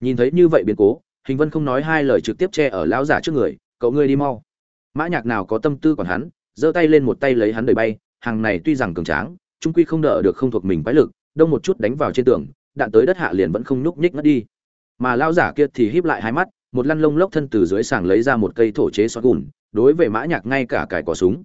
nhìn thấy như vậy biến cố, hình vân không nói hai lời trực tiếp che ở lão giả trước người, cậu ngươi đi mau. Mã nhạc nào có tâm tư còn hắn, giơ tay lên một tay lấy hắn đẩy bay, hàng này tuy rằng cường tráng, trung quy không đỡ được không thuộc mình quái lực, đông một chút đánh vào trên tường, đạn tới đất hạ liền vẫn không nhúc nhích ngất đi. Mà lão giả kia thì híp lại hai mắt, một lăn lông lốc thân từ dưới sàng lấy ra một cây thổ chế xoát gùn, đối với mã nhạc ngay cả cài cò súng.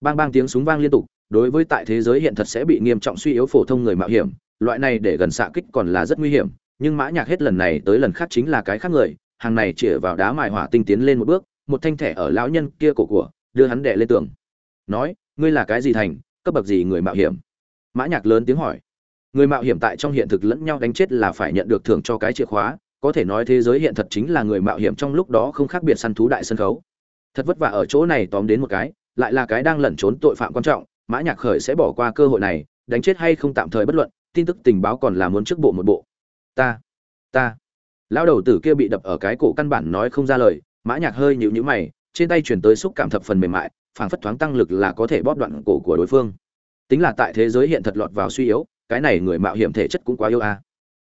Bang bang tiếng súng vang liên tục, đối với tại thế giới hiện thật sẽ bị nghiêm trọng suy yếu phổ thông người mạo hiểm, loại này để gần xạ kích còn là rất nguy hiểm nhưng mã nhạc hết lần này tới lần khác chính là cái khác người, hàng này chĩa vào đá mài hỏa tinh tiến lên một bước, một thanh thẻ ở lão nhân kia cổ của, đưa hắn đè lên tường. Nói, ngươi là cái gì thành? Cấp bậc gì người mạo hiểm? Mã nhạc lớn tiếng hỏi. Người mạo hiểm tại trong hiện thực lẫn nhau đánh chết là phải nhận được thưởng cho cái chìa khóa, có thể nói thế giới hiện thật chính là người mạo hiểm trong lúc đó không khác biệt săn thú đại sân khấu. Thật vất vả ở chỗ này tóm đến một cái, lại là cái đang lẩn trốn tội phạm quan trọng, mã nhạc khởi sẽ bỏ qua cơ hội này, đánh chết hay không tạm thời bất luận, tin tức tình báo còn là muốn trước bộ một bộ ta ta. Lão đầu tử kia bị đập ở cái cổ căn bản nói không ra lời, mã nhạc hơi nhíu nhíu mày, trên tay chuyển tới xúc cảm thập phần mềm mại, phảng phất thoáng tăng lực là có thể bóp đoạn cổ của đối phương. Tính là tại thế giới hiện thật lọt vào suy yếu, cái này người mạo hiểm thể chất cũng quá yếu a.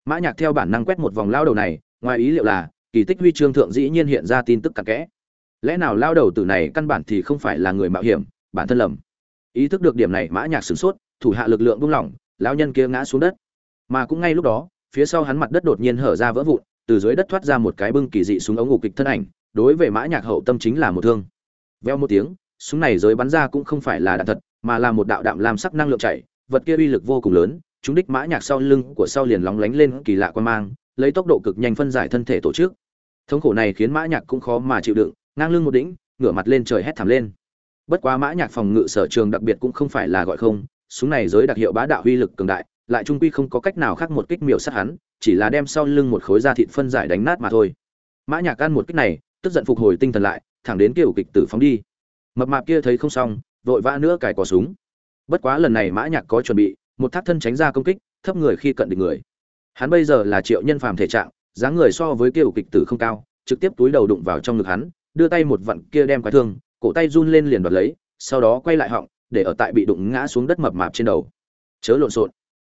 Mã nhạc theo bản năng quét một vòng lao đầu này, ngoài ý liệu là, kỳ tích huy chương thượng dĩ nhiên hiện ra tin tức cặn kẽ. Lẽ nào lao đầu tử này căn bản thì không phải là người mạo hiểm, bản thân lầm. Ý thức được điểm này mã nhạc sửng sốt, thủ hạ lực lượng buông lỏng, lão nhân kia ngã xuống đất. Mà cũng ngay lúc đó phía sau hắn mặt đất đột nhiên hở ra vỡ vụn, từ dưới đất thoát ra một cái bưng kỳ dị súng ống ngục kịch thân ảnh, đối với mã nhạc hậu tâm chính là một thương. Veo một tiếng, súng này giới bắn ra cũng không phải là đạn thật, mà là một đạo đạm làm sắc năng lượng chảy, vật kia uy lực vô cùng lớn, chúng đích mã nhạc sau lưng của sau liền lóng lánh lên kỳ lạ quan mang, lấy tốc độ cực nhanh phân giải thân thể tổ chức. Thống khổ này khiến mã nhạc cũng khó mà chịu đựng, ngang lưng một đỉnh, ngửa mặt lên trời hét thảm lên. Bất quá mã nhạc phòng ngự sở trường đặc biệt cũng không phải là gọi không, súng này giới đặc hiệu bá đạo uy lực cường đại lại trung quy không có cách nào khác một kích miểu sát hắn, chỉ là đem sau lưng một khối da thịt phân giải đánh nát mà thôi. Mã nhạc ăn một kích này, tức giận phục hồi tinh thần lại, thẳng đến kiểu kịch tử phóng đi. Mập mạp kia thấy không xong, vội vã nữa cài cò súng. Bất quá lần này mã nhạc có chuẩn bị, một thác thân tránh ra công kích, thấp người khi cận địch người. Hắn bây giờ là triệu nhân phàm thể trạng, dáng người so với kiểu kịch tử không cao, trực tiếp túi đầu đụng vào trong ngực hắn, đưa tay một vặn kia đem quái thương, cổ tay run lên liền đoạt lấy, sau đó quay lại họng, để ở tại bị đụng ngã xuống đất mập mạp trên đầu. Chớ lộn xộn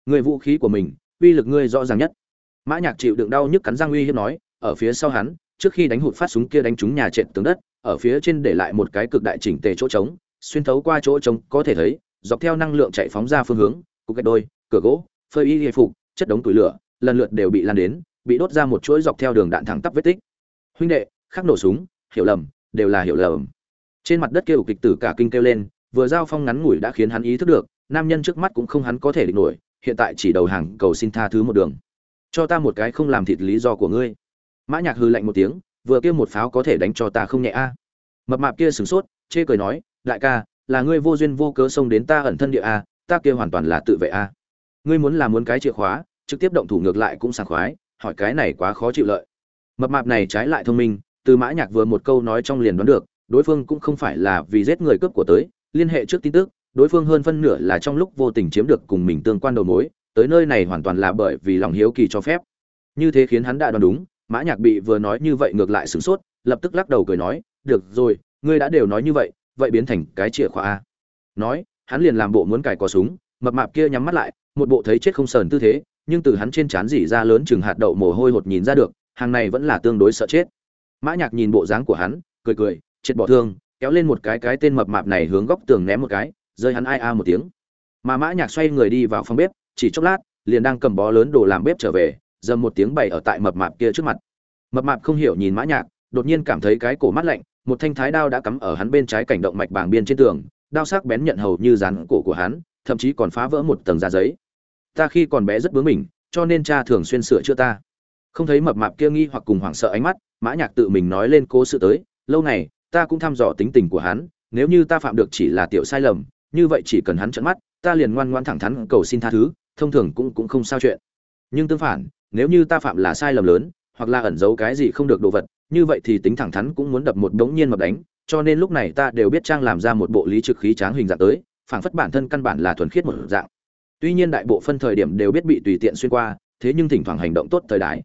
người vũ khí của mình, uy lực ngươi rõ ràng nhất. Mã nhạc chịu đựng đau nhức cắn răng uy hiếp nói, ở phía sau hắn, trước khi đánh hụt phát súng kia đánh trúng nhà trệt tường đất, ở phía trên để lại một cái cực đại chỉnh tề chỗ trống, xuyên thấu qua chỗ trống, có thể thấy, dọc theo năng lượng chạy phóng ra phương hướng, cục gạch đôi, cửa gỗ, phơi y hề phục, chất đống tủi lửa, lần lượt đều bị lan đến, bị đốt ra một chuỗi dọc theo đường đạn thẳng tắp vết tích. Huynh đệ, khắc nổ súng, hiểu lầm, đều là hiểu lầm. Trên mặt đất kêu kịch tử cả kinh kêu lên, vừa giao phong ngắn ngủi đã khiến hắn ý thức được, nam nhân trước mắt cũng không hắn có thể địch nổi hiện tại chỉ đầu hàng cầu xin tha thứ một đường. Cho ta một cái không làm thịt lý do của ngươi. Mã nhạc hừ lạnh một tiếng, vừa kia một pháo có thể đánh cho ta không nhẹ a. Mập mạp kia sửng sốt, chê cười nói, đại ca, là ngươi vô duyên vô cớ xông đến ta ẩn thân địa a, ta kia hoàn toàn là tự vệ a. Ngươi muốn làm muốn cái chìa khóa, trực tiếp động thủ ngược lại cũng sảng khoái, hỏi cái này quá khó chịu lợi. Mập mạp này trái lại thông minh, từ mã nhạc vừa một câu nói trong liền đoán được, đối phương cũng không phải là vì giết người cướp của tới, liên hệ trước tin tức đối phương hơn phân nửa là trong lúc vô tình chiếm được cùng mình tương quan đầu mối, tới nơi này hoàn toàn là bởi vì lòng hiếu kỳ cho phép. Như thế khiến hắn đã đoán đúng, mã nhạc bị vừa nói như vậy ngược lại sửng sốt, lập tức lắc đầu cười nói, được rồi, ngươi đã đều nói như vậy vậy biến thành cái chìa khóa a. Nói, hắn liền làm bộ muốn cài cò súng, mập mạp kia nhắm mắt lại, một bộ thấy chết không sờn tư thế, nhưng từ hắn trên trán dỉ ra lớn chừng hạt đậu mồ hôi hột nhìn ra được, hàng này vẫn là tương đối sợ chết. Mã nhạc nhìn bộ dáng của hắn, cười cười triệt bỏ thương. Kéo lên một cái cái tên mập mạp này hướng góc tường ném một cái rơi hắn ai a một tiếng. Mà mã nhạc xoay người đi vào phòng bếp, chỉ chốc lát, liền đang cầm bó lớn đồ làm bếp trở về, dầm một tiếng bày ở tại mập mạp kia trước mặt. Mập mạp không hiểu nhìn mã nhạc, đột nhiên cảm thấy cái cổ mát lạnh, một thanh thái đao đã cắm ở hắn bên trái cảnh động mạch bàng biên trên tường, đao sắc bén nhận hầu như dán cổ của hắn, thậm chí còn phá vỡ một tầng da giấy. Ta khi còn bé rất bướng mình cho nên cha thường xuyên sửa chữa ta. Không thấy mập mạp kia nghi hoặc cùng hoảng sợ ánh mắt, mã nhạc tự mình nói lên cố sự tới, lâu này ta cũng thăm dò tính tình của hắn, nếu như ta phạm được chỉ là tiểu sai lầm như vậy chỉ cần hắn trợn mắt, ta liền ngoan ngoãn thẳng thắn cầu xin tha thứ, thông thường cũng cũng không sao chuyện. Nhưng tương phản, nếu như ta phạm là sai lầm lớn, hoặc là ẩn giấu cái gì không được đồ vật, như vậy thì tính thẳng thắn cũng muốn đập một đống nhiên mập đánh, cho nên lúc này ta đều biết trang làm ra một bộ lý trực khí tráng hình dạng tới, phảng phất bản thân căn bản là thuần khiết một dạng. Tuy nhiên đại bộ phân thời điểm đều biết bị tùy tiện xuyên qua, thế nhưng thỉnh thoảng hành động tốt thời đại.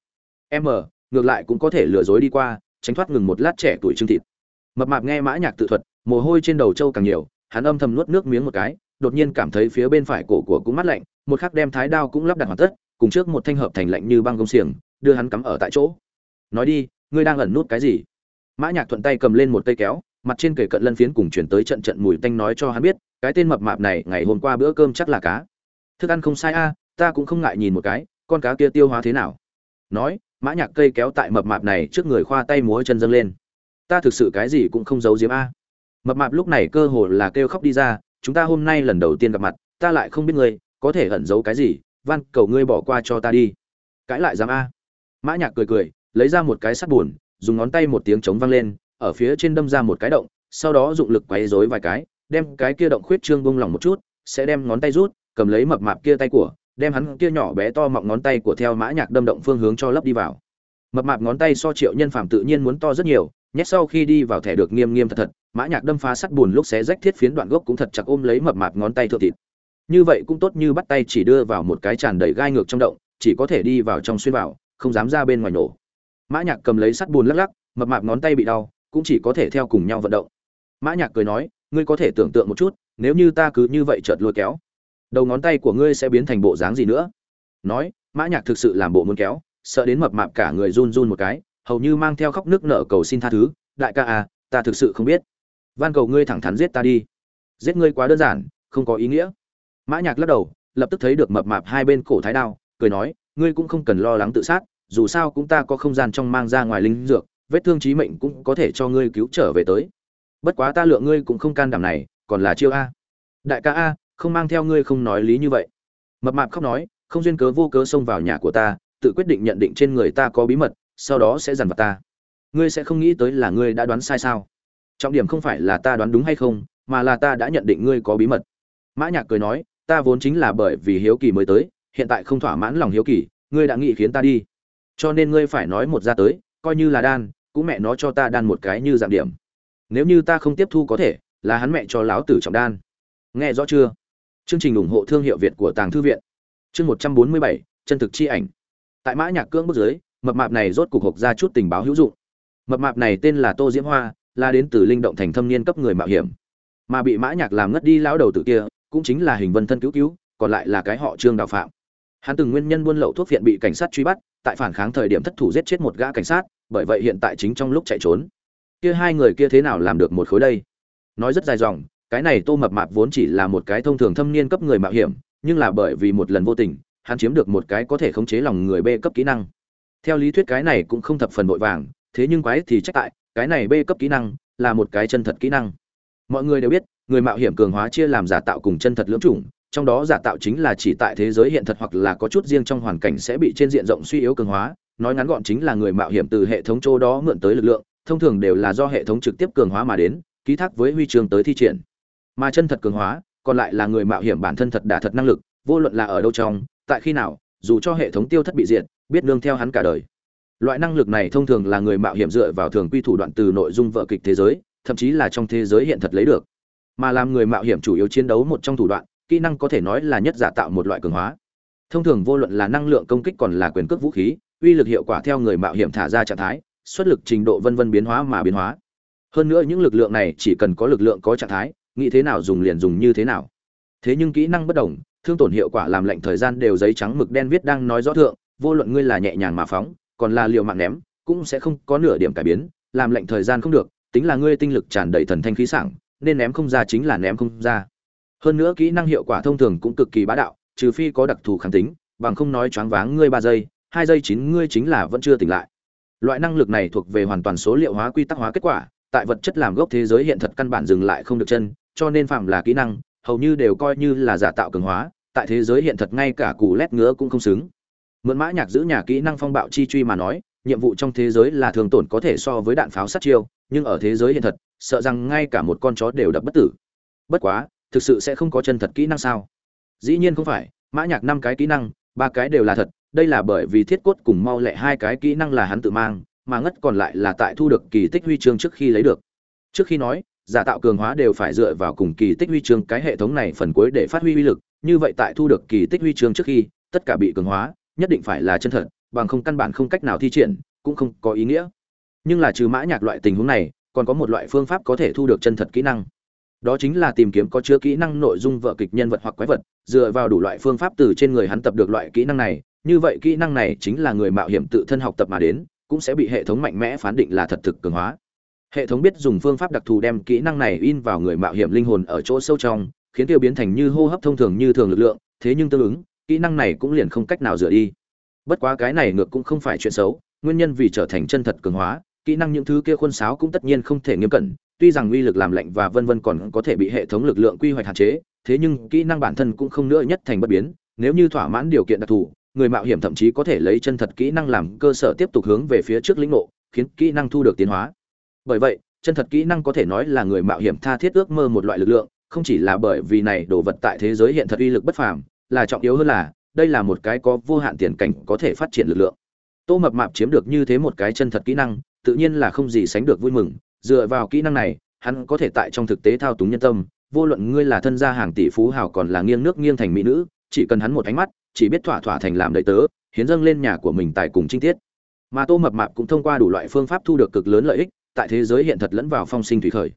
M, ngược lại cũng có thể lừa dối đi qua, tránh thoát ngừng một lát trẻ tuổi trương thịt. Mập mạp nghe mã nhạc tự thuật, mồ hôi trên đầu trâu càng nhiều hắn âm thầm nuốt nước miếng một cái, đột nhiên cảm thấy phía bên phải cổ của cũng mát lạnh, một khắc đem thái đao cũng lắp đặt hoàn tất, cùng trước một thanh hợp thành lạnh như băng công xiềng, đưa hắn cắm ở tại chỗ. Nói đi, ngươi đang ẩn nút cái gì? Mã nhạc thuận tay cầm lên một cây kéo, mặt trên kề cận lân phiến cùng chuyển tới trận trận mùi tanh nói cho hắn biết, cái tên mập mạp này, ngày hôm qua bữa cơm chắc là cá. Thức ăn không sai a, ta cũng không ngại nhìn một cái, con cá kia tiêu hóa thế nào? Nói, mã nhạc cây kéo tại mập mạp này trước người khoa tay múa chân dâng lên. Ta thực sự cái gì cũng không giấu giếm a mập mạp lúc này cơ hồ là kêu khóc đi ra, chúng ta hôm nay lần đầu tiên gặp mặt, ta lại không biết ngươi, có thể ẩn giấu cái gì, van, cầu ngươi bỏ qua cho ta đi. Cãi lại dám a. Mã nhạc cười cười, lấy ra một cái sắt buồn dùng ngón tay một tiếng chống vang lên, ở phía trên đâm ra một cái động, sau đó dụng lực quấy rối vài cái, đem cái kia động khuyết trương bung lỏng một chút, sẽ đem ngón tay rút, cầm lấy mập mạp kia tay của, đem hắn kia nhỏ bé to mọng ngón tay của theo mã nhạc đâm động phương hướng cho lấp đi vào. Mập mạp ngón tay so triệu nhân phàm tự nhiên muốn to rất nhiều nhét sau khi đi vào thẻ được nghiêm nghiêm thật thật, mã nhạc đâm phá sắt buồn lúc xé rách thiết phiến đoạn gốc cũng thật chặt ôm lấy mập mạp ngón tay thượng thịt. Như vậy cũng tốt như bắt tay chỉ đưa vào một cái tràn đầy gai ngược trong động, chỉ có thể đi vào trong xuyên vào, không dám ra bên ngoài nổ. Mã nhạc cầm lấy sắt buồn lắc lắc, mập mạp ngón tay bị đau, cũng chỉ có thể theo cùng nhau vận động. Mã nhạc cười nói, ngươi có thể tưởng tượng một chút, nếu như ta cứ như vậy chợt lôi kéo, đầu ngón tay của ngươi sẽ biến thành bộ dáng gì nữa? Nói, mã nhạc thực sự làm bộ muốn kéo, sợ đến mập mạp cả người run run một cái hầu như mang theo khóc nước nở cầu xin tha thứ, đại ca à ta thực sự không biết. Van cầu ngươi thẳng thắn giết ta đi. Giết ngươi quá đơn giản, không có ý nghĩa. Mã nhạc lắc đầu, lập tức thấy được mập mạp hai bên cổ thái đao, cười nói, ngươi cũng không cần lo lắng tự sát, dù sao cũng ta có không gian trong mang ra ngoài linh dược, vết thương chí mệnh cũng có thể cho ngươi cứu trở về tới. Bất quá ta lượng ngươi cũng không can đảm này, còn là chiêu a. Đại ca a, không mang theo ngươi không nói lý như vậy. Mập mạp khóc nói, không duyên cớ vô cớ xông vào nhà của ta, tự quyết định nhận định trên người ta có bí mật sau đó sẽ dằn vặt ta. Ngươi sẽ không nghĩ tới là ngươi đã đoán sai sao? Trọng điểm không phải là ta đoán đúng hay không, mà là ta đã nhận định ngươi có bí mật. Mã nhạc cười nói, ta vốn chính là bởi vì hiếu kỳ mới tới, hiện tại không thỏa mãn lòng hiếu kỳ, ngươi đã nghĩ khiến ta đi. Cho nên ngươi phải nói một ra tới, coi như là đan, cũng mẹ nó cho ta đan một cái như dạng điểm. Nếu như ta không tiếp thu có thể, là hắn mẹ cho láo tử trọng đan. Nghe rõ chưa? Chương trình ủng hộ thương hiệu việt của tàng thư viện. Chương một trăm bốn mươi bảy, chân thực chi ảnh. Tại mã nhạc cương bức dưới mập mạp này rốt cục hộc ra chút tình báo hữu dụng. Mập mạp này tên là tô diễm hoa, là đến từ linh động thành thâm niên cấp người mạo hiểm. Mà bị mã nhạc làm ngất đi lão đầu tử kia, cũng chính là hình vân thân cứu cứu, còn lại là cái họ trương đào phạm. Hắn từng nguyên nhân buôn lậu thuốc viện bị cảnh sát truy bắt, tại phản kháng thời điểm thất thủ giết chết một gã cảnh sát, bởi vậy hiện tại chính trong lúc chạy trốn. Kia hai người kia thế nào làm được một khối đây? Nói rất dài dòng, cái này tô mập mạp vốn chỉ là một cái thông thường thâm niên cấp người mạo hiểm, nhưng là bởi vì một lần vô tình, hắn chiếm được một cái có thể khống chế lòng người b cấp kỹ năng theo lý thuyết cái này cũng không thập phần vội vàng, thế nhưng quái thì trách tại, cái này b cấp kỹ năng là một cái chân thật kỹ năng. Mọi người đều biết, người mạo hiểm cường hóa chia làm giả tạo cùng chân thật lưỡng chủng, trong đó giả tạo chính là chỉ tại thế giới hiện thật hoặc là có chút riêng trong hoàn cảnh sẽ bị trên diện rộng suy yếu cường hóa, nói ngắn gọn chính là người mạo hiểm từ hệ thống chỗ đó mượn tới lực lượng, thông thường đều là do hệ thống trực tiếp cường hóa mà đến, ký thác với huy chương tới thi triển. Mà chân thật cường hóa còn lại là người mạo hiểm bản thân thật đả thật năng lực, vô luận là ở đâu trong, tại khi nào, dù cho hệ thống tiêu thất bị diệt biết nương theo hắn cả đời. Loại năng lực này thông thường là người mạo hiểm dựa vào thường quy thủ đoạn từ nội dung vợ kịch thế giới, thậm chí là trong thế giới hiện thật lấy được. Mà làm người mạo hiểm chủ yếu chiến đấu một trong thủ đoạn, kỹ năng có thể nói là nhất giả tạo một loại cường hóa. Thông thường vô luận là năng lượng công kích còn là quyền cước vũ khí, uy lực hiệu quả theo người mạo hiểm thả ra trạng thái, xuất lực trình độ vân vân biến hóa mà biến hóa. Hơn nữa những lực lượng này chỉ cần có lực lượng có trạng thái, nghĩ thế nào dùng liền dùng như thế nào. Thế nhưng kỹ năng bất đồng, thương tổn hiệu quả làm lệnh thời gian đều giấy trắng mực đen viết đang nói rõ thượng vô luận ngươi là nhẹ nhàng mà phóng, còn là liều mạng ném, cũng sẽ không có nửa điểm cải biến, làm lệnh thời gian không được, tính là ngươi tinh lực tràn đầy thần thanh khí sảng, nên ném không ra chính là ném không ra. Hơn nữa kỹ năng hiệu quả thông thường cũng cực kỳ bá đạo, trừ phi có đặc thù kháng tính, bằng không nói choáng váng ngươi ba giây, hai giây chín ngươi chính là vẫn chưa tỉnh lại. Loại năng lực này thuộc về hoàn toàn số liệu hóa quy tắc hóa kết quả, tại vật chất làm gốc thế giới hiện thật căn bản dừng lại không được chân, cho nên phạm là kỹ năng, hầu như đều coi như là giả tạo cường hóa, tại thế giới hiện thật ngay cả củ lét ngứa cũng không xứng mượn mã nhạc giữ nhà kỹ năng phong bạo chi truy mà nói, nhiệm vụ trong thế giới là thường tổn có thể so với đạn pháo sát chiêu, nhưng ở thế giới hiện thật, sợ rằng ngay cả một con chó đều đập bất tử. Bất quá, thực sự sẽ không có chân thật kỹ năng sao? Dĩ nhiên không phải, mã nhạc năm cái kỹ năng, ba cái đều là thật, đây là bởi vì thiết cốt cùng mau lẹ hai cái kỹ năng là hắn tự mang, mà ngất còn lại là tại thu được kỳ tích huy chương trước khi lấy được. Trước khi nói, giả tạo cường hóa đều phải dựa vào cùng kỳ tích huy chương cái hệ thống này phần cuối để phát huy uy lực, như vậy tại thu được kỳ tích huy chương trước khi, tất cả bị cường hóa nhất định phải là chân thật, bằng không căn bản không cách nào thi triển, cũng không có ý nghĩa. Nhưng là trừ mã nhạc loại tình huống này, còn có một loại phương pháp có thể thu được chân thật kỹ năng. Đó chính là tìm kiếm có chứa kỹ năng nội dung vợ kịch nhân vật hoặc quái vật, dựa vào đủ loại phương pháp từ trên người hắn tập được loại kỹ năng này, như vậy kỹ năng này chính là người mạo hiểm tự thân học tập mà đến, cũng sẽ bị hệ thống mạnh mẽ phán định là thật thực cường hóa. Hệ thống biết dùng phương pháp đặc thù đem kỹ năng này in vào người mạo hiểm linh hồn ở chỗ sâu trong, khiến tiêu biến thành như hô hấp thông thường như thường lực lượng, thế nhưng tương ứng kỹ năng này cũng liền không cách nào rửa đi. Bất quá cái này ngược cũng không phải chuyện xấu, nguyên nhân vì trở thành chân thật cường hóa, kỹ năng những thứ kia khuôn sáo cũng tất nhiên không thể nghiêm cẩn, tuy rằng uy lực làm lạnh và vân vân còn có thể bị hệ thống lực lượng quy hoạch hạn chế, thế nhưng kỹ năng bản thân cũng không nữa nhất thành bất biến, nếu như thỏa mãn điều kiện đặc thù, người mạo hiểm thậm chí có thể lấy chân thật kỹ năng làm cơ sở tiếp tục hướng về phía trước lĩnh ngộ, khiến kỹ năng thu được tiến hóa. Bởi vậy, chân thật kỹ năng có thể nói là người mạo hiểm tha thiết ước mơ một loại lực lượng, không chỉ là bởi vì này đồ vật tại thế giới hiện thật uy lực bất phàm là trọng yếu hơn là, đây là một cái có vô hạn tiền cảnh có thể phát triển lực lượng. Tô mập mạp chiếm được như thế một cái chân thật kỹ năng, tự nhiên là không gì sánh được vui mừng. Dựa vào kỹ năng này, hắn có thể tại trong thực tế thao túng nhân tâm. Vô luận ngươi là thân gia hàng tỷ phú hào còn là nghiêng nước nghiêng thành mỹ nữ, chỉ cần hắn một ánh mắt, chỉ biết thỏa thỏa thành làm đầy tớ, hiến dâng lên nhà của mình tại cùng trinh tiết. Mà tô mập mạp cũng thông qua đủ loại phương pháp thu được cực lớn lợi ích, tại thế giới hiện thật lẫn vào phong sinh thủy khởi.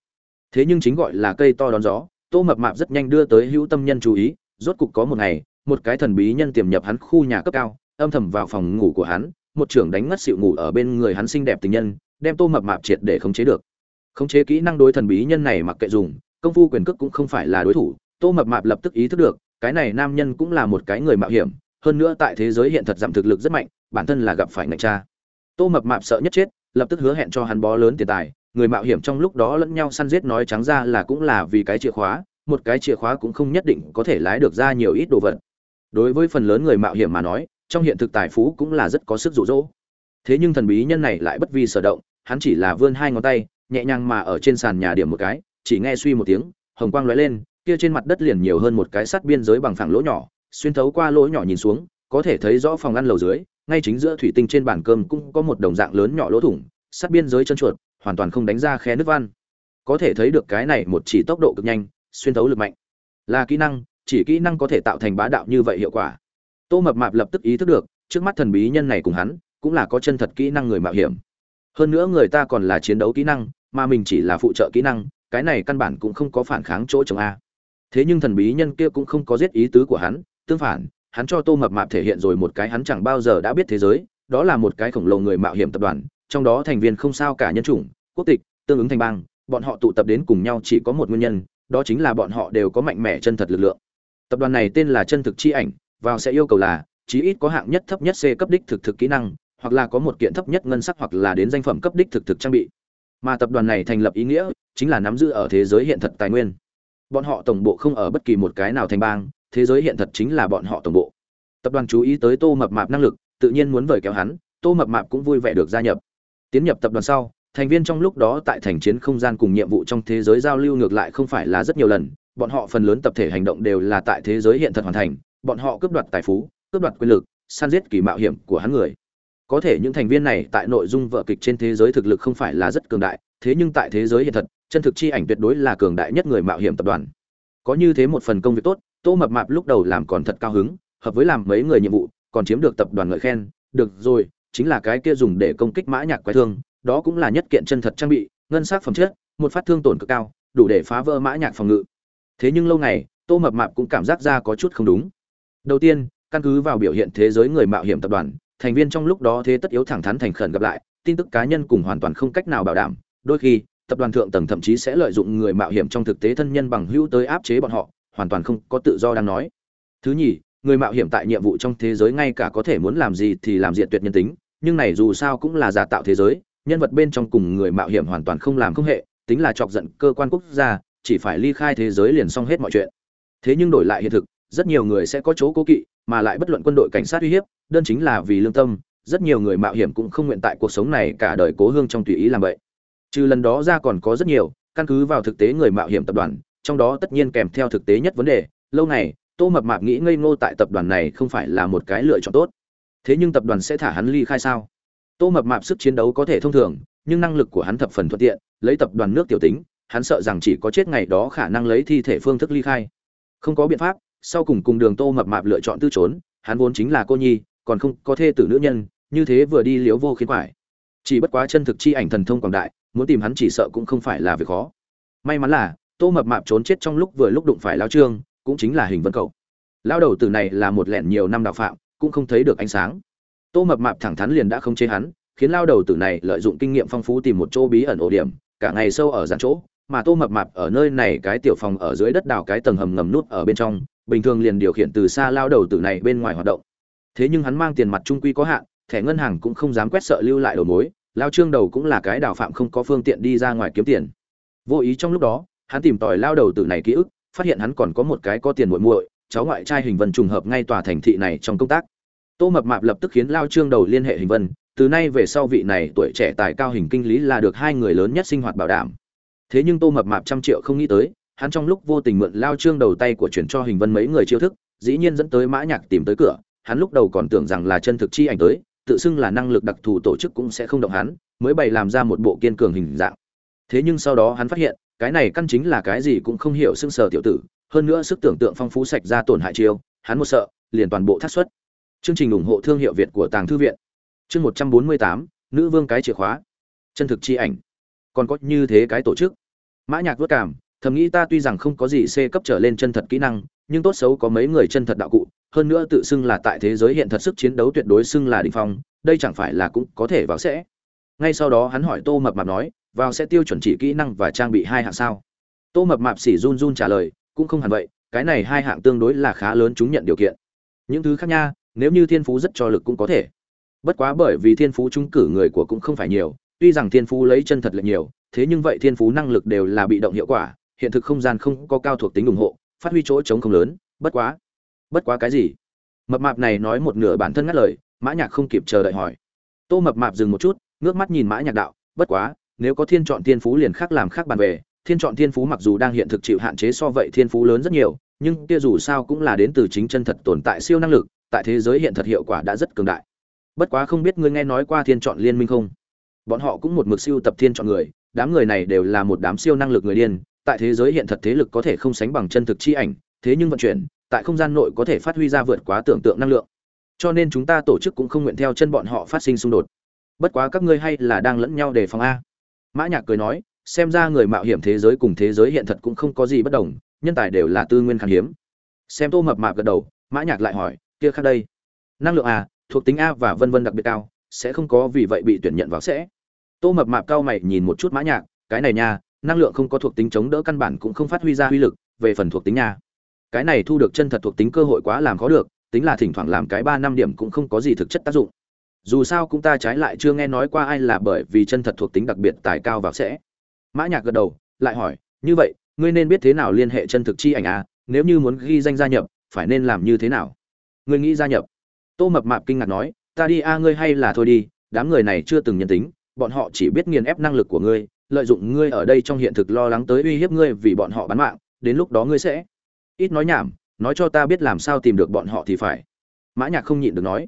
Thế nhưng chính gọi là cây to đón gió, tô mập mạp rất nhanh đưa tới hữu tâm nhân chú ý rốt cục có một ngày, một cái thần bí nhân tiềm nhập hắn khu nhà cấp cao, âm thầm vào phòng ngủ của hắn, một trưởng đánh ngất xỉu ngủ ở bên người hắn xinh đẹp tình nhân, đem tô mập mạp triệt để khống chế được. Khống chế kỹ năng đối thần bí nhân này mặc kệ dùng, công phu quyền cước cũng không phải là đối thủ, tô mập mạp lập tức ý thức được, cái này nam nhân cũng là một cái người mạo hiểm, hơn nữa tại thế giới hiện thật giảm thực lực rất mạnh, bản thân là gặp phải ngạch cha tô mập mạp sợ nhất chết, lập tức hứa hẹn cho hắn bó lớn tiền tài, người mạo hiểm trong lúc đó lẫn nhau săn giết nói trắng ra là cũng là vì cái chìa khóa một cái chìa khóa cũng không nhất định có thể lái được ra nhiều ít đồ vật. Đối với phần lớn người mạo hiểm mà nói, trong hiện thực tài phú cũng là rất có sức rụ rỗ thế nhưng thần bí nhân này lại bất vi sở động, hắn chỉ là vươn hai ngón tay, nhẹ nhàng mà ở trên sàn nhà điểm một cái, chỉ nghe suy một tiếng, hồng quang lóe lên, kia trên mặt đất liền nhiều hơn một cái sắt biên giới bằng phẳng lỗ nhỏ, xuyên thấu qua lỗ nhỏ nhìn xuống, có thể thấy rõ phòng ăn lầu dưới, ngay chính giữa thủy tinh trên bàn cơm cũng có một đồng dạng lớn nhỏ lỗ thủng, sắt biên giới chân chuột hoàn toàn không đánh ra khe nước văn có thể thấy được cái này một chỉ tốc độ cực nhanh xuyên thấu lực mạnh. Là kỹ năng, chỉ kỹ năng có thể tạo thành bá đạo như vậy hiệu quả. Tô mập mạp lập tức ý thức được, trước mắt thần bí nhân này cùng hắn, cũng là có chân thật kỹ năng người mạo hiểm. Hơn nữa người ta còn là chiến đấu kỹ năng, mà mình chỉ là phụ trợ kỹ năng, cái này căn bản cũng không có phản kháng chỗ chồng a. Thế nhưng thần bí nhân kia cũng không có giết ý tứ của hắn, tương phản, hắn cho tô mập mạp thể hiện rồi một cái hắn chẳng bao giờ đã biết thế giới, đó là một cái khổng lồ người mạo hiểm tập đoàn, trong đó thành viên không sao cả nhân chủng, quốc tịch, tương ứng thành bang, bọn họ tụ tập đến cùng nhau chỉ có một nguyên nhân đó chính là bọn họ đều có mạnh mẽ chân thật lực lượng. Tập đoàn này tên là chân thực chi ảnh, vào sẽ yêu cầu là, chí ít có hạng nhất thấp nhất c cấp đích thực thực kỹ năng, hoặc là có một kiện thấp nhất ngân sắc hoặc là đến danh phẩm cấp đích thực thực trang bị. Mà tập đoàn này thành lập ý nghĩa, chính là nắm giữ ở thế giới hiện thật tài nguyên. Bọn họ tổng bộ không ở bất kỳ một cái nào thành bang, thế giới hiện thật chính là bọn họ tổng bộ. Tập đoàn chú ý tới tô mập mạp năng lực, tự nhiên muốn vời kéo hắn, tô mập mạp cũng vui vẻ được gia nhập. Tiến nhập tập đoàn sau thành viên trong lúc đó tại thành chiến không gian cùng nhiệm vụ trong thế giới giao lưu ngược lại không phải là rất nhiều lần, bọn họ phần lớn tập thể hành động đều là tại thế giới hiện thật hoàn thành, bọn họ cướp đoạt tài phú, cướp đoạt quyền lực, săn giết kỳ mạo hiểm của hắn người. Có thể những thành viên này tại nội dung vợ kịch trên thế giới thực lực không phải là rất cường đại, thế nhưng tại thế giới hiện thật, chân thực chi ảnh tuyệt đối là cường đại nhất người mạo hiểm tập đoàn. Có như thế một phần công việc tốt, tô mập mạp lúc đầu làm còn thật cao hứng, hợp với làm mấy người nhiệm vụ, còn chiếm được tập đoàn ngợi khen, được rồi, chính là cái kia dùng để công kích mã nhạc quái thương đó cũng là nhất kiện chân thật trang bị, ngân sắc phẩm chất, một phát thương tổn cực cao, đủ để phá vỡ mã nhạc phòng ngự. Thế nhưng lâu ngày, tô mập mạp cũng cảm giác ra có chút không đúng. Đầu tiên, căn cứ vào biểu hiện thế giới người mạo hiểm tập đoàn, thành viên trong lúc đó thế tất yếu thẳng thắn thành khẩn gặp lại, tin tức cá nhân cùng hoàn toàn không cách nào bảo đảm. Đôi khi, tập đoàn thượng tầng thậm chí sẽ lợi dụng người mạo hiểm trong thực tế thân nhân bằng hữu tới áp chế bọn họ, hoàn toàn không có tự do đang nói. Thứ nhì, người mạo hiểm tại nhiệm vụ trong thế giới ngay cả có thể muốn làm gì thì làm diệt tuyệt nhân tính, nhưng này dù sao cũng là giả tạo thế giới nhân vật bên trong cùng người mạo hiểm hoàn toàn không làm không hệ, tính là chọc giận cơ quan quốc gia, chỉ phải ly khai thế giới liền xong hết mọi chuyện. Thế nhưng đổi lại hiện thực, rất nhiều người sẽ có chỗ cố kỵ, mà lại bất luận quân đội cảnh sát uy hiếp, đơn chính là vì lương tâm, rất nhiều người mạo hiểm cũng không nguyện tại cuộc sống này cả đời cố hương trong tùy ý làm vậy. Trừ lần đó ra còn có rất nhiều, căn cứ vào thực tế người mạo hiểm tập đoàn, trong đó tất nhiên kèm theo thực tế nhất vấn đề, lâu này tô mập mạp nghĩ ngây ngô tại tập đoàn này không phải là một cái lựa chọn tốt. Thế nhưng tập đoàn sẽ thả hắn ly khai sao? Tô mập mạp sức chiến đấu có thể thông thường, nhưng năng lực của hắn thập phần thuận tiện, lấy tập đoàn nước tiểu tính, hắn sợ rằng chỉ có chết ngày đó khả năng lấy thi thể phương thức ly khai. Không có biện pháp, sau cùng cùng đường tô mập mạp lựa chọn tư trốn, hắn vốn chính là cô nhi, còn không có thê tử nữ nhân, như thế vừa đi liếu vô khiến quải. Chỉ bất quá chân thực chi ảnh thần thông quảng đại, muốn tìm hắn chỉ sợ cũng không phải là việc khó. May mắn là, tô mập mạp trốn chết trong lúc vừa lúc đụng phải Lão trương, cũng chính là hình vân cậu Lão đầu tử này là một lẻn nhiều năm đạo phạm, cũng không thấy được ánh sáng tô mập mạp thẳng thắn liền đã không chế hắn, khiến lao đầu tử này lợi dụng kinh nghiệm phong phú tìm một chỗ bí ẩn ổ điểm, cả ngày sâu ở dàn chỗ, mà tô mập mạp ở nơi này cái tiểu phòng ở dưới đất đào cái tầng hầm ngầm nút ở bên trong, bình thường liền điều khiển từ xa lao đầu tử này bên ngoài hoạt động. Thế nhưng hắn mang tiền mặt trung quy có hạn, thẻ ngân hàng cũng không dám quét sợ lưu lại đầu mối, lao trương đầu cũng là cái đào phạm không có phương tiện đi ra ngoài kiếm tiền. Vô ý trong lúc đó, hắn tìm tòi lao đầu tử này ký ức, phát hiện hắn còn có một cái có tiền muội muội, cháu ngoại trai hình vân trùng hợp ngay tòa thành thị này trong công tác tô mập mạp lập tức khiến lao trương đầu liên hệ hình vân, từ nay về sau vị này tuổi trẻ tài cao hình kinh lý là được hai người lớn nhất sinh hoạt bảo đảm. Thế nhưng tô mập mạp trăm triệu không nghĩ tới, hắn trong lúc vô tình mượn lao trương đầu tay của chuyển cho hình vân mấy người chiêu thức, dĩ nhiên dẫn tới mã nhạc tìm tới cửa, hắn lúc đầu còn tưởng rằng là chân thực chi ảnh tới, tự xưng là năng lực đặc thù tổ chức cũng sẽ không động hắn, mới bày làm ra một bộ kiên cường hình dạng. Thế nhưng sau đó hắn phát hiện, cái này căn chính là cái gì cũng không hiểu sưng sờ tiểu tử, hơn nữa sức tưởng tượng phong phú sạch ra tổn hại chiêu, hắn một sợ, liền toàn bộ thất xuất chương trình ủng hộ thương hiệu việt của tàng thư viện. Chương một trăm bốn mươi tám, nữ vương cái chìa khóa. Chân thực chi ảnh. Còn có như thế cái tổ chức. Mã nhạc vước cảm, thầm nghĩ ta tuy rằng không có gì c cấp trở lên chân thật kỹ năng, nhưng tốt xấu có mấy người chân thật đạo cụ, hơn nữa tự xưng là tại thế giới hiện thật sức chiến đấu tuyệt đối xưng là đỉnh phong, đây chẳng phải là cũng có thể vào sẽ. Ngay sau đó hắn hỏi tô mập mạp nói, vào sẽ tiêu chuẩn chỉ kỹ năng và trang bị hai hạng sao? Tô mập mạp xỉ run run trả lời, cũng không hẳn vậy, cái này hai hạng tương đối là khá lớn chúng nhận điều kiện. Những thứ khác nha nếu như thiên phú rất cho lực cũng có thể. Bất quá bởi vì thiên phú trúng cử người của cũng không phải nhiều, tuy rằng thiên phú lấy chân thật là nhiều, thế nhưng vậy thiên phú năng lực đều là bị động hiệu quả, hiện thực không gian không có cao thuộc tính ủng hộ, phát huy chỗ trống không lớn, bất quá. Bất quá cái gì? Mập mạp này nói một nửa bản thân ngắt lời, mã nhạc không kịp chờ đợi hỏi. Tô mập mạp dừng một chút, ngước mắt nhìn mã nhạc đạo, bất quá, nếu có thiên chọn thiên phú liền khác làm khác bàn về, thiên chọn thiên phú mặc dù đang hiện thực chịu hạn chế so vậy thiên phú lớn rất nhiều, nhưng kia dù sao cũng là đến từ chính chân thật tồn tại siêu năng lực tại thế giới hiện thật hiệu quả đã rất cường đại. Bất quá không biết ngươi nghe nói qua thiên chọn liên minh không? Bọn họ cũng một mực siêu tập thiên chọn người, đám người này đều là một đám siêu năng lực người điên, tại thế giới hiện thật thế lực có thể không sánh bằng chân thực chi ảnh, thế nhưng vận chuyển, tại không gian nội có thể phát huy ra vượt quá tưởng tượng năng lượng. Cho nên chúng ta tổ chức cũng không nguyện theo chân bọn họ phát sinh xung đột. Bất quá các ngươi hay là đang lẫn nhau đề phòng a. Mã nhạc cười nói, xem ra người mạo hiểm thế giới cùng thế giới hiện thật cũng không có gì bất đồng, nhân tài đều là tư nguyên khan hiếm. Xem tô mập mạp gật đầu, mã nhạc lại hỏi kia khác đây. Năng lượng a thuộc tính a và vân vân đặc biệt cao, sẽ không có vì vậy bị tuyển nhận vào sẽ. Tô mập mạp cao mày nhìn một chút mã nhạc, cái này nha, năng lượng không có thuộc tính chống đỡ căn bản cũng không phát huy ra uy lực, về phần thuộc tính nha cái này thu được chân thật thuộc tính cơ hội quá làm khó được, tính là thỉnh thoảng làm cái ba năm điểm cũng không có gì thực chất tác dụng. Dù sao cũng ta trái lại chưa nghe nói qua ai là bởi vì chân thật thuộc tính đặc biệt tài cao vào sẽ. Mã nhạc gật đầu, lại hỏi, như vậy, ngươi nên biết thế nào liên hệ chân thực chi ảnh à nếu như muốn ghi danh gia nhập, phải nên làm như thế nào? Ngươi nghĩ gia nhập. Tô mập mạp kinh ngạc nói, ta đi a, ngươi hay là thôi đi, đám người này chưa từng nhân tính, bọn họ chỉ biết nghiền ép năng lực của ngươi, lợi dụng ngươi ở đây trong hiện thực lo lắng tới uy hiếp ngươi vì bọn họ bán mạng, đến lúc đó ngươi sẽ ít nói nhảm, nói cho ta biết làm sao tìm được bọn họ thì phải. Mã nhạc không nhịn được nói.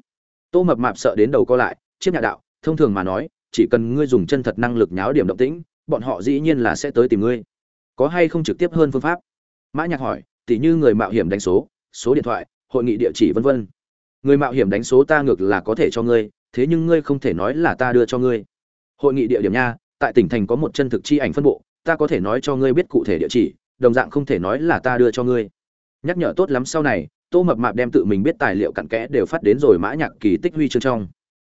Tô mập mạp sợ đến đầu co lại, chiếc nhạc đạo, thông thường mà nói, chỉ cần ngươi dùng chân thật năng lực nháo điểm động tĩnh, bọn họ dĩ nhiên là sẽ tới tìm ngươi. Có hay không trực tiếp hơn phương pháp? Mã nhạc hỏi tỷ như người mạo hiểm đánh số số điện thoại hội nghị địa chỉ vân vân. Người mạo hiểm đánh số ta ngược là có thể cho ngươi, thế nhưng ngươi không thể nói là ta đưa cho ngươi. Hội nghị địa điểm nha, tại tỉnh thành có một chân thực chi ảnh phân bộ, ta có thể nói cho ngươi biết cụ thể địa chỉ, đồng dạng không thể nói là ta đưa cho ngươi. Nhắc nhở tốt lắm sau này, tô mập mạp đem tự mình biết tài liệu cặn kẽ đều phát đến rồi mã nhạc kỳ tích huy chương trong.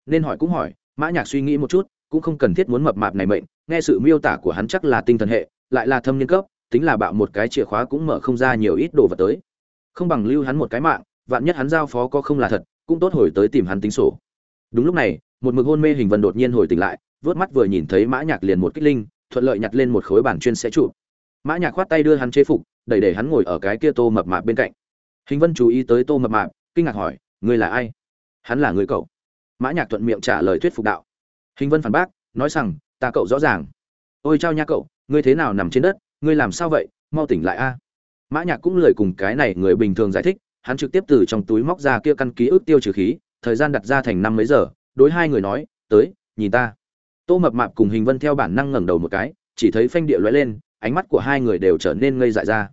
Nên hỏi cũng hỏi, mã nhạc suy nghĩ một chút, cũng không cần thiết muốn mập mạp này mệnh, nghe sự miêu tả của hắn chắc là tinh thần hệ, lại là thâm niên cấp, tính là bạo một cái chìa khóa cũng mở không ra nhiều ít đồ vật tới không bằng lưu hắn một cái mạng, vạn nhất hắn giao phó có không là thật, cũng tốt hồi tới tìm hắn tính sổ. Đúng lúc này, một mực hôn mê hình vân đột nhiên hồi tỉnh lại, vớt mắt vừa nhìn thấy mã nhạc liền một kích linh, thuận lợi nhặt lên một khối bản chuyên sẽ trụ. Mã nhạc khoát tay đưa hắn chế phục, đẩy để hắn ngồi ở cái kia tô mập mạp bên cạnh. Hình vân chú ý tới tô mập mạp, kinh ngạc hỏi, ngươi là ai? Hắn là người cậu. Mã nhạc thuận miệng trả lời thuyết phục đạo. Hình vân phản bác, nói rằng, ta cậu rõ ràng. Ôi chao nha cậu, ngươi thế nào nằm trên đất, ngươi làm sao vậy, mau tỉnh lại a mã nhạc cũng lười cùng cái này người bình thường giải thích, hắn trực tiếp từ trong túi móc ra kia căn ký ức tiêu trừ khí, thời gian đặt ra thành năm mấy giờ, đối hai người nói, tới, nhìn ta. Tô mập mạp cùng hình vân theo bản năng ngẩng đầu một cái, chỉ thấy phanh địa lóe lên, ánh mắt của hai người đều trở nên ngây dại ra.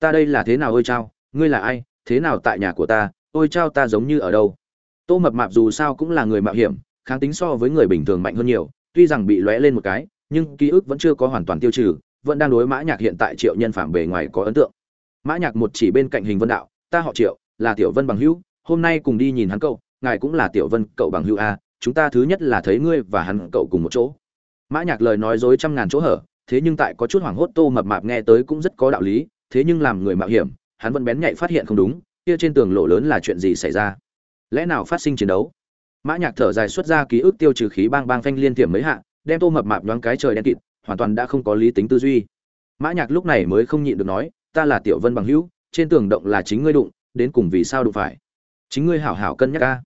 Ta đây là thế nào ôi chao? Ngươi là ai? Thế nào tại nhà của ta? Ôi chao ta giống như ở đâu? Tô mập mạp dù sao cũng là người mạo hiểm, kháng tính so với người bình thường mạnh hơn nhiều, tuy rằng bị lóe lên một cái, nhưng ký ức vẫn chưa có hoàn toàn tiêu trừ, vẫn đang đối mã nhạc hiện tại triệu nhân phạm bề ngoài có ấn tượng mã nhạc một chỉ bên cạnh hình vân đạo, ta họ triệu, là tiểu vân bằng hữu, hôm nay cùng đi nhìn hắn cậu, ngài cũng là tiểu vân cậu bằng hữu a chúng ta thứ nhất là thấy ngươi và hắn cậu cùng một chỗ. Mã nhạc lời nói dối trăm ngàn chỗ hở, thế nhưng tại có chút hoảng hốt tô mập mạp nghe tới cũng rất có đạo lý, thế nhưng làm người mạo hiểm, hắn vẫn bén nhạy phát hiện không đúng, kia trên tường lộ lớn là chuyện gì xảy ra? Lẽ nào phát sinh chiến đấu? Mã nhạc thở dài xuất ra ký ức tiêu trừ khí bang bang phanh liên tiệm mấy hạ, đem tô mập mạp nhoáng cái trời đen kịt, hoàn toàn đã không có lý tính tư duy. Mã nhạc lúc này mới không nhịn được nói ta là tiểu vân bằng hữu, trên tường động là chính ngươi đụng, đến cùng vì sao đụng phải? Chính ngươi hảo hảo cân nhắc a.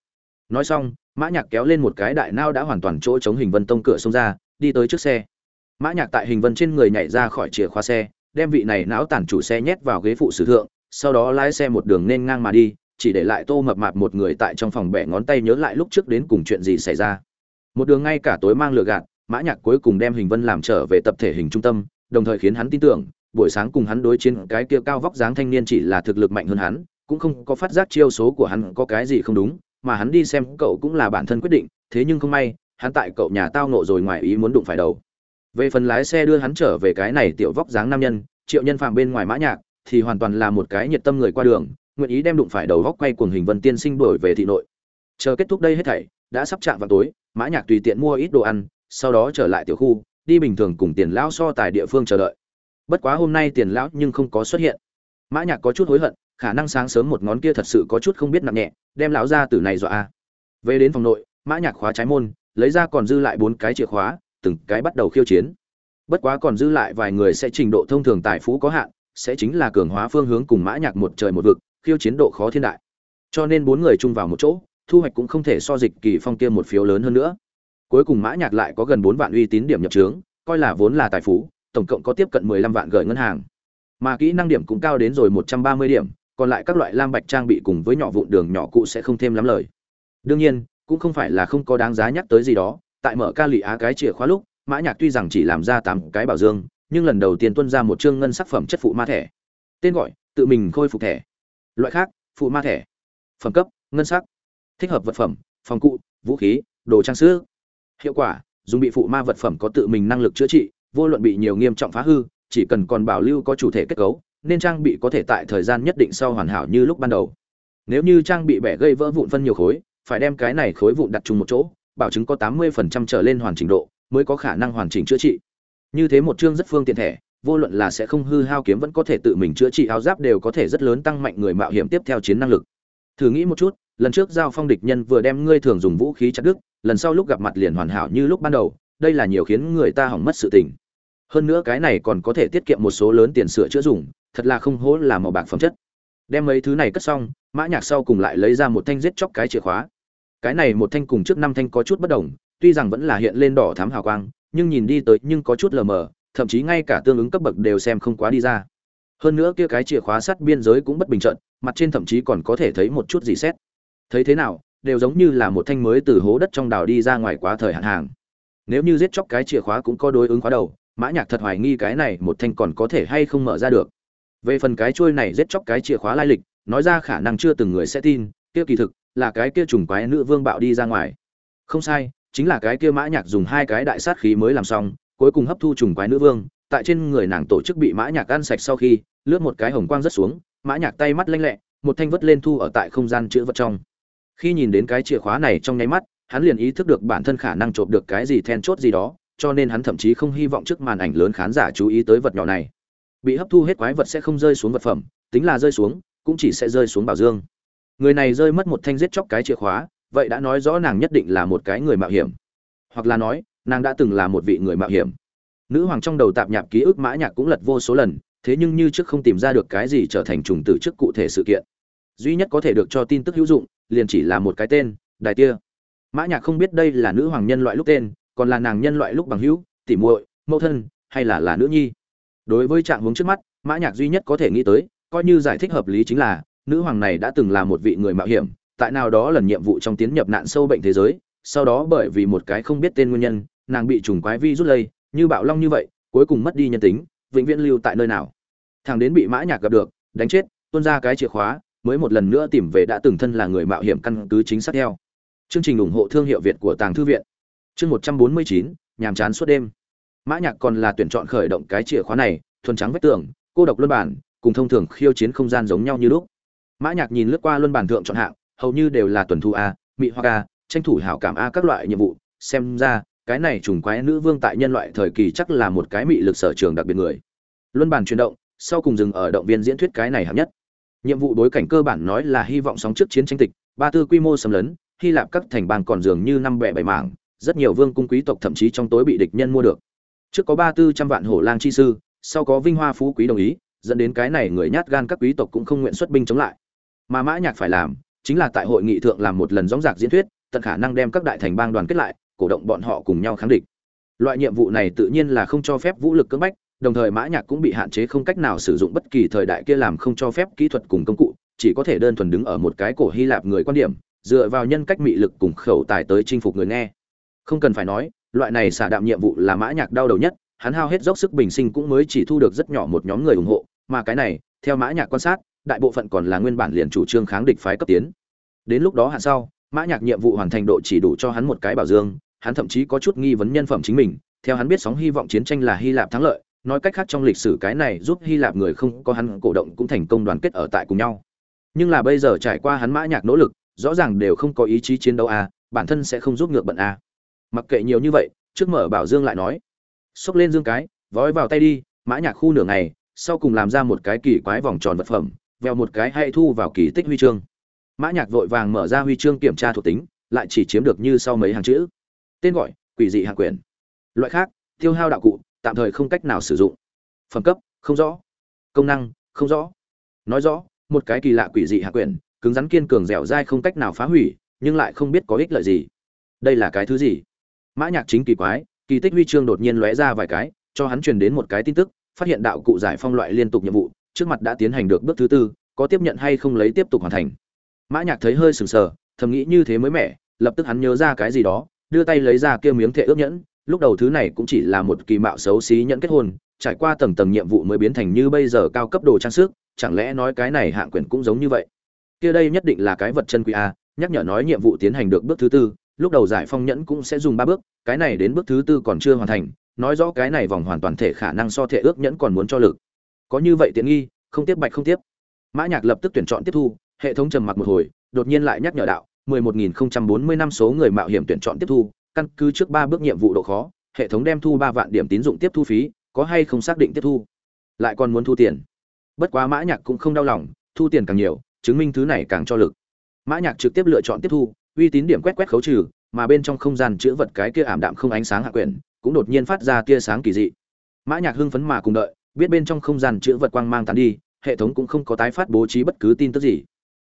Nói xong, mã nhạc kéo lên một cái đại nao đã hoàn toàn chỗ chống hình vân tông cửa xông ra, đi tới trước xe. Mã nhạc tại hình vân trên người nhảy ra khỏi chìa khóa xe, đem vị này não tản chủ xe nhét vào ghế phụ sử thượng, sau đó lái xe một đường nên ngang mà đi, chỉ để lại tô mập mạp một người tại trong phòng bẻ ngón tay nhớ lại lúc trước đến cùng chuyện gì xảy ra. Một đường ngay cả tối mang lừa gạt, mã nhạc cuối cùng đem hình vân làm trở về tập thể hình trung tâm, đồng thời khiến hắn tin tưởng buổi sáng cùng hắn đối chiến cái kia cao vóc dáng thanh niên chỉ là thực lực mạnh hơn hắn, cũng không có phát giác chiêu số của hắn có cái gì không đúng, mà hắn đi xem cậu cũng là bản thân quyết định, thế nhưng không may, hắn tại cậu nhà tao nộ rồi ngoài ý muốn đụng phải đầu. Về phần lái xe đưa hắn trở về cái này tiểu vóc dáng nam nhân, triệu nhân phạm bên ngoài mã nhạc, thì hoàn toàn là một cái nhiệt tâm người qua đường, nguyện ý đem đụng phải đầu góc quay cuồng hình vân tiên sinh đổi về thị nội. Chờ kết thúc đây hết thảy, đã sắp chạm vào tối, mã nhạc tùy tiện mua ít đồ ăn, sau đó trở lại tiểu khu, đi bình thường cùng tiền lão so tài địa phương chờ đợi bất quá hôm nay tiền lão nhưng không có xuất hiện. Mã nhạc có chút hối hận, khả năng sáng sớm một ngón kia thật sự có chút không biết nặng nhẹ, đem lão ra từ này dọa a. Về đến phòng nội, mã nhạc khóa trái môn, lấy ra còn dư lại bốn cái chìa khóa, từng cái bắt đầu khiêu chiến. Bất quá còn dư lại vài người sẽ trình độ thông thường tài phú có hạn, sẽ chính là cường hóa phương hướng cùng mã nhạc một trời một vực, khiêu chiến độ khó thiên đại. Cho nên bốn người chung vào một chỗ, thu hoạch cũng không thể so dịch kỳ phong kia một phiếu lớn hơn nữa. Cuối cùng mã nhạc lại có gần bốn vạn uy tín điểm nhập trướng, coi là vốn là tài phú tổng cộng có tiếp cận mười lăm vạn gửi ngân hàng. Mà kỹ năng điểm cũng cao đến rồi một trăm ba mươi điểm, còn lại các loại lam bạch trang bị cùng với nhỏ vụn đường nhỏ cụ sẽ không thêm lắm lời. Đương nhiên, cũng không phải là không có đáng giá nhắc tới gì đó, tại mở ca lụy á cái chìa khóa lúc, mã nhạc tuy rằng chỉ làm ra tám cái bảo dương, nhưng lần đầu tiên tuân ra một chương ngân sắc phẩm chất phụ ma thẻ. Tên gọi, tự mình khôi phục thẻ. Loại khác, phụ ma thẻ. Phẩm cấp, ngân sắc. Thích hợp vật phẩm, phòng cụ, vũ khí, đồ trang sức. Hiệu quả, dùng bị phụ ma vật phẩm có tự mình năng lực chữa trị vô luận bị nhiều nghiêm trọng phá hư, chỉ cần còn bảo lưu có chủ thể kết cấu, nên trang bị có thể tại thời gian nhất định sau hoàn hảo như lúc ban đầu. Nếu như trang bị bẻ gây vỡ vụn phân nhiều khối, phải đem cái này khối vụn đặt chung một chỗ, bảo chứng có 80% trở lên hoàn chỉnh độ, mới có khả năng hoàn chỉnh chữa trị. Như thế một chương rất phương tiện thẻ vô luận là sẽ không hư hao kiếm vẫn có thể tự mình chữa trị áo giáp đều có thể rất lớn tăng mạnh người mạo hiểm tiếp theo chiến năng lực. Thử nghĩ một chút, lần trước giao phong địch nhân vừa đem ngươi thường dùng vũ khí chặt đứt, lần sau lúc gặp mặt liền hoàn hảo như lúc ban đầu, đây là nhiều khiến người ta hỏng mất sự tình hơn nữa cái này còn có thể tiết kiệm một số lớn tiền sửa chữa dùng, thật là không hố là màu bạc phẩm chất. Đem mấy thứ này cất xong, mã nhạc sau cùng lại lấy ra một thanh giết chóc cái chìa khóa. Cái này một thanh cùng trước năm thanh có chút bất đồng, tuy rằng vẫn là hiện lên đỏ thắm hào quang, nhưng nhìn đi tới nhưng có chút lờ mờ, thậm chí ngay cả tương ứng cấp bậc đều xem không quá đi ra. Hơn nữa kia cái chìa khóa sắt biên giới cũng bất bình trận, mặt trên thậm chí còn có thể thấy một chút gì xét. Thấy thế nào, đều giống như là một thanh mới từ hố đất trong đào đi ra ngoài quá thời hạn hàng. Nếu như giết chóc cái chìa khóa cũng có đối ứng khóa đầu mã nhạc thật hoài nghi cái này một thanh còn có thể hay không mở ra được. Về phần cái chuôi này giết chóc cái chìa khóa lai lịch, nói ra khả năng chưa từng người sẽ tin, kia kỳ thực là cái kia trùng quái nữ vương bạo đi ra ngoài. Không sai, chính là cái kia mã nhạc dùng hai cái đại sát khí mới làm xong, cuối cùng hấp thu trùng quái nữ vương, tại trên người nàng tổ chức bị mã nhạc ăn sạch sau khi, lướt một cái hồng quang rất xuống, mã nhạc tay mắt lanh lẹ, một thanh vứt lên thu ở tại không gian chứa vật trong. Khi nhìn đến cái chìa khóa này trong nháy mắt, hắn liền ý thức được bản thân khả năng trộm được cái gì then chốt gì đó cho nên hắn thậm chí không hy vọng trước màn ảnh lớn khán giả chú ý tới vật nhỏ này. Bị hấp thu hết quái vật sẽ không rơi xuống vật phẩm, tính là rơi xuống, cũng chỉ sẽ rơi xuống bảo dương. Người này rơi mất một thanh giết chóc cái chìa khóa, vậy đã nói rõ nàng nhất định là một cái người mạo hiểm. Hoặc là nói, nàng đã từng là một vị người mạo hiểm. Nữ hoàng trong đầu tạp nhạp ký ức mã nhạc cũng lật vô số lần, thế nhưng như trước không tìm ra được cái gì trở thành trùng tử trước cụ thể sự kiện. Duy nhất có thể được cho tin tức hữu dụng, liền chỉ là một cái tên, đài tia. Mã nhạc không biết đây là nữ hoàng nhân loại lúc tên còn là nàng nhân loại lúc bằng hữu, tỉ muội, mẫu thân, hay là là nữ nhi. Đối với trạng hướng trước mắt, mã nhạc duy nhất có thể nghĩ tới, coi như giải thích hợp lý chính là, nữ hoàng này đã từng là một vị người mạo hiểm, tại nào đó lần nhiệm vụ trong tiến nhập nạn sâu bệnh thế giới, sau đó bởi vì một cái không biết tên nguyên nhân, nàng bị trùng quái vi rút lây, như bạo long như vậy, cuối cùng mất đi nhân tính, vĩnh viễn lưu tại nơi nào. Thằng đến bị mã nhạc gặp được, đánh chết, tuôn ra cái chìa khóa, mới một lần nữa tìm về đã từng thân là người mạo hiểm căn cứ chính xác theo. Chương trình ủng hộ thương hiệu việt của tàng thư viện chương một trăm bốn mươi chín, nhàm chán suốt đêm. Mã nhạc còn là tuyển chọn khởi động cái chìa khóa này, thuần trắng vách tường, cô độc luân bản, cùng thông thường khiêu chiến không gian giống nhau như lúc. Mã nhạc nhìn lướt qua luân bản thượng chọn hạng, hầu như đều là tuần thu a mỹ hoa a, tranh thủ hảo cảm a các loại nhiệm vụ. Xem ra, cái này trùng quái nữ vương tại nhân loại thời kỳ chắc là một cái mị lực sở trường đặc biệt người. Luân bàn chuyển động, sau cùng dừng ở động viên diễn thuyết cái này hạng nhất. Nhiệm vụ đối cảnh cơ bản nói là hy vọng sóng trước chiến tranh tịch, ba tư quy mô xâm lấn, hy lạp các thành bang còn dường như năm bẻ bảy mảng rất nhiều vương cung quý tộc thậm chí trong tối bị địch nhân mua được. Trước có ba tư trăm vạn hổ lang chi sư, sau có vinh hoa phú quý đồng ý, dẫn đến cái này người nhát gan các quý tộc cũng không nguyện xuất binh chống lại. Mà mã nhạc phải làm chính là tại hội nghị thượng làm một lần gióng giạc diễn thuyết, tận khả năng đem các đại thành bang đoàn kết lại, cổ động bọn họ cùng nhau kháng địch. Loại nhiệm vụ này tự nhiên là không cho phép vũ lực cưỡng bách, đồng thời mã nhạc cũng bị hạn chế không cách nào sử dụng bất kỳ thời đại kia làm không cho phép kỹ thuật cùng công cụ, chỉ có thể đơn thuần đứng ở một cái cổ hy lạp người quan điểm, dựa vào nhân cách mị lực cùng khẩu tài tới chinh phục người nghe không cần phải nói loại này xả đạm nhiệm vụ là mã nhạc đau đầu nhất hắn hao hết dốc sức bình sinh cũng mới chỉ thu được rất nhỏ một nhóm người ủng hộ mà cái này theo mã nhạc quan sát đại bộ phận còn là nguyên bản liền chủ trương kháng địch phái cấp tiến đến lúc đó hạn sau mã nhạc nhiệm vụ hoàn thành độ chỉ đủ cho hắn một cái bảo dương hắn thậm chí có chút nghi vấn nhân phẩm chính mình theo hắn biết sóng hy vọng chiến tranh là hy lạp thắng lợi nói cách khác trong lịch sử cái này giúp hy lạp người không có hắn cổ động cũng thành công đoàn kết ở tại cùng nhau nhưng là bây giờ trải qua hắn mã nhạc nỗ lực rõ ràng đều không có ý chí chiến đấu a à, bản thân sẽ không giúp ngược bận a à mặc kệ nhiều như vậy trước mở bảo dương lại nói. Xốc lên dương cái vói vào tay đi mã nhạc khu nửa ngày sau cùng làm ra một cái kỳ quái vòng tròn vật phẩm vèo một cái hay thu vào kỳ tích huy chương. Mã nhạc vội vàng mở ra huy chương kiểm tra thuộc tính lại chỉ chiếm được như sau mấy hàng chữ. Tên gọi quỷ dị hạng quyền loại khác tiêu hao đạo cụ tạm thời không cách nào sử dụng. Phẩm cấp không rõ. Công năng không rõ. Nói rõ một cái kỳ lạ quỷ dị hạ quyền, cứng rắn kiên cường dẻo dai không cách nào phá hủy nhưng lại không biết có ích lợi gì. Đây là cái thứ gì? Mã nhạc chính kỳ quái, kỳ tích huy chương đột nhiên lóe ra vài cái, cho hắn truyền đến một cái tin tức, phát hiện đạo cụ giải phong loại liên tục nhiệm vụ, trước mặt đã tiến hành được bước thứ tư, có tiếp nhận hay không lấy tiếp tục hoàn thành. Mã nhạc thấy hơi sừng sờ, thầm nghĩ như thế mới mẻ, lập tức hắn nhớ ra cái gì đó, đưa tay lấy ra kia miếng thệ ước nhẫn, lúc đầu thứ này cũng chỉ là một kỳ mạo xấu xí nhẫn kết hôn, trải qua tầng tầng nhiệm vụ mới biến thành như bây giờ cao cấp đồ trang sức, chẳng lẽ nói cái này hạng quyền cũng giống như vậy? Kia đây nhất định là cái vật chân quý a nhắc nhở nói nhiệm vụ tiến hành được bước thứ tư lúc đầu giải phong nhẫn cũng sẽ dùng ba bước, cái này đến bước thứ tư còn chưa hoàn thành, nói rõ cái này vòng hoàn toàn thể khả năng so thể ước nhẫn còn muốn cho lực. Có như vậy tiện nghi, không tiếp bạch không tiếp. Mã nhạc lập tức tuyển chọn tiếp thu, hệ thống trầm mặc một hồi, đột nhiên lại nhắc nhở đạo 11.040 năm số người mạo hiểm tuyển chọn tiếp thu, căn cứ trước ba bước nhiệm vụ độ khó, hệ thống đem thu ba vạn điểm tín dụng tiếp thu phí, có hay không xác định tiếp thu? Lại còn muốn thu tiền. Bất quá mã nhạc cũng không đau lòng, thu tiền càng nhiều, chứng minh thứ này càng cho lực. Mã nhạc trực tiếp lựa chọn tiếp thu uy tín điểm quét quét khấu trừ, mà bên trong không gian chứa vật cái kia ảm đạm không ánh sáng hạ quyển, cũng đột nhiên phát ra tia sáng kỳ dị. Mã nhạc hưng phấn mà cùng đợi, biết bên trong không gian chứa vật quang mang tán đi, hệ thống cũng không có tái phát bố trí bất cứ tin tức gì.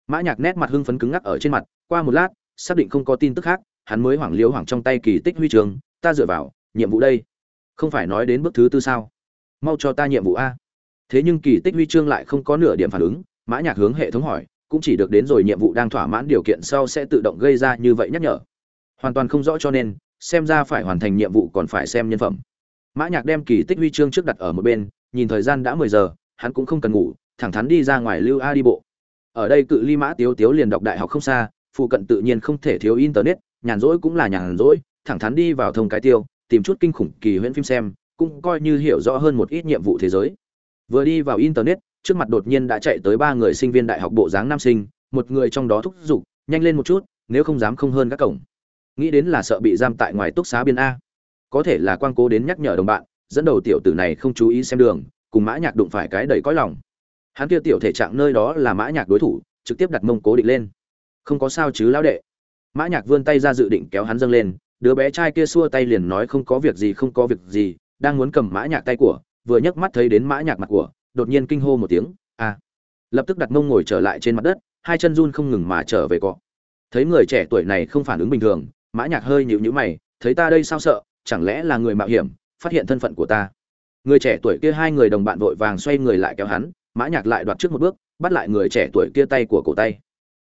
Mã nhạc nét mặt hưng phấn cứng ngắc ở trên mặt, qua một lát, xác định không có tin tức khác, hắn mới hoảng liếu hoảng trong tay kỳ tích huy trường, ta dựa vào, nhiệm vụ đây. Không phải nói đến bước thứ tư sao? Mau cho ta nhiệm vụ a. Thế nhưng kỳ tích huy chương lại không có nửa điểm phản ứng, mã nhạc hướng hệ thống hỏi cũng chỉ được đến rồi nhiệm vụ đang thỏa mãn điều kiện sau sẽ tự động gây ra như vậy nhắc nhở. Hoàn toàn không rõ cho nên, xem ra phải hoàn thành nhiệm vụ còn phải xem nhân phẩm. Mã nhạc đem kỳ tích huy chương trước đặt ở một bên, nhìn thời gian đã mười giờ, hắn cũng không cần ngủ, thẳng thắn đi ra ngoài lưu a đi bộ. Ở đây cự ly mã tiếu tiếu liền đọc đại học không xa, phụ cận tự nhiên không thể thiếu internet, nhàn rỗi cũng là nhàn rỗi, thẳng thắn đi vào thông cái tiêu, tìm chút kinh khủng kỳ huyễn phim xem, cũng coi như hiểu rõ hơn một ít nhiệm vụ thế giới. Vừa đi vào internet trước mặt đột nhiên đã chạy tới ba người sinh viên đại học bộ dáng nam sinh, một người trong đó thúc giục, nhanh lên một chút, nếu không dám không hơn các cổng. Nghĩ đến là sợ bị giam tại ngoài túc xá biên a. Có thể là quan cố đến nhắc nhở đồng bạn, dẫn đầu tiểu tử này không chú ý xem đường, cùng mã nhạc đụng phải cái đầy cõi lòng. Hắn kia tiểu thể trạng nơi đó là mã nhạc đối thủ, trực tiếp đặt mông cố định lên. Không có sao chứ lão đệ. Mã nhạc vươn tay ra dự định kéo hắn dâng lên, đứa bé trai kia xua tay liền nói không có việc gì, không có việc gì, đang muốn cầm mã nhạc tay của, vừa nhấc mắt thấy đến mã nhạc mặt của đột nhiên kinh hô một tiếng a lập tức đặt mông ngồi trở lại trên mặt đất, hai chân run không ngừng mà trở về cọ. Thấy người trẻ tuổi này không phản ứng bình thường, mã nhạc hơi nhíu nhíu mày, thấy ta đây sao sợ? Chẳng lẽ là người mạo hiểm, phát hiện thân phận của ta? Người trẻ tuổi kia hai người đồng bạn vội vàng xoay người lại kéo hắn, mã nhạc lại đoạt trước một bước, bắt lại người trẻ tuổi kia tay của cổ tay.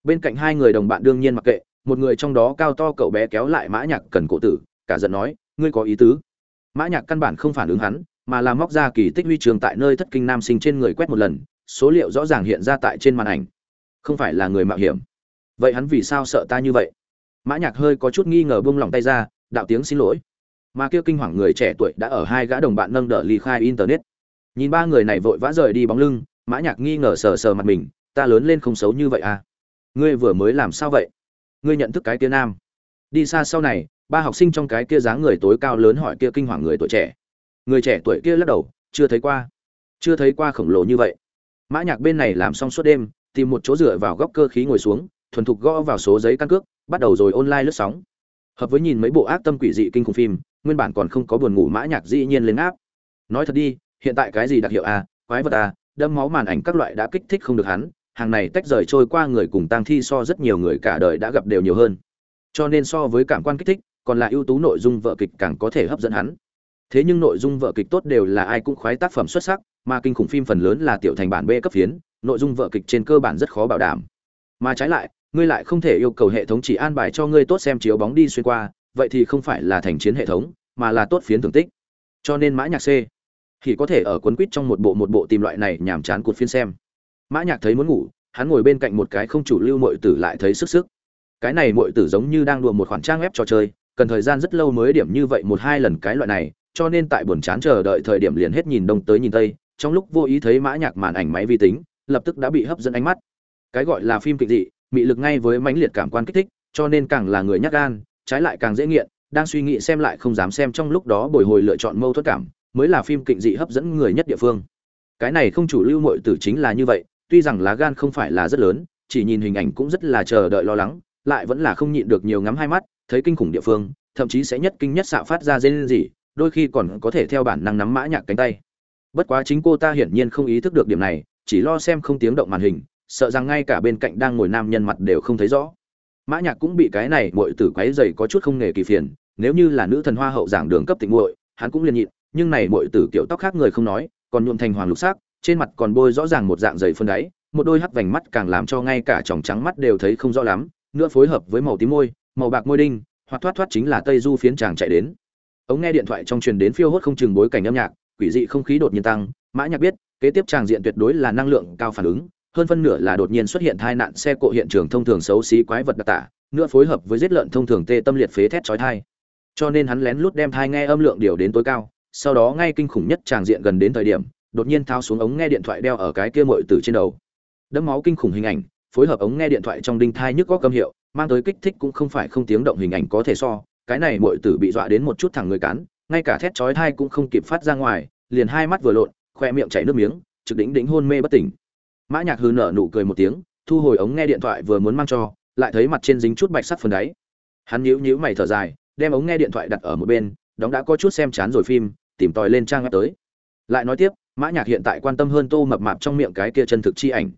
Bên cạnh hai người đồng bạn đương nhiên mặc kệ, một người trong đó cao to cậu bé kéo lại mã nhạc cần cổ tử, cả giận nói, ngươi có ý tứ? Mã nhạc căn bản không phản ứng hắn mà là móc ra kỳ tích huy trường tại nơi thất kinh nam sinh trên người quét một lần, số liệu rõ ràng hiện ra tại trên màn ảnh. Không phải là người mạo hiểm. Vậy hắn vì sao sợ ta như vậy? Mã nhạc hơi có chút nghi ngờ buông lỏng tay ra, đạo tiếng xin lỗi. Mà kia kinh hoàng người trẻ tuổi đã ở hai gã đồng bạn nâng đỡ ly khai internet. Nhìn ba người này vội vã rời đi bóng lưng, mã nhạc nghi ngờ sờ sờ mặt mình, ta lớn lên không xấu như vậy à? Ngươi vừa mới làm sao vậy? Ngươi nhận thức cái kia nam. Đi xa sau này, ba học sinh trong cái kia dáng người tối cao lớn hỏi kia kinh hoàng người tuổi trẻ người trẻ tuổi kia lắc đầu, chưa thấy qua. Chưa thấy qua khổng lồ như vậy. Mã nhạc bên này làm xong suốt đêm, tìm một chỗ dựa vào góc cơ khí ngồi xuống, thuần thục gõ vào số giấy căn cước, bắt đầu rồi online lướt sóng. Hợp với nhìn mấy bộ ác tâm quỷ dị kinh khủng phim, nguyên bản còn không có buồn ngủ mã nhạc dĩ nhiên lên áp. Nói thật đi, hiện tại cái gì đặc hiệu a quái vật à, a đâm máu màn ảnh các loại đã kích thích không được hắn, hàng này tách rời trôi qua người cùng tang thi so rất nhiều người cả đời đã gặp đều nhiều hơn. Cho nên so với cảm quan kích thích, còn là ưu tú nội dung vợ kịch càng có thể hấp dẫn hắn thế nhưng nội dung vợ kịch tốt đều là ai cũng khoái tác phẩm xuất sắc, mà kinh khủng phim phần lớn là tiểu thành bản b cấp phiến, nội dung vợ kịch trên cơ bản rất khó bảo đảm. Mà trái lại, ngươi lại không thể yêu cầu hệ thống chỉ an bài cho ngươi tốt xem chiếu bóng đi xuyên qua, vậy thì không phải là thành chiến hệ thống, mà là tốt phiến thường tích. Cho nên mã nhạc c, thì có thể ở cuốn quýt trong một bộ một bộ tìm loại này nhàm chán cột phiên xem. Mã nhạc thấy muốn ngủ, hắn ngồi bên cạnh một cái không chủ lưu muội tử lại thấy sức sức. Cái này muội tử giống như đang đùa một khoản trang web trò chơi, cần thời gian rất lâu mới điểm như vậy một hai lần cái loại này cho nên tại buồn chán chờ đợi thời điểm liền hết nhìn đông tới nhìn tây, trong lúc vô ý thấy mã nhạc màn ảnh máy vi tính, lập tức đã bị hấp dẫn ánh mắt. Cái gọi là phim kịch dị, mị lực ngay với mãnh liệt cảm quan kích thích, cho nên càng là người nhát gan, trái lại càng dễ nghiện, đang suy nghĩ xem lại không dám xem trong lúc đó bồi hồi lựa chọn mâu thuẫn cảm, mới là phim kịch dị hấp dẫn người nhất địa phương. Cái này không chủ lưu muội tử chính là như vậy, tuy rằng lá gan không phải là rất lớn, chỉ nhìn hình ảnh cũng rất là chờ đợi lo lắng, lại vẫn là không nhịn được nhiều ngắm hai mắt, thấy kinh khủng địa phương, thậm chí sẽ nhất kinh nhất xạ phát ra dên gì đôi khi còn có thể theo bản năng nắm mã nhạc cánh tay. Bất quá chính cô ta hiển nhiên không ý thức được điểm này, chỉ lo xem không tiếng động màn hình, sợ rằng ngay cả bên cạnh đang ngồi nam nhân mặt đều không thấy rõ. Mã nhạc cũng bị cái này muội tử quấy rầy có chút không nghề kỳ phiền, nếu như là nữ thần hoa hậu giảng đường cấp tịnh muội, hắn cũng liền nhịn, nhưng này muội tử kiểu tóc khác người không nói, còn nhuộm thành hoàng lục sắc, trên mặt còn bôi rõ ràng một dạng dày phân đáy một đôi hắc vành mắt càng làm cho ngay cả tròng trắng mắt đều thấy không rõ lắm, nữa phối hợp với màu tím môi, màu bạc môi đinh, hoặc thoát thoát chính là tây du phiến chàng chạy đến ống nghe điện thoại trong truyền đến phiêu hốt không chừng bối cảnh âm nhạc, quỷ dị không khí đột nhiên tăng, mã nhạc biết, kế tiếp tràng diện tuyệt đối là năng lượng cao phản ứng, hơn phân nửa là đột nhiên xuất hiện tai nạn xe cộ hiện trường thông thường xấu xí quái vật đặc tả, nữa phối hợp với giết lợn thông thường tê tâm liệt phế thét chói tai. Cho nên hắn lén lút đem thai nghe âm lượng điều đến tối cao, sau đó ngay kinh khủng nhất tràng diện gần đến thời điểm, đột nhiên thao xuống ống nghe điện thoại đeo ở cái kia muội tử trên đầu. Đẫm máu kinh khủng hình ảnh, phối hợp ống nghe điện thoại trong đinh thai nhức góc câm hiệu, mang tới kích thích cũng không phải không tiếng động hình ảnh có thể so cái này muội tử bị dọa đến một chút thẳng người cắn ngay cả thét chói tai cũng không kịp phát ra ngoài, liền hai mắt vừa lộn khóe miệng chảy nước miếng, trực đỉnh đỉnh hôn mê bất tỉnh. Mã nhạc hừ nở nụ cười một tiếng, thu hồi ống nghe điện thoại vừa muốn mang cho, lại thấy mặt trên dính chút bạch sắc phần đáy. Hắn nhíu nhíu mày thở dài, đem ống nghe điện thoại đặt ở một bên, đóng đã có chút xem chán rồi phim, tìm tòi lên trang web tới. Lại nói tiếp, mã nhạc hiện tại quan tâm hơn tô mập mạp trong miệng cái kia chân thực chi ảnh.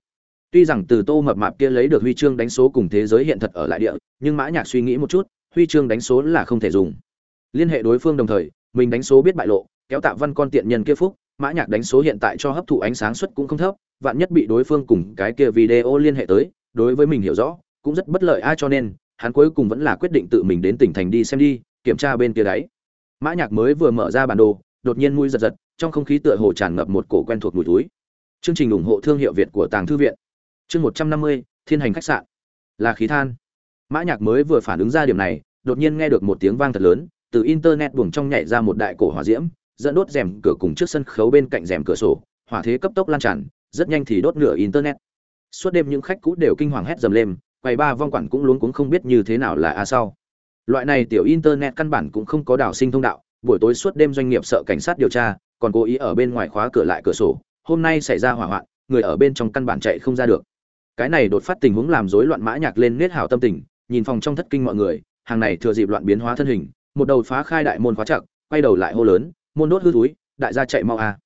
Tuy rằng từ tô mập mạp kia lấy được huy chương đánh số cùng thế giới hiện thật ở lại địa, nhưng mã nhạc suy nghĩ một chút huy chương đánh số là không thể dùng. Liên hệ đối phương đồng thời, mình đánh số biết bại lộ, kéo tạ văn con tiện nhân kia phúc, mã nhạc đánh số hiện tại cho hấp thụ ánh sáng suất cũng không thấp, vạn nhất bị đối phương cùng cái kia video liên hệ tới, đối với mình hiểu rõ, cũng rất bất lợi. Ai cho nên, hắn cuối cùng vẫn là quyết định tự mình đến tỉnh thành đi xem đi, kiểm tra bên kia đấy mã nhạc mới vừa mở ra bản đồ, đột nhiên mũi giật giật, trong không khí tựa hồ tràn ngập một cổ quen thuộc mùi túi chương trình ủng hộ thương hiệu việt của tàng thư viện. Chương một trăm năm mươi, thiên hành khách sạn. Là khí than mã nhạc mới vừa phản ứng ra điểm này, đột nhiên nghe được một tiếng vang thật lớn, từ internet buồng trong nhảy ra một đại cổ hỏa diễm, dẫn đốt rèm cửa cùng trước sân khấu bên cạnh rèm cửa sổ, hỏa thế cấp tốc lan tràn, rất nhanh thì đốt nửa internet. Suốt đêm những khách cũ đều kinh hoàng hét dầm lên, quầy ba vong quản cũng luống cuống không biết như thế nào là a sau loại này tiểu internet căn bản cũng không có đảo sinh thông đạo, buổi tối suốt đêm doanh nghiệp sợ cảnh sát điều tra, còn cố ý ở bên ngoài khóa cửa lại cửa sổ, hôm nay xảy ra hỏa hoạn, người ở bên trong căn bản chạy không ra được. Cái này đột phát tình huống làm rối loạn mã nhạc lên nết hảo tâm tình nhìn phòng trong thất kinh mọi người, hàng này thừa dịp loạn biến hóa thân hình, một đầu phá khai đại môn khóa chặt, quay đầu lại hô lớn, môn đốt hư túi đại gia chạy mau a.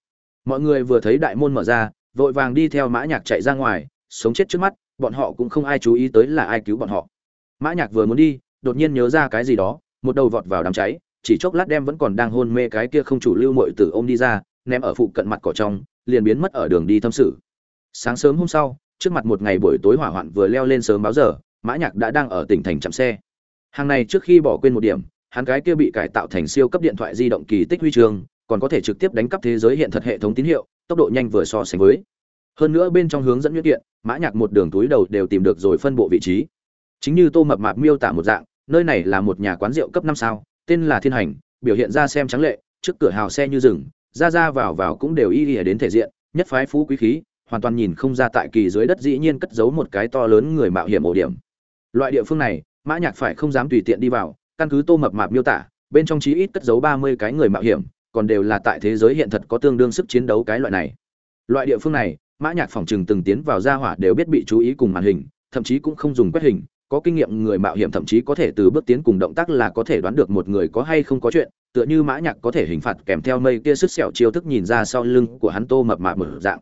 Mọi người vừa thấy đại môn mở ra, vội vàng đi theo mã nhạc chạy ra ngoài, sống chết trước mắt, bọn họ cũng không ai chú ý tới là ai cứu bọn họ. Mã nhạc vừa muốn đi, đột nhiên nhớ ra cái gì đó, một đầu vọt vào đám cháy, chỉ chốc lát đem vẫn còn đang hôn mê cái kia không chủ lưu muội tử ôm đi ra, ném ở phụ cận mặt cỏ trong, liền biến mất ở đường đi thâm sự. Sáng sớm hôm sau, trước mặt một ngày buổi tối hỏa hoạn vừa leo lên sớm báo giờ mã nhạc đã đang ở tỉnh thành chạm xe. Hàng này trước khi bỏ quên một điểm, hắn cái kia bị cải tạo thành siêu cấp điện thoại di động kỳ tích huy chương, còn có thể trực tiếp đánh cắp thế giới hiện thật hệ thống tín hiệu, tốc độ nhanh vừa so sánh với. Hơn nữa bên trong hướng dẫn nhuyễn kiện, mã nhạc một đường túi đầu đều tìm được rồi phân bộ vị trí. Chính như tô mập mạp miêu tả một dạng, nơi này là một nhà quán rượu cấp năm sao, tên là thiên hành, biểu hiện ra xem trắng lệ, trước cửa hào xe như rừng, ra ra vào vào cũng đều y ỉa đến thể diện, nhất phái phú quý khí, hoàn toàn nhìn không ra tại kỳ dưới đất dĩ nhiên cất giấu một cái to lớn người mạo hiểm ổ điểm loại địa phương này, mã nhạc phải không dám tùy tiện đi vào, căn cứ tô mập mạp miêu tả, bên trong chí ít cất giấu ba mươi cái người mạo hiểm, còn đều là tại thế giới hiện thật có tương đương sức chiến đấu cái loại này. Loại địa phương này, mã nhạc phòng trừng từng tiến vào gia hỏa đều biết bị chú ý cùng màn hình, thậm chí cũng không dùng quét hình, có kinh nghiệm người mạo hiểm thậm chí có thể từ bước tiến cùng động tác là có thể đoán được một người có hay không có chuyện, tựa như mã nhạc có thể hình phạt kèm theo mây kia sức sẹo chiêu thức nhìn ra sau lưng của hắn tô mập mạp mở dạng.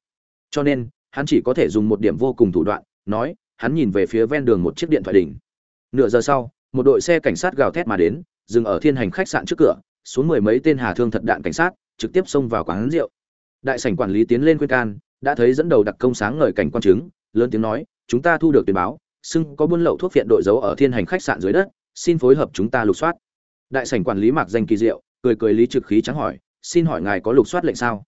Cho nên, hắn chỉ có thể dùng một điểm vô cùng thủ đoạn, nói hắn nhìn về phía ven đường một chiếc điện thoại đỉnh. Nửa giờ sau, một đội xe cảnh sát gào thét mà đến, dừng ở thiên hành khách sạn trước cửa, xuống mười mấy tên hà thương thật đạn cảnh sát, trực tiếp xông vào quán rượu. Đại sảnh quản lý tiến lên khuyên can, đã thấy dẫn đầu đặc công sáng ngời cảnh quan chứng, lớn tiếng nói, chúng ta thu được tin báo, xưng có buôn lậu thuốc viện đội giấu ở thiên hành khách sạn dưới đất, xin phối hợp chúng ta lục soát. Đại sảnh quản lý mạc danh kỳ diệu, cười cười lý trực khí trắng hỏi, xin hỏi ngài có lục soát lệnh sao?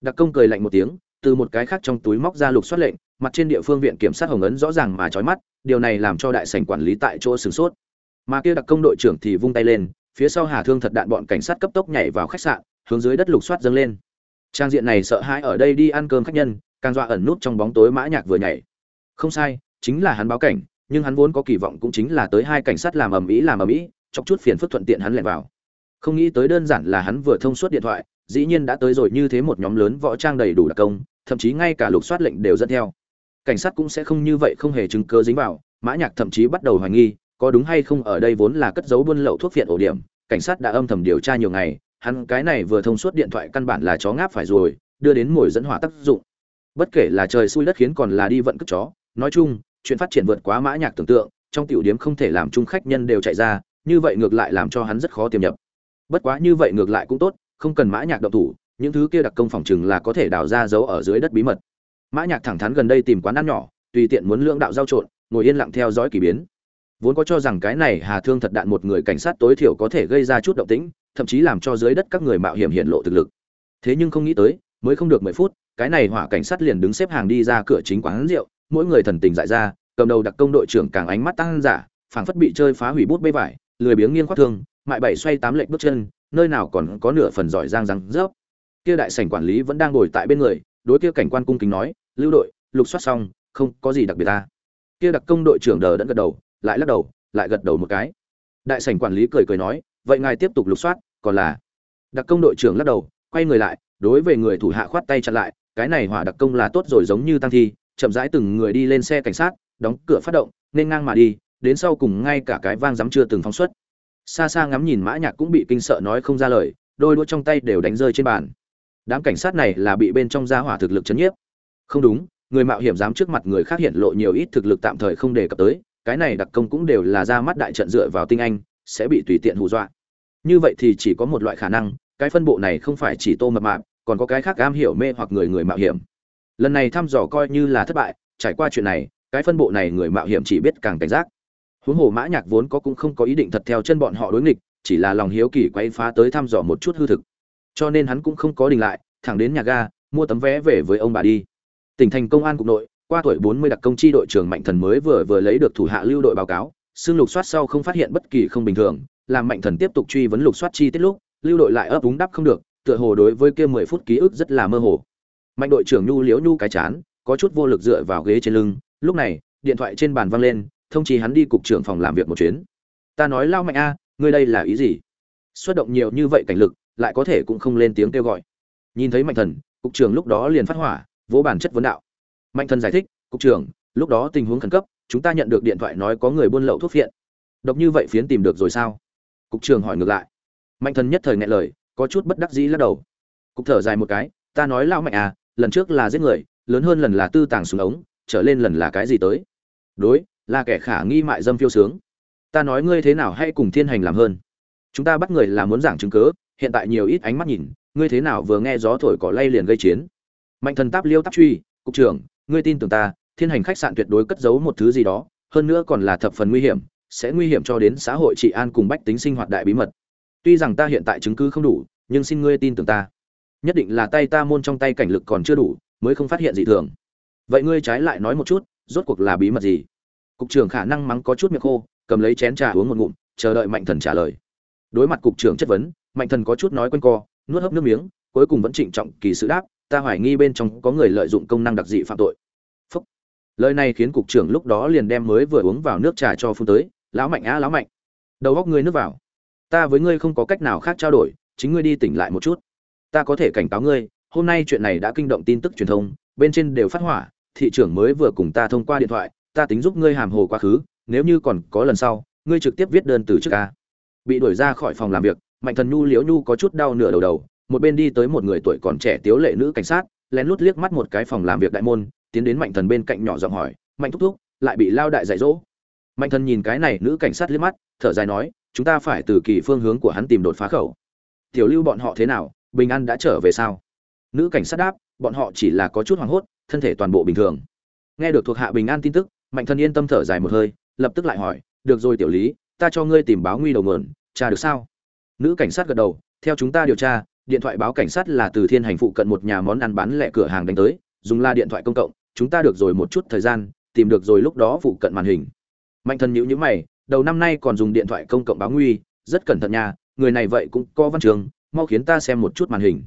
Đặc công cười lạnh một tiếng, từ một cái khác trong túi móc ra lục soát lệnh mặt trên địa phương viện kiểm sát hồng ấn rõ ràng mà chói mắt, điều này làm cho đại sảnh quản lý tại chỗ sửng sốt. Mà kia đặc công đội trưởng thì vung tay lên, phía sau hà thương thật đạn bọn cảnh sát cấp tốc nhảy vào khách sạn, hướng dưới đất lục soát dâng lên. Trang diện này sợ hãi ở đây đi ăn cơm khách nhân, càng dọa ẩn nút trong bóng tối mã nhạc vừa nhảy. Không sai, chính là hắn báo cảnh, nhưng hắn vốn có kỳ vọng cũng chính là tới hai cảnh sát làm ầm ĩ làm ầm ĩ, chọc chút phiền phức thuận tiện hắn lẻn vào. Không nghĩ tới đơn giản là hắn vừa thông suốt điện thoại, dĩ nhiên đã tới rồi như thế một nhóm lớn võ trang đầy đủ đặc công, thậm chí ngay cả lục soát lệnh đều dẫn theo cảnh sát cũng sẽ không như vậy không hề chứng cứ dính vào, mã nhạc thậm chí bắt đầu hoài nghi, có đúng hay không ở đây vốn là cất giấu buôn lậu thuốc viện ổ điểm, cảnh sát đã âm thầm điều tra nhiều ngày, hắn cái này vừa thông suốt điện thoại căn bản là chó ngáp phải rồi, đưa đến mồi dẫn hỏa tác dụng. Bất kể là trời xui đất khiến còn là đi vận cất chó, nói chung, chuyện phát triển vượt quá mã nhạc tưởng tượng, trong tiểu điểm không thể làm chung khách nhân đều chạy ra, như vậy ngược lại làm cho hắn rất khó tiềm nhập. Bất quá như vậy ngược lại cũng tốt, không cần mã nhạc động thủ, những thứ kia đặc công phòng chừng là có thể đào ra giấu ở dưới đất bí mật mã nhạc thẳng thắn gần đây tìm quán ăn nhỏ, tùy tiện muốn lượng đạo giao trộn, ngồi yên lặng theo dõi kỳ biến. Vốn có cho rằng cái này hà thương thật đạn một người cảnh sát tối thiểu có thể gây ra chút động tĩnh, thậm chí làm cho dưới đất các người mạo hiểm hiện lộ thực lực. Thế nhưng không nghĩ tới, mới không được mười phút, cái này hỏa cảnh sát liền đứng xếp hàng đi ra cửa chính quán rượu, mỗi người thần tình dại ra, cầm đầu đặc công đội trưởng càng ánh mắt tăng giả, phảng phất bị chơi phá hủy bút bê vải, lười biếng nghiêng khoát thương, mại bảy xoay tám lệnh bước chân, nơi nào còn có nửa phần giỏi giang răng rớp. Kia đại sảnh quản lý vẫn đang ngồi tại bên người, đối kia cảnh quan cung kính nói lưu đội, lục soát xong, không có gì đặc biệt ta kia đặc công đội trưởng đờ đẫn gật đầu, lại lắc đầu, lại gật đầu một cái. Đại sảnh quản lý cười cười nói, vậy ngài tiếp tục lục soát, còn là? Đặc công đội trưởng lắc đầu, quay người lại, đối với người thủ hạ khoát tay chặn lại, cái này hỏa đặc công là tốt rồi giống như tăng thi, chậm rãi từng người đi lên xe cảnh sát, đóng cửa phát động, nên ngang mà đi, đến sau cùng ngay cả cái vang dám chưa từng phóng xuất. Xa xa ngắm nhìn mã nhạc cũng bị kinh sợ nói không ra lời, đôi đũa trong tay đều đánh rơi trên bàn. Đám cảnh sát này là bị bên trong gia hỏa thực lực chấn nhiếp không đúng, người mạo hiểm dám trước mặt người khác hiện lộ nhiều ít thực lực tạm thời không đề cập tới, cái này đặc công cũng đều là ra mắt đại trận dựa vào tinh anh, sẽ bị tùy tiện hù dọa. Như vậy thì chỉ có một loại khả năng, cái phân bộ này không phải chỉ tô mập mạp, còn có cái khác am hiểu mê hoặc người người mạo hiểm. Lần này thăm dò coi như là thất bại, trải qua chuyện này, cái phân bộ này người mạo hiểm chỉ biết càng cảnh giác. Huống hồ mã nhạc vốn có cũng không có ý định thật theo chân bọn họ đối nghịch, chỉ là lòng hiếu kỳ quay phá tới thăm dò một chút hư thực. Cho nên hắn cũng không có đình lại, thẳng đến nhà ga, mua tấm vé về với ông bà đi tỉnh thành công an cục nội, qua tuổi 40 đặc công chi đội trưởng mạnh thần mới vừa vừa lấy được thủ hạ lưu đội báo cáo, xương lục soát sau không phát hiện bất kỳ không bình thường, làm mạnh thần tiếp tục truy vấn lục soát chi tiết lúc, lưu đội lại ấp úng đáp không được, tựa hồ đối với kia 10 phút ký ức rất là mơ hồ. Mạnh đội trưởng nhu liễu nhu cái chán, có chút vô lực dựa vào ghế trên lưng, lúc này, điện thoại trên bàn vang lên, thông chí hắn đi cục trưởng phòng làm việc một chuyến. Ta nói lao mạnh a, ngươi đây là ý gì? Xuất động nhiều như vậy cảnh lực, lại có thể cũng không lên tiếng kêu gọi. Nhìn thấy mạnh thần, cục trưởng lúc đó liền phát hỏa vỗ bản chất vấn đạo. Mạnh thần giải thích, cục trưởng, lúc đó tình huống khẩn cấp, chúng ta nhận được điện thoại nói có người buôn lậu thuốc phiện. Độc như vậy phiến tìm được rồi sao? Cục trưởng hỏi ngược lại. Mạnh thần nhất thời nghe lời, có chút bất đắc dĩ lắc đầu. Cục thở dài một cái, ta nói lao mạnh à lần trước là giết người, lớn hơn lần là tư tàng súng ống, trở lên lần là cái gì tới? Đối, là kẻ khả nghi mại dâm phiêu sướng. Ta nói ngươi thế nào hay cùng thiên hành làm hơn. Chúng ta bắt người là muốn giảng chứng cớ hiện tại nhiều ít ánh mắt nhìn, ngươi thế nào vừa nghe gió thổi cỏ lay liền gây chiến mạnh thần táp liêu táp truy, cục trưởng, ngươi tin tưởng ta, thiên hành khách sạn tuyệt đối cất giấu một thứ gì đó, hơn nữa còn là thập phần nguy hiểm, sẽ nguy hiểm cho đến xã hội trị an cùng bách tính sinh hoạt đại bí mật. Tuy rằng ta hiện tại chứng cứ không đủ, nhưng xin ngươi tin tưởng ta. Nhất định là tay ta môn trong tay cảnh lực còn chưa đủ, mới không phát hiện gì thường. Vậy ngươi trái lại nói một chút, rốt cuộc là bí mật gì? Cục trưởng khả năng mắng có chút miệng khô, cầm lấy chén trà uống một ngụm, chờ đợi mạnh thần trả lời. Đối mặt cục trưởng chất vấn, mạnh thần có chút nói quanh co, nuốt hấp nước miếng, cuối cùng vẫn trịnh trọng kỳ sự đáp ta hoài nghi bên trong có người lợi dụng công năng đặc dị phạm tội. Phúc. lời này khiến cục trưởng lúc đó liền đem mới vừa uống vào nước trà cho phun tới, lão mạnh á, lão mạnh, đầu góc ngươi nước vào. Ta với ngươi không có cách nào khác trao đổi, chính ngươi đi tỉnh lại một chút. Ta có thể cảnh cáo ngươi, hôm nay chuyện này đã kinh động tin tức truyền thông, bên trên đều phát hỏa, thị trưởng mới vừa cùng ta thông qua điện thoại, ta tính giúp ngươi hàm hồ quá khứ, nếu như còn có lần sau, ngươi trực tiếp viết đơn từ trước ca bị đuổi ra khỏi phòng làm việc, mạnh thần nhu, liễu nhu có chút đau nửa đầu đầu một bên đi tới một người tuổi còn trẻ tiếu lệ nữ cảnh sát, lén lút liếc mắt một cái phòng làm việc đại môn, tiến đến mạnh thần bên cạnh nhỏ giọng hỏi, mạnh thúc thúc, lại bị lao đại dạy dỗ? Mạnh thần nhìn cái này nữ cảnh sát liếc mắt, thở dài nói, chúng ta phải từ kỳ phương hướng của hắn tìm đột phá khẩu. Tiểu lưu bọn họ thế nào, bình an đã trở về sao? Nữ cảnh sát đáp, bọn họ chỉ là có chút hoảng hốt, thân thể toàn bộ bình thường. Nghe được thuộc hạ bình an tin tức, mạnh thần yên tâm thở dài một hơi, lập tức lại hỏi, được rồi tiểu lý, ta cho ngươi tìm báo nguy đầu mượn tra được sao? Nữ cảnh sát gật đầu, theo chúng ta điều tra điện thoại báo cảnh sát là từ thiên hành phụ cận một nhà món ăn bán lẻ cửa hàng đánh tới, dùng la điện thoại công cộng, chúng ta được rồi một chút thời gian, tìm được rồi lúc đó phụ cận màn hình. Mạnh thần nhữ nhữ mày, đầu năm nay còn dùng điện thoại công cộng báo nguy, rất cẩn thận nha, người này vậy cũng có văn trường, mau khiến ta xem một chút màn hình.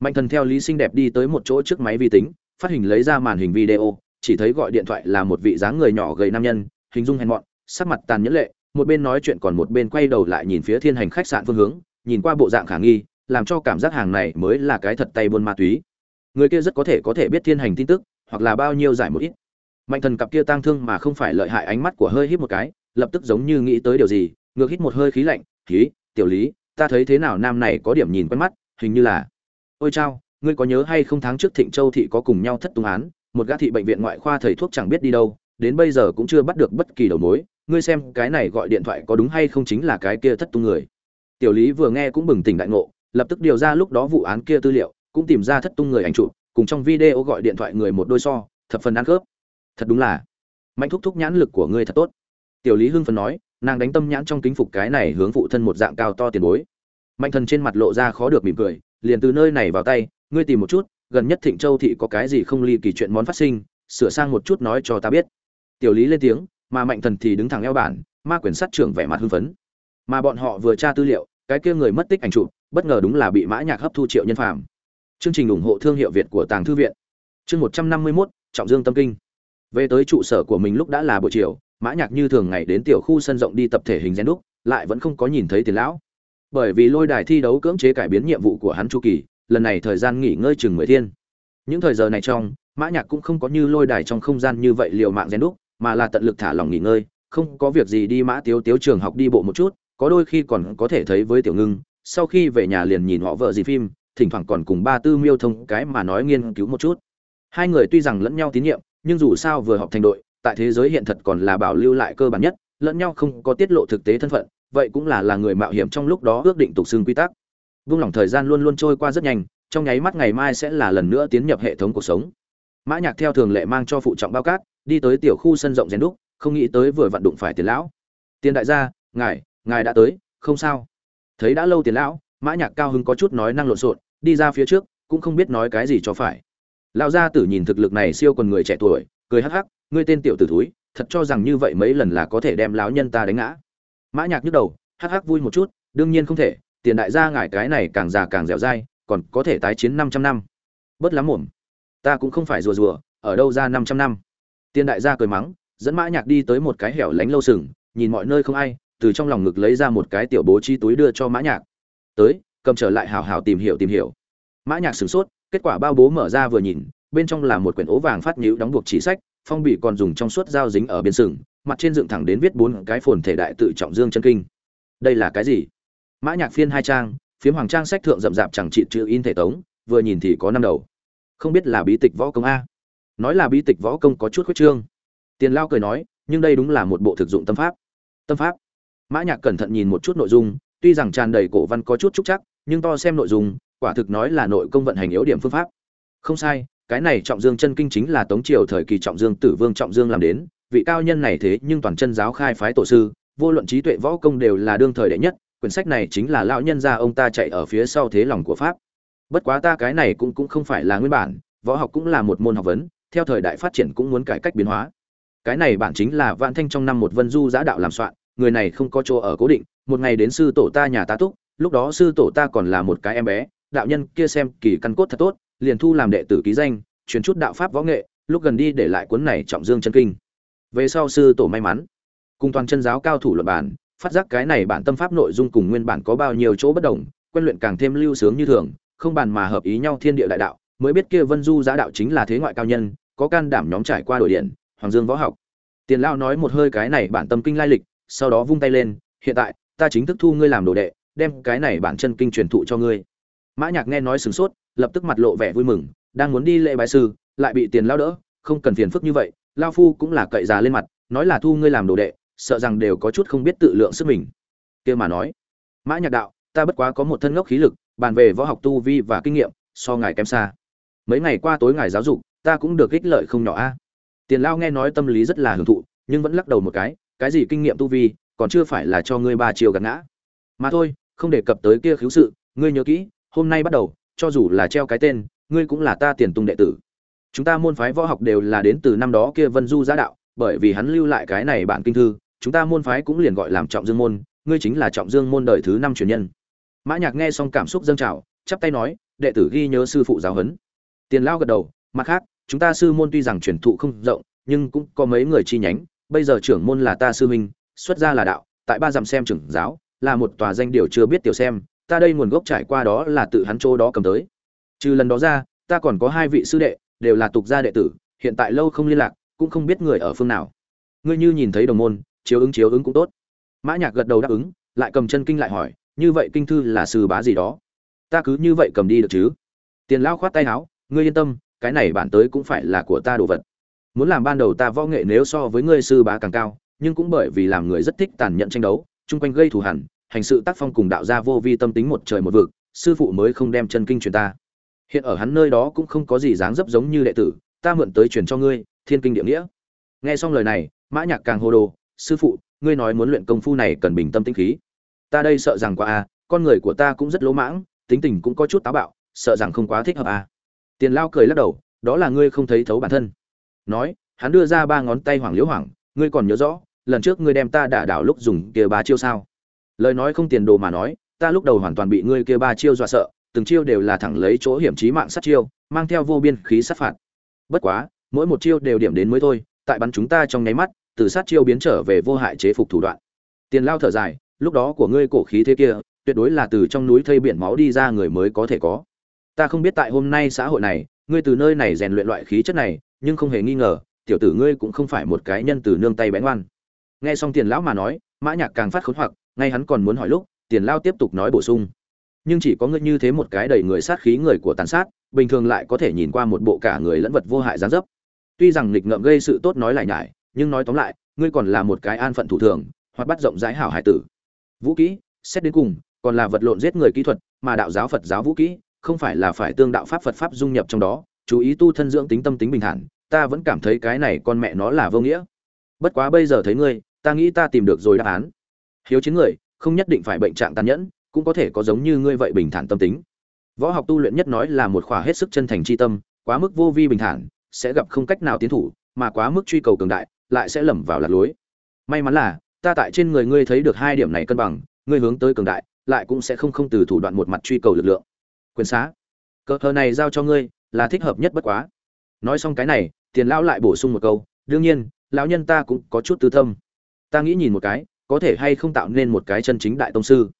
Mạnh thần theo lý sinh đẹp đi tới một chỗ trước máy vi tính, phát hình lấy ra màn hình video, chỉ thấy gọi điện thoại là một vị dáng người nhỏ gầy nam nhân, hình dung hèn mọn, sắc mặt tàn nhẫn lệ, một bên nói chuyện còn một bên quay đầu lại nhìn phía thiên hành khách sạn phương hướng, nhìn qua bộ dạng khả nghi làm cho cảm giác hàng này mới là cái thật tay buôn ma túy. Người kia rất có thể có thể biết thiên hành tin tức, hoặc là bao nhiêu giải một ít. Mạnh thần cặp kia tang thương mà không phải lợi hại ánh mắt của hơi hít một cái, lập tức giống như nghĩ tới điều gì, ngược hít một hơi khí lạnh khí tiểu lý, ta thấy thế nào nam này có điểm nhìn quen mắt, hình như là ôi chao, ngươi có nhớ hay không tháng trước thịnh châu thị có cùng nhau thất tung án, một gã thị bệnh viện ngoại khoa thầy thuốc chẳng biết đi đâu, đến bây giờ cũng chưa bắt được bất kỳ đầu mối, ngươi xem cái này gọi điện thoại có đúng hay không chính là cái kia thất tung người. Tiểu lý vừa nghe cũng bừng tỉnh đại ngộ lập tức điều ra lúc đó vụ án kia tư liệu, cũng tìm ra thất tung người ảnh chụp, cùng trong video gọi điện thoại người một đôi so, thập phần ăn khớp. Thật đúng là, mạnh thúc thúc nhãn lực của ngươi thật tốt. Tiểu lý hưng phần nói, nàng đánh tâm nhãn trong kính phục cái này hướng phụ thân một dạng cao to tiền bối. Mạnh thần trên mặt lộ ra khó được mỉm cười, liền từ nơi này vào tay, ngươi tìm một chút, gần nhất thịnh châu thị có cái gì không ly kỳ chuyện món phát sinh, sửa sang một chút nói cho ta biết. Tiểu lý lên tiếng, mà mạnh thần thì đứng thẳng eo bản, ma quyển sát trưởng vẻ mặt hưng phấn. Mà bọn họ vừa tra tư liệu, cái kia người mất tích ảnh chụp bất ngờ đúng là bị mã nhạc hấp thu triệu nhân phàm. Chương trình ủng hộ thương hiệu việt của tàng thư viện. Chương một trăm năm mươi 151, trọng dương tâm kinh. Về tới trụ sở của mình lúc đã là buổi chiều mã nhạc như thường ngày đến tiểu khu sân rộng đi tập thể hình gen đúc lại vẫn không có nhìn thấy tiền lão. Bởi vì lôi đài thi đấu cưỡng chế cải biến nhiệm vụ của hắn chu kỳ lần này thời gian nghỉ ngơi chừng mười thiên. Những thời giờ này trong mã nhạc cũng không có như lôi đài trong không gian như vậy liều mạng gen đúc mà là tận lực thả lỏng nghỉ ngơi không có việc gì đi mã tiếu tiếu trường học đi bộ một chút có đôi khi còn có thể thấy với tiểu ngưng sau khi về nhà liền nhìn họ vợ gì phim, thỉnh thoảng còn cùng ba tư miêu thông cái mà nói nghiên cứu một chút. Hai người tuy rằng lẫn nhau tín nhiệm, nhưng dù sao vừa họp thành đội, tại thế giới hiện thật còn là bảo lưu lại cơ bản nhất, lẫn nhau không có tiết lộ thực tế thân phận, vậy cũng là là người mạo hiểm trong lúc đó ước định tục xương quy tắc. Vung lòng thời gian luôn luôn trôi qua rất nhanh, trong nháy mắt ngày mai sẽ là lần nữa tiến nhập hệ thống cuộc sống. Mã nhạc theo thường lệ mang cho phụ trọng bao cát, đi tới tiểu khu sân rộng rèn đúc, không nghĩ tới vừa vặn đụng phải tiền lão. Tiền đại gia, ngài ngài đã tới, không sao thấy đã lâu tiền lão, mã nhạc cao hứng có chút nói năng lộn xộn, đi ra phía trước, cũng không biết nói cái gì cho phải. Lão gia tử nhìn thực lực này siêu quần người trẻ tuổi, cười hắc hắc, ngươi tên tiểu tử thúi, thật cho rằng như vậy mấy lần là có thể đem lão nhân ta đánh ngã. Mã nhạc nhức đầu, hắc hắc vui một chút, đương nhiên không thể, tiền đại gia ngài cái này càng già càng dẻo dai, còn có thể tái chiến 500 năm. Bất lắm mồm. Ta cũng không phải rùa rùa, ở đâu ra 500 năm? Tiền đại gia cười mắng, dẫn mã nhạc đi tới một cái hẻo lánh lâu sừng, nhìn mọi nơi không ai từ trong lòng ngực lấy ra một cái tiểu bố chi túi đưa cho mã nhạc. Tới, cầm trở lại hào hào tìm hiểu tìm hiểu. Mã nhạc sửng sốt, kết quả bao bố mở ra vừa nhìn, bên trong là một quyển ố vàng phát nhũ đóng buộc chỉ sách, phong bì còn dùng trong suốt dao dính ở bên sừng, mặt trên dựng thẳng đến viết bốn cái phồn thể đại tự trọng dương chân kinh. Đây là cái gì? Mã nhạc phiên hai trang, phiếm hoàng trang sách thượng rậm rạp chẳng trị chữ in thể tống, vừa nhìn thì có năm đầu. Không biết là bí tịch võ công a. Nói là bí tịch võ công có chút khuyết trương. Tiền lao cười nói, nhưng đây đúng là một bộ thực dụng tâm pháp. Tâm pháp? Mã nhạc cẩn thận nhìn một chút nội dung, tuy rằng tràn đầy cổ văn có chút trúc chắc, nhưng to xem nội dung, quả thực nói là nội công vận hành yếu điểm phương pháp. Không sai, cái này trọng dương chân kinh chính là tống triều thời kỳ trọng dương, tử vương trọng dương làm đến, vị cao nhân này thế nhưng toàn chân giáo khai phái tổ sư, vô luận trí tuệ võ công đều là đương thời đệ nhất, quyển sách này chính là lão nhân gia ông ta chạy ở phía sau thế lòng của pháp. Bất quá ta cái này cũng cũng không phải là nguyên bản, võ học cũng là một môn học vấn, theo thời đại phát triển cũng muốn cải cách biến hóa. Cái này bản chính là vạn thanh trong năm một vân du giã đạo làm soạn người này không có chỗ ở cố định, một ngày đến sư tổ ta nhà tá túc, lúc đó sư tổ ta còn là một cái em bé, đạo nhân kia xem kỳ căn cốt thật tốt, liền thu làm đệ tử ký danh, truyền chút đạo pháp võ nghệ, lúc gần đi để lại cuốn này trọng dương chân kinh. Về sau sư tổ may mắn. Cùng toàn chân giáo cao thủ luận bản phát giác cái này bản tâm pháp nội dung cùng nguyên bản có bao nhiêu chỗ bất đồng, quen luyện càng thêm lưu sướng như thường, không bàn mà hợp ý nhau thiên địa đại đạo, mới biết kia vân du giã đạo chính là thế ngoại cao nhân, có can đảm nhóm trải qua đổi điện hoàng dương võ học. Tiền lao nói một hơi cái này bản tâm kinh lai lịch sau đó vung tay lên, hiện tại, ta chính thức thu ngươi làm đồ đệ, đem cái này bản chân kinh truyền thụ cho ngươi. Mã nhạc nghe nói sửng sốt, lập tức mặt lộ vẻ vui mừng, đang muốn đi lễ bái sư, lại bị tiền lao đỡ, không cần phiền phức như vậy, lao phu cũng là cậy già lên mặt, nói là thu ngươi làm đồ đệ, sợ rằng đều có chút không biết tự lượng sức mình. Kia mà nói, mã nhạc đạo, ta bất quá có một thân ngốc khí lực, bàn về võ học tu vi và kinh nghiệm, so ngài kém xa. Mấy ngày qua tối ngài giáo dục, ta cũng được ích lợi không nhỏ a. Tiền lao nghe nói tâm lý rất là hưởng thụ, nhưng vẫn lắc đầu một cái cái gì kinh nghiệm tu vi, còn chưa phải là cho ngươi ba chiều gạt ngã. Mà thôi, không đề cập tới kia khiếu sự, ngươi nhớ kỹ, hôm nay bắt đầu, cho dù là treo cái tên, ngươi cũng là ta tiền tung đệ tử. Chúng ta môn phái võ học đều là đến từ năm đó kia vân du gia đạo, bởi vì hắn lưu lại cái này bản kinh thư, chúng ta môn phái cũng liền gọi làm trọng dương môn, ngươi chính là trọng dương môn đời thứ năm truyền nhân. Mã nhạc nghe xong cảm xúc dâng trào, chắp tay nói, đệ tử ghi nhớ sư phụ giáo huấn. Tiền lao gật đầu, mặt khác, chúng ta sư môn tuy rằng truyền thụ không rộng, nhưng cũng có mấy người chi nhánh bây giờ trưởng môn là ta sư huynh, xuất gia là đạo, tại ba dặm xem trưởng giáo, là một tòa danh điều chưa biết tiểu xem, ta đây nguồn gốc trải qua đó là tự hắn chỗ đó cầm tới. Trừ lần đó ra, ta còn có hai vị sư đệ, đều là tục gia đệ tử, hiện tại lâu không liên lạc, cũng không biết người ở phương nào. Ngươi như nhìn thấy đồng môn, chiếu ứng chiếu ứng cũng tốt. Mã nhạc gật đầu đáp ứng, lại cầm chân kinh lại hỏi, như vậy kinh thư là sư bá gì đó? Ta cứ như vậy cầm đi được chứ? Tiền lao khoát tay áo, ngươi yên tâm, cái này bản tới cũng phải là của ta đồ vật muốn làm ban đầu ta võ nghệ nếu so với ngươi sư bá càng cao, nhưng cũng bởi vì làm người rất thích tàn nhẫn tranh đấu, chung quanh gây thù hẳn hành sự tác phong cùng đạo gia vô vi tâm tính một trời một vực, sư phụ mới không đem chân kinh truyền ta. Hiện ở hắn nơi đó cũng không có gì dáng dấp giống như đệ tử, ta mượn tới truyền cho ngươi, thiên kinh địa nghĩa. Nghe xong lời này, mã nhạc càng hồ đồ, sư phụ, ngươi nói muốn luyện công phu này cần bình tâm tĩnh khí. Ta đây sợ rằng quá a con người của ta cũng rất lỗ mãng, tính tình cũng có chút táo bạo, sợ rằng không quá thích hợp a tiền lao cười lắc đầu, đó là ngươi không thấy thấu bản thân nói, hắn đưa ra ba ngón tay hoàng liễu hoàng ngươi còn nhớ rõ, lần trước ngươi đem ta đả đảo lúc dùng kia ba chiêu sao? Lời nói không tiền đồ mà nói, ta lúc đầu hoàn toàn bị ngươi kia ba chiêu dọa sợ, từng chiêu đều là thẳng lấy chỗ hiểm trí mạng sát chiêu, mang theo vô biên khí sát phạt. Bất quá, mỗi một chiêu đều điểm đến mới thôi, tại bắn chúng ta trong nháy mắt, từ sát chiêu biến trở về vô hại chế phục thủ đoạn. Tiền lao thở dài, lúc đó của ngươi cổ khí thế kia, tuyệt đối là từ trong núi thây biển máu đi ra người mới có thể có. Ta không biết tại hôm nay xã hội này, ngươi từ nơi này rèn luyện loại khí chất này nhưng không hề nghi ngờ, tiểu tử ngươi cũng không phải một cái nhân từ nương tay bén ngoan. Nghe xong tiền lão mà nói, mã nhạc càng phát khốn hoặc, ngay hắn còn muốn hỏi lúc, tiền lao tiếp tục nói bổ sung. Nhưng chỉ có ngươi như thế một cái đầy người sát khí người của tàn sát, bình thường lại có thể nhìn qua một bộ cả người lẫn vật vô hại gián dấp. Tuy rằng nghịch ngợm gây sự tốt nói lại nhải, nhưng nói tóm lại, ngươi còn là một cái an phận thủ thường, hoặc bắt rộng rãi hảo hải tử. Vũ kỹ, xét đến cùng, còn là vật lộn giết người kỹ thuật, mà đạo giáo phật giáo vũ kỹ, không phải là phải tương đạo pháp phật pháp dung nhập trong đó chú ý tu thân dưỡng tính tâm tính bình thản, ta vẫn cảm thấy cái này con mẹ nó là vô nghĩa. Bất quá bây giờ thấy ngươi, ta nghĩ ta tìm được rồi đáp án. Hiếu chiến người, không nhất định phải bệnh trạng tàn nhẫn, cũng có thể có giống như ngươi vậy bình thản tâm tính. Võ học tu luyện nhất nói là một khỏa hết sức chân thành chi tâm, quá mức vô vi bình thản, sẽ gặp không cách nào tiến thủ, mà quá mức truy cầu cường đại, lại sẽ lầm vào lạc lối. May mắn là, ta tại trên người ngươi thấy được hai điểm này cân bằng, ngươi hướng tới cường đại, lại cũng sẽ không không từ thủ đoạn một mặt truy cầu lực lượng. Quyền xá. Cờ hờ này giao cho ngươi là thích hợp nhất bất quá. Nói xong cái này, tiền lão lại bổ sung một câu, đương nhiên, lão nhân ta cũng có chút tư tâm ta nghĩ nhìn một cái, có thể hay không tạo nên một cái chân chính đại tông sư.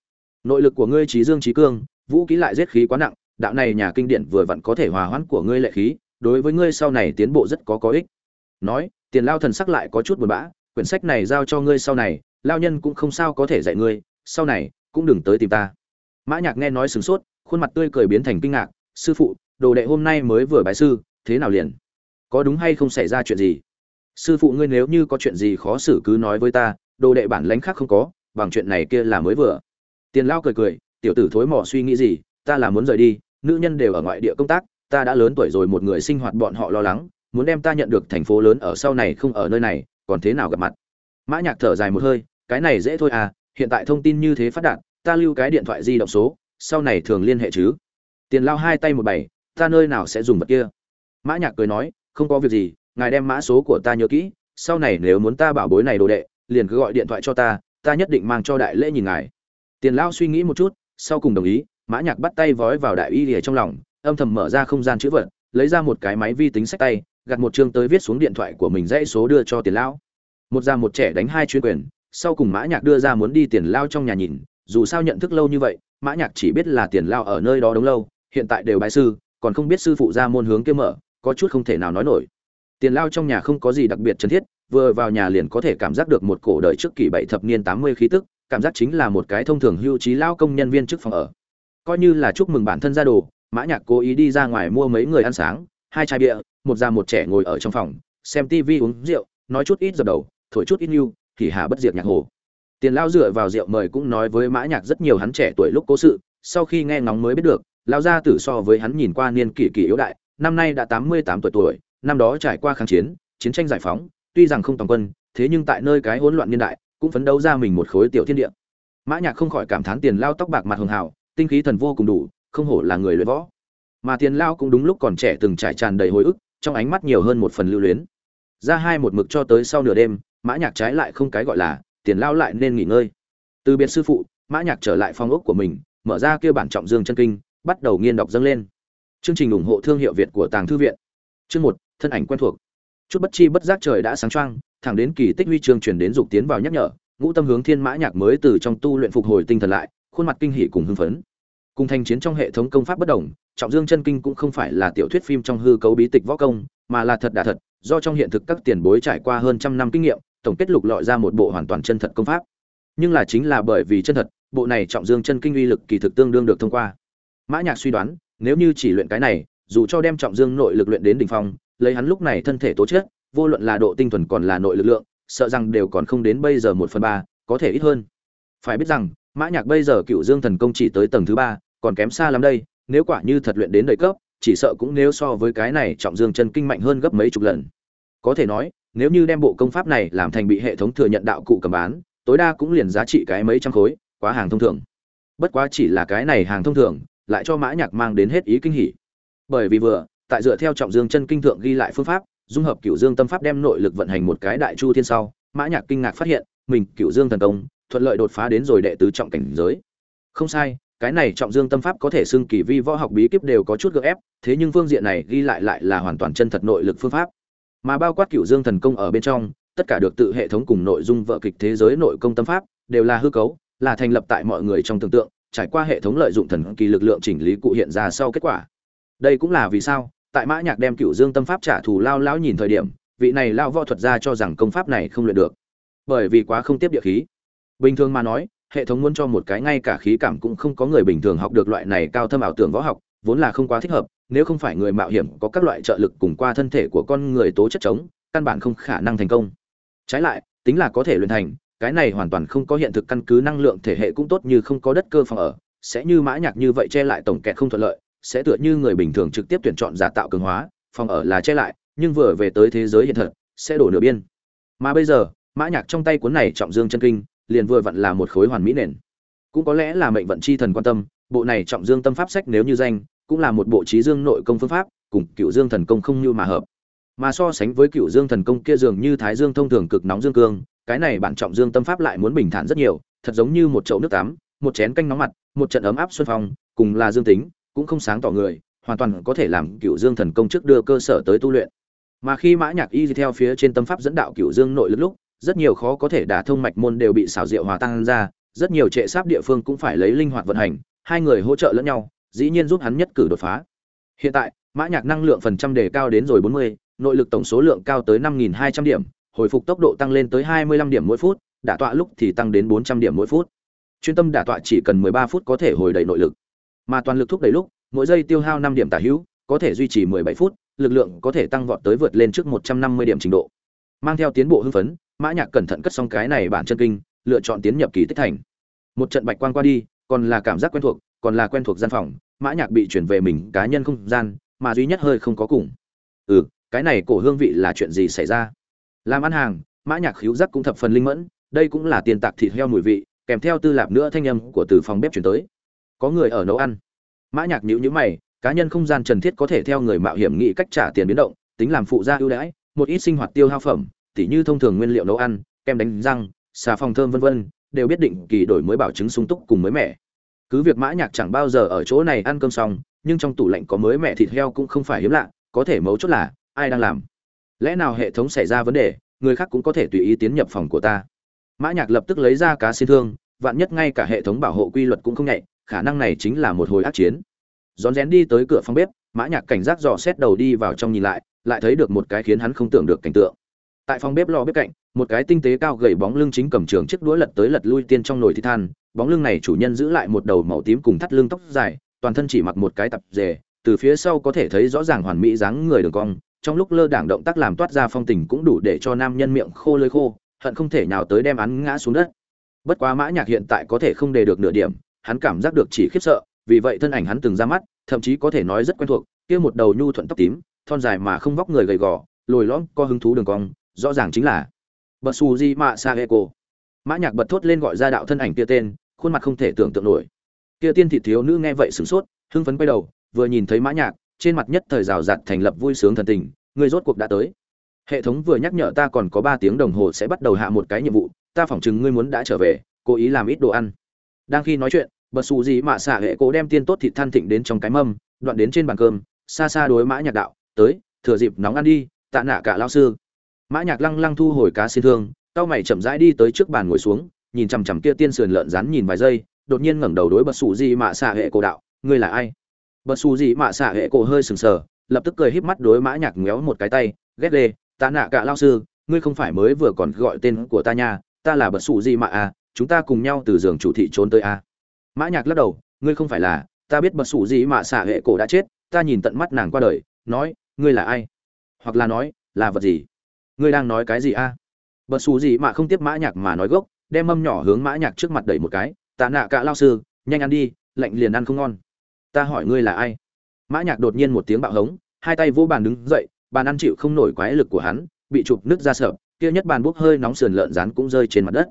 Nội lực của ngươi trí dương trí cương, vũ khí lại giết khí quá nặng, đạo này nhà kinh điển vừa vặn có thể hòa hoãn của ngươi lệ khí, đối với ngươi sau này tiến bộ rất có có ích. Nói, tiền lao thần sắc lại có chút buồn bã, quyển sách này giao cho ngươi sau này lao nhân cũng không sao có thể dạy ngươi, sau này cũng đừng tới tìm ta. Mã nhạc nghe nói sửng sốt, khuôn mặt tươi cười biến thành kinh ngạc, sư phụ đồ đệ hôm nay mới vừa bái sư, thế nào liền? Có đúng hay không xảy ra chuyện gì? Sư phụ ngươi nếu như có chuyện gì khó xử cứ nói với ta, đồ đệ bản lãnh khác không có, bằng chuyện này kia là mới vừa. Tiền lao cười cười, tiểu tử thối mỏ suy nghĩ gì, ta là muốn rời đi, nữ nhân đều ở ngoại địa công tác, ta đã lớn tuổi rồi một người sinh hoạt bọn họ lo lắng, muốn đem ta nhận được thành phố lớn ở sau này không ở nơi này, còn thế nào gặp mặt? Mã nhạc thở dài một hơi, cái này dễ thôi à hiện tại thông tin như thế phát đạt, ta lưu cái điện thoại di động số, sau này thường liên hệ chứ. Tiền lao hai tay một bảy ta nơi nào sẽ dùng vật kia? Mã nhạc cười nói, không có việc gì, ngài đem mã số của ta nhớ kỹ, sau này nếu muốn ta bảo bối này đồ đệ, liền cứ gọi điện thoại cho ta ta nhất định mang cho đại lễ nhìn ngài. Tiền Lão suy nghĩ một chút, sau cùng đồng ý, mã nhạc bắt tay vói vào đại y lìa trong lòng, âm thầm mở ra không gian chữ vật, lấy ra một cái máy vi tính sách tay, gạt một chương tới viết xuống điện thoại của mình dãy số đưa cho tiền lão một già một trẻ đánh hai chuyên quyền, sau cùng mã nhạc đưa ra muốn đi tiền lao trong nhà nhìn, dù sao nhận thức lâu như vậy, mã nhạc chỉ biết là tiền lao ở nơi đó đống lâu, hiện tại đều bái sư còn không biết sư phụ ra môn hướng kia mở, có chút không thể nào nói nổi. Tiền lao trong nhà không có gì đặc biệt chân thiết, vừa vào nhà liền có thể cảm giác được một cổ đời trước kỷ bảy thập niên tám mươi khí tức, cảm giác chính là một cái thông thường hưu trí lao công nhân viên trước phòng ở. Coi như là chúc mừng bản thân ra đồ, mã nhạc cố ý đi ra ngoài mua mấy người ăn sáng, hai chai bia, một già một trẻ ngồi ở trong phòng, xem tivi uống rượu, nói chút ít dập đầu, thổi chút ít nhu thì hà bất diệt nhạc hồ. Tiền lao dựa vào rượu mời cũng nói với mã nhạc rất nhiều hắn trẻ tuổi lúc cố sự, sau khi nghe ngóng mới biết được Lão gia tử so với hắn nhìn qua niên kỷ kỷ yếu đại, năm nay đã tám mươi tám tuổi tuổi, năm đó trải qua kháng chiến chiến tranh giải phóng, tuy rằng không toàn quân, thế nhưng tại nơi cái hỗn loạn niên đại, cũng phấn đấu ra mình một khối tiểu thiên địa. Mã nhạc không khỏi cảm thán tiền lao tóc bạc mặt hường hào tinh khí thần vô cùng đủ, không hổ là người luyện võ. Mà tiền lao cũng đúng lúc còn trẻ từng trải tràn đầy hồi ức, trong ánh mắt nhiều hơn một phần lưu luyến. Ra hai một mực cho tới sau nửa đêm, mã nhạc trái lại không cái gọi là, tiền lao lại nên nghỉ ngơi. Từ biệt sư phụ, mã nhạc trở lại phòng ốc của mình, mở ra kia bản trọng dương chân kinh bắt đầu nghiên đọc dâng lên. Chương trình ủng hộ thương hiệu việt của tàng thư viện. Chương một, thân ảnh quen thuộc. Chút bất chi bất giác trời đã sáng choang, thẳng đến kỳ tích huy chương truyền đến dục tiến vào nhắc nhở, ngũ tâm hướng thiên mã nhạc mới từ trong tu luyện phục hồi tinh thần lại, khuôn mặt kinh hỉ cùng hưng phấn. Cùng thành chiến trong hệ thống công pháp bất đồng, trọng dương chân kinh cũng không phải là tiểu thuyết phim trong hư cấu bí tịch võ công, mà là thật đã thật, do trong hiện thực các tiền bối trải qua hơn trăm năm kinh nghiệm, tổng kết lục lọi ra một bộ hoàn toàn chân thật công pháp. Nhưng là chính là bởi vì chân thật, bộ này trọng dương chân kinh uy lực kỳ thực tương đương được thông qua mã nhạc suy đoán, nếu như chỉ luyện cái này, dù cho đem trọng dương nội lực luyện đến đỉnh phong, lấy hắn lúc này thân thể tố chất, vô luận là độ tinh thuần còn là nội lực lượng, sợ rằng đều còn không đến bây giờ một phần ba, có thể ít hơn. Phải biết rằng, mã nhạc bây giờ cựu dương thần công chỉ tới tầng thứ ba, còn kém xa lắm đây, nếu quả như thật luyện đến đầy cấp, chỉ sợ cũng nếu so với cái này trọng dương chân kinh mạnh hơn gấp mấy chục lần. Có thể nói, nếu như đem bộ công pháp này làm thành bị hệ thống thừa nhận đạo cụ cầm bán, tối đa cũng liền giá trị cái mấy trăm khối, quá hàng thông thường. Bất quá chỉ là cái này hàng thông thường lại cho mã nhạc mang đến hết ý kinh hỉ. Bởi vì vừa, tại dựa theo trọng dương chân kinh thượng ghi lại phương pháp, dung hợp cửu dương tâm pháp đem nội lực vận hành một cái đại chu thiên sau, mã nhạc kinh ngạc phát hiện, mình cửu dương thần công, thuận lợi đột phá đến rồi đệ tứ trọng cảnh giới. Không sai, cái này trọng dương tâm pháp có thể xưng kỳ vi võ học bí kíp đều có chút gượng ép, thế nhưng phương diện này ghi lại lại là hoàn toàn chân thật nội lực phương pháp. Mà bao quát cửu dương thần công ở bên trong, tất cả được tự hệ thống cùng nội dung vợ kịch thế giới nội công tâm pháp, đều là hư cấu, là thành lập tại mọi người trong tưởng tượng trải qua hệ thống lợi dụng thần kỳ lực lượng chỉnh lý cụ hiện ra sau kết quả. Đây cũng là vì sao, tại mã nhạc đem cửu dương tâm pháp trả thù lao lão nhìn thời điểm, vị này lao võ thuật gia cho rằng công pháp này không luyện được. Bởi vì quá không tiếp địa khí. Bình thường mà nói, hệ thống muốn cho một cái ngay cả khí cảm cũng không có người bình thường học được loại này cao thâm ảo tưởng võ học, vốn là không quá thích hợp, nếu không phải người mạo hiểm có các loại trợ lực cùng qua thân thể của con người tố chất chống, căn bản không khả năng thành công. Trái lại, tính là có thể luyện thành cái này hoàn toàn không có hiện thực căn cứ, năng lượng thể hệ cũng tốt như không có đất cơ phòng ở, sẽ như mã nhạc như vậy che lại tổng kẹt không thuận lợi, sẽ tựa như người bình thường trực tiếp tuyển chọn giả tạo cường hóa, phòng ở là che lại, nhưng vừa về tới thế giới hiện thực, sẽ đổ nửa biên. Mà bây giờ, mã nhạc trong tay cuốn này trọng dương chân kinh, liền vừa vặn là một khối hoàn mỹ nền. Cũng có lẽ là mệnh vận chi thần quan tâm, bộ này trọng dương tâm pháp sách nếu như danh, cũng là một bộ trí dương nội công phương pháp, cùng cựu dương thần công không như mà hợp mà so sánh với cựu dương thần công kia dường như thái dương thông thường cực nóng dương cương cái này bản trọng dương tâm pháp lại muốn bình thản rất nhiều thật giống như một chậu nước tắm một chén canh nóng mặt một trận ấm áp xuân phong cùng là dương tính cũng không sáng tỏ người hoàn toàn có thể làm cựu dương thần công trước đưa cơ sở tới tu luyện. Mà khi mã nhạc y theo phía trên tâm pháp dẫn đạo cựu dương nội lực lúc rất nhiều khó có thể đả thông mạch môn đều bị xảo diệu hòa tăng ra rất nhiều trệ sáp địa phương cũng phải lấy linh hoạt vận hành hai người hỗ trợ lẫn nhau dĩ nhiên giúp hắn nhất cử đột phá. Hiện tại mã nhạc năng lượng phần trăm đề cao đến rồi 40, nội lực tổng số lượng cao tới 5.200 điểm, hồi phục tốc độ tăng lên tới 25 điểm mỗi phút, đả tọa lúc thì tăng đến 400 điểm mỗi phút. Chuyên tâm đả tọa chỉ cần 13 phút có thể hồi đầy nội lực. Mà toàn lực thúc đẩy lúc, mỗi giây tiêu hao 5 điểm tả hữu, có thể duy trì 17 phút, lực lượng có thể tăng vọt tới vượt lên trước 150 điểm trình độ. Mang theo tiến bộ hưng phấn, mã nhạc cẩn thận cất xong cái này bản chân kinh, lựa chọn tiến nhập kỳ tích thành. Một trận bạch quang qua đi, còn là cảm giác quen thuộc, còn là quen thuộc gian phòng, mã nhạc bị chuyển về mình cá nhân không gian, mà duy nhất hơi không có cùng. Ừ cái này cổ hương vị là chuyện gì xảy ra? Làm ăn hàng, mã nhạc khiếu giác cũng thập phần linh mẫn, đây cũng là tiền tạc thịt heo mùi vị, kèm theo tư lạp nữa thanh âm của từ phòng bếp chuyển tới. Có người ở nấu ăn. Mã nhạc nhíu nhíu mày, cá nhân không gian trần thiết có thể theo người mạo hiểm nghĩ cách trả tiền biến động, tính làm phụ gia ưu đãi, một ít sinh hoạt tiêu hao phẩm, tỉ như thông thường nguyên liệu nấu ăn, kem đánh răng, xà phòng thơm vân vân, đều biết định kỳ đổi mới bảo chứng sung túc cùng mới mẻ. Cứ việc mã nhạc chẳng bao giờ ở chỗ này ăn cơm xong, nhưng trong tủ lạnh có mới mẹ thịt heo cũng không phải hiếm lạ, có thể mấu chốt là ai đang làm? Lẽ nào hệ thống xảy ra vấn đề, người khác cũng có thể tùy ý tiến nhập phòng của ta? Mã nhạc lập tức lấy ra cá xin thương, vạn nhất ngay cả hệ thống bảo hộ quy luật cũng không nhạy, khả năng này chính là một hồi ác chiến. Rón rén đi tới cửa phòng bếp, mã nhạc cảnh giác dò xét đầu đi vào trong nhìn lại lại thấy được một cái khiến hắn không tưởng được cảnh tượng. Tại phòng bếp lò bếp cạnh, một cái tinh tế cao gầy bóng lưng chính cầm trường chiếc đũa lật tới lật lui tiên trong nồi thịt than. Bóng lưng này chủ nhân giữ lại một đầu màu tím cùng thắt lưng tóc dài, toàn thân chỉ mặc một cái tập dề, từ phía sau có thể thấy rõ ràng hoàn mỹ dáng người đường cong trong lúc lơ đảng động tác làm toát ra phong tình cũng đủ để cho nam nhân miệng khô lưỡi khô, hận không thể nào tới đem hắn ngã xuống đất. Bất quá mã nhạc hiện tại có thể không đề được nửa điểm, hắn cảm giác được chỉ khiếp sợ, vì vậy thân ảnh hắn từng ra mắt, thậm chí có thể nói rất quen thuộc, kia một đầu nhu thuận tóc tím, thon dài mà không vóc người gầy gò, lồi lõm, có hứng thú đường cong, rõ ràng chính là bật su di mạ sa cô mã nhạc bật thốt lên gọi ra đạo thân ảnh kia tên, khuôn mặt không thể tưởng tượng nổi. Kia tiên thị thiếu nữ nghe vậy sửng sốt, hưng phấn quay đầu, vừa nhìn thấy mã nhạc trên mặt nhất thời rào rạt thành lập vui sướng thần tình, người rốt cuộc đã tới. Hệ thống vừa nhắc nhở ta còn có ba tiếng đồng hồ sẽ bắt đầu hạ một cái nhiệm vụ, ta phỏng chừng ngươi muốn đã trở về, cố ý làm ít đồ ăn. Đang khi nói chuyện, bật xù gì mạ xạ hệ cố đem tiên tốt thịt than thịnh đến trong cái mâm, đoạn đến trên bàn cơm, xa xa đối mã nhạc đạo, tới, thừa dịp nóng ăn đi, tạ nạ cả lao sư. Mã nhạc lăng lăng thu hồi cá xin thương cao mày chậm rãi đi tới trước bàn ngồi xuống, nhìn chằm chằm kia tiên sườn lợn rán nhìn vài giây, đột nhiên ngẩng đầu đối bật xù gì mạ xạ hệ cổ đạo, ngươi là ai? Bật xù gì mạ xạ hệ cổ hơi sừng sờ, lập tức cười híp mắt đối mã nhạc ngéo một cái tay, ghét lê, ta nạ cả lao sư, ngươi không phải mới vừa còn gọi tên của ta nha, ta là bật xù gì mạ à chúng ta cùng nhau từ giường chủ thị trốn tới à. Mã nhạc lắc đầu, ngươi không phải là, ta biết bật xù gì mạ xạ hệ cổ đã chết, ta nhìn tận mắt nàng qua đời, nói, ngươi là ai? Hoặc là nói, là vật gì? Ngươi đang nói cái gì a bật xù gì mạ không tiếp mã nhạc mà nói gốc, đem mâm nhỏ hướng mã nhạc trước mặt đẩy một cái tạ nạ cả lao sư, nhanh ăn đi, lạnh liền ăn không ngon ta hỏi ngươi là ai? Mã nhạc đột nhiên một tiếng bạo hống, hai tay vỗ bàn đứng dậy, bàn ăn chịu không nổi quái lực của hắn, bị chụp nứt ra sợ, kia nhất bàn bốc hơi nóng sườn lợn rán cũng rơi trên mặt đất.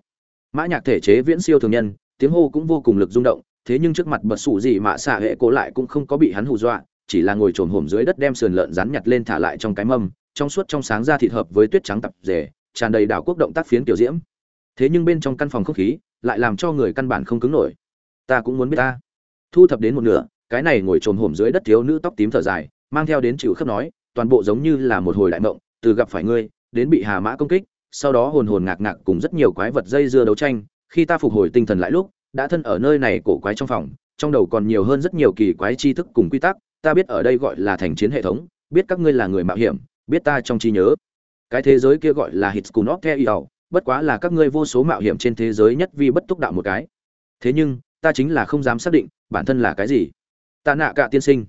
Mã nhạc thể chế viễn siêu thường nhân, tiếng hô cũng vô cùng lực rung động, thế nhưng trước mặt bật sủ gì mà xả hệ cố lại cũng không có bị hắn hù dọa, chỉ là ngồi trồn hổm dưới đất đem sườn lợn rán nhặt lên thả lại trong cái mâm, trong suốt trong sáng ra thịt hợp với tuyết trắng tập rể, tràn đầy đảo quốc động tác phiến kiểu diễm. Thế nhưng bên trong căn phòng không khí, lại làm cho người căn bản không cứng nổi. Ta cũng muốn biết ta. Thu thập đến một nửa cái này ngồi trồm hổm dưới đất thiếu nữ tóc tím thở dài mang theo đến chịu khớp nói toàn bộ giống như là một hồi đại mộng từ gặp phải ngươi đến bị hà mã công kích sau đó hồn hồn ngạc ngạc cùng rất nhiều quái vật dây dưa đấu tranh khi ta phục hồi tinh thần lại lúc đã thân ở nơi này cổ quái trong phòng trong đầu còn nhiều hơn rất nhiều kỳ quái tri thức cùng quy tắc ta biết ở đây gọi là thành chiến hệ thống biết các ngươi là người mạo hiểm biết ta trong trí nhớ cái thế giới kia gọi là Hitskunov Theo, bất quá là các ngươi vô số mạo hiểm trên thế giới nhất vi bất túc đạo một cái. Thế nhưng, ta chính là không dám xác định bản thân là cái gì. Tạ nạ cả tiên sinh.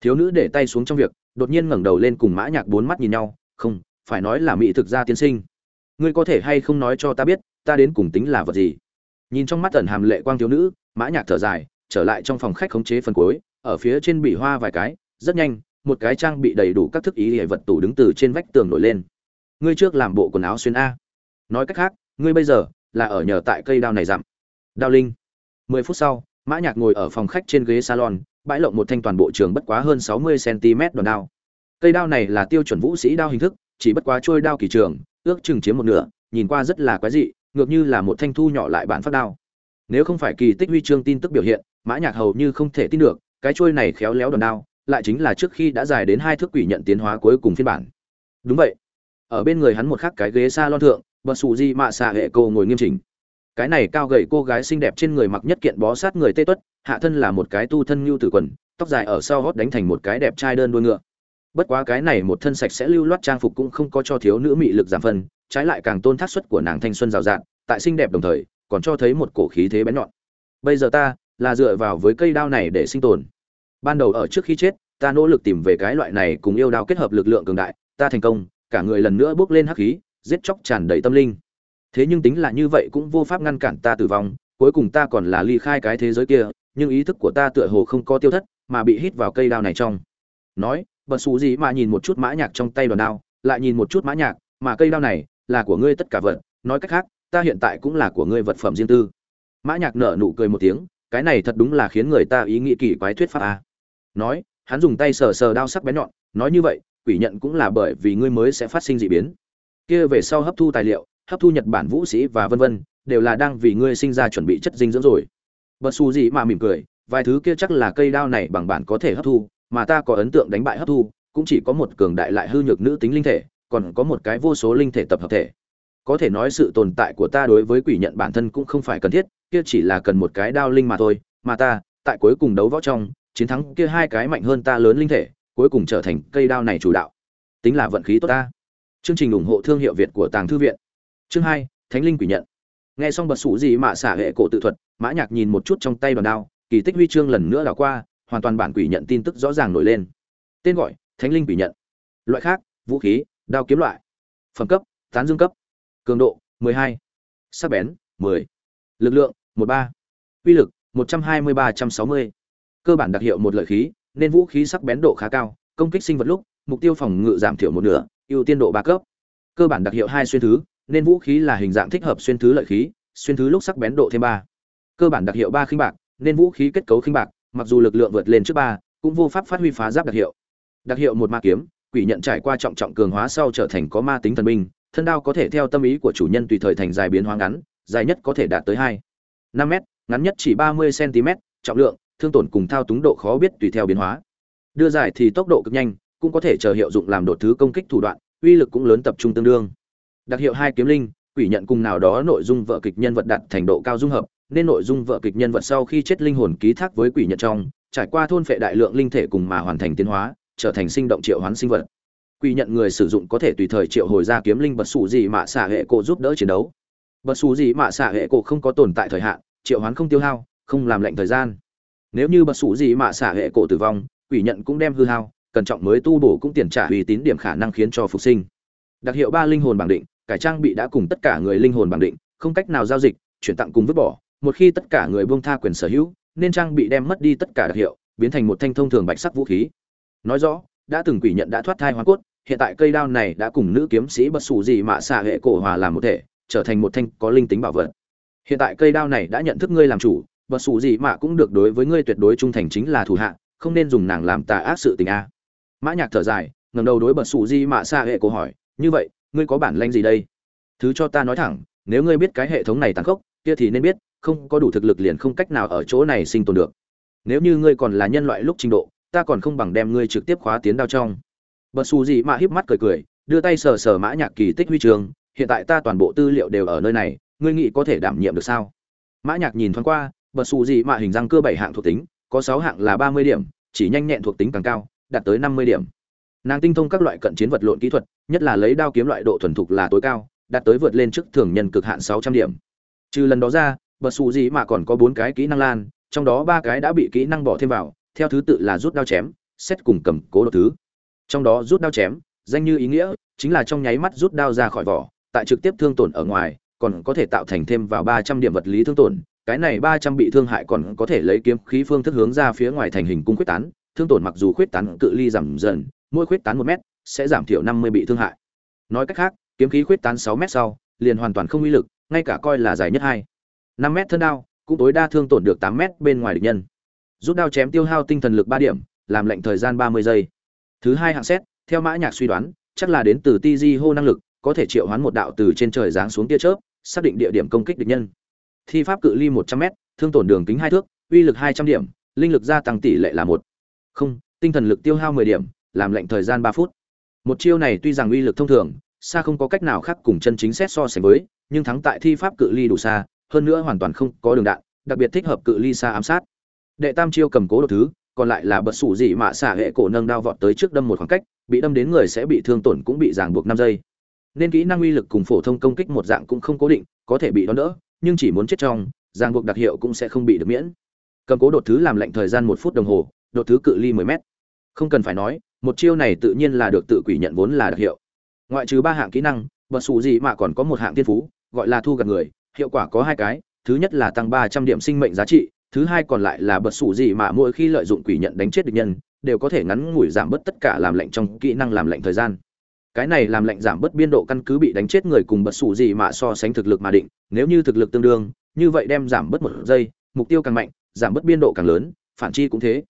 Thiếu nữ để tay xuống trong việc, đột nhiên ngẩng đầu lên cùng Mã Nhạc bốn mắt nhìn nhau, không, phải nói là mỹ thực gia tiên sinh. Ngươi có thể hay không nói cho ta biết, ta đến cùng tính là vật gì? Nhìn trong mắt ẩn hàm lệ quang thiếu nữ, Mã Nhạc thở dài, trở lại trong phòng khách khống chế phần cuối, ở phía trên bị hoa vài cái, rất nhanh, một cái trang bị đầy đủ các thức ý hệ vật tủ đứng từ trên vách tường nổi lên ngươi trước làm bộ quần áo xuyên a nói cách khác ngươi bây giờ là ở nhờ tại cây đao này dặm đao linh mười phút sau mã nhạc ngồi ở phòng khách trên ghế salon bãi lộng một thanh toàn bộ trường bất quá hơn sáu mươi cm đòn đao. Cây đao này là tiêu chuẩn vũ sĩ đao hình thức, chỉ bất quá trôi đao kỳ trường, ước chừng chiếm một nửa, nhìn qua rất là quái dị, ngược như là một thanh thu nhỏ lại bản phát đao. Nếu không phải kỳ tích huy chương tin tức biểu hiện, mã nhạc hầu như không thể tin được, cái trôi này khéo léo đòn đao, lại chính là trước khi đã dài đến hai thước quỷ nhận tiến hóa cuối cùng phiên bản. Đúng vậy. Ở bên người hắn một khắc cái ghế salon thượng bật xù di mạ xạ hệ cô ngồi nghiêm chỉnh. Cái này cao gầy cô gái xinh đẹp trên người mặc nhất kiện bó sát người tê tuất hạ thân là một cái tu thân nhu tử quần, tóc dài ở sau hót đánh thành một cái đẹp trai đơn đuôi ngựa. Bất quá cái này một thân sạch sẽ lưu loát trang phục cũng không có cho thiếu nữ mị lực giảm phân, trái lại càng tôn thác xuất của nàng thanh xuân rào rạt, tại xinh đẹp đồng thời, còn cho thấy một cổ khí thế bén nhọn. Bây giờ ta là dựa vào với cây đao này để sinh tồn. Ban đầu ở trước khi chết, ta nỗ lực tìm về cái loại này cùng yêu đao kết hợp lực lượng cường đại, ta thành công, cả người lần nữa bước lên hắc khí, giết chóc tràn đầy tâm linh. Thế nhưng tính là như vậy cũng vô pháp ngăn cản ta tử vong, cuối cùng ta còn là ly khai cái thế giới kia nhưng ý thức của ta tựa hồ không có tiêu thất, mà bị hít vào cây đao này trong. Nói, bật xù gì mà nhìn một chút mã nhạc trong tay đoàn đao, lại nhìn một chút mã nhạc, mà cây đao này là của ngươi tất cả vật. Nói cách khác, ta hiện tại cũng là của ngươi vật phẩm riêng tư. Mã nhạc nở nụ cười một tiếng, cái này thật đúng là khiến người ta ý nghĩ kỳ quái thuyết pháp à nói, hắn dùng tay sờ sờ đao sắc bén nhọn, nói như vậy, quỷ nhận cũng là bởi vì ngươi mới sẽ phát sinh dị biến. Kia về sau hấp thu tài liệu, hấp thu nhật bản vũ sĩ và vân vân, đều là đang vì ngươi sinh ra chuẩn bị chất dinh dưỡng rồi bật xù gì mà mỉm cười, vài thứ kia chắc là cây đao này bằng bản có thể hấp thu, mà ta có ấn tượng đánh bại hấp thu, cũng chỉ có một cường đại lại hư nhược nữ tính linh thể, còn có một cái vô số linh thể tập hợp thể. Có thể nói sự tồn tại của ta đối với quỷ nhận bản thân cũng không phải cần thiết, kia chỉ là cần một cái đao linh mà thôi, mà ta, tại cuối cùng đấu võ trong, chiến thắng kia hai cái mạnh hơn ta lớn linh thể, cuối cùng trở thành cây đao này chủ đạo. Tính là vận khí tốt ta. Chương trình ủng hộ thương hiệu việt của tàng thư viện. Chương hai, thánh linh quỷ nhận nghe xong bật sủ gì mà xả hệ cổ tự thuật, mã nhạc nhìn một chút trong tay đoàn đao, kỳ tích huy chương lần nữa đảo qua, hoàn toàn bản quỷ nhận tin tức rõ ràng nổi lên tên gọi, thánh linh quỷ nhận loại khác, vũ khí, đao kiếm loại phẩm cấp, tán dương cấp cường độ 12. sắc bén 10. lực lượng 13. uy lực 120-360. cơ bản đặc hiệu một lợi khí, nên vũ khí sắc bén độ khá cao, công kích sinh vật lúc, mục tiêu phòng ngự giảm thiểu một nửa, ưu tiên độ ba cấp cơ bản đặc hiệu hai xuyên thứ nên vũ khí là hình dạng thích hợp xuyên thứ lợi khí, xuyên thứ lúc sắc bén độ thêm ba. Cơ bản đặc hiệu ba khinh bạc, nên vũ khí kết cấu khinh bạc, mặc dù lực lượng vượt lên trước ba, cũng vô pháp phát huy phá giáp đặc hiệu. Đặc hiệu một ma kiếm, quỷ nhận trải qua trọng trọng cường hóa sau trở thành có ma tính thần binh, thân đao có thể theo tâm ý của chủ nhân tùy thời thành dài biến hóa ngắn, dài nhất có thể đạt tới hai. Năm m ngắn nhất chỉ ba mươi cm, trọng lượng, thương tổn cùng thao túng độ khó biết tùy theo biến hóa. Đưa dài thì tốc độ cực nhanh, cũng có thể chờ hiệu dụng làm đột thứ công kích thủ đoạn, uy lực cũng lớn tập trung tương đương đặc hiệu hai kiếm linh, quỷ nhận cùng nào đó nội dung vợ kịch nhân vật đạt thành độ cao dung hợp, nên nội dung vợ kịch nhân vật sau khi chết linh hồn ký thác với quỷ nhận trong, trải qua thôn phệ đại lượng linh thể cùng mà hoàn thành tiến hóa, trở thành sinh động triệu hoán sinh vật. Quỷ nhận người sử dụng có thể tùy thời triệu hồi ra kiếm linh bật sủ gì mà xả hệ cổ giúp đỡ chiến đấu. Bật sủ gì mà xả hệ cổ không có tồn tại thời hạn, triệu hoán không tiêu hao, không làm lệnh thời gian. Nếu như bật sủ gì mà xả hệ cổ tử vong, quỷ nhận cũng đem hư hao, cẩn trọng mới tu bổ cũng tiền trả uy tín điểm khả năng khiến cho phục sinh. Đặc hiệu ba linh hồn bằng định cải trang bị đã cùng tất cả người linh hồn bằng định, không cách nào giao dịch, chuyển tặng cùng vứt bỏ. Một khi tất cả người buông tha quyền sở hữu, nên trang bị đem mất đi tất cả đặc hiệu, biến thành một thanh thông thường bạch sắc vũ khí. Nói rõ, đã từng quỷ nhận đã thoát thai hoa cốt, hiện tại cây đao này đã cùng nữ kiếm sĩ bất xù gì mà xạ hệ cổ hòa làm một thể, trở thành một thanh có linh tính bảo vật. Hiện tại cây đao này đã nhận thức ngươi làm chủ, bất xù gì mà cũng được đối với ngươi tuyệt đối trung thành chính là thủ hạ, không nên dùng nàng làm tà ác sự tình a. Mã nhạc thở dài, ngẩng đầu đối bất xù gì mà xạ hệ cổ hỏi, như vậy ngươi có bản lĩnh gì đây? Thứ cho ta nói thẳng, nếu ngươi biết cái hệ thống này tàn khốc, kia thì nên biết, không có đủ thực lực liền không cách nào ở chỗ này sinh tồn được. Nếu như ngươi còn là nhân loại lúc trình độ, ta còn không bằng đem ngươi trực tiếp khóa tiến đao trong. Bật xù gì mà híp mắt cười cười, đưa tay sờ sờ mã nhạc kỳ tích huy trường, hiện tại ta toàn bộ tư liệu đều ở nơi này, ngươi nghĩ có thể đảm nhiệm được sao? Mã nhạc nhìn thoáng qua, bật xù gì mà hình răng cơ bảy hạng thuộc tính, có sáu hạng là ba mươi điểm, chỉ nhanh nhẹn thuộc tính càng cao, đạt tới năm mươi điểm nàng tinh thông các loại cận chiến vật lộn kỹ thuật, nhất là lấy đao kiếm loại độ thuần thục là tối cao, đạt tới vượt lên trước thường nhân cực hạn sáu trăm điểm. Trừ lần đó ra bật xù gì mà còn có bốn cái kỹ năng lan, trong đó ba cái đã bị kỹ năng bỏ thêm vào, theo thứ tự là rút đao chém, xét cùng cầm cố đồ thứ. Trong đó rút đao chém, danh như ý nghĩa, chính là trong nháy mắt rút đao ra khỏi vỏ, tại trực tiếp thương tổn ở ngoài, còn có thể tạo thành thêm vào ba trăm điểm vật lý thương tổn, cái này ba trăm bị thương hại còn có thể lấy kiếm khí phương thức hướng ra phía ngoài thành hình cung quyết tán, thương tổn mặc dù khuyết tán cự ly giảm dần mỗi khuyết tán một mét, sẽ giảm thiểu năm mươi bị thương hại. Nói cách khác, kiếm khí khuyết tán sáu mét sau, liền hoàn toàn không uy lực, ngay cả coi là dài nhất hai, năm mét thân đao, cũng tối đa thương tổn được tám mét bên ngoài địch nhân. Rút đao chém tiêu hao tinh thần lực ba điểm, làm lệnh thời gian ba mươi giây. Thứ hai hạng xét, theo mã nhạc suy đoán, chắc là đến từ ti di hô năng lực, có thể triệu hoán một đạo từ trên trời giáng xuống tia chớp, xác định địa điểm công kích địch nhân. Thi pháp cự ly một trăm m thương tổn đường kính hai thước, uy lực hai trăm điểm, linh lực gia tăng tỷ lệ là một. Không, tinh thần lực tiêu hao mười điểm làm lệnh thời gian ba phút. Một chiêu này tuy rằng uy lực thông thường, xa không có cách nào khác cùng chân chính xét so sánh với, nhưng thắng tại thi pháp cự ly đủ xa, hơn nữa hoàn toàn không có đường đạn, đặc biệt thích hợp cự ly xa ám sát. Đệ tam chiêu cầm cố đồ thứ, còn lại là bật sủ dị mạ xả hệ cổ nâng đao vọt tới trước đâm một khoảng cách, bị đâm đến người sẽ bị thương tổn cũng bị ràng buộc năm giây. Nên kỹ năng uy lực cùng phổ thông công kích một dạng cũng không cố định, có thể bị đón đỡ, nhưng chỉ muốn chết trong, ràng buộc đặc hiệu cũng sẽ không bị được miễn. Cầm cố đột thứ làm lệnh thời gian một phút đồng hồ đột thứ cự ly mười mét. Không cần phải nói một chiêu này tự nhiên là được tự quỷ nhận vốn là đặc hiệu. Ngoại trừ ba hạng kỹ năng, bật xù gì mà còn có một hạng thiên phú, gọi là thu gặt người, hiệu quả có hai cái, thứ nhất là tăng ba trăm điểm sinh mệnh giá trị, thứ hai còn lại là bật xù gì mà mỗi khi lợi dụng quỷ nhận đánh chết địch nhân, đều có thể ngắn ngủi giảm bớt tất cả làm lệnh trong kỹ năng làm lệnh thời gian. Cái này làm lệnh giảm bớt biên độ căn cứ bị đánh chết người cùng bật xù gì mà so sánh thực lực mà định, nếu như thực lực tương đương, như vậy đem giảm bớt một giây, mục tiêu càng mạnh, giảm bớt biên độ càng lớn, phản chi cũng thế.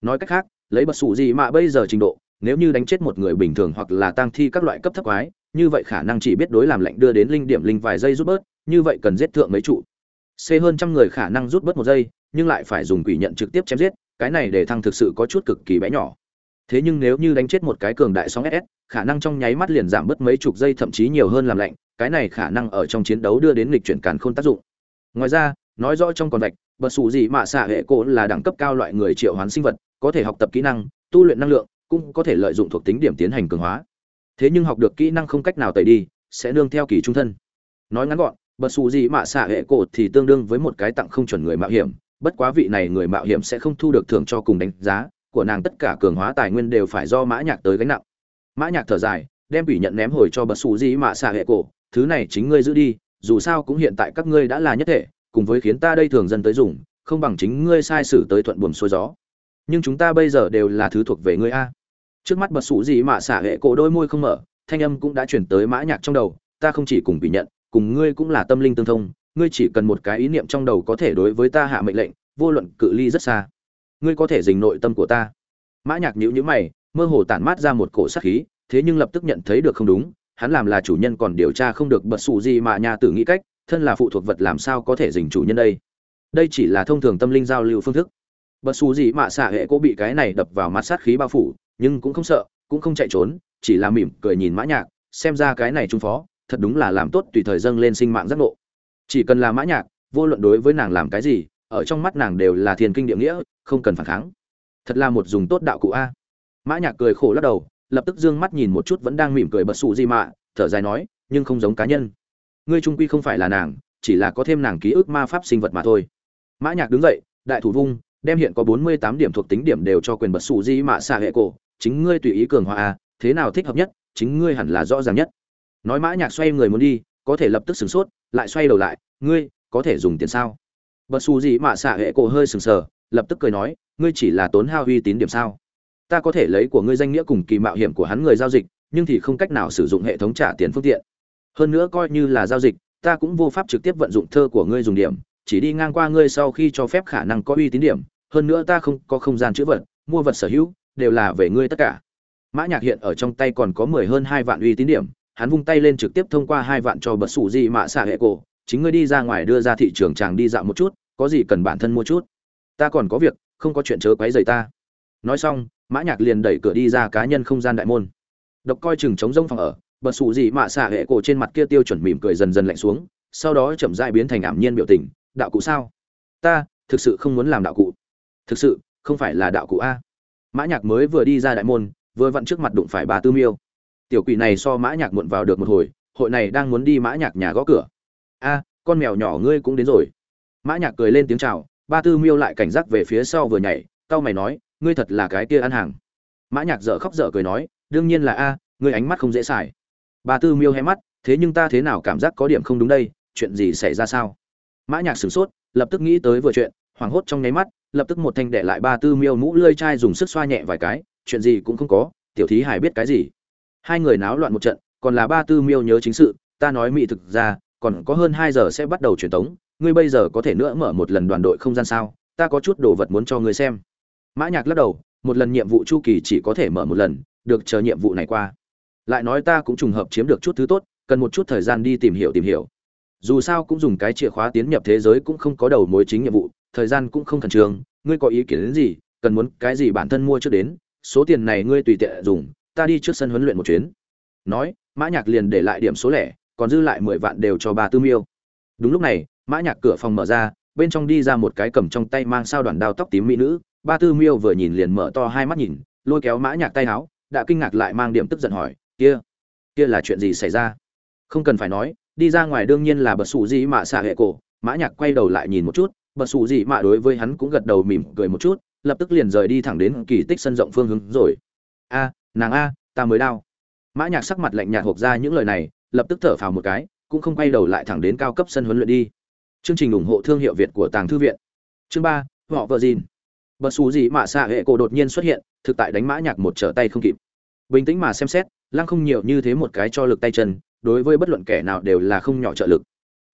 Nói cách khác lấy bật xù gì mà bây giờ trình độ, nếu như đánh chết một người bình thường hoặc là tang thi các loại cấp thấp quái, như vậy khả năng chỉ biết đối làm lệnh đưa đến linh điểm linh vài giây rút bớt, như vậy cần giết thượng mấy trụ. C hơn trăm người khả năng rút bớt một giây, nhưng lại phải dùng quỷ nhận trực tiếp chém giết, cái này để thăng thực sự có chút cực kỳ bé nhỏ. Thế nhưng nếu như đánh chết một cái cường đại sóng ss khả năng trong nháy mắt liền giảm bớt mấy chục giây thậm chí nhiều hơn làm lạnh cái này khả năng ở trong chiến đấu đưa đến lịch chuyển càn khôn tác dụng. Ngoài ra nói rõ trong còn vạch, bật xù gì mạ xạ hệ cổ là đẳng cấp cao loại người triệu hoán sinh vật, có thể học tập kỹ năng, tu luyện năng lượng, cũng có thể lợi dụng thuộc tính điểm tiến hành cường hóa. Thế nhưng học được kỹ năng không cách nào tẩy đi, sẽ nương theo kỳ trung thân. Nói ngắn gọn, bật xù gì mạ xạ hệ cổ thì tương đương với một cái tặng không chuẩn người mạo hiểm, bất quá vị này người mạo hiểm sẽ không thu được thưởng cho cùng đánh giá của nàng, tất cả cường hóa tài nguyên đều phải do mã nhạc tới gánh nặng. Mã nhạc thở dài, đem ủy nhận ném hồi cho bật xù gì mạ xạ hệ cổ, thứ này chính ngươi giữ đi, dù sao cũng hiện tại các ngươi đã là nhất thể cùng với khiến ta đây thường dân tới dùng, không bằng chính ngươi sai sử tới thuận buồm xuôi gió. Nhưng chúng ta bây giờ đều là thứ thuộc về ngươi a. Trước mắt bật xù gì mà xả hệ cổ đôi môi không mở, thanh âm cũng đã chuyển tới mã nhạc trong đầu, ta không chỉ cùng bị nhận, cùng ngươi cũng là tâm linh tương thông, ngươi chỉ cần một cái ý niệm trong đầu có thể đối với ta hạ mệnh lệnh, vô luận cự ly rất xa, ngươi có thể dình nội tâm của ta. Mã nhạc nhíu nhíu mày, mơ hồ tản mát ra một cổ sát khí, thế nhưng lập tức nhận thấy được không đúng, hắn làm là chủ nhân còn điều tra không được bật sụ gì mà nhà tử nghĩ cách thân là phụ thuộc vật làm sao có thể dình chủ nhân đây? Đây chỉ là thông thường tâm linh giao lưu phương thức. Bất xù gì mà xạ hệ cô bị cái này đập vào mắt sát khí bao phủ, nhưng cũng không sợ, cũng không chạy trốn, chỉ là mỉm cười nhìn mã nhạc, xem ra cái này trung phó, thật đúng là làm tốt tùy thời dâng lên sinh mạng giác ngộ. Chỉ cần là mã nhạc, vô luận đối với nàng làm cái gì, ở trong mắt nàng đều là thiên kinh địa nghĩa, không cần phản kháng. Thật là một dùng tốt đạo cụ a. Mã nhạc cười khổ lắc đầu, lập tức dương mắt nhìn một chút vẫn đang mỉm cười bất xù gì mà, thở dài nói, nhưng không giống cá nhân ngươi trung quy không phải là nàng, chỉ là có thêm nàng ký ức ma pháp sinh vật mà thôi. Mã nhạc đứng dậy, đại thủ vung, đem hiện có bốn mươi tám điểm thuộc tính điểm đều cho quyền bật sụ di mạ xạ hệ cổ. Chính ngươi tùy ý cường hóa a, thế nào thích hợp nhất, chính ngươi hẳn là rõ ràng nhất. Nói mã nhạc xoay người muốn đi, có thể lập tức sửng sốt, lại xoay đầu lại, ngươi có thể dùng tiền sao? Bật sụ di mạ xạ hệ cổ hơi sừng sờ, lập tức cười nói, ngươi chỉ là tốn hao uy tín điểm sao? Ta có thể lấy của ngươi danh nghĩa cùng kỳ mạo hiểm của hắn người giao dịch, nhưng thì không cách nào sử dụng hệ thống trả tiền phương tiện hơn nữa coi như là giao dịch, ta cũng vô pháp trực tiếp vận dụng thơ của ngươi dùng điểm, chỉ đi ngang qua ngươi sau khi cho phép khả năng có uy tín điểm, hơn nữa ta không có không gian chữ vật, mua vật sở hữu, đều là về ngươi tất cả. Mã nhạc hiện ở trong tay còn có mười hơn hai vạn uy tín điểm, hắn vung tay lên trực tiếp thông qua hai vạn cho bật sủ gì mà xả hệ cổ, chính ngươi đi ra ngoài đưa ra thị trường chàng đi dạo một chút, có gì cần bản thân mua chút. Ta còn có việc, không có chuyện chớ quấy rầy ta. Nói xong, mã nhạc liền đẩy cửa đi ra cá nhân không gian đại môn. Độc coi chừng chống rông phòng ở bật sủ gì mạ xạ hệ cổ trên mặt kia tiêu chuẩn mỉm cười dần dần lạnh xuống, sau đó chậm rãi biến thành ảm nhiên biểu tình. Đạo cụ sao? Ta, thực sự không muốn làm đạo cụ. Thực sự, không phải là đạo cụ a. Mã nhạc mới vừa đi ra đại môn, vừa vặn trước mặt đụng phải bà tư miêu. Tiểu quỷ này so mã nhạc muộn vào được một hồi, hội này đang muốn đi mã nhạc nhà gõ cửa. A, con mèo nhỏ ngươi cũng đến rồi. Mã nhạc cười lên tiếng chào ba tư miêu lại cảnh giác về phía sau vừa nhảy cao mày nói, ngươi thật là cái kia ăn hàng. Mã nhạc dở khóc dở cười nói, đương nhiên là a, ngươi ánh mắt không dễ xài ba tư miêu hé mắt, thế nhưng ta thế nào cảm giác có điểm không đúng đây, chuyện gì xảy ra sao? Mã nhạc sửng sốt, lập tức nghĩ tới vừa chuyện, hoảng hốt trong nháy mắt, lập tức một thanh đệ lại ba tư miêu mũ lưỡi chai dùng sức xoa nhẹ vài cái, chuyện gì cũng không có, tiểu thí hải biết cái gì. Hai người náo loạn một trận, còn là ba tư miêu nhớ chính sự, ta nói mỹ thực ra, còn có hơn hai giờ sẽ bắt đầu truyền tống, ngươi bây giờ có thể nữa mở một lần đoàn đội không gian sao, ta có chút đồ vật muốn cho ngươi xem. Mã nhạc lắc đầu, một lần nhiệm vụ chu kỳ chỉ có thể mở một lần, được chờ nhiệm vụ này qua lại nói ta cũng trùng hợp chiếm được chút thứ tốt, cần một chút thời gian đi tìm hiểu tìm hiểu. Dù sao cũng dùng cái chìa khóa tiến nhập thế giới cũng không có đầu mối chính nhiệm vụ, thời gian cũng không khẩn trương. Ngươi có ý kiến đến gì, cần muốn cái gì bản thân mua trước đến, số tiền này ngươi tùy tiện dùng, ta đi trước sân huấn luyện một chuyến. Nói, mã nhạc liền để lại điểm số lẻ, còn dư lại mười vạn đều cho bà tư miêu. Đúng lúc này, mã nhạc cửa phòng mở ra, bên trong đi ra một cái cầm trong tay mang sao đoạn đao tóc tím mỹ nữ. Ba tư miêu vừa nhìn liền mở to hai mắt nhìn, lôi kéo mã nhạc tay áo, đã kinh ngạc lại mang điểm tức giận hỏi kia kia là chuyện gì xảy ra? Không cần phải nói, đi ra ngoài đương nhiên là bật sủ gì mà xả hệ cổ. Mã nhạc quay đầu lại nhìn một chút, bật sủ gì mà đối với hắn cũng gật đầu mỉm cười một chút, lập tức liền rời đi thẳng đến kỳ tích sân rộng phương hướng rồi. A, nàng a, ta mới đau. Mã nhạc sắc mặt lạnh nhạt hộp ra những lời này, lập tức thở phào một cái, cũng không quay đầu lại thẳng đến cao cấp sân huấn luyện đi. Chương trình ủng hộ thương hiệu việt của tàng thư viện. Chương ba, họ vợ gìn bật xù gì mà xạ hệ cổ đột nhiên xuất hiện, thực tại đánh mã nhạc một trở tay không kịp. Bình tĩnh mà xem xét lăng không nhiều như thế một cái cho lực tay chân, đối với bất luận kẻ nào đều là không nhỏ trợ lực.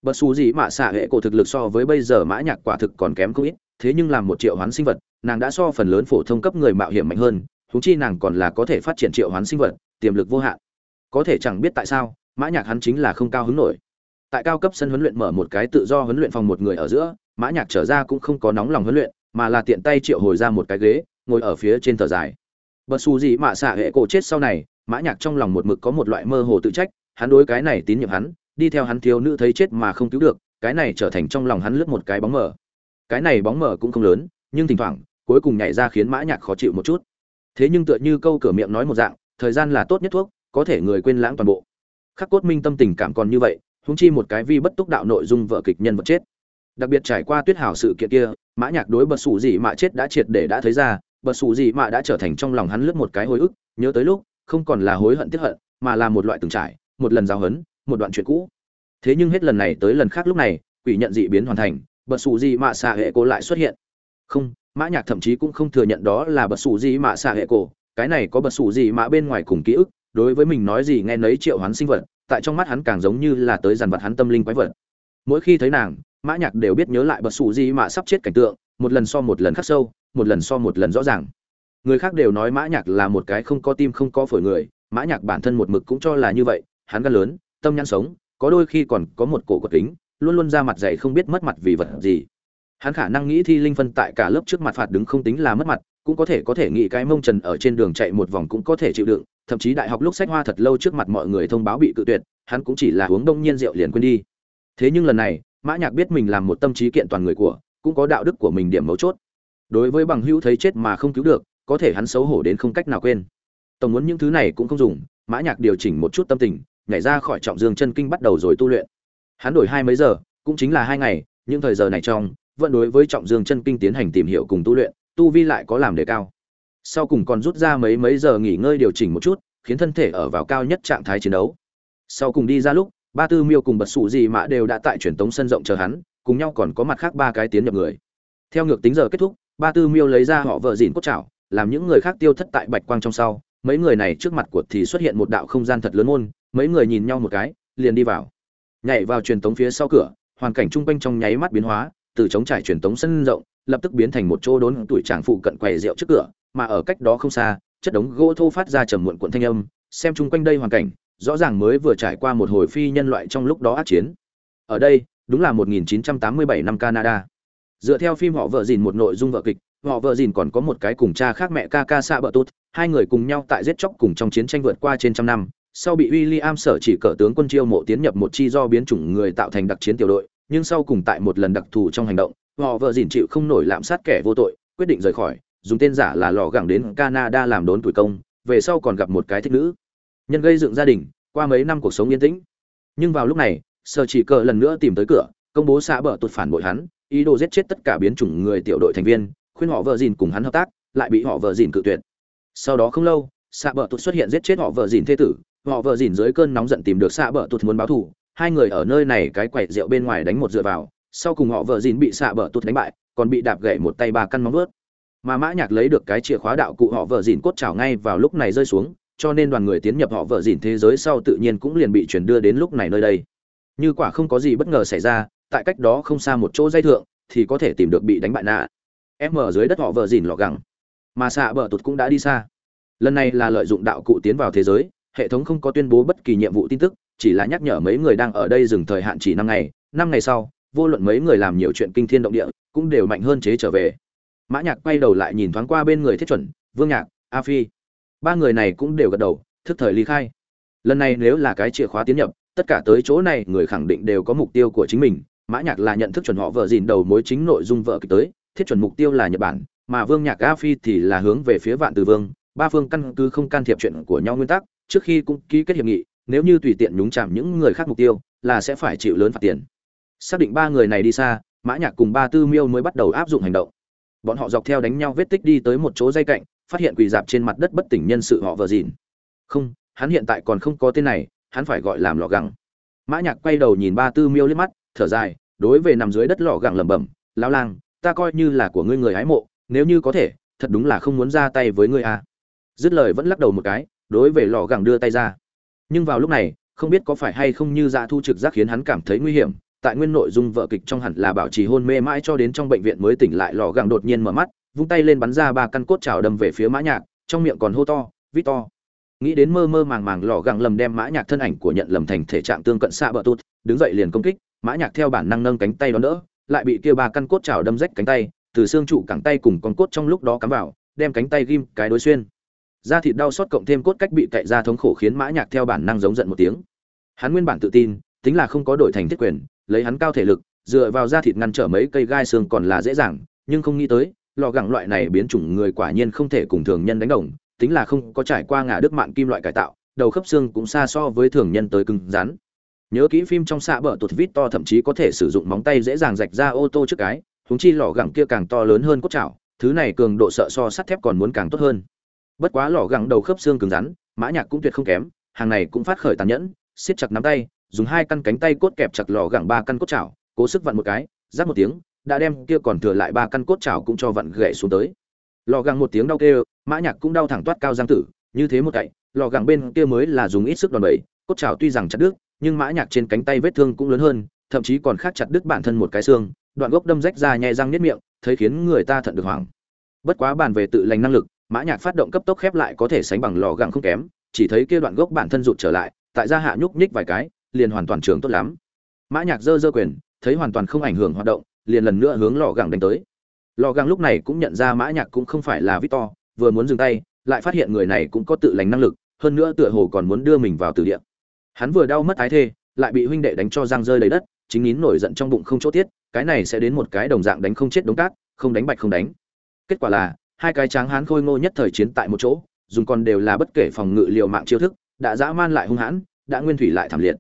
Bất xù gì mà xạ hệ cổ thực lực so với bây giờ mã nhạc quả thực còn kém không ít, thế nhưng làm một triệu hoán sinh vật, nàng đã so phần lớn phổ thông cấp người mạo hiểm mạnh hơn chúng chi nàng còn là có thể phát triển triệu hoán sinh vật, tiềm lực vô hạn. Có thể chẳng biết tại sao, mã nhạc hắn chính là không cao hứng nổi. Tại cao cấp sân huấn luyện mở một cái tự do huấn luyện phòng một người ở giữa, mã nhạc trở ra cũng không có nóng lòng huấn luyện, mà là tiện tay triệu hồi ra một cái ghế, ngồi ở phía trên thở dài bật xù gì mà xạ hệ cổ chết sau này, mã nhạc trong lòng một mực có một loại mơ hồ tự trách, hắn đối cái này tín nhiệm hắn, đi theo hắn thiếu nữ thấy chết mà không cứu được, cái này trở thành trong lòng hắn lướt một cái bóng mờ. Cái này bóng mờ cũng không lớn, nhưng thỉnh thoảng, cuối cùng nhảy ra khiến mã nhạc khó chịu một chút. Thế nhưng tựa như câu cửa miệng nói một dạng, thời gian là tốt nhất thuốc, có thể người quên lãng toàn bộ. Khắc cốt minh tâm tình cảm còn như vậy húng chi một cái vi bất túc đạo nội dung vợ kịch nhân vật chết. Đặc biệt trải qua tuyết hảo sự kiện kia, mã nhạc đối bật sủ gì mà chết đã triệt để đã thấy ra bật xù gì mà đã trở thành trong lòng hắn lướt một cái hồi ức, nhớ tới lúc, không còn là hối hận tiếc hận, mà là một loại từng trải, một lần giao hấn, một đoạn chuyện cũ. Thế nhưng hết lần này tới lần khác lúc này, quỷ nhận dị biến hoàn thành bật xù gì mà xạ hệ cổ lại xuất hiện. Không, mã nhạc thậm chí cũng không thừa nhận đó là bật xù gì mà xạ hệ cổ, cái này có bật xù gì mà bên ngoài cùng ký ức, đối với mình nói gì nghe nấy triệu hoán sinh vật, tại trong mắt hắn càng giống như là tới dàn vật hắn tâm linh quái vật. Mỗi khi thấy nàng, mã nhạc đều biết nhớ lại bật xù gì mà sắp chết cảnh tượng, một lần so một lần khắc sâu một lần so một lần rõ ràng. Người khác đều nói mã nhạc là một cái không có tim không có phổi người, mã nhạc bản thân một mực cũng cho là như vậy, hắn gan lớn, tâm nhãn sống, có đôi khi còn có một cổ quật kính, luôn luôn ra mặt dày không biết mất mặt vì vật gì. Hắn khả năng nghĩ thi linh phân tại cả lớp trước mặt phạt đứng không tính là mất mặt, cũng có thể có thể nghĩ cái mông trần ở trên đường chạy một vòng cũng có thể chịu đựng, thậm chí đại học lúc sách hoa thật lâu trước mặt mọi người thông báo bị cự tuyệt, hắn cũng chỉ là uống đông nhiên rượu liền quên đi. Thế nhưng lần này, mã nhạc biết mình làm một tâm trí kiện toàn người của, cũng có đạo đức của mình điểm mấu chốt đối với bằng hữu thấy chết mà không cứu được, có thể hắn xấu hổ đến không cách nào quên. Tổng muốn những thứ này cũng không dùng, mã nhạc điều chỉnh một chút tâm tình, nhảy ra khỏi trọng dương chân kinh bắt đầu rồi tu luyện. Hắn đổi hai mấy giờ, cũng chính là hai ngày, những thời giờ này trong, vẫn đối với trọng dương chân kinh tiến hành tìm hiểu cùng tu luyện, tu vi lại có làm đề cao. Sau cùng còn rút ra mấy mấy giờ nghỉ ngơi điều chỉnh một chút, khiến thân thể ở vào cao nhất trạng thái chiến đấu. Sau cùng đi ra lúc, ba tư miêu cùng bật sụ gì mã đều đã tại truyền tống sân rộng chờ hắn, cùng nhau còn có mặt khác ba cái tiến nhập người. Theo ngược tính giờ kết thúc ba tư miêu lấy ra họ vợ dìn cốt chảo, làm những người khác tiêu thất tại bạch quang trong sau. Mấy người này trước mặt của thì xuất hiện một đạo không gian thật lớn môn, mấy người nhìn nhau một cái, liền đi vào. Nhảy vào truyền tống phía sau cửa, hoàn cảnh chung quanh trong nháy mắt biến hóa, từ chống trải truyền tống sân rộng, lập tức biến thành một chỗ đốn tuổi tràng phụ cận quầy rượu trước cửa, mà ở cách đó không xa, chất đống gỗ thô phát ra trầm muộn cuộn thanh âm, xem chung quanh đây hoàn cảnh, rõ ràng mới vừa trải qua một hồi phi nhân loại trong lúc đó ác chiến. Ở đây, đúng là 1987 năm Canada dựa theo phim họ vợ dìn một nội dung vợ kịch, họ vợ dìn còn có một cái cùng cha khác mẹ ca ca xạ bợ tốt hai người cùng nhau tại giết chóc cùng trong chiến tranh vượt qua trên trăm năm. Sau bị William sở chỉ cờ tướng quân chiêu mộ tiến nhập một chi do biến chủng người tạo thành đặc chiến tiểu đội, nhưng sau cùng tại một lần đặc thù trong hành động, họ vợ dìn chịu không nổi lạm sát kẻ vô tội, quyết định rời khỏi, dùng tên giả là lò gẳng đến canada làm đốn tuổi công, về sau còn gặp một cái thích nữ. Nhân gây dựng gia đình, qua mấy năm cuộc sống yên tĩnh. Nhưng vào lúc này, sở chỉ cờ lần nữa tìm tới cửa, công bố xã bờ tuột phản bội hắn ý đồ giết chết tất cả biến chủng người tiểu đội thành viên, khuyên họ vợ dìn cùng hắn hợp tác, lại bị họ vợ dìn cự tuyệt. Sau đó không lâu xạ bờ tụt xuất hiện giết chết họ vợ dìn thế tử, họ vợ dìn dưới cơn nóng giận tìm được xạ bờ tụt muốn báo thù, hai người ở nơi này cái quậy rượu bên ngoài đánh một dựa vào, sau cùng họ vợ dìn bị xạ bờ tụt đánh bại, còn bị đạp gậy một tay ba căn móng vớt mà mã nhạc lấy được cái chìa khóa đạo cụ họ vợ dìn cốt chảo ngay vào lúc này rơi xuống, cho nên đoàn người tiến nhập họ vợ dìn thế giới sau tự nhiên cũng liền bị chuyển đưa đến lúc này nơi đây. Như quả không có gì bất ngờ xảy ra tại cách đó không xa một chỗ dây thượng, thì có thể tìm được bị đánh bại nạ. Em ở dưới đất họ vợ dìn lọ gẳng. Mà xạ bờ tụt cũng đã đi xa. Lần này là lợi dụng đạo cụ tiến vào thế giới, hệ thống không có tuyên bố bất kỳ nhiệm vụ tin tức, chỉ là nhắc nhở mấy người đang ở đây dừng thời hạn chỉ năm ngày. Năm ngày sau, vô luận mấy người làm nhiều chuyện kinh thiên động địa, cũng đều mạnh hơn chế trở về. Mã nhạc quay đầu lại nhìn thoáng qua bên người thiết chuẩn, vương nhạc, a phi. Ba người này cũng đều gật đầu, thức thời ly khai. Lần này nếu là cái chìa khóa tiến nhập, tất cả tới chỗ này người khẳng định đều có mục tiêu của chính mình mã nhạc là nhận thức chuẩn họ vợ dìn đầu mối chính nội dung vợ kịch tới, thiết chuẩn mục tiêu là nhật bản, mà vương nhạc a phi thì là hướng về phía vạn từ vương. Ba phương căn cứ không can thiệp chuyện của nhau nguyên tắc, trước khi cũng ký kết hiệp nghị, nếu như tùy tiện nhúng chạm những người khác mục tiêu, là sẽ phải chịu lớn phạt tiền. Xác định ba người này đi xa, mã nhạc cùng ba tư miêu mới bắt đầu áp dụng hành động. Bọn họ dọc theo đánh nhau vết tích đi tới một chỗ dây cạnh, phát hiện quỳ dạp trên mặt đất bất tỉnh nhân sự họ vợ dìn. Không, hắn hiện tại còn không có tên này, hắn phải gọi làm lò gẳng. Mã nhạc quay đầu nhìn ba tư miêu liếc mắt, thở dài đối về nằm dưới đất lọ gẳng lẩm bẩm, lão lang, ta coi như là của ngươi người hái mộ, nếu như có thể, thật đúng là không muốn ra tay với ngươi à dứt lời vẫn lắc đầu một cái, đối về lò gẳng đưa tay ra. Nhưng vào lúc này, không biết có phải hay không như dạ thu trực giác khiến hắn cảm thấy nguy hiểm, tại nguyên nội dung vợ kịch trong hẳn là bảo trì hôn mê mãi cho đến trong bệnh viện mới tỉnh lại, lò gẳng đột nhiên mở mắt, vung tay lên bắn ra ba căn cốt trào đâm về phía mã nhạc, trong miệng còn hô to vít to nghĩ đến mơ mơ màng màng, lò gẳng lầm đem mã nhạc thân ảnh của nhận lầm thành thể trạng tương cận xạ bờ tụt, đứng dậy liền công kích mã nhạc theo bản năng nâng cánh tay đón đỡ, lại bị kia ba căn cốt chảo đâm rách cánh tay, từ xương trụ cẳng tay cùng con cốt trong lúc đó cắm vào, đem cánh tay ghim cái đối xuyên. Da thịt đau xót cộng thêm cốt cách bị cạy ra thống khổ khiến mã nhạc theo bản năng giống giận một tiếng. Hắn nguyên bản tự tin, tính là không có đổi thành thiết quyền, lấy hắn cao thể lực, dựa vào da thịt ngăn trở mấy cây gai xương còn là dễ dàng, nhưng không nghĩ tới, lò gẳng loại này biến chủng người quả nhiên không thể cùng thường nhân đánh đồng, tính là không có trải qua ngả đức mạng kim loại cải tạo, đầu khớp xương cũng xa so với thường nhân tới cứng rắn nhớ kỹ phim trong xạ bờ tụt vít to thậm chí có thể sử dụng móng tay dễ dàng rạch ra ô tô trước cái húng chi lò gẳng kia càng to lớn hơn cốt chảo, thứ này cường độ sợ so sắt thép còn muốn càng tốt hơn. Bất quá lò gẳng đầu khớp xương cứng rắn, mã nhạc cũng tuyệt không kém, hàng này cũng phát khởi tàn nhẫn, siết chặt nắm tay, dùng hai căn cánh tay cốt kẹp chặt lò gẳng ba căn cốt chảo, cố sức vặn một cái giáp một tiếng, đã đem kia còn thừa lại ba căn cốt chảo cũng cho vặn gãy xuống tới. Lò gẳng một tiếng đau kêu, mã nhạc cũng đau thẳng toát cao giang tử, như thế một cậy, lò gẳng bên kia mới là dùng ít sức đòn bẩy, cốt chảo tuy rằng chặt đứt nhưng mã nhạc trên cánh tay vết thương cũng lớn hơn, thậm chí còn khác chặt đứt bản thân một cái xương, đoạn gốc đâm rách ra nhè răng niết miệng, thấy khiến người ta thận được hoảng. Bất quá bàn về tự lành năng lực, mã nhạc phát động cấp tốc khép lại có thể sánh bằng lò gặng không kém, chỉ thấy kia đoạn gốc bản thân rụt trở lại, tại ra hạ nhúc nhích vài cái, liền hoàn toàn trường tốt lắm. Mã nhạc giơ giơ quyền, thấy hoàn toàn không ảnh hưởng hoạt động, liền lần nữa hướng lò gặng đánh tới. Lò gặng lúc này cũng nhận ra mã nhạc cũng không phải là victor, vừa muốn dừng tay, lại phát hiện người này cũng có tự lành năng lực, hơn nữa tựa hồ còn muốn đưa mình vào tử địa hắn vừa đau mất ái thê, lại bị huynh đệ đánh cho giang rơi đầy đất, chính nín nổi giận trong bụng không chỗ tiết, cái này sẽ đến một cái đồng dạng đánh không chết đống cát, không đánh bạch không đánh. Kết quả là, hai cái tráng hán khôi ngô nhất thời chiến tại một chỗ, dùng còn đều là bất kể phòng ngự liều mạng chiêu thức, đã dã man lại hung hãn, đã nguyên thủy lại thảm liệt.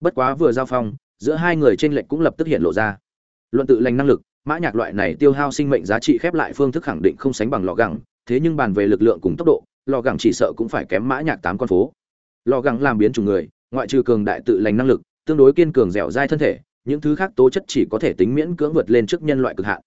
Bất quá vừa giao phong, giữa hai người trên lệnh cũng lập tức hiện lộ ra. Luận tự lành năng lực, mã nhạc loại này tiêu hao sinh mệnh giá trị khép lại phương thức khẳng định không sánh bằng lò gẳng, thế nhưng bàn về lực lượng cùng tốc độ, lò gẳng chỉ sợ cũng phải kém mã nhạc tám con phố. Lò gẳng làm biến chủng người ngoại trừ cường đại tự lành năng lực, tương đối kiên cường dẻo dai thân thể, những thứ khác tố chất chỉ có thể tính miễn cưỡng vượt lên trước nhân loại cực hạn.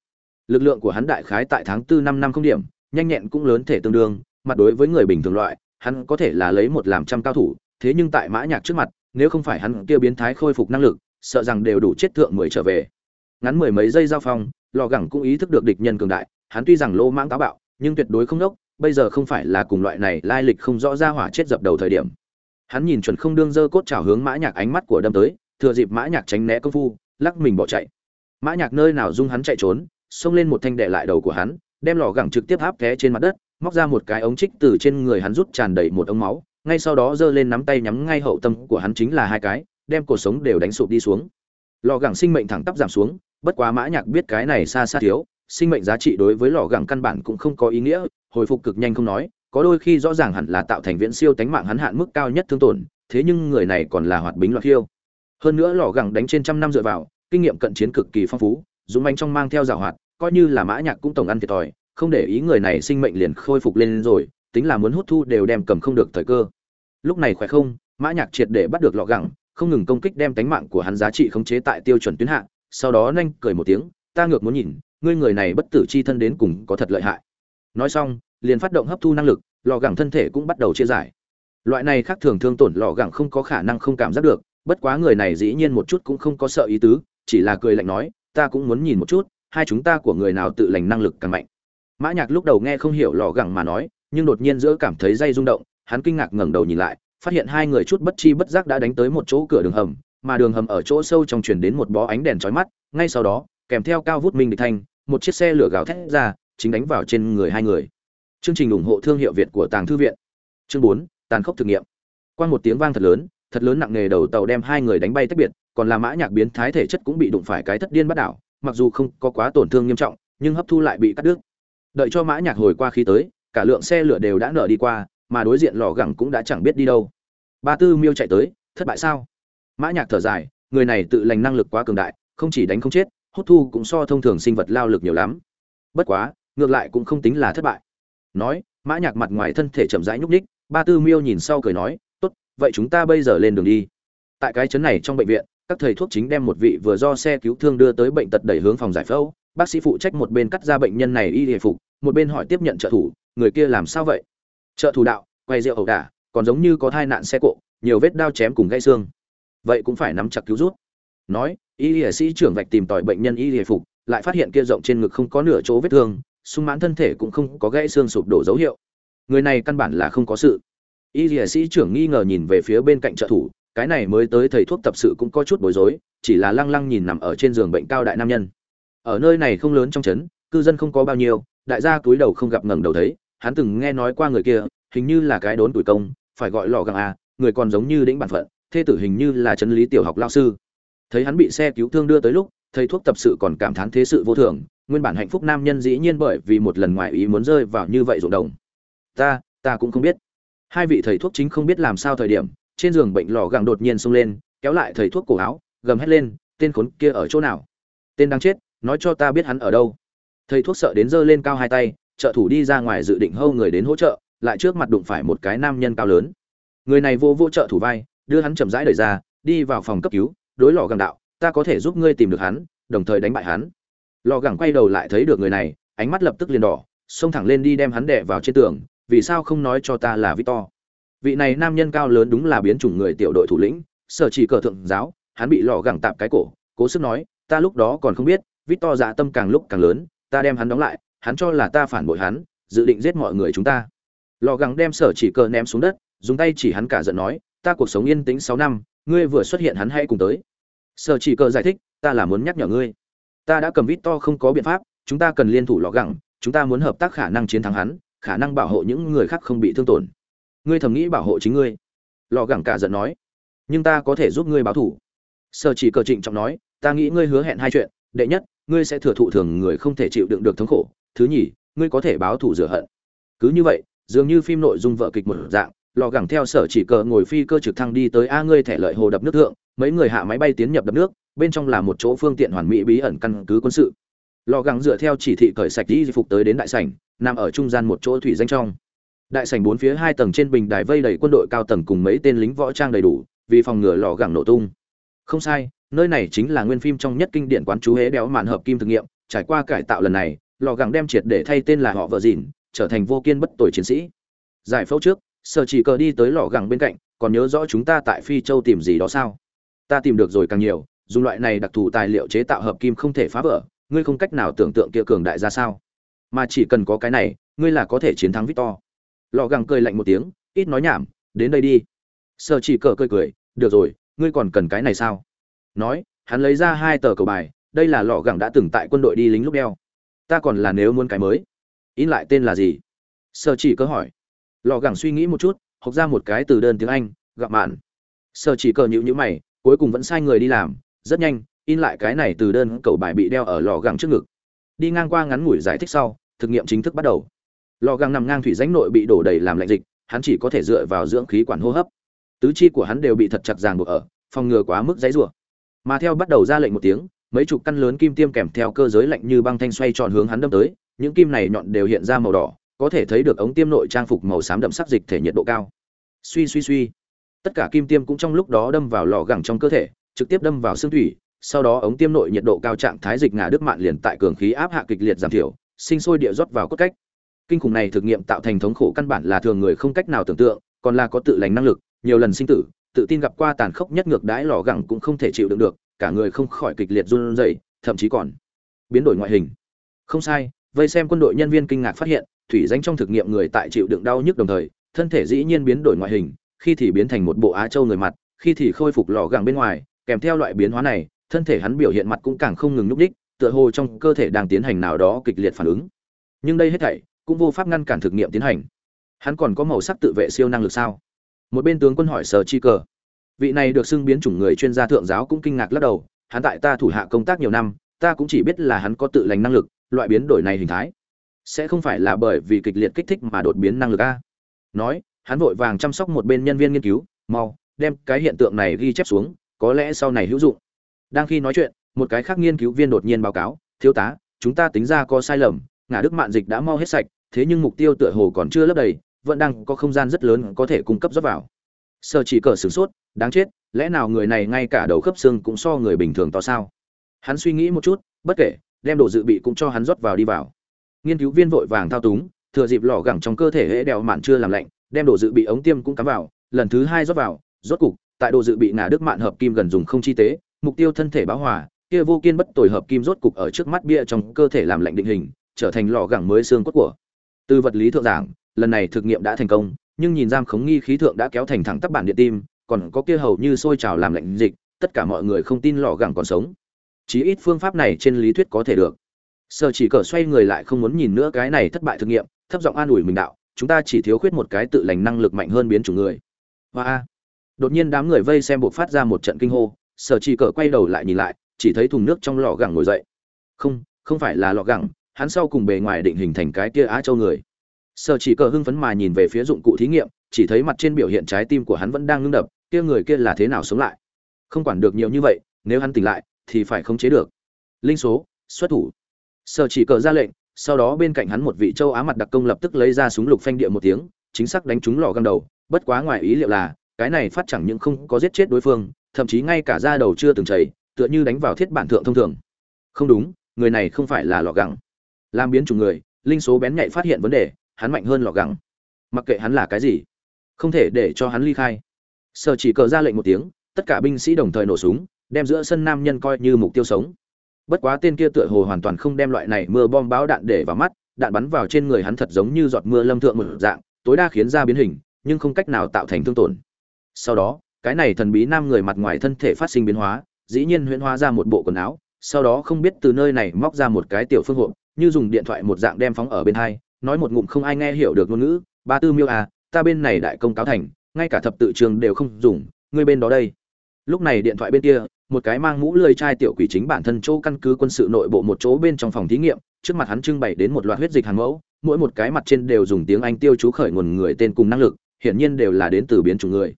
Lực lượng của hắn đại khái tại tháng tư năm năm không điểm, nhanh nhẹn cũng lớn thể tương đương mặt đối với người bình thường loại, hắn có thể là lấy một làm trăm cao thủ, thế nhưng tại mã nhạc trước mặt, nếu không phải hắn kia biến thái khôi phục năng lực, sợ rằng đều đủ chết thượng mười trở về. Ngắn mười mấy giây giao phong, lò gẳng cũng ý thức được địch nhân cường đại, hắn tuy rằng lô mãng táo bạo, nhưng tuyệt đối không đốc, bây giờ không phải là cùng loại này lai lịch không rõ ra hỏa chết dập đầu thời điểm hắn nhìn chuẩn không đương dơ cốt chảo hướng mã nhạc ánh mắt của đâm tới, thừa dịp mã nhạc tránh né công phu, lắc mình bỏ chạy. Mã nhạc nơi nào dung hắn chạy trốn, xông lên một thanh đệ lại đầu của hắn, đem lò gẳng trực tiếp áp té trên mặt đất, móc ra một cái ống trích từ trên người hắn rút tràn đầy một ống máu, ngay sau đó giơ lên nắm tay nhắm ngay hậu tâm của hắn chính là hai cái, đem cổ sống đều đánh sụp đi xuống. Lò gẳng sinh mệnh thẳng tắp giảm xuống, bất quá mã nhạc biết cái này xa xa thiếu, sinh mệnh giá trị đối với lò gẳng căn bản cũng không có ý nghĩa, hồi phục cực nhanh không nói có đôi khi rõ ràng hẳn là tạo thành viễn siêu tánh mạng hắn hạn mức cao nhất thương tổn, thế nhưng người này còn là hoạt bính loạt khiêu. Hơn nữa lò gẳng đánh trên trăm năm dựa vào, kinh nghiệm cận chiến cực kỳ phong phú, dũng manh trong mang theo rào hoạt, coi như là mã nhạc cũng tổng ăn thiệt thòi, không để ý người này sinh mệnh liền khôi phục lên rồi, tính là muốn hút thu đều đem cầm không được thời cơ. Lúc này khỏe không, mã nhạc triệt để bắt được lọ gẳng, không ngừng công kích đem tánh mạng của hắn giá trị khống chế tại tiêu chuẩn tuyến hạ, sau đó nhanh cười một tiếng, ta ngược muốn nhìn, ngươi người này bất tử chi thân đến cùng có thật lợi hại. Nói xong liền phát động hấp thu năng lực, lò gẳng thân thể cũng bắt đầu chia giải. Loại này khác thường thương tổn lò gẳng không có khả năng không cảm giác được, bất quá người này dĩ nhiên một chút cũng không có sợ ý tứ, chỉ là cười lạnh nói, ta cũng muốn nhìn một chút, hai chúng ta của người nào tự lành năng lực càng mạnh. Mã nhạc lúc đầu nghe không hiểu lò gẳng mà nói, nhưng đột nhiên giữa cảm thấy dây rung động, hắn kinh ngạc ngẩng đầu nhìn lại, phát hiện hai người chút bất chi bất giác đã đánh tới một chỗ cửa đường hầm, mà đường hầm ở chỗ sâu trong truyền đến một bó ánh đèn chói mắt, ngay sau đó, kèm theo cao vút minh địch thanh, một chiếc xe lửa gào thét ra, chính đánh vào trên người hai người chương trình ủng hộ thương hiệu việt của tàng thư viện. Chương bốn, tàn khốc thực nghiệm. Qua một tiếng vang thật lớn thật lớn nặng nề đầu tàu đem hai người đánh bay tách biệt, còn là mã nhạc biến thái thể chất cũng bị đụng phải cái thất điên bắt đảo, mặc dù không có quá tổn thương nghiêm trọng, nhưng hấp thu lại bị cắt đứt. Đợi cho mã nhạc hồi qua khí tới, cả lượng xe lửa đều đã nở đi qua, mà đối diện lò gẳng cũng đã chẳng biết đi đâu. Ba tư miêu chạy tới, thất bại sao? Mã nhạc thở dài, người này tự lành năng lực quá cường đại, không chỉ đánh không chết, hút thu cũng so thông thường sinh vật lao lực nhiều lắm. Bất quá, ngược lại cũng không tính là thất bại nói, mã nhạc mặt ngoài thân thể chậm rãi nhúc nhích. Ba tư miêu nhìn sau cười nói, tốt, vậy chúng ta bây giờ lên đường đi. Tại cái chấn này trong bệnh viện, các thầy thuốc chính đem một vị vừa do xe cứu thương đưa tới bệnh tật đẩy hướng phòng giải phẫu. Bác sĩ phụ trách một bên cắt ra bệnh nhân này y hề phục, một bên hỏi tiếp nhận trợ thủ, người kia làm sao vậy? Trợ thủ đạo, quay rượu ẩu đả, còn giống như có thai nạn xe cộ, nhiều vết đao chém cùng gãy xương. Vậy cũng phải nắm chặt cứu rút. Nói, y y sĩ trưởng vạch tìm tòi bệnh nhân y y phục, lại phát hiện kia rộng trên ngực không có nửa chỗ vết thương sung mãn thân thể cũng không có gãy xương sụp đổ dấu hiệu. Người này căn bản là không có sự. Y y sĩ trưởng nghi ngờ nhìn về phía bên cạnh trợ thủ, cái này mới tới thầy thuốc tập sự cũng có chút bối rối, chỉ là lăng lăng nhìn nằm ở trên giường bệnh cao đại nam nhân. Ở nơi này không lớn trong trấn cư dân không có bao nhiêu, đại gia túi đầu không gặp ngẩng đầu thấy, hắn từng nghe nói qua người kia, hình như là cái đốn tuổi công, phải gọi lò găng à người còn giống như đĩnh bản phận, thê tử hình như là chân lý tiểu học lao sư. Thấy hắn bị xe cứu thương đưa tới lúc thầy thuốc tập sự còn cảm thán thế sự vô thường, nguyên bản hạnh phúc nam nhân dĩ nhiên bởi vì một lần ngoại ý muốn rơi vào như vậy ruộng đồng. Ta ta cũng không biết. Hai vị thầy thuốc chính không biết làm sao thời điểm, trên giường bệnh lò gàng đột nhiên xông lên, kéo lại thầy thuốc cổ áo, gầm hét lên, tên khốn kia ở chỗ nào? Tên đang chết, nói cho ta biết hắn ở đâu. Thầy thuốc sợ đến giơ lên cao hai tay, trợ thủ đi ra ngoài dự định hâu người đến hỗ trợ, lại trước mặt đụng phải một cái nam nhân cao lớn. Người này vô vô trợ thủ vai, đưa hắn chậm rãi đẩy ra, đi vào phòng cấp cứu, đối lò gàng đạo ta có thể giúp ngươi tìm được hắn, đồng thời đánh bại hắn. Lò gẳng quay đầu lại thấy được người này, ánh mắt lập tức liền đỏ, xông thẳng lên đi đem hắn đè vào trên tường, vì sao không nói cho ta là victor? Vị này nam nhân cao lớn đúng là biến chủng người tiểu đội thủ lĩnh, sở chỉ cờ thượng giáo, hắn bị lò gẳng tạm cái cổ, cố sức nói, ta lúc đó còn không biết, victor dạ tâm càng lúc càng lớn, ta đem hắn đóng lại, hắn cho là ta phản bội hắn, dự định giết mọi người chúng ta. Lò gẳng đem sở chỉ cờ ném xuống đất, dùng tay chỉ hắn cả giận nói, ta cuộc sống yên tĩnh sáu năm, ngươi vừa xuất hiện hắn hay cùng tới sở chỉ cờ giải thích, ta là muốn nhắc nhở ngươi. Ta đã cầm vít to không có biện pháp, chúng ta cần liên thủ lò gẳng, chúng ta muốn hợp tác khả năng chiến thắng hắn, khả năng bảo hộ những người khác không bị thương tổn. Ngươi thầm nghĩ bảo hộ chính ngươi. Lò gẳng cả giận nói. Nhưng ta có thể giúp ngươi báo thủ. Sở chỉ cờ trịnh trọng nói, ta nghĩ ngươi hứa hẹn hai chuyện. Đệ nhất, ngươi sẽ thừa thụ thường người không thể chịu đựng được thống khổ. Thứ nhì, ngươi có thể báo thủ rửa hận. Cứ như vậy, dường như phim nội dung vợ kịch một dạng lò gẳng theo sở chỉ cờ ngồi phi cơ trực thăng đi tới a ngươi thẻ lợi hồ đập nước thượng, mấy người hạ máy bay tiến nhập đập nước, bên trong là một chỗ phương tiện hoàn mỹ bí ẩn căn cứ quân sự. Lò gẳng dựa theo chỉ thị cởi sạch đi phục tới đến đại sảnh, nằm ở trung gian một chỗ thủy danh trong. Đại sảnh bốn phía hai tầng trên bình đài vây đầy quân đội cao tầng cùng mấy tên lính võ trang đầy đủ, vì phòng ngừa lò gẳng nổ tung. Không sai, nơi này chính là nguyên phim trong nhất kinh điển quán chú hế béo màn hợp kim thực nghiệm, trải qua cải tạo lần này, lò gẳng đem triệt để thay tên là họ vợ dìn, trở thành vô kiên bất tội chiến sĩ. Giải phẫu trước sở chỉ cờ đi tới lò gẳng bên cạnh, còn nhớ rõ chúng ta tại phi châu tìm gì đó sao? Ta tìm được rồi càng nhiều, dùng loại này đặc thù tài liệu chế tạo hợp kim không thể phá vỡ, ngươi không cách nào tưởng tượng kia cường đại ra sao. Mà chỉ cần có cái này, ngươi là có thể chiến thắng victor. Lò gẳng cười lạnh một tiếng, ít nói nhảm, đến đây đi. Sở chỉ cờ cười cười, được rồi, ngươi còn cần cái này sao? Nói, hắn lấy ra hai tờ cầu bài, đây là lò gẳng đã từng tại quân đội đi lính lúc đeo. Ta còn là nếu muốn cái mới. In lại tên là gì? Sở chỉ cờ hỏi lò gẳng suy nghĩ một chút, học ra một cái từ đơn tiếng anh, gặp mạn. Sở chỉ cờ nhữ nhữ mày, cuối cùng vẫn sai người đi làm, rất nhanh, in lại cái này từ đơn cầu bài bị đeo ở lò gẳng trước ngực. Đi ngang qua ngắn ngủi giải thích sau, thực nghiệm chính thức bắt đầu. Lò gẳng nằm ngang thủy rãnh nội bị đổ đầy làm lạnh dịch, hắn chỉ có thể dựa vào dưỡng khí quản hô hấp. Tứ chi của hắn đều bị thật chặt ràng buộc ở, phòng ngừa quá mức dãy rủa. Mà theo bắt đầu ra lệnh một tiếng, mấy chục căn lớn kim tiêm kèm theo cơ giới lạnh như băng thanh xoay tròn hướng hắn đâm tới, những kim này nhọn đều hiện ra màu đỏ có thể thấy được ống tiêm nội trang phục màu xám đậm sắc dịch thể nhiệt độ cao. Suy suy suy. Tất cả kim tiêm cũng trong lúc đó đâm vào lò gẳng trong cơ thể, trực tiếp đâm vào xương thủy, sau đó ống tiêm nội nhiệt độ cao trạng thái dịch ngả đức mạn liền tại cường khí áp hạ kịch liệt giảm thiểu, sinh sôi địa rót vào cốt cách. Kinh khủng này thực nghiệm tạo thành thống khổ căn bản là thường người không cách nào tưởng tượng, còn là có tự lành năng lực, nhiều lần sinh tử, tự tin gặp qua tàn khốc nhất ngược đãi lò gẳng cũng không thể chịu đựng được, cả người không khỏi kịch liệt run rẩy, thậm chí còn biến đổi ngoại hình. Không sai, vây xem quân đội nhân viên kinh ngạc phát hiện thủy danh trong thực nghiệm người tại chịu đựng đau nhức đồng thời, thân thể dĩ nhiên biến đổi ngoại hình, khi thì biến thành một bộ á châu người mặt, khi thì khôi phục lò gẳng bên ngoài, kèm theo loại biến hóa này, thân thể hắn biểu hiện mặt cũng càng không ngừng nhúc đích tựa hồ trong cơ thể đang tiến hành nào đó kịch liệt phản ứng. Nhưng đây hết thảy cũng vô pháp ngăn cản thực nghiệm tiến hành. Hắn còn có màu sắc tự vệ siêu năng lực sao? Một bên tướng quân hỏi sở chi cờ. Vị này được xưng biến chủng người chuyên gia thượng giáo cũng kinh ngạc lắc đầu, hắn tại ta thủ hạ công tác nhiều năm, ta cũng chỉ biết là hắn có tự lành năng lực, loại biến đổi này hình thái sẽ không phải là bởi vì kịch liệt kích thích mà đột biến năng lực a. Nói, hắn vội vàng chăm sóc một bên nhân viên nghiên cứu, mau, đem cái hiện tượng này ghi chép xuống, có lẽ sau này hữu dụng. Đang khi nói chuyện, một cái khác nghiên cứu viên đột nhiên báo cáo, thiếu tá, chúng ta tính ra có sai lầm, ngã đức mạn dịch đã mau hết sạch, thế nhưng mục tiêu tựa hồ còn chưa lấp đầy, vẫn đang có không gian rất lớn có thể cung cấp rót vào. Sợ chỉ cờ sửng sốt, đáng chết, lẽ nào người này ngay cả đầu khớp xương cũng so người bình thường to sao? Hắn suy nghĩ một chút, bất kể, đem đồ dự bị cũng cho hắn rót vào đi vào nghiên cứu viên vội vàng thao túng, thừa dịp lò gẳng trong cơ thể hễ đèo mạn chưa làm lạnh, đem đồ dự bị ống tiêm cũng cắm vào, lần thứ hai rót vào, rốt cục, tại đồ dự bị ngả đức mạn hợp kim gần dùng không chi tế, mục tiêu thân thể báo hòa, kia vô kiên bất tồi hợp kim rốt cục ở trước mắt bia trong cơ thể làm lạnh định hình, trở thành lò gẳng mới xương cốt của từ vật lý thượng giảng. Lần này thực nghiệm đã thành công, nhưng nhìn giam khống nghi khí thượng đã kéo thành thẳng tắp bản điện tim, còn có kia hầu như sôi trào làm lạnh dịch, tất cả mọi người không tin lò gẳng còn sống. Chí ít phương pháp này trên lý thuyết có thể được sở chỉ cờ xoay người lại không muốn nhìn nữa cái này thất bại thực nghiệm, thấp giọng an ủi mình đạo, chúng ta chỉ thiếu khuyết một cái tự lành năng lực mạnh hơn biến chủng người. Và đột nhiên đám người vây xem buộc phát ra một trận kinh hô, sở chỉ cờ quay đầu lại nhìn lại, chỉ thấy thùng nước trong lò gẳng ngồi dậy. Không không phải là lò gẳng, hắn sau cùng bề ngoài định hình thành cái kia á châu người. Sở chỉ cờ hưng phấn mà nhìn về phía dụng cụ thí nghiệm, chỉ thấy mặt trên biểu hiện trái tim của hắn vẫn đang ngưng đập, kia người kia là thế nào sống lại? Không quản được nhiều như vậy, nếu hắn tỉnh lại, thì phải khống chế được. Linh số, xuất thủ sở chỉ cờ ra lệnh, sau đó bên cạnh hắn một vị châu á mặt đặc công lập tức lấy ra súng lục phanh địa một tiếng, chính xác đánh trúng lò găng đầu. Bất quá ngoài ý liệu là, cái này phát chẳng những không có giết chết đối phương, thậm chí ngay cả da đầu chưa từng chảy, tựa như đánh vào thiết bản thượng thông thường. Không đúng, người này không phải là lò găng. Làm biến chủng người, linh số bén nhạy phát hiện vấn đề, hắn mạnh hơn lò găng. Mặc kệ hắn là cái gì, không thể để cho hắn ly khai. Sở chỉ cờ ra lệnh một tiếng, tất cả binh sĩ đồng thời nổ súng, đem giữa sân nam nhân coi như mục tiêu sống bất quá tên kia tựa hồ hoàn toàn không đem loại này mưa bom báo đạn để vào mắt, đạn bắn vào trên người hắn thật giống như giọt mưa lâm thượng một dạng, tối đa khiến ra biến hình, nhưng không cách nào tạo thành thương tổn. Sau đó, cái này thần bí nam người mặt ngoài thân thể phát sinh biến hóa, dĩ nhiên huyễn hóa ra một bộ quần áo, sau đó không biết từ nơi này móc ra một cái tiểu phương hộ như dùng điện thoại một dạng đem phóng ở bên hai, nói một ngụm không ai nghe hiểu được ngôn ngữ, ba tư miêu à ta bên này đại công cáo thành, ngay cả thập tự trường đều không dùng, ngươi bên đó đây. Lúc này điện thoại bên kia một cái mang mũ lưỡi chai tiểu quỷ chính bản thân chỗ căn cứ quân sự nội bộ một chỗ bên trong phòng thí nghiệm, trước mặt hắn trưng bày đến một loạt huyết dịch hàng mẫu, mỗi một cái mặt trên đều dùng tiếng anh tiêu chú khởi nguồn người tên cùng năng lực, hiển nhiên đều là đến từ biến chủng người.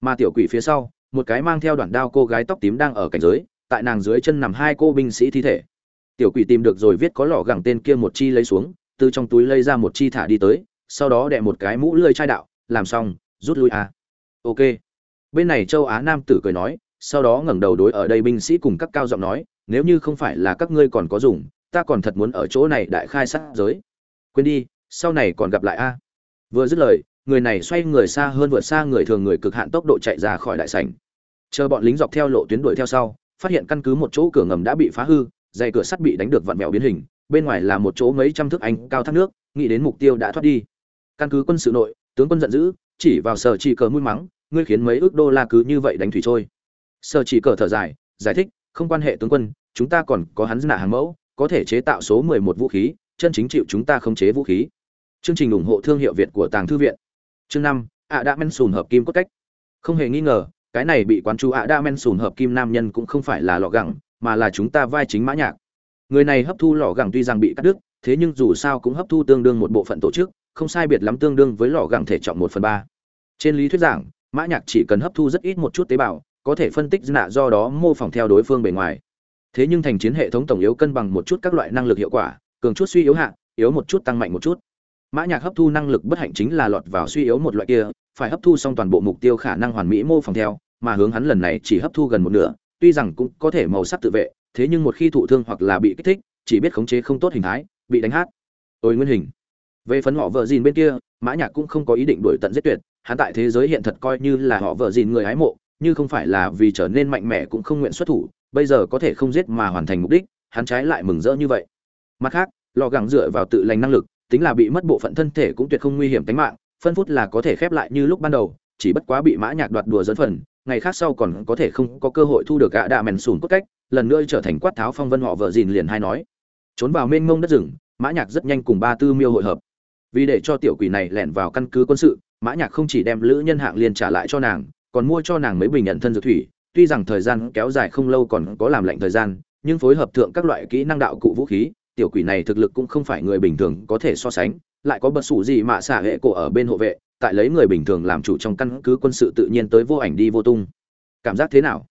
Mà tiểu quỷ phía sau, một cái mang theo đoạn đao cô gái tóc tím đang ở cảnh giới, tại nàng dưới chân nằm hai cô binh sĩ thi thể. Tiểu quỷ tìm được rồi viết có lọ gẳng tên kia một chi lấy xuống, từ trong túi lấy ra một chi thả đi tới, sau đó đè một cái mũ lưỡi chai đạo, làm xong, rút lui à. ok. Bên này châu á nam tử cười nói sau đó ngẩng đầu đối ở đây binh sĩ cùng các cao giọng nói, nếu như không phải là các ngươi còn có dùng, ta còn thật muốn ở chỗ này đại khai sát giới. Quên đi, sau này còn gặp lại a. Vừa dứt lời, người này xoay người xa hơn vượt xa người thường người cực hạn tốc độ chạy ra khỏi đại sảnh. Chờ bọn lính dọc theo lộ tuyến đuổi theo sau, phát hiện căn cứ một chỗ cửa ngầm đã bị phá hư, dây cửa sắt bị đánh được vặn vẹo biến hình, bên ngoài là một chỗ mấy trăm thước anh cao thác nước, nghĩ đến mục tiêu đã thoát đi. Căn cứ quân sự nội, tướng quân giận dữ, chỉ vào sở chỉ cờ mũi mắng, ngươi khiến mấy ước đô la cứ như vậy đánh thủy trôi sở chỉ cờ thở dài, giải thích, không quan hệ tướng quân, chúng ta còn có hắn nạ hàng mẫu, có thể chế tạo số 11 vũ khí, chân chính chịu chúng ta không chế vũ khí. Chương trình ủng hộ thương hiệu việt của tàng thư viện. Chương năm ạ đã men sùn hợp kim cốt cách. Không hề nghi ngờ, cái này bị quán chú ạ đã men sùn hợp kim nam nhân cũng không phải là lọ gẳng, mà là chúng ta vai chính mã nhạc. Người này hấp thu lọ gẳng tuy rằng bị cắt đứt, thế nhưng dù sao cũng hấp thu tương đương một bộ phận tổ chức, không sai biệt lắm tương đương với lọ gẳng thể trọng một phần ba. Trên lý thuyết giảng, mã nhạc chỉ cần hấp thu rất ít một chút tế bào có thể phân tích nạ do đó mô phỏng theo đối phương bề ngoài. Thế nhưng thành chiến hệ thống tổng yếu cân bằng một chút các loại năng lực hiệu quả, cường chút suy yếu hạ, yếu một chút tăng mạnh một chút. Mã nhạc hấp thu năng lực bất hạnh chính là lọt vào suy yếu một loại kia, phải hấp thu xong toàn bộ mục tiêu khả năng hoàn mỹ mô phỏng theo, mà hướng hắn lần này chỉ hấp thu gần một nửa, tuy rằng cũng có thể màu sắc tự vệ, thế nhưng một khi thụ thương hoặc là bị kích thích, chỉ biết khống chế không tốt hình thái, bị đánh hát. Ôi nguyên hình. Về phần họ vợ dìn bên kia, mã nhạc cũng không có ý định đuổi tận giết tuyệt, hắn tại thế giới hiện thật coi như là họ vợ dìn người hái mộ như không phải là vì trở nên mạnh mẽ cũng không nguyện xuất thủ, bây giờ có thể không giết mà hoàn thành mục đích, hắn trái lại mừng rỡ như vậy. Mặt khác, lò gẳng dựa vào tự lành năng lực, tính là bị mất bộ phận thân thể cũng tuyệt không nguy hiểm tính mạng, phân phút là có thể khép lại như lúc ban đầu, chỉ bất quá bị mã nhạc đoạt đùa dẫn phần, ngày khác sau còn có thể không có cơ hội thu được gã đạ mèn sùn cốt cách, lần nữa trở thành quát tháo phong vân họ vợ dìn liền hay nói. Trốn vào mênh mông đất rừng, mã nhạc rất nhanh cùng ba tư miêu hội hợp. Vì để cho tiểu quỷ này lẻn vào căn cứ quân sự, mã nhạc không chỉ đem lữ nhân hạng liền trả lại cho nàng còn mua cho nàng mấy bình nhận thân dược thủy, tuy rằng thời gian kéo dài không lâu còn có làm lạnh thời gian, nhưng phối hợp thượng các loại kỹ năng đạo cụ vũ khí, tiểu quỷ này thực lực cũng không phải người bình thường có thể so sánh, lại có bật sủ gì mà xả hệ cổ ở bên hộ vệ, tại lấy người bình thường làm chủ trong căn cứ quân sự tự nhiên tới vô ảnh đi vô tung. Cảm giác thế nào?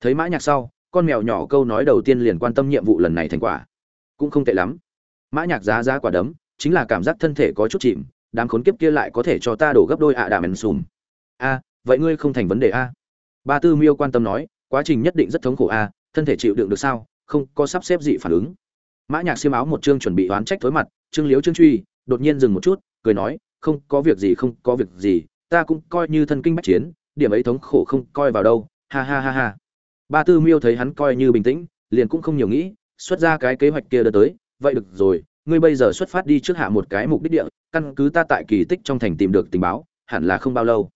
Thấy mã nhạc sau, con mèo nhỏ câu nói đầu tiên liền quan tâm nhiệm vụ lần này thành quả. Cũng không tệ lắm. Mã nhạc giá giá quả đấm, chính là cảm giác thân thể có chút chìm, đám khốn kiếp kia lại có thể cho ta đổ gấp đôi ạ à đàm ẩn sùm. A vậy ngươi không thành vấn đề a? Ba tư miêu quan tâm nói, quá trình nhất định rất thống khổ a, thân thể chịu đựng được sao, không có sắp xếp dị phản ứng. Mã nhạc xiêm áo một chương chuẩn bị oán trách thối mặt, trương liếu trương truy, đột nhiên dừng một chút, cười nói, không có việc gì, không có việc gì, ta cũng coi như thân kinh bách chiến, điểm ấy thống khổ không coi vào đâu, ha ha ha ha. Ba tư miêu thấy hắn coi như bình tĩnh, liền cũng không nhiều nghĩ, xuất ra cái kế hoạch kia đưa tới, vậy được rồi, ngươi bây giờ xuất phát đi trước hạ một cái mục đích địa, căn cứ ta tại kỳ tích trong thành tìm được tình báo, hẳn là không bao lâu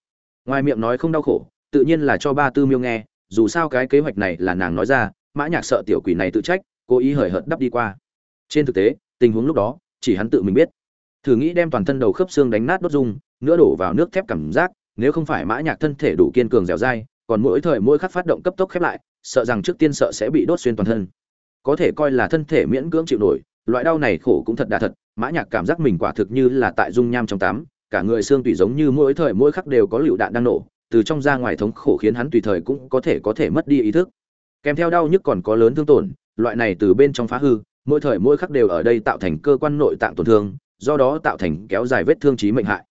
ngoài miệng nói không đau khổ, tự nhiên là cho ba tư miêu nghe, dù sao cái kế hoạch này là nàng nói ra, mã nhạc sợ tiểu quỷ này tự trách, cố ý hời hợt đắp đi qua. Trên thực tế, tình huống lúc đó, chỉ hắn tự mình biết. Thử nghĩ đem toàn thân đầu khớp xương đánh nát đốt dung nữa đổ vào nước thép cảm giác, nếu không phải mã nhạc thân thể đủ kiên cường dẻo dai, còn mỗi thời mỗi khắc phát động cấp tốc khép lại, sợ rằng trước tiên sợ sẽ bị đốt xuyên toàn thân. Có thể coi là thân thể miễn cưỡng chịu nổi, loại đau này khổ cũng thật đà thật, mã nhạc cảm giác mình quả thực như là tại dung nham trong tắm cả người xương tủy giống như mỗi thời mỗi khắc đều có lựu đạn đang nổ, từ trong ra ngoài thống khổ khiến hắn tùy thời cũng có thể có thể mất đi ý thức. Kèm theo đau nhức còn có lớn thương tổn, loại này từ bên trong phá hư, mỗi thời mỗi khắc đều ở đây tạo thành cơ quan nội tạng tổn thương, do đó tạo thành kéo dài vết thương chí mệnh hại.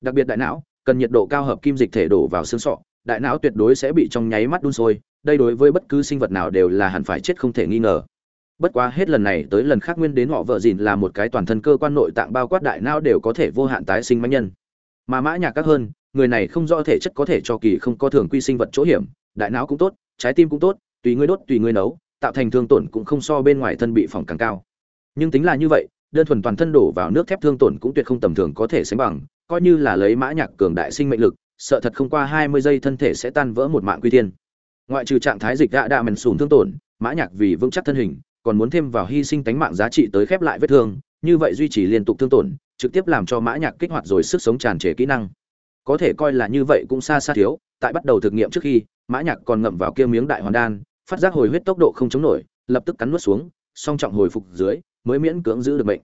Đặc biệt đại não, cần nhiệt độ cao hợp kim dịch thể đổ vào xương sọ, đại não tuyệt đối sẽ bị trong nháy mắt đun sôi, đây đối với bất cứ sinh vật nào đều là hẳn phải chết không thể nghi ngờ bất quá hết lần này tới lần khác nguyên đến họ vợ dìn là một cái toàn thân cơ quan nội tạng bao quát đại não đều có thể vô hạn tái sinh mãnh nhân. Mà mã nhạc các hơn, người này không rõ thể chất có thể cho kỳ không có thường quy sinh vật chỗ hiểm, đại não cũng tốt, trái tim cũng tốt, tùy ngươi đốt tùy ngươi nấu, tạo thành thương tổn cũng không so bên ngoài thân bị phòng càng cao. Nhưng tính là như vậy, đơn thuần toàn thân đổ vào nước thép thương tổn cũng tuyệt không tầm thường có thể sánh bằng, coi như là lấy mã nhạc cường đại sinh mệnh lực, sợ thật không qua hai mươi giây thân thể sẽ tan vỡ một mạng quy thiên. Ngoại trừ trạng thái dịch đã đạ mèn sùn thương tổn, mã nhạc vì vững chắc thân hình còn muốn thêm vào hy sinh tánh mạng giá trị tới khép lại vết thương, như vậy duy trì liên tục thương tổn, trực tiếp làm cho mã nhạc kích hoạt rồi sức sống tràn trề kỹ năng. Có thể coi là như vậy cũng xa xa thiếu, tại bắt đầu thực nghiệm trước khi, mã nhạc còn ngậm vào kia miếng đại hoàn đan, phát giác hồi huyết tốc độ không chống nổi, lập tức cắn nuốt xuống, song trọng hồi phục dưới, mới miễn cưỡng giữ được bệnh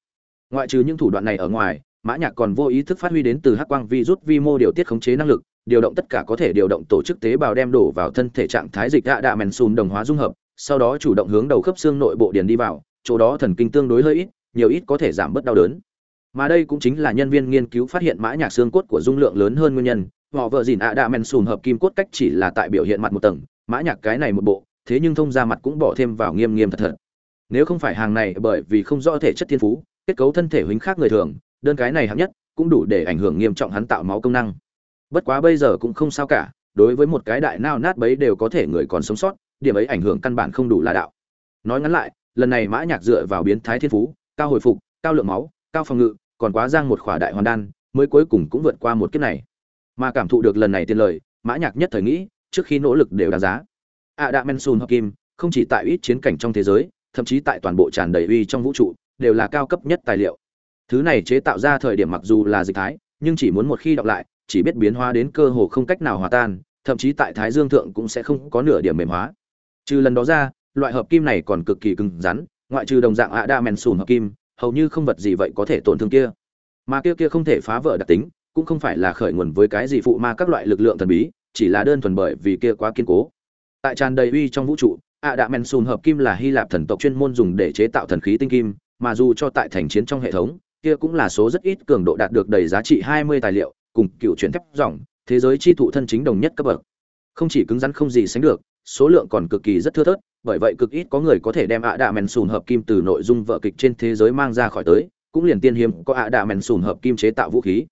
ngoại trừ những thủ đoạn này ở ngoài, mã nhạc còn vô ý thức phát huy đến từ hắc quang vi rút vi mô điều tiết khống chế năng lực, điều động tất cả có thể điều động tổ chức tế bào đem đổ vào thân thể trạng thái dịch đạ đạ mèn sùn đồng hóa dung hợp sau đó chủ động hướng đầu khớp xương nội bộ điền đi vào, chỗ đó thần kinh tương đối hơi ít, nhiều ít có thể giảm bớt đau đớn. Mà đây cũng chính là nhân viên nghiên cứu phát hiện mã nhạc xương cốt của dung lượng lớn hơn nguyên nhân. Họ vợ dìn ạ đạ men sùn hợp kim cốt cách chỉ là tại biểu hiện mặt một tầng, mã nhạc cái này một bộ, thế nhưng thông ra mặt cũng bỏ thêm vào nghiêm nghiêm thật thật. Nếu không phải hàng này bởi vì không rõ thể chất thiên phú, kết cấu thân thể huynh khác người thường, đơn cái này hạng nhất, cũng đủ để ảnh hưởng nghiêm trọng hắn tạo máu công năng. Bất quá bây giờ cũng không sao cả, đối với một cái đại nao nát bấy đều có thể người còn sống sót điểm ấy ảnh hưởng căn bản không đủ là đạo. Nói ngắn lại, lần này mã nhạc dựa vào biến thái thiên phú, cao hồi phục, cao lượng máu, cao phòng ngự, còn quá giang một khỏa đại hoàn đan, mới cuối cùng cũng vượt qua một kiếp này. Mà cảm thụ được lần này tiền lời, mã nhạc nhất thời nghĩ, trước khi nỗ lực đều đáng giá. A đạ men sun hợp kim, không chỉ tại ít chiến cảnh trong thế giới, thậm chí tại toàn bộ tràn đầy uy trong vũ trụ, đều là cao cấp nhất tài liệu. Thứ này chế tạo ra thời điểm mặc dù là dịch thái, nhưng chỉ muốn một khi đọc lại, chỉ biết biến hóa đến cơ hồ không cách nào hòa tan, thậm chí tại thái dương thượng cũng sẽ không có nửa điểm mềm hóa trừ lần đó ra, loại hợp kim này còn cực kỳ cứng rắn, ngoại trừ đồng dạng ạ đa men sùn hợp kim, hầu như không vật gì vậy có thể tổn thương kia. Mà kia kia không thể phá vỡ đặc tính, cũng không phải là khởi nguồn với cái gì phụ ma các loại lực lượng thần bí, chỉ là đơn thuần bởi vì kia quá kiên cố. Tại tràn đầy uy trong vũ trụ ạ đạ men sùn hợp kim là hy lạp thần tộc chuyên môn dùng để chế tạo thần khí tinh kim, mà dù cho tại thành chiến trong hệ thống, kia cũng là số rất ít cường độ đạt được đầy giá trị 20 tài liệu, cùng cựu chuyển thép dòng, thế giới chi thụ thân chính đồng nhất cấp bậc. Không chỉ cứng rắn không gì sánh được số lượng còn cực kỳ rất thưa thớt, bởi vậy cực ít có người có thể đem ạ đạ mèn sùn hợp kim từ nội dung vợ kịch trên thế giới mang ra khỏi tới, cũng liền tiên hiếm có ạ đạ mèn sùn hợp kim chế tạo vũ khí.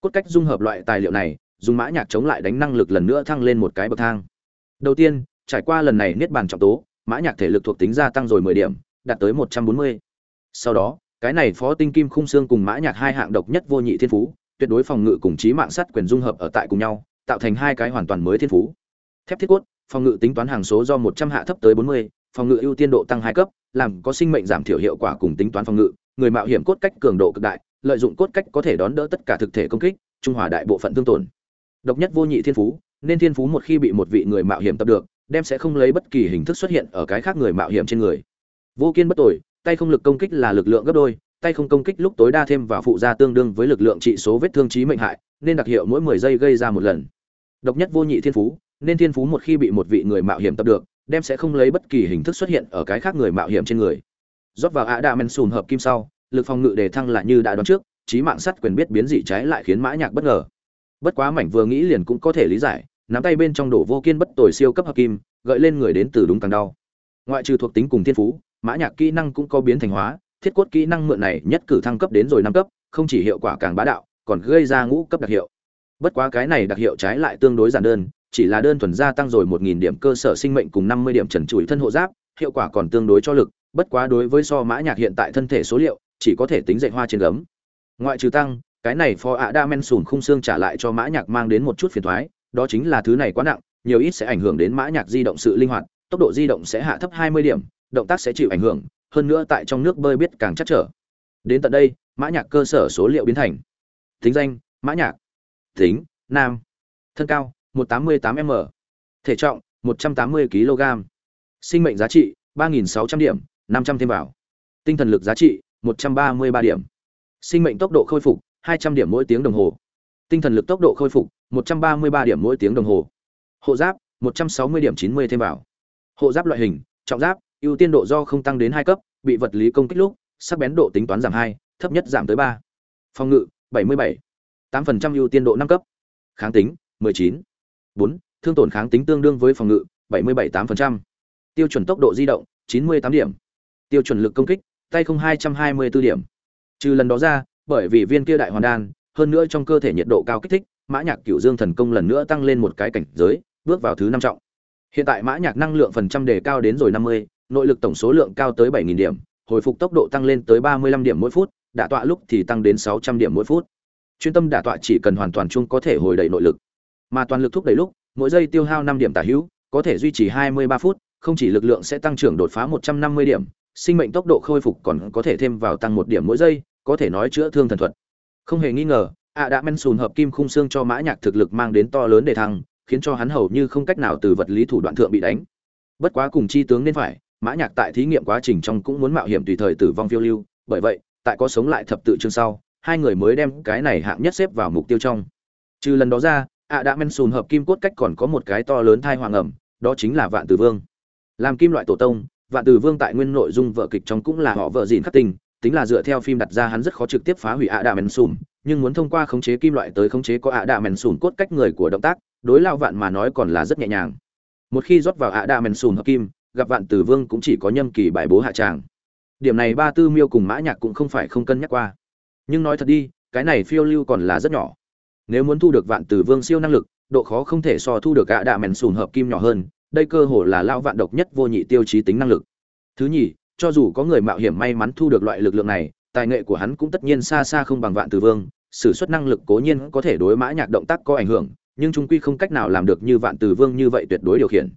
Cốt cách dung hợp loại tài liệu này, dùng mã nhạc chống lại đánh năng lực lần nữa thăng lên một cái bậc thang. Đầu tiên, trải qua lần này niết bàn trọng tố, mã nhạc thể lực thuộc tính gia tăng rồi 10 điểm, đạt tới 140. sau đó, cái này phó tinh kim khung xương cùng mã nhạc hai hạng độc nhất vô nhị thiên phú, tuyệt đối phòng ngự cùng trí mạng sắt quyền dung hợp ở tại cùng nhau, tạo thành hai cái hoàn toàn mới thiên phú. Thép thiết cốt phòng ngự tính toán hàng số do 100 hạ thấp tới 40, phòng ngự ưu tiên độ tăng hai cấp làm có sinh mệnh giảm thiểu hiệu quả cùng tính toán phòng ngự người mạo hiểm cốt cách cường độ cực đại lợi dụng cốt cách có thể đón đỡ tất cả thực thể công kích trung hòa đại bộ phận thương tổn. Độc nhất vô nhị thiên phú nên thiên phú một khi bị một vị người mạo hiểm tập được đem sẽ không lấy bất kỳ hình thức xuất hiện ở cái khác người mạo hiểm trên người. Vô kiên bất tồi, tay không lực công kích là lực lượng gấp đôi tay không công kích lúc tối đa thêm vào phụ gia tương đương với lực lượng trị số vết thương chí mệnh hại nên đặc hiệu mỗi 10 giây gây ra một lần. Độc nhất vô nhị thiên phú nên thiên phú một khi bị một vị người mạo hiểm tập được, đem sẽ không lấy bất kỳ hình thức xuất hiện ở cái khác người mạo hiểm trên người. Rót vào ạ đạ men sùn hợp kim sau, lực phòng ngự đề thăng lại như đã đoán trước trí mạng sắt quyền biết biến dị trái lại khiến mã nhạc bất ngờ. Bất quá mảnh vừa nghĩ liền cũng có thể lý giải, nắm tay bên trong đổ vô kiên bất tồi siêu cấp hợp kim, gợi lên người đến từ đúng càng đau. Ngoại trừ thuộc tính cùng thiên phú, mã nhạc kỹ năng cũng có biến thành hóa, thiết cốt kỹ năng mượn này nhất cử thăng cấp đến rồi năm cấp, không chỉ hiệu quả càng bá đạo, còn gây ra ngũ cấp đặc hiệu. Bất quá cái này đặc hiệu trái lại tương đối giản đơn chỉ là đơn thuần gia tăng rồi một nghìn điểm cơ sở sinh mệnh cùng năm mươi điểm trần trụi thân hộ giáp, hiệu quả còn tương đối cho lực, bất quá đối với so mã nhạc hiện tại thân thể số liệu, chỉ có thể tính dạy hoa trên gấm. Ngoại trừ tăng, cái này phó ạ đa men sùn khung xương trả lại cho mã nhạc mang đến một chút phiền toái đó chính là thứ này quá nặng, nhiều ít sẽ ảnh hưởng đến mã nhạc di động sự linh hoạt, tốc độ di động sẽ hạ thấp 20 điểm, động tác sẽ chịu ảnh hưởng, hơn nữa tại trong nước bơi biết càng chắc trở. Đến tận đây, mã nhạc cơ sở số liệu biến thành. Tính danh, mã nhạc. Tính nam. Thân cao 188 m, thể trọng 180 kg sinh mệnh giá trị 3.600 điểm 500 thêm vào. Tinh thần lực giá trị 133 điểm. Sinh mệnh tốc độ khôi phục 200 điểm mỗi tiếng đồng hồ. Tinh thần lực tốc độ khôi phục 133 điểm mỗi tiếng đồng hồ. Hộ giáp 160 điểm 90 thêm vào. Hộ giáp loại hình, trọng giáp, ưu tiên độ do không tăng đến hai cấp, bị vật lý công kích lúc, sắc bén độ tính toán giảm hai, thấp nhất giảm tới ba. Phòng ngự 77. 8% ưu tiên độ năm cấp. Kháng tính 19. 4. thương tổn kháng tính tương đương với phòng ngự 77-8%. tiêu chuẩn tốc độ di động 98 điểm tiêu chuẩn lực công kích tay không 224 điểm trừ lần đó ra bởi vì viên kia đại hoàn đan hơn nữa trong cơ thể nhiệt độ cao kích thích mã nhạc cửu dương thần công lần nữa tăng lên một cái cảnh giới bước vào thứ năm trọng hiện tại mã nhạc năng lượng phần trăm đề cao đến rồi 50, nội lực tổng số lượng cao tới 7.000 điểm hồi phục tốc độ tăng lên tới 35 điểm mỗi phút đả tọa lúc thì tăng đến 600 điểm mỗi phút chuyên tâm đả tọa chỉ cần hoàn toàn chung có thể hồi đầy nội lực mà toàn lực thúc đẩy lúc, mỗi giây tiêu hao năm điểm tả hữu, có thể duy trì 23 phút, không chỉ lực lượng sẽ tăng trưởng đột phá 150 điểm, sinh mệnh tốc độ khôi phục còn có thể thêm vào tăng một điểm mỗi giây, có thể nói chữa thương thần thuật. Không hề nghi ngờ ạ đã men sùn hợp kim khung xương cho mã nhạc thực lực mang đến to lớn đề thăng, khiến cho hắn hầu như không cách nào từ vật lý thủ đoạn thượng bị đánh. Bất quá cùng chi tướng nên phải, mã nhạc tại thí nghiệm quá trình trong cũng muốn mạo hiểm tùy thời tử vong phiêu lưu, bởi vậy, tại có sống lại thập tự chương sau, hai người mới đem cái này hạng nhất xếp vào mục tiêu trong. Trừ lần đó ra ạ đã men sùn hợp kim cốt cách còn có một cái to lớn thai hoàng ẩm, đó chính là vạn tử vương. Làm kim loại tổ tông, vạn tử vương tại nguyên nội dung vợ kịch trong cũng là họ vợ dìn khắc tình tính là dựa theo phim đặt ra hắn rất khó trực tiếp phá hủy ạ đạ mèn sùm nhưng muốn thông qua khống chế kim loại tới khống chế có ạ đạ mèn sùm cốt cách người của động tác, đối lao vạn mà nói còn là rất nhẹ nhàng. Một khi rót vào ạ đạ mèn sùm hợp kim, gặp vạn tử vương cũng chỉ có nhâm kỳ bài bố hạ tràng. Điểm này ba tư miêu cùng mã nhạc cũng không phải không cân nhắc qua. Nhưng nói thật đi, cái này phiêu lưu còn là rất nhỏ nếu muốn thu được vạn tử vương siêu năng lực, độ khó không thể so thu được ạ đạ mèn Sùn hợp kim nhỏ hơn, đây cơ hồ là lao vạn độc nhất vô nhị tiêu chí tính năng lực. Thứ nhì, cho dù có người mạo hiểm may mắn thu được loại lực lượng này, tài nghệ của hắn cũng tất nhiên xa xa không bằng vạn tử vương, sử xuất năng lực cố nhiên có thể đối mã nhạc động tác có ảnh hưởng, nhưng trung quy không cách nào làm được như vạn tử vương như vậy tuyệt đối điều khiển.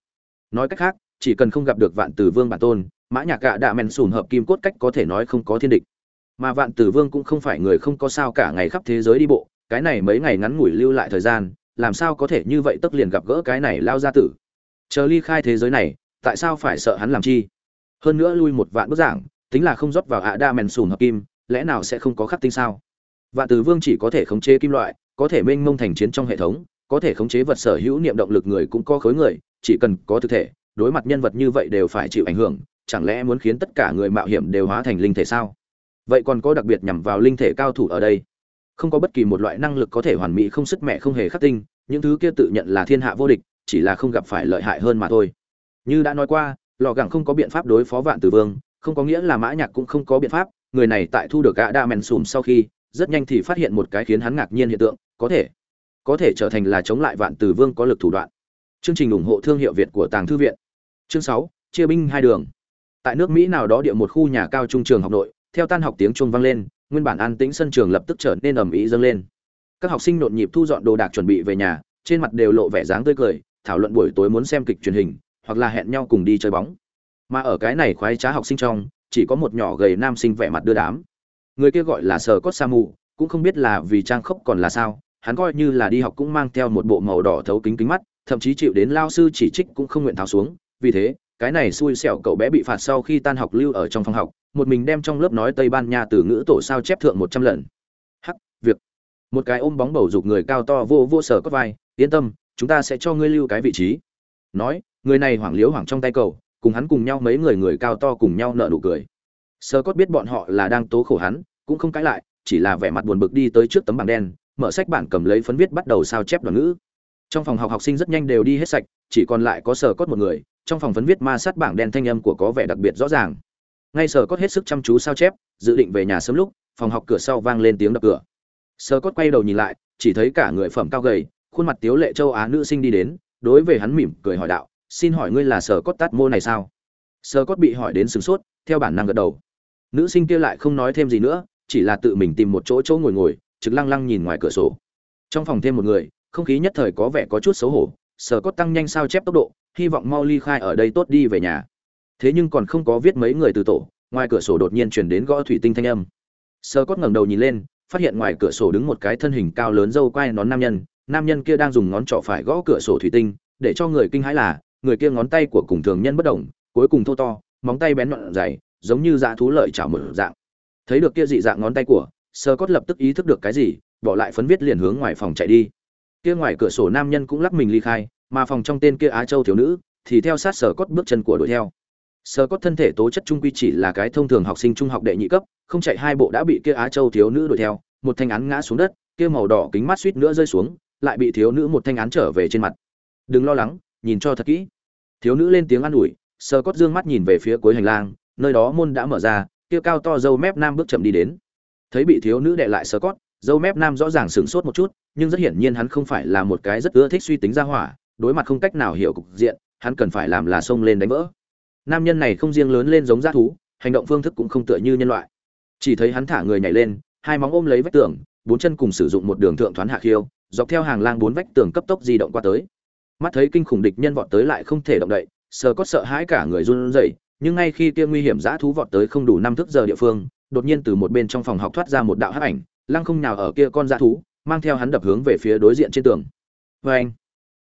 Nói cách khác, chỉ cần không gặp được vạn tử vương bản tôn, mã nhạc gạ đạ Mèn sùn hợp kim cốt cách có thể nói không có thiên địch. Mà vạn tử vương cũng không phải người không có sao cả ngày khắp thế giới đi bộ cái này mấy ngày ngắn ngủi lưu lại thời gian, làm sao có thể như vậy tức liền gặp gỡ cái này lao ra tử? Chờ ly khai thế giới này, tại sao phải sợ hắn làm chi? Hơn nữa lui một vạn bức giảng tính là không rót vào ạ đa mèn sùn hợp kim, lẽ nào sẽ không có khắc tinh sao? Vạn tử vương chỉ có thể khống chế kim loại, có thể mênh mông thành chiến trong hệ thống, có thể khống chế vật sở hữu niệm động lực người cũng có khối người, chỉ cần có thực thể, đối mặt nhân vật như vậy đều phải chịu ảnh hưởng, chẳng lẽ muốn khiến tất cả người mạo hiểm đều hóa thành linh thể sao? Vậy còn có đặc biệt nhằm vào linh thể cao thủ ở đây không có bất kỳ một loại năng lực có thể hoàn mỹ không sức mẹ không hề khắc tinh, những thứ kia tự nhận là thiên hạ vô địch, chỉ là không gặp phải lợi hại hơn mà thôi. Như đã nói qua, lò gẳng không có biện pháp đối phó vạn tử vương, không có nghĩa là mã nhạc cũng không có biện pháp, người này tại thu được gã đa men sùm sau khi, rất nhanh thì phát hiện một cái khiến hắn ngạc nhiên hiện tượng, có thể có thể trở thành là chống lại vạn tử vương có lực thủ đoạn. Chương trình ủng hộ thương hiệu việt của tàng thư viện. Chương sáu, chia binh hai đường. Tại nước mỹ nào đó địa một khu nhà cao trung trường học nội, theo tan học tiếng chuông vang lên nguyên bản an tĩnh sân trường lập tức trở nên ầm ĩ dâng lên. Các học sinh nhộn nhịp thu dọn đồ đạc chuẩn bị về nhà, trên mặt đều lộ vẻ dáng tươi cười, thảo luận buổi tối muốn xem kịch truyền hình, hoặc là hẹn nhau cùng đi chơi bóng. Mà ở cái này khoái trá học sinh trong, chỉ có một nhỏ gầy nam sinh vẻ mặt đưa đám. Người kia gọi là sờ cốt sa mù, cũng không biết là vì trang khốc còn là sao, hắn coi như là đi học cũng mang theo một bộ màu đỏ thấu kính kính mắt, thậm chí chịu đến lao sư chỉ trích cũng không nguyện tháo xuống, vì thế cái này xui xẻo cậu bé bị phạt sau khi tan học lưu ở trong phòng học, một mình đem trong lớp nói tây ban nha từ ngữ tổ sao chép thượng một trăm lần. Hắc, việc. Một cái ôm bóng bầu dục người cao to vô vô sở cốt vai, yên tâm, chúng ta sẽ cho ngươi lưu cái vị trí. Nói, người này hoảng liếu hoảng trong tay cầu cùng hắn cùng nhau mấy người người cao to cùng nhau nợ nụ cười. Sơ cốt biết bọn họ là đang tố khổ hắn, cũng không cãi lại, chỉ là vẻ mặt buồn bực đi tới trước tấm bảng đen, mở sách bản cầm lấy phấn viết bắt đầu sao chép đoàn ngữ. Trong phòng học học sinh rất nhanh đều đi hết sạch, chỉ còn lại có sơ cốt một người trong phòng phấn viết ma sát bảng đen thanh âm của có vẻ đặc biệt rõ ràng. Ngay sở cốt hết sức chăm chú sao chép, dự định về nhà sớm lúc, phòng học cửa sau vang lên tiếng đập cửa. Sở cốt quay đầu nhìn lại, chỉ thấy cả người phẩm cao gầy, khuôn mặt tiếu lệ châu á nữ sinh đi đến, đối với hắn mỉm cười hỏi đạo, xin hỏi ngươi là sở cốt tát mô này sao? Sở cốt bị hỏi đến sửng sốt, theo bản năng gật đầu. Nữ sinh kia lại không nói thêm gì nữa, chỉ là tự mình tìm một chỗ chỗ ngồi ngồi, trực lăng lăng nhìn ngoài cửa sổ. Trong phòng thêm một người, không khí nhất thời có vẻ có chút xấu hổ sở cốt tăng nhanh sao chép tốc độ, hy vọng mau ly khai ở đây tốt đi về nhà. Thế nhưng còn không có viết mấy người từ tổ, ngoài cửa sổ đột nhiên chuyển đến gõ thủy tinh thanh âm. Sở cốt ngẩng đầu nhìn lên, phát hiện ngoài cửa sổ đứng một cái thân hình cao lớn dâu quai nón nam nhân nam nhân kia đang dùng ngón trỏ phải gõ cửa sổ thủy tinh, để cho người kinh hãi là, người kia ngón tay của cùng thường nhân bất động, cuối cùng thô to, móng tay bén nhọn dày, giống như dạ thú lợi chảo mở dạng. Thấy được kia dị dạng ngón tay của sơ cốt lập tức ý thức được cái gì, bỏ lại phấn viết liền hướng ngoài phòng chạy đi kia ngoài cửa sổ nam nhân cũng lắc mình ly khai, mà phòng trong tên kia á châu thiếu nữ thì theo sát sở cốt bước chân của đuổi theo. Sở cốt thân thể tố chất trung quy chỉ là cái thông thường học sinh trung học đệ nhị cấp, không chạy hai bộ đã bị kia á châu thiếu nữ đuổi theo, một thanh án ngã xuống đất, kia màu đỏ kính mắt suýt nữa rơi xuống, lại bị thiếu nữ một thanh án trở về trên mặt. Đừng lo lắng, nhìn cho thật kỹ. Thiếu nữ lên tiếng an ủi sơ cốt dương mắt nhìn về phía cuối hành lang, nơi đó môn đã mở ra, kia cao to dâu mép nam bước chậm đi đến. Thấy bị thiếu nữ đệ lại sơ cốt, dâu mép nam rõ ràng sửng sốt một chút nhưng rất hiển nhiên hắn không phải là một cái rất ưa thích suy tính ra hỏa, đối mặt không cách nào hiểu cục diện, hắn cần phải làm là xông lên đánh vỡ. Nam nhân này không riêng lớn lên giống g thú, hành động phương thức cũng không tựa như nhân loại. Chỉ thấy hắn thả người nhảy lên, hai móng ôm lấy vách tường, bốn chân cùng sử dụng một đường thượng thoán hạ khiêu, dọc theo hàng lang bốn vách tường cấp tốc di động qua tới. Mắt thấy kinh khủng địch nhân vọt tới lại không thể động đậy, sờ có sợ hãi cả người run rẩy, nhưng ngay khi kia nguy hiểm dã thú vọt tới không đủ năm thước giờ địa phương, đột nhiên từ một bên trong phòng học thoát ra một đạo hắc ảnh, lăng không nào ở kia con dã thú mang theo hắn đập hướng về phía đối diện trên tường. Vê anh,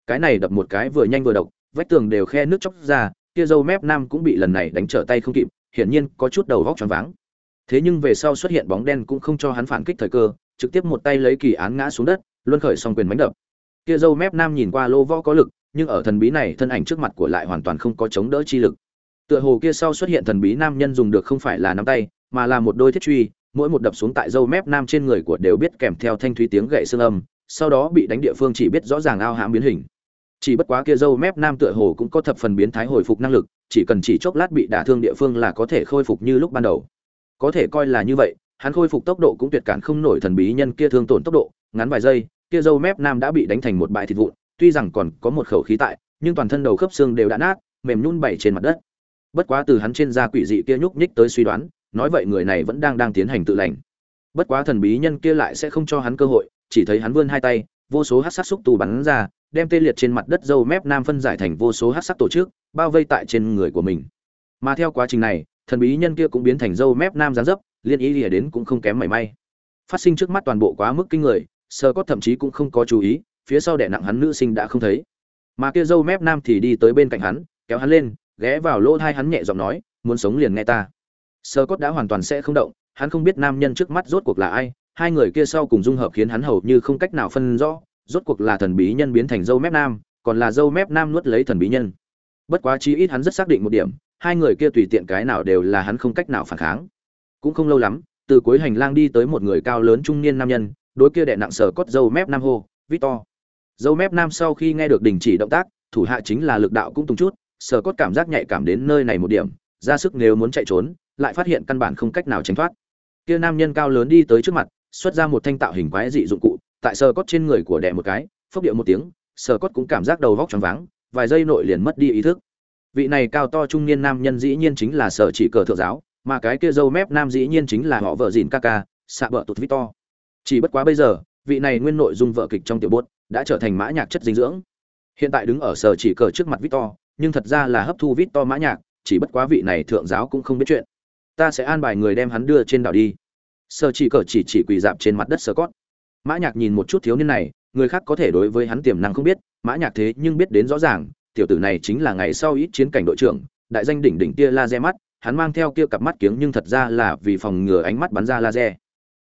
cái này đập một cái vừa nhanh vừa độc, vách tường đều khe nước chóc ra, kia dâu mép nam cũng bị lần này đánh trở tay không kịp, hiển nhiên có chút đầu vóc tròn váng. Thế nhưng về sau xuất hiện bóng đen cũng không cho hắn phản kích thời cơ, trực tiếp một tay lấy kỳ án ngã xuống đất, luân khởi xong quyền mánh đập. Kia dâu mép nam nhìn qua lô võ có lực, nhưng ở thần bí này thân ảnh trước mặt của lại hoàn toàn không có chống đỡ chi lực. Tựa hồ kia sau xuất hiện thần bí nam nhân dùng được không phải là nắm tay, mà là một đôi thiết truy mỗi một đập xuống tại dâu mép nam trên người của đều biết kèm theo thanh thúy tiếng gậy xương âm, sau đó bị đánh địa phương chỉ biết rõ ràng ao hãm biến hình. Chỉ bất quá kia dâu mép nam tựa hồ cũng có thập phần biến thái hồi phục năng lực, chỉ cần chỉ chốc lát bị đả thương địa phương là có thể khôi phục như lúc ban đầu. Có thể coi là như vậy, hắn khôi phục tốc độ cũng tuyệt cản không nổi thần bí nhân kia thương tổn tốc độ, ngắn vài giây, kia dâu mép nam đã bị đánh thành một bãi thịt vụn, tuy rằng còn có một khẩu khí tại, nhưng toàn thân đầu khớp xương đều đã nát, mềm nhún bảy trên mặt đất. Bất quá từ hắn trên da quỷ dị kia nhúc nhích tới suy đoán nói vậy người này vẫn đang đang tiến hành tự lành. Bất quá thần bí nhân kia lại sẽ không cho hắn cơ hội, chỉ thấy hắn vươn hai tay, vô số hát sắc xúc tu bắn ra, đem tê liệt trên mặt đất dâu mép nam phân giải thành vô số hát sắc tổ chức, bao vây tại trên người của mình. Mà theo quá trình này, thần bí nhân kia cũng biến thành dâu mép nam gián dấp, liên ý lìa đến cũng không kém mảy may. Phát sinh trước mắt toàn bộ quá mức kinh người, sơ có thậm chí cũng không có chú ý, phía sau đẻ nặng hắn nữ sinh đã không thấy. Mà kia dâu mép nam thì đi tới bên cạnh hắn, kéo hắn lên, ghé vào lỗ thai hắn nhẹ giọng nói, muốn sống liền nghe ta sơ cốt đã hoàn toàn sẽ không động, hắn không biết nam nhân trước mắt rốt cuộc là ai, hai người kia sau cùng dung hợp khiến hắn hầu như không cách nào phân rõ, rốt cuộc là thần bí nhân biến thành dâu mép nam, còn là dâu mép nam nuốt lấy thần bí nhân. Bất quá chí ít hắn rất xác định một điểm, hai người kia tùy tiện cái nào đều là hắn không cách nào phản kháng. Cũng không lâu lắm, từ cuối hành lang đi tới một người cao lớn trung niên nam nhân, đối kia đệ nặng sờ cốt dâu mép nam hô, victor. Dâu mép nam sau khi nghe được đình chỉ động tác, thủ hạ chính là lực đạo cũng tung chút sờ cốt cảm giác nhạy cảm đến nơi này một điểm, ra sức nếu muốn chạy trốn lại phát hiện căn bản không cách nào tránh thoát. Kia nam nhân cao lớn đi tới trước mặt, xuất ra một thanh tạo hình quái dị dụng cụ, tại sờ cốt trên người của đệ một cái, phốc điệu một tiếng, sờ cốt cũng cảm giác đầu vóc choáng váng, vài giây nội liền mất đi ý thức. Vị này cao to trung niên nam nhân dĩ nhiên chính là sở chỉ cờ thượng giáo, mà cái kia dâu mép nam dĩ nhiên chính là họ vợ dìn ca ca, xạ vợ tụt victor. Chỉ bất quá bây giờ, vị này nguyên nội dung vợ kịch trong tiểu bốt đã trở thành mã nhạc chất dinh dưỡng. Hiện tại đứng ở sở chỉ cờ trước mặt victor, nhưng thật ra là hấp thu victor mã nhạc, chỉ bất quá vị này thượng giáo cũng không biết chuyện ta sẽ an bài người đem hắn đưa trên đảo đi. Sở chỉ cờ chỉ chỉ quỳ dạp trên mặt đất sơ cót. Mã nhạc nhìn một chút thiếu niên này, người khác có thể đối với hắn tiềm năng không biết, mã nhạc thế nhưng biết đến rõ ràng, tiểu tử này chính là ngày sau ít chiến cảnh đội trưởng, đại danh đỉnh đỉnh tia laser mắt, hắn mang theo kia cặp mắt kiếng nhưng thật ra là vì phòng ngừa ánh mắt bắn ra laser.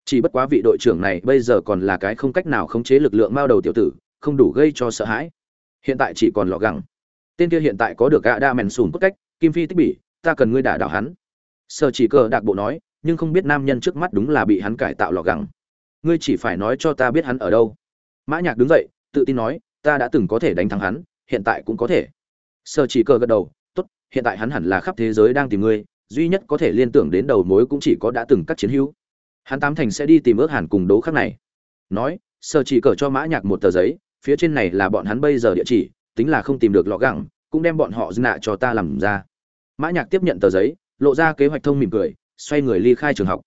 Chỉ bất quá vị đội trưởng này bây giờ còn là cái không cách nào khống chế lực lượng mao đầu tiểu tử, không đủ gây cho sợ hãi. Hiện tại chỉ còn lọ gẳng. Tên kia hiện tại có được gã đa mèn sùn cốt cách, kim phi tích bỉ, ta cần ngươi đả đảo hắn sở chỉ cờ đạc bộ nói, nhưng không biết nam nhân trước mắt đúng là bị hắn cải tạo lò gẳng. Ngươi chỉ phải nói cho ta biết hắn ở đâu. Mã nhạc đứng dậy, tự tin nói, ta đã từng có thể đánh thắng hắn, hiện tại cũng có thể. Sở chỉ cờ gật đầu, tốt, hiện tại hắn hẳn là khắp thế giới đang tìm ngươi, duy nhất có thể liên tưởng đến đầu mối cũng chỉ có đã từng các chiến hữu. Hắn tám thành sẽ đi tìm ước hàn cùng đấu Khắc này. Nói, sở chỉ cờ cho mã nhạc một tờ giấy, phía trên này là bọn hắn bây giờ địa chỉ, tính là không tìm được lọ gẳng, cũng đem bọn họ dư nạ cho ta làm ra. Mã nhạc tiếp nhận tờ giấy lộ ra kế hoạch thông mỉm cười, xoay người ly khai trường học.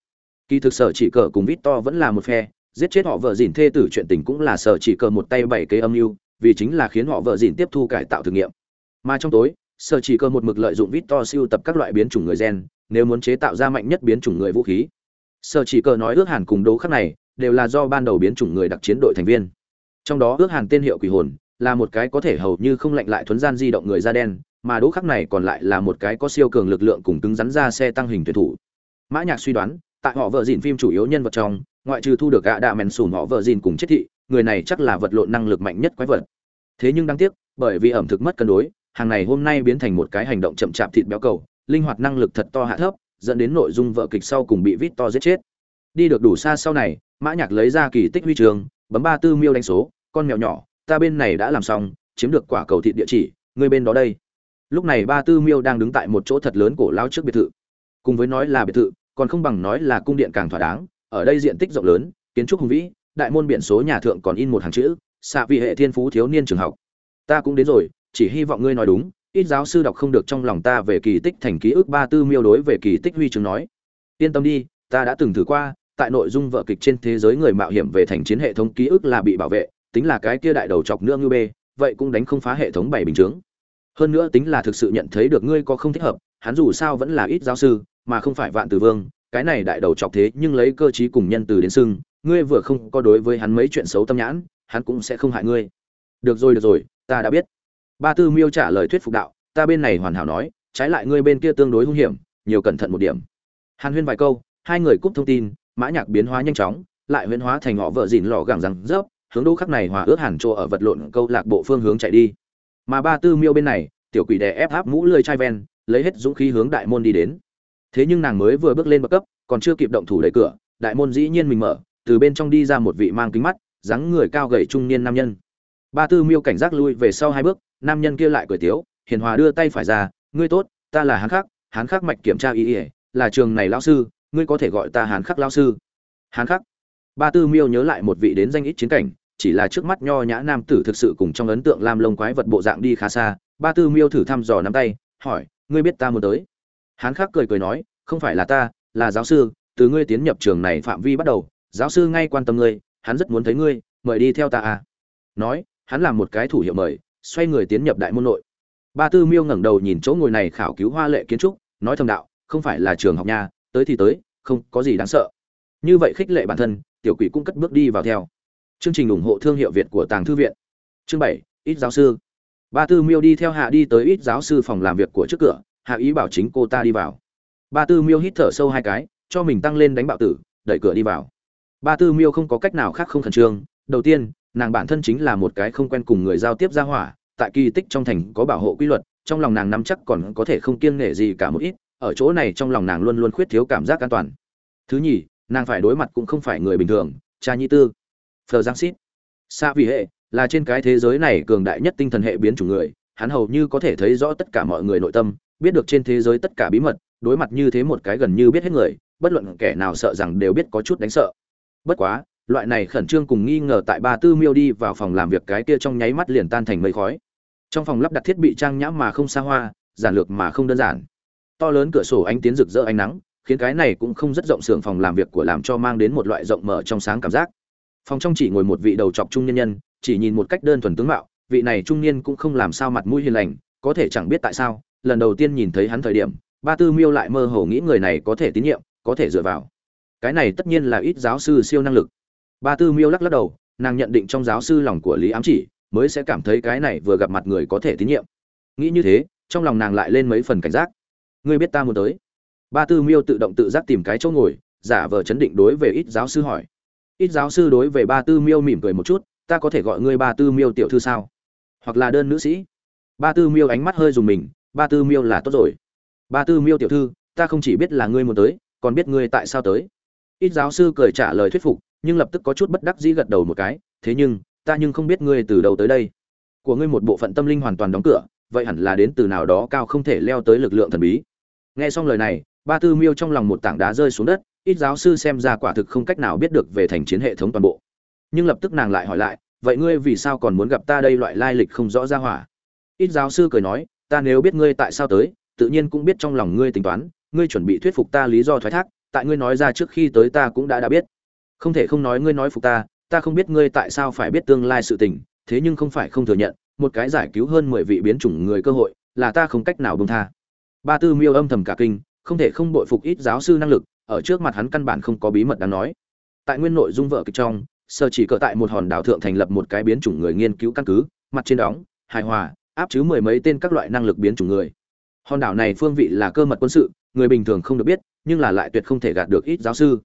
Kỳ thực sở chỉ cờ cùng vít to vẫn là một phe, giết chết họ vợ dìn thê tử chuyện tình cũng là sở chỉ cờ một tay bảy kế âm mưu, vì chính là khiến họ vợ dìn tiếp thu cải tạo thử nghiệm. Mà trong tối, sở chỉ cờ một mực lợi dụng vít to siêu tập các loại biến chủng người gen, nếu muốn chế tạo ra mạnh nhất biến chủng người vũ khí. Sở chỉ cờ nói ước hàn cùng đấu khắc này đều là do ban đầu biến chủng người đặc chiến đội thành viên. Trong đó ước hàn tên hiệu quỷ hồn là một cái có thể hầu như không lạnh lại thuấn gian di động người da đen mà đỗ khắc này còn lại là một cái có siêu cường lực lượng cùng cứng rắn ra xe tăng hình tuyển thủ. Mã nhạc suy đoán, tại họ vợ dìn phim chủ yếu nhân vật trong, ngoại trừ thu được gã đạ mèn sùn họ vợ dìn cùng chết thị, người này chắc là vật lộn năng lực mạnh nhất quái vật. Thế nhưng đáng tiếc, bởi vì ẩm thực mất cân đối, hàng này hôm nay biến thành một cái hành động chậm chạp thịt béo cầu, linh hoạt năng lực thật to hạ thấp, dẫn đến nội dung vợ kịch sau cùng bị vít to giết chết. Đi được đủ xa sau này, mã nhạc lấy ra kỳ tích huy trường bấm ba tư miêu đánh số, con mèo nhỏ, ta bên này đã làm xong, chiếm được quả cầu thịt địa chỉ, người bên đó đây lúc này ba tư miêu đang đứng tại một chỗ thật lớn cổ lao trước biệt thự. Cùng với nói là biệt thự, còn không bằng nói là cung điện càng thỏa đáng, ở đây diện tích rộng lớn, kiến trúc hùng vĩ, đại môn biển số nhà thượng còn in một hàng chữ xạ vị hệ thiên phú thiếu niên trường học. Ta cũng đến rồi, chỉ hy vọng ngươi nói đúng, ít giáo sư đọc không được trong lòng ta về kỳ tích thành ký ức, ba tư miêu đối về kỳ tích huy chương nói. Yên tâm đi, ta đã từng thử qua, tại nội dung vợ kịch trên thế giới người mạo hiểm về thành chiến hệ thống ký ức là bị bảo vệ, tính là cái kia đại đầu chọc nữa như bê, vậy cũng đánh không phá hệ thống bảy bình chướng hơn nữa tính là thực sự nhận thấy được ngươi có không thích hợp, hắn dù sao vẫn là ít giáo sư, mà không phải vạn tử vương, cái này đại đầu chọc thế nhưng lấy cơ chí cùng nhân từ đến sưng ngươi vừa không có đối với hắn mấy chuyện xấu tâm nhãn, hắn cũng sẽ không hại ngươi. Được rồi được rồi, ta đã biết. Ba tư miêu trả lời thuyết phục đạo, ta bên này hoàn hảo nói, trái lại ngươi bên kia tương đối hung hiểm, nhiều cẩn thận một điểm. Hàn huyên vài câu, hai người cúp thông tin, mã nhạc biến hóa nhanh chóng, lại huyễn hóa thành họ vợ dìn lò gẳng rằng rớp, hướng đô khắc này hòa ước hàn chỗ ở vật lộn câu lạc bộ phương hướng chạy đi mà ba tư miêu bên này, tiểu quỷ đè ép áp mũ lơi chai ven, lấy hết dũng khí hướng đại môn đi đến. Thế nhưng nàng mới vừa bước lên bậc cấp, còn chưa kịp động thủ đẩy cửa, đại môn dĩ nhiên mình mở, từ bên trong đi ra một vị mang kính mắt, dáng người cao gầy trung niên nam nhân. Ba tư miêu cảnh giác lui về sau hai bước, nam nhân kia lại cười tiếu, hiền hòa đưa tay phải ra, ngươi tốt, ta là hán khắc hán khắc mạch kiểm tra ý ỉa là trường này lão sư, ngươi có thể gọi ta hán khắc lão sư. Hán khắc? Ba tư miêu nhớ lại một vị đến danh ít chiến cảnh chỉ là trước mắt nho nhã nam tử thực sự cùng trong ấn tượng lam lông quái vật bộ dạng đi khá xa, ba tư miêu thử thăm dò nắm tay, hỏi, ngươi biết ta muốn tới? Hán khắc cười cười nói, không phải là ta, là giáo sư, từ ngươi tiến nhập trường này phạm vi bắt đầu, giáo sư ngay quan tâm ngươi, hắn rất muốn thấy ngươi, mời đi theo ta à. Nói, hắn làm một cái thủ hiệu mời, xoay người tiến nhập đại môn nội. Ba tư miêu ngẩng đầu nhìn chỗ ngồi này khảo cứu hoa lệ kiến trúc, nói thầm đạo, không phải là trường học nhà tới thì tới, không có gì đáng sợ. Như vậy khích lệ bản thân, tiểu quỷ cũng cất bước đi vào theo chương trình ủng hộ thương hiệu việt của tàng thư viện. Chương bảy, ít giáo sư. Ba tư miêu đi theo hạ đi tới ít giáo sư phòng làm việc của trước cửa, hạ ý bảo chính cô ta đi vào. Ba tư miêu hít thở sâu hai cái, cho mình tăng lên đánh bạo tử, đẩy cửa đi vào. Ba tư miêu không có cách nào khác không khẩn trương. Đầu tiên, nàng bản thân chính là một cái không quen cùng người giao tiếp ra hỏa, tại kỳ tích trong thành có bảo hộ quy luật, trong lòng nàng nắm chắc còn có thể không kiêng nể gì cả một ít, ở chỗ này trong lòng nàng luôn luôn khuyết thiếu cảm giác an toàn. Thứ nhì, nàng phải đối mặt cũng không phải người bình thường, cha nhi tư phờ giang xít xa vì hệ là trên cái thế giới này cường đại nhất tinh thần hệ biến chủng người, hắn hầu như có thể thấy rõ tất cả mọi người nội tâm, biết được trên thế giới tất cả bí mật, đối mặt như thế một cái gần như biết hết người, bất luận kẻ nào sợ rằng đều biết có chút đánh sợ. Bất quá, loại này khẩn trương cùng nghi ngờ tại ba tư miêu đi vào phòng làm việc cái kia trong nháy mắt liền tan thành mây khói. Trong phòng lắp đặt thiết bị trang nhã mà không xa hoa, giản lược mà không đơn giản. To lớn cửa sổ ánh tiến rực rỡ ánh nắng, khiến cái này cũng không rất rộng xưởng phòng làm việc của làm cho mang đến một loại rộng mở trong sáng cảm giác phòng trong chỉ ngồi một vị đầu trọc trung nhân nhân, chỉ nhìn một cách đơn thuần tướng mạo, vị này trung niên cũng không làm sao mặt mũi hiền lành, có thể chẳng biết tại sao, lần đầu tiên nhìn thấy hắn thời điểm, ba tư miêu lại mơ hồ nghĩ người này có thể tín nhiệm, có thể dựa vào. Cái này tất nhiên là ít giáo sư siêu năng lực. Ba tư miêu lắc lắc đầu, nàng nhận định trong giáo sư lòng của lý ám chỉ mới sẽ cảm thấy cái này vừa gặp mặt người có thể tín nhiệm. Nghĩ như thế, trong lòng nàng lại lên mấy phần cảnh giác. Ngươi biết ta muốn tới. Ba tư miêu tự động tự giác tìm cái chỗ ngồi, giả vờ chấn định đối về ít giáo sư hỏi ít giáo sư đối về ba tư miêu mỉm cười một chút, ta có thể gọi ngươi ba tư miêu tiểu thư sao? Hoặc là đơn nữ sĩ. Ba tư miêu ánh mắt hơi dùng mình, ba tư miêu là tốt rồi. Ba tư miêu tiểu thư, ta không chỉ biết là ngươi muốn tới, còn biết ngươi tại sao tới. Ít giáo sư cười trả lời thuyết phục, nhưng lập tức có chút bất đắc dĩ gật đầu một cái, thế nhưng, ta nhưng không biết ngươi từ đầu tới đây. Của ngươi một bộ phận tâm linh hoàn toàn đóng cửa, vậy hẳn là đến từ nào đó cao không thể leo tới lực lượng thần bí. Nghe xong lời này, ba tư miêu trong lòng một tảng đá rơi xuống đất ít giáo sư xem ra quả thực không cách nào biết được về thành chiến hệ thống toàn bộ. Nhưng lập tức nàng lại hỏi lại, vậy ngươi vì sao còn muốn gặp ta đây loại lai lịch không rõ ra hỏa? Ít giáo sư cười nói, ta nếu biết ngươi tại sao tới, tự nhiên cũng biết trong lòng ngươi tính toán, ngươi chuẩn bị thuyết phục ta lý do thoái thác, tại ngươi nói ra trước khi tới ta cũng đã đã biết. Không thể không nói ngươi nói phục ta ta không biết ngươi tại sao phải biết tương lai sự tình, thế nhưng không phải không thừa nhận, một cái giải cứu hơn mười vị biến chủng người cơ hội, là ta không cách nào bông tha. Ba tư miêu âm thầm cả kinh, không thể không bội phục ít giáo sư năng lực ở trước mặt hắn căn bản không có bí mật đáng nói. Tại nguyên nội dung vợ kịch trong sơ chỉ cờ tại một hòn đảo thượng thành lập một cái biến chủng người nghiên cứu căn cứ, mặt trên đóng, hài hòa, áp chứ mười mấy tên các loại năng lực biến chủng người. Hòn đảo này phương vị là cơ mật quân sự, người bình thường không được biết, nhưng là lại tuyệt không thể gạt được ít giáo sư.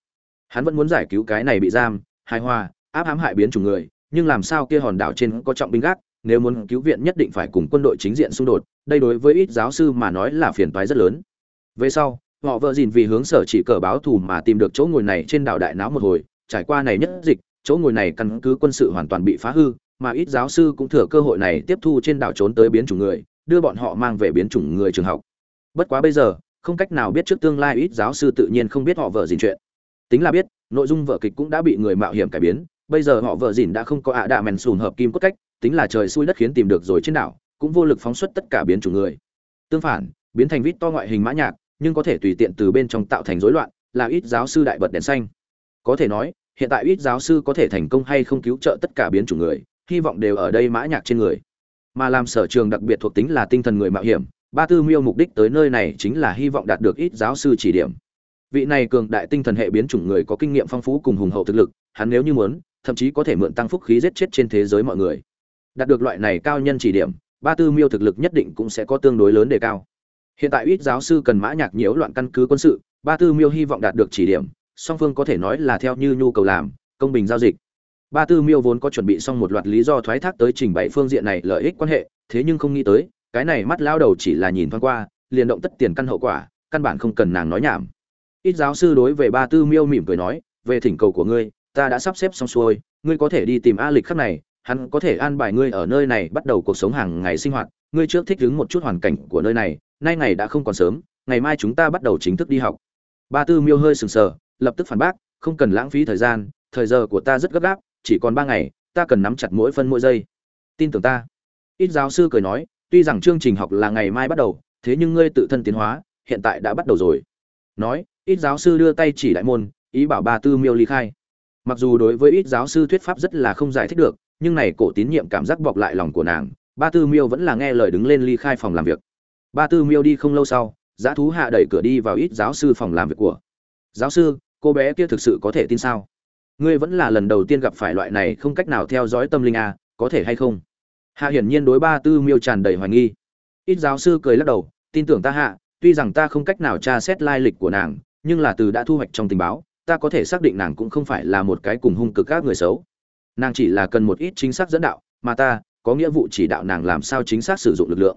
Hắn vẫn muốn giải cứu cái này bị giam, hài hòa, áp hãm hại biến chủng người, nhưng làm sao kia hòn đảo trên có trọng binh gác, nếu muốn cứu viện nhất định phải cùng quân đội chính diện xung đột, đây đối với ít giáo sư mà nói là phiền toái rất lớn. Về sau họ vợ dìn vì hướng sở chỉ cờ báo thù mà tìm được chỗ ngồi này trên đảo đại não một hồi. Trải qua này nhất dịch, chỗ ngồi này căn cứ quân sự hoàn toàn bị phá hư, mà ít giáo sư cũng thừa cơ hội này tiếp thu trên đảo trốn tới biến chủng người, đưa bọn họ mang về biến chủng người trường học. Bất quá bây giờ, không cách nào biết trước tương lai ít giáo sư tự nhiên không biết họ vợ dìn chuyện. Tính là biết, nội dung vở kịch cũng đã bị người mạo hiểm cải biến. Bây giờ họ vợ dìn đã không có ạ đạ mèn sùn hợp kim cốt cách, tính là trời xui đất khiến tìm được rồi trên đảo, cũng vô lực phóng xuất tất cả biến chủng người. Tương phản, biến thành vít to ngoại hình mã nhạc nhưng có thể tùy tiện từ bên trong tạo thành rối loạn, là ít giáo sư đại bật đèn xanh. Có thể nói, hiện tại ít giáo sư có thể thành công hay không cứu trợ tất cả biến chủng người, hy vọng đều ở đây mã nhạc trên người. Mà làm sở trường đặc biệt thuộc tính là tinh thần người mạo hiểm, ba tư miêu mục đích tới nơi này chính là hy vọng đạt được ít giáo sư chỉ điểm. Vị này cường đại tinh thần hệ biến chủng người có kinh nghiệm phong phú cùng hùng hậu thực lực, hắn nếu như muốn, thậm chí có thể mượn tăng phúc khí giết chết trên thế giới mọi người. Đạt được loại này cao nhân chỉ điểm, ba tư miêu thực lực nhất định cũng sẽ có tương đối lớn đề cao hiện tại ít giáo sư cần mã nhạc nhiễu loạn căn cứ quân sự, ba tư miêu hy vọng đạt được chỉ điểm, song phương có thể nói là theo như nhu cầu làm, công bình giao dịch. Ba tư miêu vốn có chuẩn bị xong một loạt lý do thoái thác tới trình bày phương diện này lợi ích quan hệ, thế nhưng không nghĩ tới, cái này mắt lao đầu chỉ là nhìn thoáng qua, liền động tất tiền căn hậu quả, căn bản không cần nàng nói nhảm. Ít giáo sư đối về ba tư miêu mỉm cười nói, về thỉnh cầu của ngươi, ta đã sắp xếp xong xuôi, ngươi có thể đi tìm a lịch khắc này, hắn có thể an bài ngươi ở nơi này bắt đầu cuộc sống hàng ngày sinh hoạt, ngươi trước thích ứng một chút hoàn cảnh của nơi này nay ngày đã không còn sớm, ngày mai chúng ta bắt đầu chính thức đi học. Ba tư miêu hơi sừng sờ, lập tức phản bác, không cần lãng phí thời gian, thời giờ của ta rất gấp gáp, chỉ còn ba ngày, ta cần nắm chặt mỗi phân mỗi giây. Tin tưởng ta. Ít giáo sư cười nói, tuy rằng chương trình học là ngày mai bắt đầu, thế nhưng ngươi tự thân tiến hóa, hiện tại đã bắt đầu rồi. Nói, ít giáo sư đưa tay chỉ đại môn, ý bảo ba tư miêu ly khai. Mặc dù đối với ít giáo sư thuyết pháp rất là không giải thích được, nhưng này cổ tín nhiệm cảm giác bọc lại lòng của nàng, ba tư miêu vẫn là nghe lời đứng lên ly khai phòng làm việc ba tư miêu đi không lâu sau giá thú hạ đẩy cửa đi vào ít giáo sư phòng làm việc của. Giáo sư cô bé kia thực sự có thể tin sao? Ngươi vẫn là lần đầu tiên gặp phải loại này không cách nào theo dõi tâm linh à, có thể hay không? Hạ hiển nhiên đối ba tư miêu tràn đầy hoài nghi. Ít giáo sư cười lắc đầu tin tưởng ta hạ tuy rằng ta không cách nào tra xét lai lịch của nàng nhưng là từ đã thu hoạch trong tình báo ta có thể xác định nàng cũng không phải là một cái cùng hung cực các người xấu. Nàng chỉ là cần một ít chính xác dẫn đạo mà ta có nghĩa vụ chỉ đạo nàng làm sao chính xác sử dụng lực lượng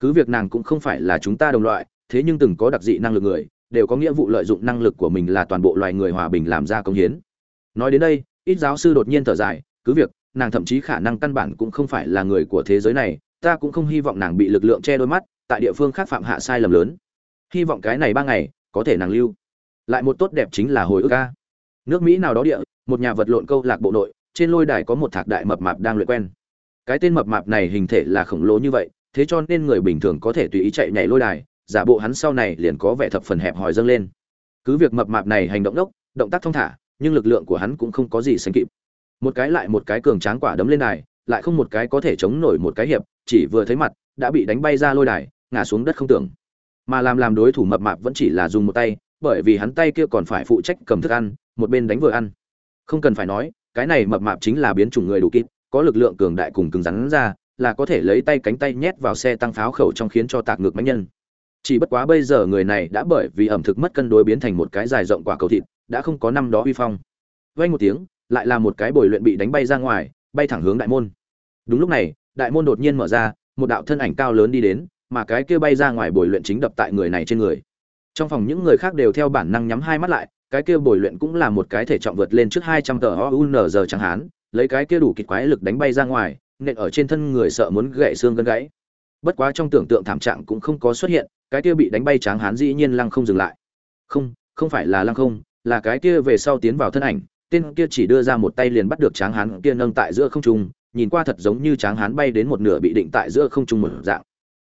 cứ việc nàng cũng không phải là chúng ta đồng loại, thế nhưng từng có đặc dị năng lực người, đều có nghĩa vụ lợi dụng năng lực của mình là toàn bộ loài người hòa bình làm ra công hiến. Nói đến đây, ít giáo sư đột nhiên thở dài, cứ việc, nàng thậm chí khả năng căn bản cũng không phải là người của thế giới này, ta cũng không hy vọng nàng bị lực lượng che đôi mắt, tại địa phương khác phạm hạ sai lầm lớn. Hy vọng cái này ba ngày, có thể nàng lưu. Lại một tốt đẹp chính là hồi ức ca nước mỹ nào đó địa, một nhà vật lộn câu lạc bộ nội, trên lôi đài có một thạc đại mập mạp đang luyện quen. Cái tên mập mạp này hình thể là khổng lồ như vậy thế cho nên người bình thường có thể tùy ý chạy nhảy lôi đài, giả bộ hắn sau này liền có vẻ thập phần hẹp hòi dâng lên. Cứ việc mập mạp này hành động đốc, động tác thông thả, nhưng lực lượng của hắn cũng không có gì sánh kịp. Một cái lại một cái cường tráng quả đấm lên đài, lại không một cái có thể chống nổi một cái hiệp, chỉ vừa thấy mặt, đã bị đánh bay ra lôi đài, ngã xuống đất không tưởng. Mà làm làm đối thủ mập mạp vẫn chỉ là dùng một tay, bởi vì hắn tay kia còn phải phụ trách cầm thức ăn, một bên đánh vừa ăn. Không cần phải nói, cái này mập mạp chính là biến chủng người đủ kịp, có lực lượng cường đại cùng cứng rắn ra là có thể lấy tay cánh tay nhét vào xe tăng pháo khẩu trong khiến cho tạc ngược máy nhân. Chỉ bất quá bây giờ người này đã bởi vì ẩm thực mất cân đối biến thành một cái dài rộng quả cầu thịt, đã không có năm đó uy phong. Vay một tiếng, lại là một cái bồi luyện bị đánh bay ra ngoài, bay thẳng hướng đại môn. Đúng lúc này, đại môn đột nhiên mở ra, một đạo thân ảnh cao lớn đi đến, mà cái kia bay ra ngoài bồi luyện chính đập tại người này trên người. Trong phòng những người khác đều theo bản năng nhắm hai mắt lại, cái kia bồi luyện cũng là một cái thể trọng vượt lên trước hai trăm tờ giờ chẳng hán lấy cái kia đủ kịch quái lực đánh bay ra ngoài nện ở trên thân người sợ muốn gãy xương gân gãy. Bất quá trong tưởng tượng thảm trạng cũng không có xuất hiện, cái kia bị đánh bay tráng hán dĩ nhiên lăng không dừng lại. Không không phải là lăng không, là cái kia về sau tiến vào thân ảnh, tên kia chỉ đưa ra một tay liền bắt được tráng hán kia nâng tại giữa không trung, nhìn qua thật giống như tráng hán bay đến một nửa bị định tại giữa không trung một dạng.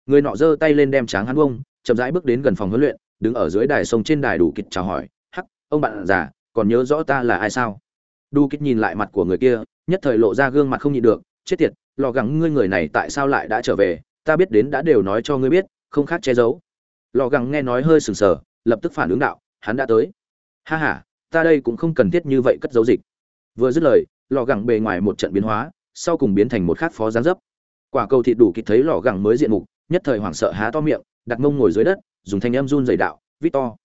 Người nọ giơ tay lên đem tráng hán bông chậm rãi bước đến gần phòng huấn luyện, đứng ở dưới đài sông trên đài đủ kịch chào hỏi, hắc, ông bạn già, còn nhớ rõ ta là ai sao? Đủ kịch nhìn lại mặt của người kia, nhất thời lộ ra gương mặt không nhịn được chết tiệt, lò gắng ngươi người này tại sao lại đã trở về, ta biết đến đã đều nói cho ngươi biết, không khác che giấu. Lò gắng nghe nói hơi sừng sờ, lập tức phản ứng đạo, hắn đã tới. Ha h a ta đây cũng không cần thiết như vậy cất giấu dịch. Vừa dứt lời, lò gẳng bề ngoài một trận biến hóa, sau cùng biến thành một khát phó gián dấp. Quả cầu thịt đủ kịp thấy lò gẳng mới diện mục, nhất thời hoảng sợ há to miệng, đặt mông ngồi dưới đất, dùng thanh em run dày đạo Vít to.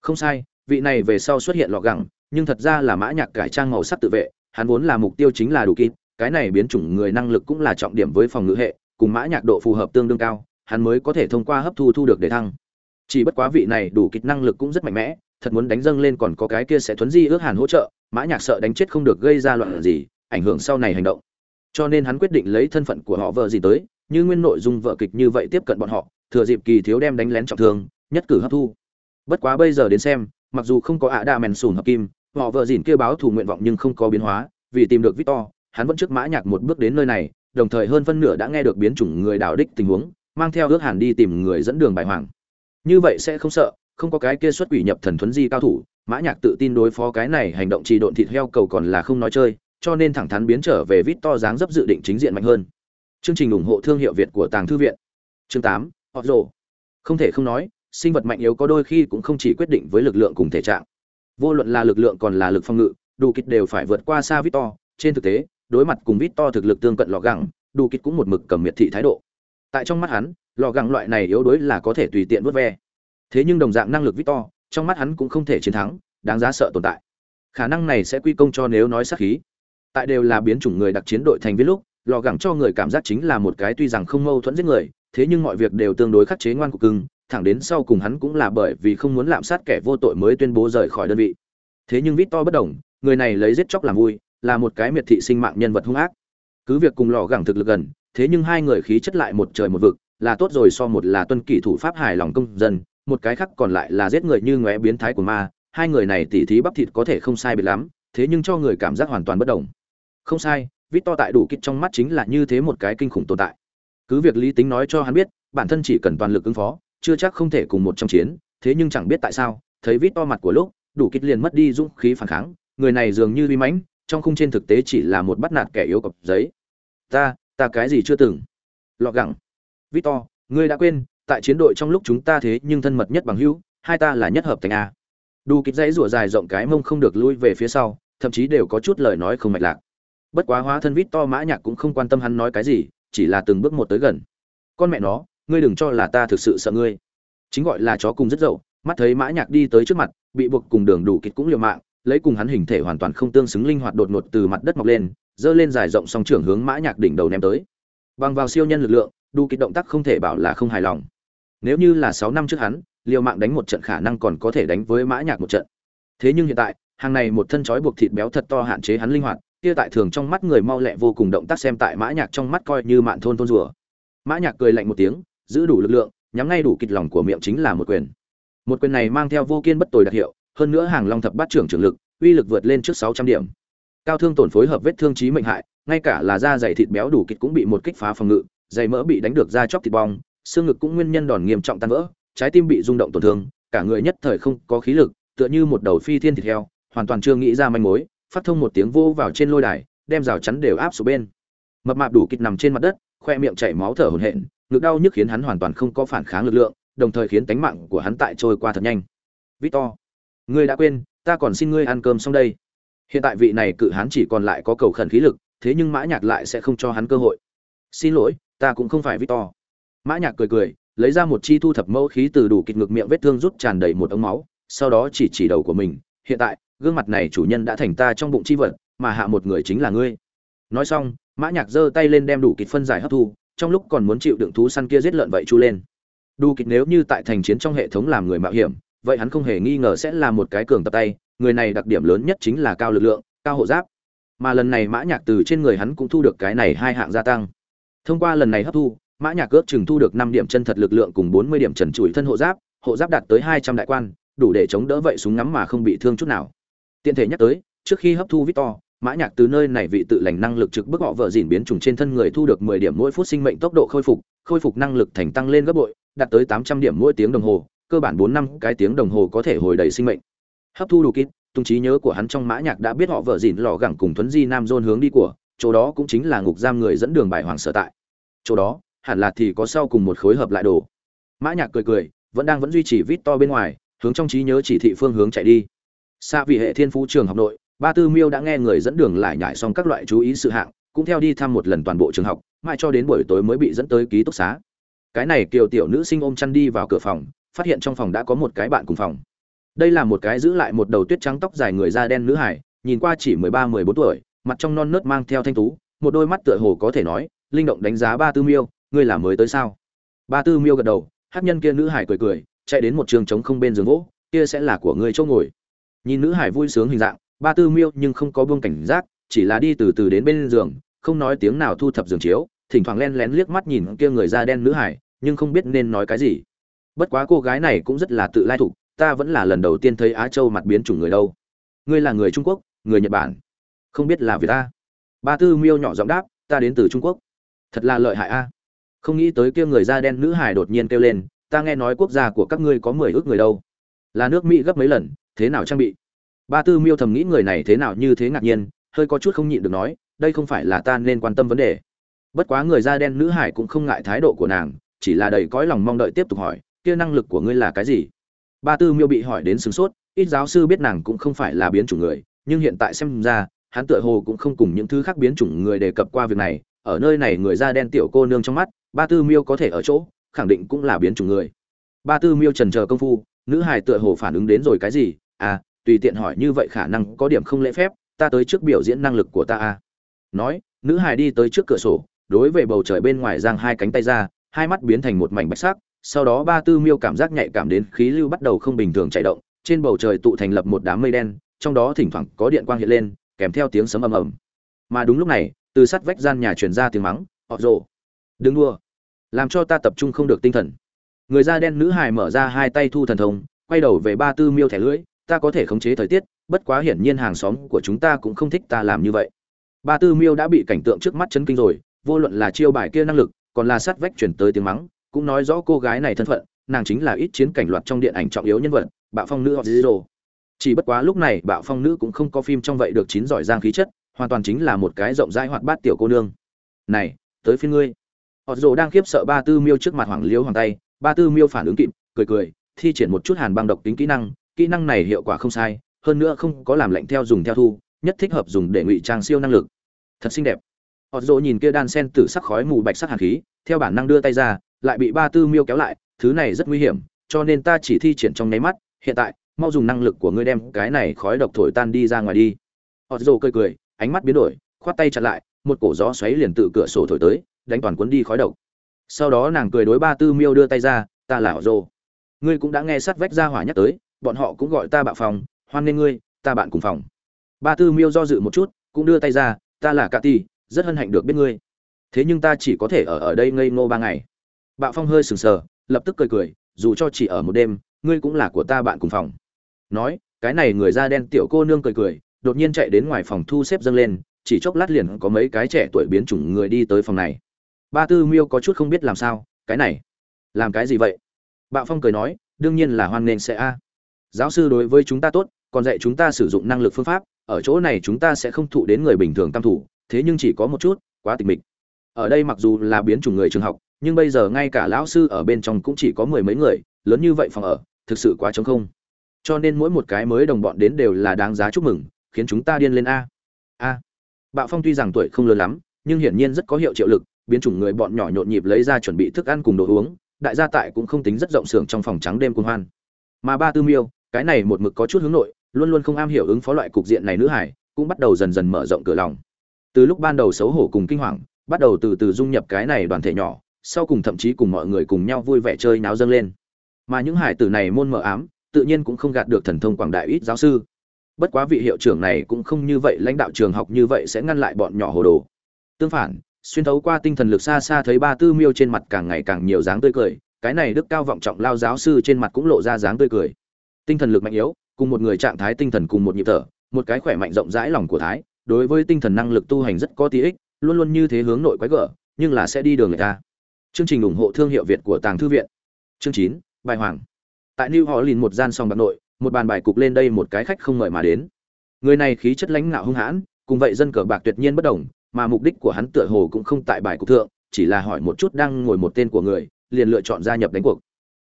không sai, vị này về sau xuất hiện lò gẳng, nhưng thật ra là mã nhạc cải trang màu sắc tự vệ, hắn vốn là mục tiêu chính là đủ kịp cái này biến chủng người năng lực cũng là trọng điểm với phòng ngự hệ, cùng mã nhạc độ phù hợp tương đương cao, hắn mới có thể thông qua hấp thu thu được để thăng. Chỉ bất quá vị này đủ kịch năng lực cũng rất mạnh mẽ, thật muốn đánh dâng lên còn có cái kia sẽ thuấn di ước hàn hỗ trợ, mã nhạc sợ đánh chết không được gây ra loạn gì, ảnh hưởng sau này hành động. Cho nên hắn quyết định lấy thân phận của họ vợ gì tới, như nguyên nội dung vợ kịch như vậy tiếp cận bọn họ, thừa dịp kỳ thiếu đem đánh lén trọng thương, nhất cử hấp thu. Bất quá bây giờ đến xem, mặc dù không có ạ đa mèn sùn hợp kim, họ vợ dìn kia báo thù nguyện vọng nhưng không có biến hóa, vì tìm được victor hắn vẫn trước mã nhạc một bước đến nơi này, đồng thời hơn phân nửa đã nghe được biến chủng người đảo đích tình huống, mang theo ước hàn đi tìm người dẫn đường bài hoàng. Như vậy sẽ không sợ, không có cái kia xuất quỷ nhập thần thuấn di cao thủ, mã nhạc tự tin đối phó cái này hành động trì độn thịt heo cầu còn là không nói chơi, cho nên thẳng thắn biến trở về vít to dáng dấp dự định chính diện mạnh hơn. Chương trình ủng hộ thương hiệu việt của tàng thư viện. Chương tám họ rồ. Không thể không nói, sinh vật mạnh yếu có đôi khi cũng không chỉ quyết định với lực lượng cùng thể trạng. Vô luận là lực lượng còn là lực phòng ngự, đủ kịch đều phải vượt qua xa vít to, trên thực tế đối mặt cùng vít to thực lực tương cận lò gẳng đủ kịch cũng một mực cầm miệt thị thái độ. Tại trong mắt hắn lò gẳng loại này yếu đuối là có thể tùy tiện vớt ve. Thế nhưng đồng dạng năng lực victor trong mắt hắn cũng không thể chiến thắng, đáng giá sợ tồn tại. Khả năng này sẽ quy công cho nếu nói sát khí. Tại đều là biến chủng người đặc chiến đội thành viên lúc lò gẳng cho người cảm giác chính là một cái tuy rằng không mâu thuẫn giết người, thế nhưng mọi việc đều tương đối khắc chế ngoan của cưng, thẳng đến sau cùng hắn cũng là bởi vì không muốn lạm sát kẻ vô tội mới tuyên bố rời khỏi đơn vị. Thế nhưng victor bất đồng, người này lấy giết chóc làm vui là một cái miệt thị sinh mạng nhân vật hung ác. Cứ việc cùng lò gẳng thực lực gần, thế nhưng hai người khí chất lại một trời một vực, là tốt rồi so một là tuân kỷ thủ pháp hài lòng công dân, một cái khác còn lại là giết người như ngóe biến thái của ma, hai người này tỉ thí bắp thịt có thể không sai biệt lắm, thế nhưng cho người cảm giác hoàn toàn bất đồng. Không sai, vít to tại đủ kịch trong mắt chính là như thế một cái kinh khủng tồn tại. Cứ việc lý tính nói cho hắn biết, bản thân chỉ cần toàn lực ứng phó, chưa chắc không thể cùng một trong chiến, thế nhưng chẳng biết tại sao, thấy vít to mặt của lúc, đủ kịch liền mất đi dũng khí phản kháng, người này dường như uy mãnh trong khung trên thực tế chỉ là một bắt nạt kẻ yếu cọc giấy. Ta ta cái gì chưa từng. Lọ gẳng. Victor, ngươi đã quên, tại chiến đội trong lúc chúng ta thế nhưng thân mật nhất bằng hữu, hai ta là nhất hợp thành a. Đu kịp dãy rủa dài rộng cái mông không được lui về phía sau, thậm chí đều có chút lời nói không mạch lạc. Bất quá hóa thân vít to mã nhạc cũng không quan tâm hắn nói cái gì, chỉ là từng bước một tới gần. Con mẹ nó, ngươi đừng cho là ta thực sự sợ ngươi. Chính gọi là chó cùng rất dậu, mắt thấy mã nhạc đi tới trước mặt, bị buộc cùng đường đủ kịp cũng liều mạng lấy cùng hắn hình thể hoàn toàn không tương xứng linh hoạt đột ngột từ mặt đất mọc lên dơ lên dài rộng song trưởng hướng mã nhạc đỉnh đầu ném tới bằng vào siêu nhân lực lượng đủ kịch động tác không thể bảo là không hài lòng nếu như là sáu năm trước hắn, liều mạng đánh một trận khả năng còn có thể đánh với Mã Nhạc một trận. Thế nhưng hiện tại, hàng này một thân chói buộc thịt béo thật to hạn chế hắn linh hoạt, kia tại thường trong mắt người mau lẹ vô cùng động tác xem tại Mã Nhạc trong mắt coi như mạn thôn thôn rùa. Mã Nhạc cười lạnh một tiếng, giữ đủ lực lượng, nhắm ngay đủ kịch lòng của miệng chính là một quyền. Một quyền này mang theo vô kiên bất tồi đặc hiệu, hơn nữa hàng long thập bát trưởng trưởng lực, uy lực vượt lên trước 600 điểm. Cao thương tổn phối hợp vết thương chí mệnh hại, ngay cả là da dày thịt béo đủ kịch cũng bị một kích phá phòng ngự, dày mỡ bị đánh được da chóc thịt bong, xương ngực cũng nguyên nhân đòn nghiêm trọng tan vỡ, trái tim bị rung động tổn thương, cả người nhất thời không có khí lực, tựa như một đầu phi thiên thịt heo, hoàn toàn chưa nghĩ ra manh mối, phát thông một tiếng vô vào trên lôi đài, đem rào chắn đều áp xuống bên. Mập mạp đủ kịch nằm trên mặt đất, khoe miệng chảy máu thở hổn hển, ngực đau nhức khiến hắn hoàn toàn không có phản kháng lực lượng, đồng thời khiến tánh mạng của hắn tại trôi qua thật nhanh. Victor, ngươi đã quên, ta còn xin ngươi ăn cơm xong đây. Hiện tại vị này cự hán chỉ còn lại có cầu khẩn khí lực, thế nhưng Mã Nhạc lại sẽ không cho hắn cơ hội. Xin lỗi, ta cũng không phải Victor mã nhạc cười cười lấy ra một chi thu thập mẫu khí từ đủ kịch ngực miệng vết thương rút tràn đầy một ống máu sau đó chỉ chỉ đầu của mình hiện tại gương mặt này chủ nhân đã thành ta trong bụng chi vật mà hạ một người chính là ngươi nói xong mã nhạc giơ tay lên đem đủ kịch phân giải hấp thu trong lúc còn muốn chịu đựng thú săn kia giết lợn vậy chu lên đủ kịch nếu như tại thành chiến trong hệ thống làm người mạo hiểm vậy hắn không hề nghi ngờ sẽ là một cái cường tập tay, người này đặc điểm lớn nhất chính là cao lực lượng, cao hộ giáp. Mà lần này mã nhạc từ trên người hắn cũng thu được cái này hai hạng gia tăng. Thông qua lần này hấp thu, mã nhạc ước chừng thu được năm điểm chân thật lực lượng cùng bốn mươi điểm trần trụi thân hộ giáp hộ giáp đạt tới hai trăm đại quan, đủ để chống đỡ vậy súng ngắm mà không bị thương chút nào. Tiện thể nhắc tới, trước khi hấp thu victor, mã nhạc từ nơi này vị tự lành năng lực trực bức họ vợ dỉn biến trùng trên thân người thu được mười điểm mỗi phút sinh mệnh tốc độ khôi phục khôi phục năng lực thành tăng lên gấp bội, đạt tới tám trăm điểm mỗi tiếng đồng hồ cơ bản bốn năm cái tiếng đồng hồ có thể hồi đầy sinh mệnh. Hấp thu đủ kít tung trí nhớ của hắn trong mã nhạc đã biết họ vợ dỉn lò gẳng cùng thuấn di nam dôn hướng đi của, chỗ đó cũng chính là ngục giam người dẫn đường bài hoàng sở tại. Chỗ đó, hẳn là thì có sau cùng một khối hợp lại đồ. Mã nhạc cười cười, vẫn đang vẫn duy trì vít to bên ngoài, hướng trong trí nhớ chỉ thị phương hướng chạy đi. Xa vị hệ thiên phú trường học nội, ba tư miêu đã nghe người dẫn đường lại nhải xong các loại chú ý sự hạng, cũng theo đi thăm một lần toàn bộ trường học, mãi cho đến buổi tối mới bị dẫn tới ký túc xá. Cái này kiều tiểu nữ sinh ôm chăn đi vào cửa phòng phát hiện trong phòng đã có một cái bạn cùng phòng. Đây là một cái giữ lại một đầu tuyết trắng tóc dài người da đen nữ hải, nhìn qua chỉ mười ba, mười bốn tuổi, mặt trong non nớt mang theo thanh tú, một đôi mắt tựa hồ có thể nói, linh động đánh giá ba tư miêu, ngươi là mới tới sao? Ba tư miêu gật đầu, hát nhân kia nữ hải cười cười, chạy đến một trường trống không bên giường gỗ, kia sẽ là của ngươi chỗ ngồi. Nhìn nữ hải vui sướng hình dạng, ba tư miêu nhưng không có buông cảnh giác, chỉ là đi từ từ đến bên giường, không nói tiếng nào thu thập giường chiếu, thỉnh thoảng len lén liếc mắt nhìn kia người da đen nữ hải, nhưng không biết nên nói cái gì bất quá cô gái này cũng rất là tự lai thục, ta vẫn là lần đầu tiên thấy á châu mặt biến chủng người đâu. Ngươi là người trung quốc, người nhật bản. Không biết là vì ta ba tư miêu nhỏ giọng đáp, ta đến từ trung quốc. Thật là lợi hại a. Không nghĩ tới kia người da đen nữ hải đột nhiên kêu lên, ta nghe nói quốc gia của các ngươi có mười ước người đâu. Là nước mỹ gấp mấy lần, thế nào trang bị? Ba tư miêu thầm nghĩ người này thế nào như thế ngạc nhiên, hơi có chút không nhịn được nói, đây không phải là ta nên quan tâm vấn đề. Bất quá người da đen nữ hải cũng không ngại thái độ của nàng, chỉ là đầy cõi lòng mong đợi tiếp tục hỏi kia năng lực của ngươi là cái gì? Ba tư miêu bị hỏi đến sửng sốt, ít giáo sư biết nàng cũng không phải là biến chủng người, nhưng hiện tại xem ra, hắn tựa hồ cũng không cùng những thứ khác biến chủng người đề cập qua việc này, ở nơi này người da đen tiểu cô nương trong mắt, ba tư miêu có thể ở chỗ, khẳng định cũng là biến chủng người. Ba tư miêu trần chờ công phu, nữ hài tựa hồ phản ứng đến rồi cái gì? À tùy tiện hỏi như vậy khả năng có điểm không lễ phép, ta tới trước biểu diễn năng lực của ta à. Nói, nữ hài đi tới trước cửa sổ, đối về bầu trời bên ngoài giang hai cánh tay ra, hai mắt biến thành một mảnh bạch sắc sau đó ba tư miêu cảm giác nhạy cảm đến khí lưu bắt đầu không bình thường chạy động, trên bầu trời tụ thành lập một đám mây đen, trong đó thỉnh thoảng có điện quang hiện lên, kèm theo tiếng sấm ầm ầm. Mà đúng lúc này, từ sát vách gian nhà truyền ra tiếng mắng, họ rồ, đừng đua làm cho ta tập trung không được tinh thần. Người da đen nữ hài mở ra hai tay thu thần thông, quay đầu về ba tư miêu thẻ lưỡi, ta có thể khống chế thời tiết, bất quá hiển nhiên hàng xóm của chúng ta cũng không thích ta làm như vậy. Ba tư miêu đã bị cảnh tượng trước mắt chấn kinh rồi, vô luận là chiêu bài kia năng lực, còn là sát vách chuyển tới tiếng mắng cũng nói rõ cô gái này thân phận, nàng chính là ít chiến cảnh loạt trong điện ảnh trọng yếu nhân vật, bạo phong nữ hoặc zero chỉ bất quá lúc này bạo phong nữ cũng không có phim trong vậy được chín giỏi giang khí chất, hoàn toàn chính là một cái rộng rãi hoạt bát tiểu cô nương. Này, tới phiên ngươi. Họ rồ đang khiếp sợ ba tư miêu trước mặt hoàng liêu hoàng tay, ba tư miêu phản ứng kịp, cười cười, thi triển một chút hàn băng độc tính kỹ năng kỹ năng này hiệu quả không sai, hơn nữa không có làm lệnh theo dùng theo thu, nhất thích hợp dùng để ngụy trang siêu năng lực. Thật xinh đẹp. Họ rồ nhìn kia đan sen tử sắc khói mù bạch sắc hàn khí, theo bản năng đưa tay ra lại bị ba tư miêu kéo lại, thứ này rất nguy hiểm, cho nên ta chỉ thi triển trong nháy mắt, hiện tại, mau dùng năng lực của ngươi đem cái này khói độc thổi tan đi ra ngoài đi. Họ rồ cười cười, ánh mắt biến đổi, khoát tay chặt lại, một cổ gió xoáy liền tự cửa sổ thổi tới, đánh toàn cuốn đi khói độc. Sau đó nàng cười đối ba tư miêu đưa tay ra, ta là họ rồ ngươi cũng đã nghe sát vách ra hỏa nhắc tới, bọn họ cũng gọi ta bạo phòng hoan nghênh ngươi, ta bạn cùng phòng. Ba tư miêu do dự một chút, cũng đưa tay ra, ta là cà ti rất hân hạnh được biết ngươi. Thế nhưng ta chỉ có thể ở ở đây ngây ngô ba ngày bạo phong hơi sừng sờ, lập tức cười cười, dù cho chỉ ở một đêm, ngươi cũng là của ta bạn cùng phòng. Nói, cái này người da đen tiểu cô nương cười cười, đột nhiên chạy đến ngoài phòng thu xếp dâng lên, chỉ chốc lát liền có mấy cái trẻ tuổi biến chủng người đi tới phòng này. Ba tư miêu có chút không biết làm sao, cái này, làm cái gì vậy? Bạo phong cười nói, đương nhiên là hoan nghênh sẽ a. Giáo sư đối với chúng ta tốt, còn dạy chúng ta sử dụng năng lực phương pháp, ở chỗ này chúng ta sẽ không thụ đến người bình thường tam thủ, thế nhưng chỉ có một chút, quá tịch mịch. Ở đây mặc dù là biến chủng người trường học nhưng bây giờ ngay cả lão sư ở bên trong cũng chỉ có mười mấy người, lớn như vậy phòng ở, thực sự quá trống không. Cho nên mỗi một cái mới đồng bọn đến đều là đáng giá chúc mừng, khiến chúng ta điên lên a. A. Bạo phong tuy rằng tuổi không lớn lắm, nhưng hiển nhiên rất có hiệu triệu lực, biến chủng người bọn nhỏ nhộn nhịp lấy ra chuẩn bị thức ăn cùng đồ uống, đại gia tại cũng không tính rất rộng sưởng trong phòng trắng đêm cuồng hoan. Mà ba tư miêu, cái này một mực có chút hướng nội, luôn luôn không am hiểu ứng phó loại cục diện này nữ hải, cũng bắt đầu dần dần mở rộng cửa lòng. Từ lúc ban đầu xấu hổ cùng kinh hoàng, bắt đầu từ từ dung nhập cái này đoàn thể nhỏ sau cùng thậm chí cùng mọi người cùng nhau vui vẻ chơi náo dâng lên. Mà những hải tử này môn mờ ám, tự nhiên cũng không gạt được thần thông quảng đại ít giáo sư. Bất quá vị hiệu trưởng này cũng không như vậy, lãnh đạo trường học như vậy sẽ ngăn lại bọn nhỏ hồ đồ. Tương phản, xuyên thấu qua tinh thần lực xa xa thấy ba tư miêu trên mặt càng ngày càng nhiều dáng tươi cười, cái này đức cao vọng trọng lao giáo sư trên mặt cũng lộ ra dáng tươi cười. Tinh thần lực mạnh yếu, cùng một người trạng thái tinh thần cùng một nhịp thở, một cái khỏe mạnh rộng rãi lòng của thái, đối với tinh thần năng lực tu hành rất có tí ích, luôn luôn như thế hướng nội quái gở, nhưng là sẽ đi đường người ta chương trình ủng hộ thương hiệu việt của tàng thư viện. Chương chín bài hoàng. Tại new họ lìn một gian song bạc nội một bàn bài cục lên đây một cái khách không mời mà đến. Người này khí chất lãnh ngạo hung hãn cùng vậy dân cờ bạc tuyệt nhiên bất đồng mà mục đích của hắn tựa hồ cũng không tại bài cục thượng chỉ là hỏi một chút đang ngồi một tên của người liền lựa chọn gia nhập đánh cuộc.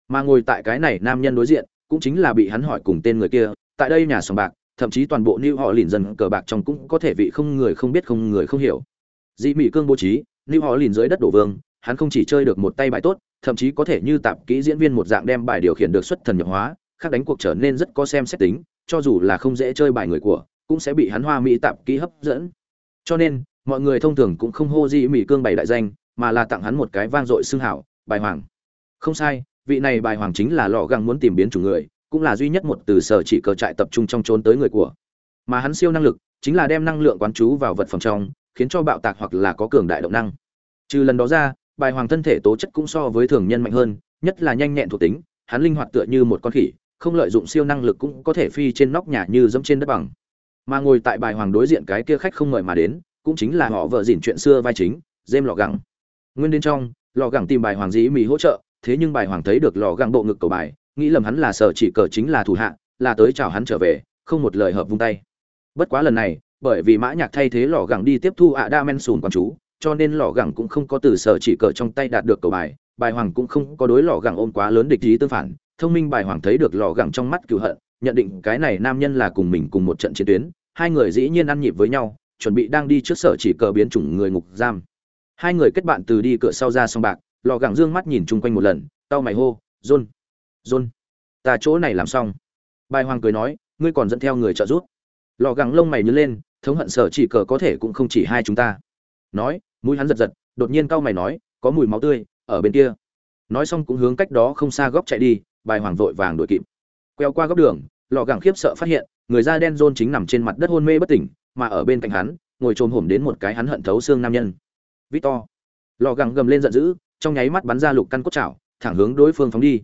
Mà ngồi tại cái này nam nhân đối diện cũng chính là bị hắn hỏi cùng tên người kia tại đây nhà sòng bạc thậm chí toàn bộ New họ lìn cờ bạc trong cũng có thể vị không người không biết không người không hiểu. dĩ Mỹ Cương bố trí, New họ lìn dưới đất đổ vương, hắn không chỉ chơi được một tay bài tốt, thậm chí có thể như tạp kỹ diễn viên một dạng đem bài điều khiển được xuất thần nhập hóa, khác đánh cuộc trở nên rất có xem xét tính, cho dù là không dễ chơi bài người của, cũng sẽ bị hắn hoa mỹ tạp kỹ hấp dẫn. Cho nên, mọi người thông thường cũng không hô gì Mỹ Cương bày đại danh, mà là tặng hắn một cái vang dội xưng hảo, bài hoàng. Không sai, vị này bài hoàng chính là lọ găng muốn tìm biến chủ người, cũng là duy nhất một từ sở chỉ cờ trại tập trung trong trốn tới người của mà hắn siêu năng lực chính là đem năng lượng quán chú vào vật phẩm trong khiến cho bạo tạc hoặc là có cường đại động năng trừ lần đó ra bài hoàng thân thể tố chất cũng so với thường nhân mạnh hơn, nhất là nhanh nhẹn thuộc tính, hắn linh hoạt tựa như một con khỉ, không lợi dụng siêu năng lực cũng có thể phi trên nóc nhà như dẫm trên đất bằng. Mà ngồi tại bài hoàng đối diện cái kia khách không mời mà đến, cũng chính là họ vợ dỉn chuyện xưa vai chính dêm lò gẳng. Nguyên đến trong, lò gẳng tìm bài hoàng dĩ mỹ hỗ trợ, thế nhưng bài hoàng thấy được lò gẳng bộ ngực cầu bài, nghĩ lầm hắn là sở chỉ cờ chính là thủ hạ, là tới chào hắn trở về, không một lời hợp vung tay. Bất quá lần này, bởi vì mã nhạc thay thế lò gẳng đi tiếp thu ạ đa men sùn quan chú cho nên lò gẳng cũng không có từ sở chỉ cờ trong tay đạt được cầu bài. Bài hoàng cũng không có đối lò gẳng ôm quá lớn địch ý tương phản. Thông minh bài hoàng thấy được lò gẳng trong mắt cựu hận, nhận định cái này nam nhân là cùng mình cùng một trận chiến tuyến. Hai người dĩ nhiên ăn nhịp với nhau, chuẩn bị đang đi trước sở chỉ cờ biến chủng người ngục giam. Hai người kết bạn từ đi cửa sau ra song bạc, lò gẳng dương mắt nhìn chung quanh một lần tao mày hô, john john, ta chỗ này làm xong. Bài hoàng cười nói, ngươi còn dẫn theo người trợ giúp. Lò gẳng lông mày nhớ lên, thống hận sở chỉ cờ có thể cũng không chỉ hai chúng ta. Nói mũi hắn giật giật đột nhiên cau mày nói có mùi máu tươi ở bên kia. Nói xong cũng hướng cách đó không xa góc chạy đi bài hoàng vội vàng đuổi kịp. Queo qua góc đường lò gẳng khiếp sợ phát hiện người da đen rôn chính nằm trên mặt đất hôn mê bất tỉnh mà ở bên cạnh hắn ngồi trồm hổm đến một cái hắn hận thấu xương nam nhân. Victor. Lò gẳng gầm lên giận dữ trong nháy mắt bắn ra lục căn cốt chảo thẳng hướng đối phương phóng đi.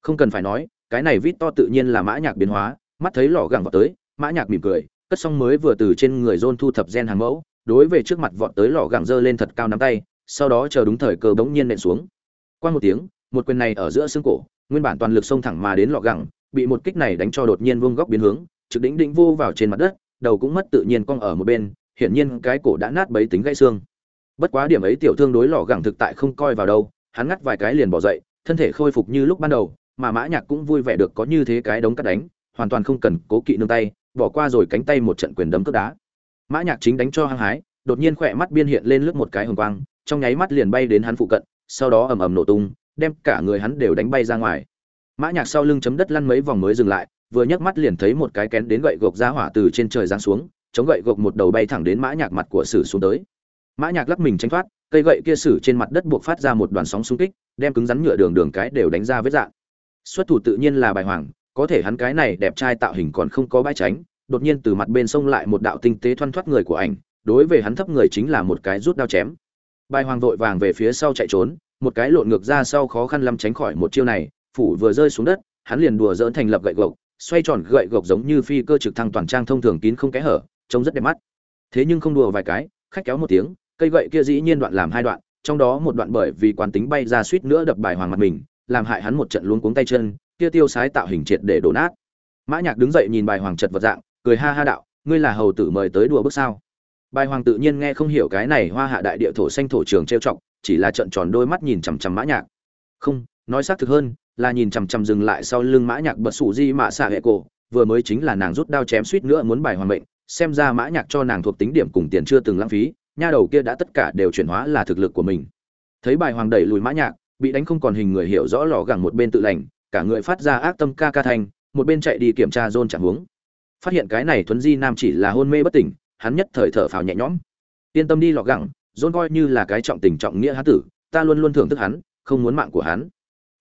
Không cần phải nói cái này vít to tự nhiên là mã nhạc biến hóa mắt thấy lò gẳng vọt tới mã nhạc mỉm cười cất xong mới vừa từ trên người rôn thu thập gen hàng mẫu, đối về trước mặt vọt tới lò gẳng giơ lên thật cao nắm tay, sau đó chờ đúng thời cơ bỗng nhiên nện xuống. Qua một tiếng, một quyền này ở giữa xương cổ, nguyên bản toàn lực xông thẳng mà đến lò gẳng, bị một kích này đánh cho đột nhiên vuông góc biến hướng, trực đỉnh đỉnh vô vào trên mặt đất, đầu cũng mất tự nhiên cong ở một bên, hiển nhiên cái cổ đã nát bấy tính gãy xương. Bất quá điểm ấy tiểu thương đối lò gẳng thực tại không coi vào đâu, hắn ngắt vài cái liền bỏ dậy, thân thể khôi phục như lúc ban đầu, mà Mã Nhạc cũng vui vẻ được có như thế cái đống cắt đánh, hoàn toàn không cần cố kỵ nương tay, bỏ qua rồi cánh tay một trận quyền đấm cước đá mã nhạc chính đánh cho hăng hái, đột nhiên khỏe mắt biên hiện lên lướt một cái hồng quang, trong nháy mắt liền bay đến hắn phụ cận, sau đó ầm ầm nổ tung, đem cả người hắn đều đánh bay ra ngoài. Mã nhạc sau lưng chấm đất lăn mấy vòng mới dừng lại, vừa nhấc mắt liền thấy một cái kén đến gậy gộc ra hỏa từ trên trời giáng xuống, chống gậy gộc một đầu bay thẳng đến mã nhạc mặt của sử xuống tới. Mã nhạc lắc mình tránh thoát, cây gậy kia sử trên mặt đất buộc phát ra một đoàn sóng xung kích, đem cứng rắn nhựa đường đường cái đều đánh ra vết dạng. Xuất thủ tự nhiên là bài hoàng, có thể hắn cái này đẹp trai tạo hình còn không có bãi tránh đột nhiên từ mặt bên sông lại một đạo tinh tế thoăn thoắt người của ảnh, đối với hắn thấp người chính là một cái rút đao chém. Bài hoàng vội vàng về phía sau chạy trốn, một cái lộn ngược ra sau khó khăn lắm tránh khỏi một chiêu này, phủ vừa rơi xuống đất, hắn liền đùa dỡn thành lập gậy gộc, xoay tròn gậy gộc giống như phi cơ trực thăng toàn trang thông thường kín không kẽ hở, trông rất đẹp mắt. Thế nhưng không đùa vài cái, khách kéo một tiếng, cây gậy kia dĩ nhiên đoạn làm hai đoạn, trong đó một đoạn bởi vì quán tính bay ra suýt nữa đập bài hoàng mặt mình, làm hại hắn một trận luống cuống tay chân, kia tiêu sái tạo hình triệt để đổ nát. Mã nhạc đứng dậy nhìn bài hoàng chật vật dạng cười ha ha đạo ngươi là hầu tử mời tới đùa bước sao? Bài hoàng tự nhiên nghe không hiểu cái này hoa hạ đại địa thổ xanh thổ trường trêu chọc chỉ là trận tròn đôi mắt nhìn chằm chằm mã nhạc. Không nói xác thực hơn là nhìn chằm chằm dừng lại sau lưng mã nhạc bật sủ di mạ xạ hệ cổ vừa mới chính là nàng rút đao chém suýt nữa muốn bài hoàng mệnh xem ra mã nhạc cho nàng thuộc tính điểm cùng tiền chưa từng lãng phí nha đầu kia đã tất cả đều chuyển hóa là thực lực của mình. Thấy bài hoàng đẩy lùi mã nhạc bị đánh không còn hình người hiểu rõ lò gẳng một bên tự lành cả người phát ra ác tâm ca ca thành, một bên chạy đi kiểm tra dôn chẳng huống phát hiện cái này thuấn di nam chỉ là hôn mê bất tỉnh, hắn nhất thời thở phào nhẹ nhõm. Yên tâm đi, lọ gẳng dôn coi như là cái trọng tình trọng nghĩa hán tử, ta luôn luôn thưởng thức hắn, không muốn mạng của hắn.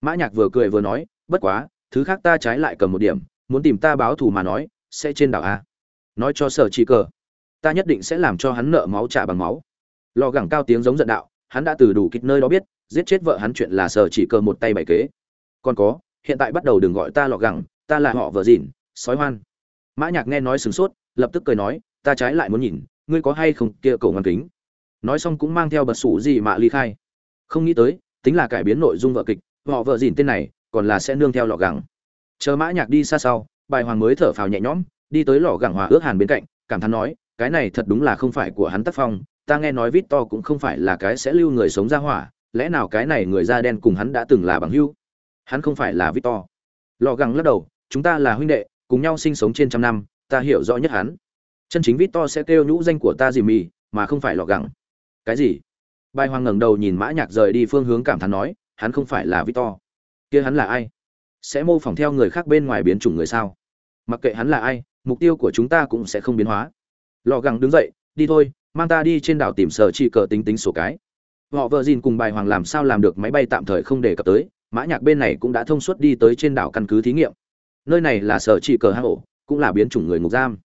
Mã nhạc vừa cười vừa nói, bất quá, thứ khác ta trái lại cầm một điểm, muốn tìm ta báo thù mà nói, sẽ trên đảo a. Nói cho sở chỉ cờ, ta nhất định sẽ làm cho hắn nợ máu trả bằng máu. Lò gẳng cao tiếng giống giận đạo, hắn đã từ đủ kịch nơi đó biết, giết chết vợ hắn chuyện là sở chỉ cờ một tay bảy kế. Còn có, hiện tại bắt đầu đừng gọi ta lọ gẳng, ta là họ vợ dỉn sói hoan mã nhạc nghe nói sừng sốt, lập tức cười nói, ta trái lại muốn nhìn, ngươi có hay không kia cầu ngăn kính? Nói xong cũng mang theo bật sủ gì mà ly khai. Không nghĩ tới, tính là cải biến nội dung vợ kịch, họ vợ dìn tên này, còn là sẽ nương theo lọ gẳng. Chờ mã nhạc đi xa sau, bài hoàng mới thở phào nhẹ nhõm, đi tới lò gẳng hòa ước hàn bên cạnh, cảm thán nói, cái này thật đúng là không phải của hắn tác phong, ta nghe nói vít to cũng không phải là cái sẽ lưu người sống ra hỏa, lẽ nào cái này người da đen cùng hắn đã từng là bằng hữu hắn không phải là vít to. Lò gẳng lắc đầu, chúng ta là huynh đệ cùng nhau sinh sống trên trăm năm, ta hiểu rõ nhất hắn. Chân chính vít to sẽ kêu nhũ danh của ta dì mì, mà không phải lọ gẳng. Cái gì? Bài hoàng ngẩng đầu nhìn mã nhạc rời đi phương hướng cảm thán nói, hắn không phải là vít to. Kia hắn là ai? Sẽ mô phỏng theo người khác bên ngoài biến chủng người sao? Mặc kệ hắn là ai, mục tiêu của chúng ta cũng sẽ không biến hóa. Lọ gẳng đứng dậy, đi thôi, mang ta đi trên đảo tìm sở chỉ cờ tính tính sổ cái. Họ vợ dìn cùng bài hoàng làm sao làm được máy bay tạm thời không đề cập tới, mã nhạc bên này cũng đã thông suốt đi tới trên đảo căn cứ thí nghiệm nơi này là sở chỉ cờ hang ổ, cũng là biến chủng người ngục giam.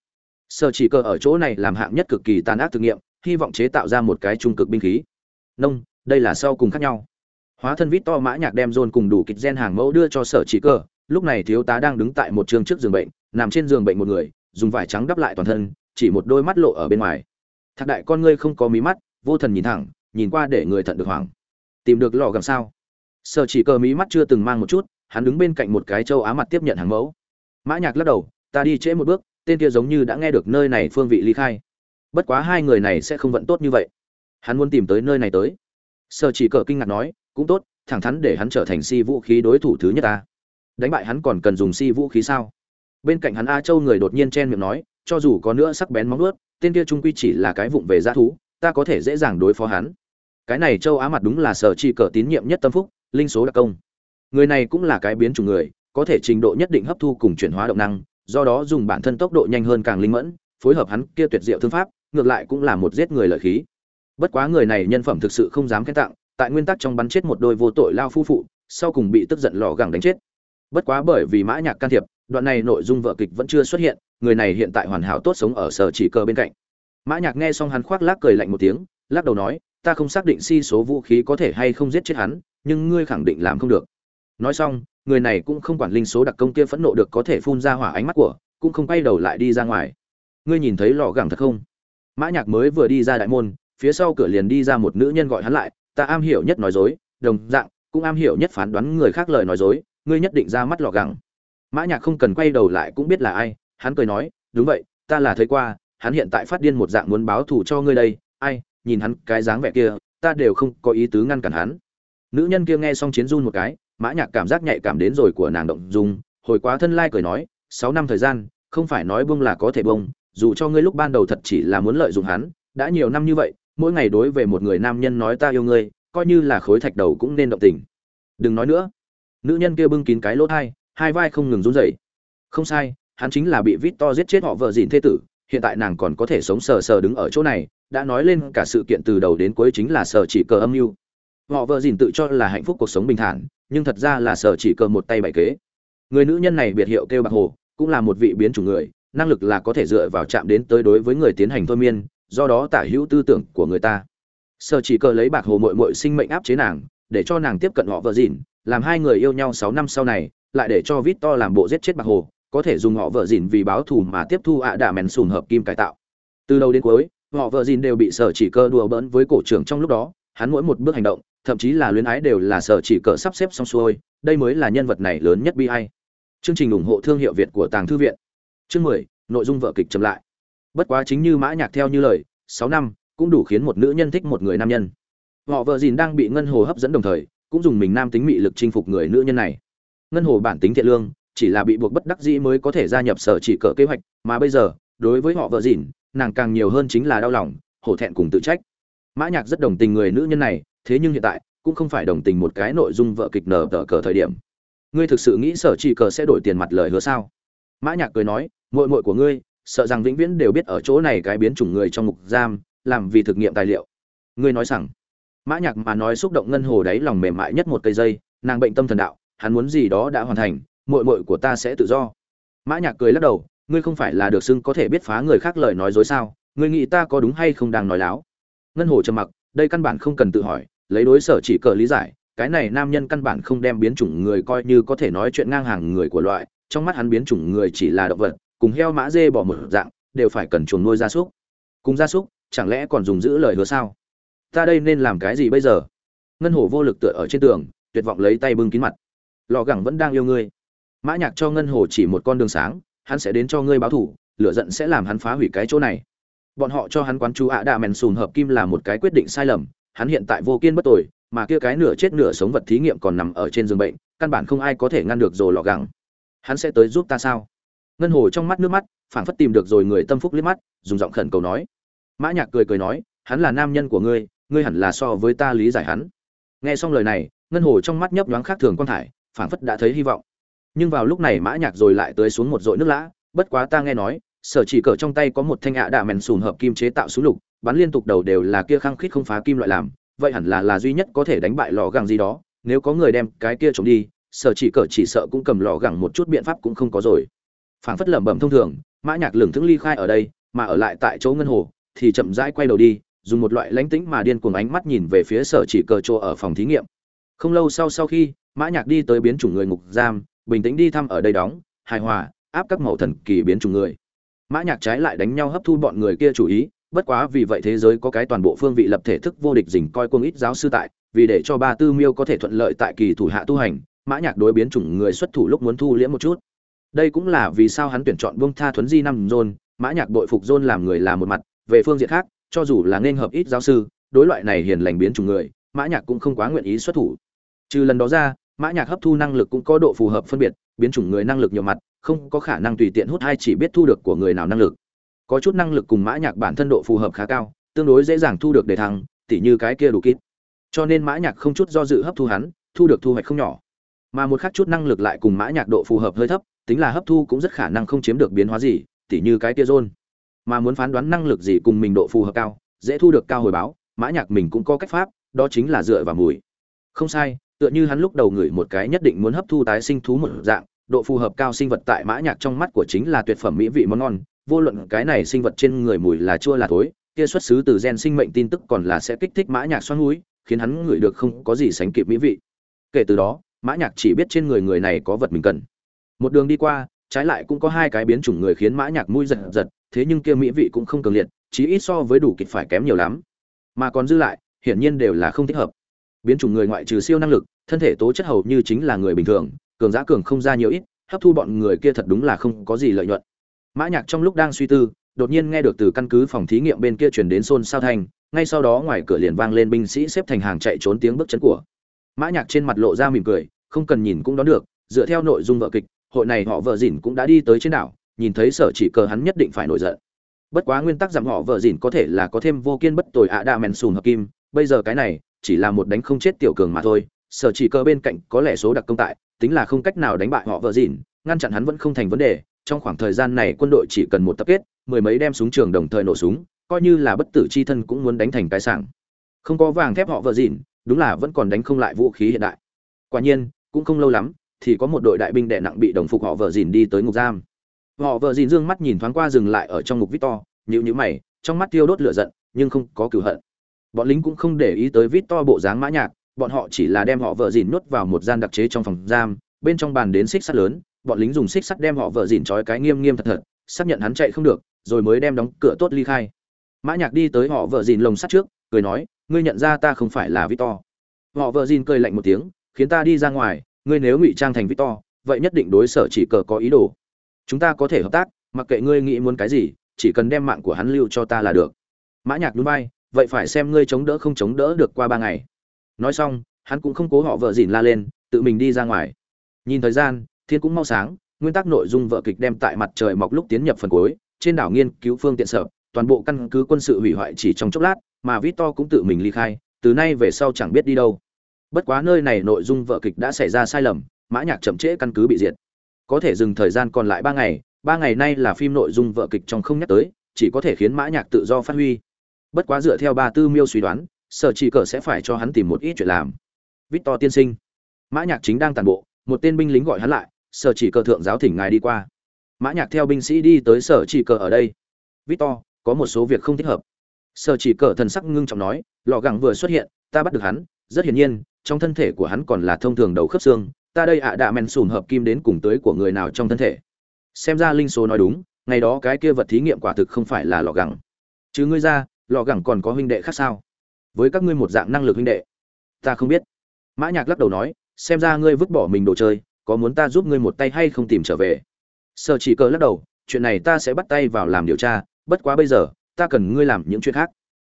Sở chỉ cờ ở chỗ này làm hạng nhất cực kỳ tàn ác thực nghiệm, hy vọng chế tạo ra một cái trung cực binh khí. Nông, đây là sau cùng khác nhau. Hóa thân vít to mã nhạc đem dồn cùng đủ kịch gen hàng mẫu đưa cho sở chỉ cờ, lúc này thiếu tá đang đứng tại một trường trước giường bệnh, nằm trên giường bệnh một người, dùng vải trắng đắp lại toàn thân, chỉ một đôi mắt lộ ở bên ngoài. Thạc đại con ngươi không có mí mắt, vô thần nhìn thẳng, nhìn qua để người thận được hoảng. Tìm được lò gầm sao? Sở chỉ cờ mí mắt chưa từng mang một chút hắn đứng bên cạnh một cái châu á mặt tiếp nhận hàng mẫu. Mã nhạc lắc đầu, ta đi trễ một bước, tên kia giống như đã nghe được nơi này phương vị ly khai. Bất quá hai người này sẽ không vận tốt như vậy. Hắn muốn tìm tới nơi này tới. Sở chỉ cờ kinh ngạc nói, cũng tốt, thẳng thắn để hắn trở thành si vũ khí đối thủ thứ nhất ta. Đánh bại hắn còn cần dùng si vũ khí sao? Bên cạnh hắn a châu người đột nhiên chen miệng nói, cho dù có nữa sắc bén móng ướt tên kia trung quy chỉ là cái vụng về g thú, ta có thể dễ dàng đối phó hắn. Cái này châu á mặt đúng là sở Chỉ cờ tín nhiệm nhất tâm phúc, linh số đặc công người này cũng là cái biến chủng người, có thể trình độ nhất định hấp thu cùng chuyển hóa động năng, do đó dùng bản thân tốc độ nhanh hơn càng linh mẫn, phối hợp hắn kia tuyệt diệu thương pháp, ngược lại cũng là một giết người lợi khí. Bất quá người này nhân phẩm thực sự không dám khen tặng, tại nguyên tắc trong bắn chết một đôi vô tội lao phu phụ, sau cùng bị tức giận lò gẳng đánh chết. Bất quá bởi vì mã nhạc can thiệp, đoạn này nội dung vở kịch vẫn chưa xuất hiện, người này hiện tại hoàn hảo tốt sống ở sở chỉ cờ bên cạnh. Mã nhạc nghe xong hắn khoác lác cười lạnh một tiếng, lắc đầu nói, ta không xác định si số vũ khí có thể hay không giết chết hắn, nhưng ngươi khẳng định làm không được nói xong, người này cũng không quản linh số đặc công kia phẫn nộ được có thể phun ra hỏa ánh mắt của, cũng không quay đầu lại đi ra ngoài. Ngươi nhìn thấy lò gẳng thật không? Mã nhạc mới vừa đi ra đại môn, phía sau cửa liền đi ra một nữ nhân gọi hắn lại, ta am hiểu nhất nói dối, đồng dạng, cũng am hiểu nhất phán đoán người khác lời nói dối, ngươi nhất định ra mắt lò gẳng. Mã nhạc không cần quay đầu lại cũng biết là ai, hắn cười nói, đúng vậy, ta là thấy qua, hắn hiện tại phát điên một dạng muốn báo thù cho ngươi đây, ai, nhìn hắn cái dáng vẻ kia, ta đều không có ý tứ ngăn cản hắn. Nữ nhân kia nghe xong chiến run một cái mã nhạc cảm giác nhạy cảm đến rồi của nàng động dung, hồi quá thân lai cười nói, sáu năm thời gian, không phải nói buông là có thể buông, dù cho ngươi lúc ban đầu thật chỉ là muốn lợi dụng hắn, đã nhiều năm như vậy, mỗi ngày đối về một người nam nhân nói ta yêu ngươi, coi như là khối thạch đầu cũng nên động tình. Đừng nói nữa. Nữ nhân kia bưng kín cái lỗ hai hai vai không ngừng run rẩy. Không sai, hắn chính là bị vít to giết chết họ vợ dìn thế tử, hiện tại nàng còn có thể sống sờ sờ đứng ở chỗ này, đã nói lên cả sự kiện từ đầu đến cuối chính là sờ chỉ cờ âm mưu họ vợ dìn tự cho là hạnh phúc cuộc sống bình thản, nhưng thật ra là sở chỉ cờ một tay bày kế. Người nữ nhân này biệt hiệu kêu bạc hồ, cũng là một vị biến chủng người, năng lực là có thể dựa vào chạm đến tới đối với người tiến hành thôi miên, do đó tả hữu tư tưởng của người ta. Sở chỉ cờ lấy bạc hồ mội mội sinh mệnh áp chế nàng, để cho nàng tiếp cận họ vợ dìn làm hai người yêu nhau sáu năm sau này, lại để cho vít to làm bộ giết chết bạc hồ, có thể dùng họ vợ dìn vì báo thù mà tiếp thu ạ đà mèn sùn hợp kim cải tạo. Từ đầu đến cuối, họ vợ dìn đều bị sở chỉ cơ đùa bỡn với cổ trưởng trong lúc đó, hắn mỗi một bước hành động thậm chí là luyến ái đều là sở chỉ cờ sắp xếp xong xuôi, đây mới là nhân vật này lớn nhất bi hay chương trình ủng hộ thương hiệu việt của tàng thư viện. Chương mười, nội dung vợ kịch chậm lại. Bất quá chính như mã nhạc theo như lời, sáu năm cũng đủ khiến một nữ nhân thích một người nam nhân. Họ vợ dìn đang bị ngân hồ hấp dẫn đồng thời, cũng dùng mình nam tính mị lực chinh phục người nữ nhân này. Ngân hồ bản tính thiện lương, chỉ là bị buộc bất đắc dĩ mới có thể gia nhập sở chỉ cờ kế hoạch, mà bây giờ, đối với họ vợ dìn, nàng càng nhiều hơn chính là đau lòng, hổ thẹn cùng tự trách. Mã nhạc rất đồng tình người nữ nhân này thế nhưng hiện tại, cũng không phải đồng tình một cái nội dung vợ kịch nở tờ cờ thời điểm. Ngươi thực sự nghĩ sở chỉ cờ sẽ đổi tiền mặt lời hứa sao? Mã nhạc cười nói, muội muội của ngươi, sợ rằng vĩnh viễn đều biết ở chỗ này cái biến chủng người trong ngục giam, làm vì thực nghiệm tài liệu. Ngươi nói rằng, mã nhạc mà nói xúc động ngân hồ đáy lòng mềm mại nhất một cây dây, nàng bệnh tâm thần đạo, hắn muốn gì đó đã hoàn thành, muội muội của ta sẽ tự do. Mã nhạc cười lắc đầu, ngươi không phải là được xưng có thể biết phá người khác lời nói dối sao? Ngươi nghĩ ta có đúng hay không đang nói láo? Ngân hồ trầm mặc, đây căn bản không cần tự hỏi lấy đối sở chỉ cờ lý giải, cái này nam nhân căn bản không đem biến chủng người coi như có thể nói chuyện ngang hàng người của loại, trong mắt hắn biến chủng người chỉ là động vật, cùng heo mã dê bỏ một dạng, đều phải cần chuồng nuôi gia súc. Cùng gia súc, chẳng lẽ còn dùng giữ lời hứa sao? Ta đây nên làm cái gì bây giờ? Ngân hồ vô lực tựa ở trên tường, tuyệt vọng lấy tay bưng kín mặt. Lò gẳng vẫn đang yêu ngươi. Mã nhạc cho ngân hồ chỉ một con đường sáng, hắn sẽ đến cho ngươi báo thù lửa giận sẽ làm hắn phá hủy cái chỗ này. Bọn họ cho hắn quán chú ạ đạ mèn sùn hợp kim là một cái quyết định sai lầm hắn hiện tại vô kiên bất tồi, mà kia cái nửa chết nửa sống vật thí nghiệm còn nằm ở trên giường bệnh, căn bản không ai có thể ngăn được rồi lọ gẳng. Hắn sẽ tới giúp ta sao? Ngân hồ trong mắt nước mắt, phảng phất tìm được rồi người tâm phúc liếc mắt, dùng giọng khẩn cầu nói. Mã nhạc cười cười nói, hắn là nam nhân của ngươi ngươi hẳn là so với ta lý giải hắn. Nghe xong lời này, ngân hồ trong mắt nhấp nhoáng khác thường quan thải, phảng phất đã thấy hy vọng. Nhưng vào lúc này mã nhạc rồi lại tới xuống một dội nước lã, bất quá ta nghe nói, sở chỉ cờ trong tay có một thanh ạ đạ mèn sùn hợp kim chế tạo súng lục bắn liên tục đầu đều là kia khăng khít không phá kim loại làm, vậy hẳn là là duy nhất có thể đánh bại lò gẳng gì đó, nếu có người đem cái kia trộm đi, sở chỉ cờ chỉ sợ cũng cầm lò gẳng một chút biện pháp cũng không có rồi. Phảng phất lẩm bẩm thông thường, mã nhạc lường thững ly khai ở đây, mà ở lại tại chỗ ngân hồ, thì chậm rãi quay đầu đi, dùng một loại lãnh tĩnh mà điên cuồng ánh mắt nhìn về phía sở chỉ cờ chỗ ở phòng thí nghiệm. Không lâu sau sau khi, mã nhạc đi tới biến chủng người ngục giam, bình tĩnh đi thăm ở đây đóng, hài hòa, áp các mẫu thần kỳ biến chủng người. Mã nhạc trái lại đánh nhau hấp thu bọn người kia chủ ý bất quá vì vậy thế giới có cái toàn bộ phương vị lập thể thức vô địch dình coi cung ít giáo sư tại, vì để cho ba tư miêu có thể thuận lợi tại kỳ thủ hạ tu hành, mã nhạc đối biến chủng người xuất thủ lúc muốn thu liễm một chút. Đây cũng là vì sao hắn tuyển chọn buông tha thuấn di năm zone, mã nhạc đội phục zone làm người là một mặt, về phương diện khác, cho dù là nên hợp ít giáo sư, đối loại này hiền lành biến chủng người, mã nhạc cũng không quá nguyện ý xuất thủ. Trừ lần đó ra, mã nhạc hấp thu năng lực cũng có độ phù hợp phân biệt, biến chủng người năng lực nhiều mặt, không có khả năng tùy tiện hút hay chỉ biết thu được của người nào năng lực có chút năng lực cùng mã nhạc bản thân độ phù hợp khá cao, tương đối dễ dàng thu được đề thăng, tỉ như cái kia đủ kít cho nên mã nhạc không chút do dự hấp thu hắn, thu được thu hoạch không nhỏ. Mà một khác chút năng lực lại cùng mã nhạc độ phù hợp hơi thấp, tính là hấp thu cũng rất khả năng không chiếm được biến hóa gì, tỉ như cái kia zone. Mà muốn phán đoán năng lực gì cùng mình độ phù hợp cao, dễ thu được cao hồi báo, mã nhạc mình cũng có cách pháp, đó chính là dựa vào mùi. Không sai, tựa như hắn lúc đầu ngửi một cái nhất định muốn hấp thu tái sinh thú một dạng, độ phù hợp cao sinh vật tại mã nhạc trong mắt của chính là tuyệt phẩm mỹ vị món ngon vô luận cái này sinh vật trên người mùi là chua là thối, kia xuất xứ từ gen sinh mệnh tin tức còn là sẽ kích thích mã nhạc xoắn mũi, khiến hắn ngửi được không có gì sánh kịp mỹ vị. Kể từ đó, mã nhạc chỉ biết trên người người này có vật mình cần. Một đường đi qua, trái lại cũng có hai cái biến chủng người khiến mã nhạc mũi giật giật, thế nhưng kia mỹ vị cũng không cường liệt, chí ít so với đủ kịch phải kém nhiều lắm. Mà còn dư lại, hiển nhiên đều là không thích hợp. Biến chủng người ngoại trừ siêu năng lực, thân thể tố chất hầu như chính là người bình thường, cường giá cường không ra nhiều ít, hấp thu bọn người kia thật đúng là không có gì lợi nhuận mã nhạc trong lúc đang suy tư, đột nhiên nghe được từ căn cứ phòng thí nghiệm bên kia truyền đến xôn xao thanh, ngay sau đó ngoài cửa liền vang lên binh sĩ xếp thành hàng chạy trốn tiếng bước chân của. Mã nhạc trên mặt lộ ra mỉm cười, không cần nhìn cũng đoán được, dựa theo nội dung vở kịch, hội này họ vợ dỉn cũng đã đi tới trên đảo, nhìn thấy sở chỉ cờ hắn nhất định phải nổi giận. Bất quá nguyên tắc giảm họ vợ dỉn có thể là có thêm vô kiên bất tồi ạ đa mèn sùn hợp kim, bây giờ cái này, chỉ là một đánh không chết tiểu cường mà thôi, sở chỉ cờ bên cạnh có lẽ số đặc công tại, tính là không cách nào đánh bại họ vợ dỉn ngăn chặn hắn vẫn không thành vấn đề trong khoảng thời gian này quân đội chỉ cần một tập kết, mười mấy đem súng trường đồng thời nổ súng, coi như là bất tử chi thân cũng muốn đánh thành cái sảng. Không có vàng thép họ vợ dỉn đúng là vẫn còn đánh không lại vũ khí hiện đại. Quả nhiên, cũng không lâu lắm, thì có một đội đại binh đệ nặng bị đồng phục họ vợ dỉn đi tới ngục giam. Họ vợ dỉn dương mắt nhìn thoáng qua dừng lại ở trong ngục victor, nhíu nhíu mày, trong mắt tiêu đốt lửa giận, nhưng không có cửu hận. Bọn lính cũng không để ý tới victor bộ dáng mã nhạc, bọn họ chỉ là đem họ vợ dỉn nuốt vào một gian đặc chế trong phòng giam, bên trong bàn đến xích sắt lớn bọn lính dùng xích sắt đem họ vợ dìn trói cái nghiêm nghiêm thật thật, xác nhận hắn chạy không được, rồi mới đem đóng cửa tốt ly khai. Mã nhạc đi tới họ vợ dìn lồng sắt trước, cười nói, ngươi nhận ra ta không phải là victor. Họ vợ dìn cười lạnh một tiếng, khiến ta đi ra ngoài, ngươi nếu ngụy trang thành victor, vậy nhất định đối sở chỉ cờ có ý đồ. Chúng ta có thể hợp tác, mặc kệ ngươi nghĩ muốn cái gì, chỉ cần đem mạng của hắn lưu cho ta là được. Mã nhạc núi bay vậy phải xem ngươi chống đỡ không chống đỡ được qua ba ngày. Nói xong, hắn cũng không cố họ vợ dìn la lên, tự mình đi ra ngoài. Nhìn thời gian thiên cũng mau sáng, nguyên tắc nội dung vợ kịch đem tại mặt trời mọc lúc tiến nhập phần cuối, trên đảo nghiên cứu phương tiện sở, toàn bộ căn cứ quân sự hủy hoại chỉ trong chốc lát, mà victor cũng tự mình ly khai, từ nay về sau chẳng biết đi đâu. Bất quá nơi này nội dung vợ kịch đã xảy ra sai lầm, mã nhạc chậm trễ căn cứ bị diệt. Có thể dừng thời gian còn lại ba ngày ba ngày nay là phim nội dung vợ kịch trong không nhắc tới, chỉ có thể khiến mã nhạc tự do phát huy. Bất quá dựa theo ba tư miêu suy đoán, sở chỉ cờ sẽ phải cho hắn tìm một ít chuyện làm. Victor tiên sinh. Mã nhạc chính đang tàn bộ, một tên binh lính gọi hắn lại sở chỉ cờ thượng giáo thỉnh ngài đi qua. Mã nhạc theo binh sĩ đi tới sở chỉ cờ ở đây. Victor, có một số việc không thích hợp. Sở chỉ cờ thần sắc ngưng trọng nói, lọ gẳng vừa xuất hiện, ta bắt được hắn. Rất hiển nhiên, trong thân thể của hắn còn là thông thường đầu khớp xương. Ta đây ạ à đạ men sùn hợp kim đến cùng tới của người nào trong thân thể? Xem ra linh số nói đúng, ngày đó cái kia vật thí nghiệm quả thực không phải là lọ gẳng. Chứ ngươi ra, lọ gẳng còn có huynh đệ khác sao? Với các ngươi một dạng năng lực huynh đệ. Ta không biết. Mã nhạc lắc đầu nói, xem ra ngươi vứt bỏ mình đồ chơi có muốn ta giúp ngươi một tay hay không tìm trở về? Sở chỉ cờ lắc đầu, chuyện này ta sẽ bắt tay vào làm điều tra, bất quá bây giờ, ta cần ngươi làm những chuyện khác.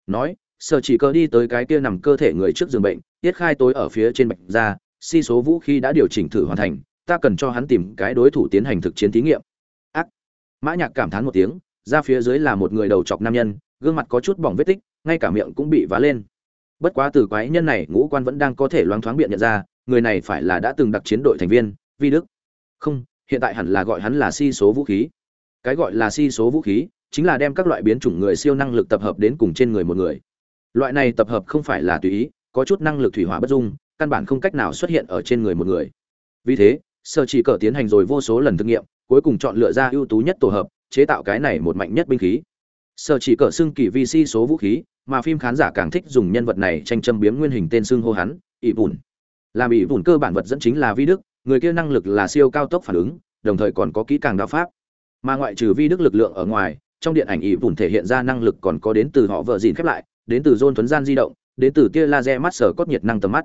Nói, sở chỉ cơ đi tới cái kia nằm cơ thể người trước giường bệnh, tiết khai tối ở phía trên bạch ra si số vũ khí đã điều chỉnh thử hoàn thành, ta cần cho hắn tìm cái đối thủ tiến hành thực chiến thí nghiệm. Ác. Mã nhạc cảm thán một tiếng ra phía dưới là một người đầu chọc nam nhân, gương mặt có chút bỏng vết tích, ngay cả miệng cũng bị vá lên. Bất quá từ quái nhân này, ngũ quan vẫn đang có thể loáng thoáng biện nhận ra người này phải là đã từng đặc chiến đội thành viên, vi đức. Không, hiện tại hẳn là gọi hắn là si số vũ khí. Cái gọi là si số vũ khí chính là đem các loại biến chủng người siêu năng lực tập hợp đến cùng trên người một người. Loại này tập hợp không phải là tùy ý, có chút năng lực thủy hỏa bất dung, căn bản không cách nào xuất hiện ở trên người một người. Vì thế, sở chỉ cờ tiến hành rồi vô số lần thử nghiệm, cuối cùng chọn lựa ra ưu tú nhất tổ hợp, chế tạo cái này một mạnh nhất binh khí. Sở chỉ cờ xưng kỳ vi si số vũ khí, mà phim khán giả càng thích dùng nhân vật này tranh châm biếm nguyên hình tên xưng hô hắn, ỷ bùn làm ỷ bùn cơ bản vật dẫn chính là vi đức, người kia năng lực là siêu cao tốc phản ứng, đồng thời còn có kỹ càng đao pháp. Mà ngoại trừ vi đức lực lượng ở ngoài, trong điện ảnh ỷ bùn thể hiện ra năng lực còn có đến từ họ vợ dìn khép lại, đến từ dôn thuấn gian di động, đến từ tia laser mắt sở cốt nhiệt năng tầm mắt.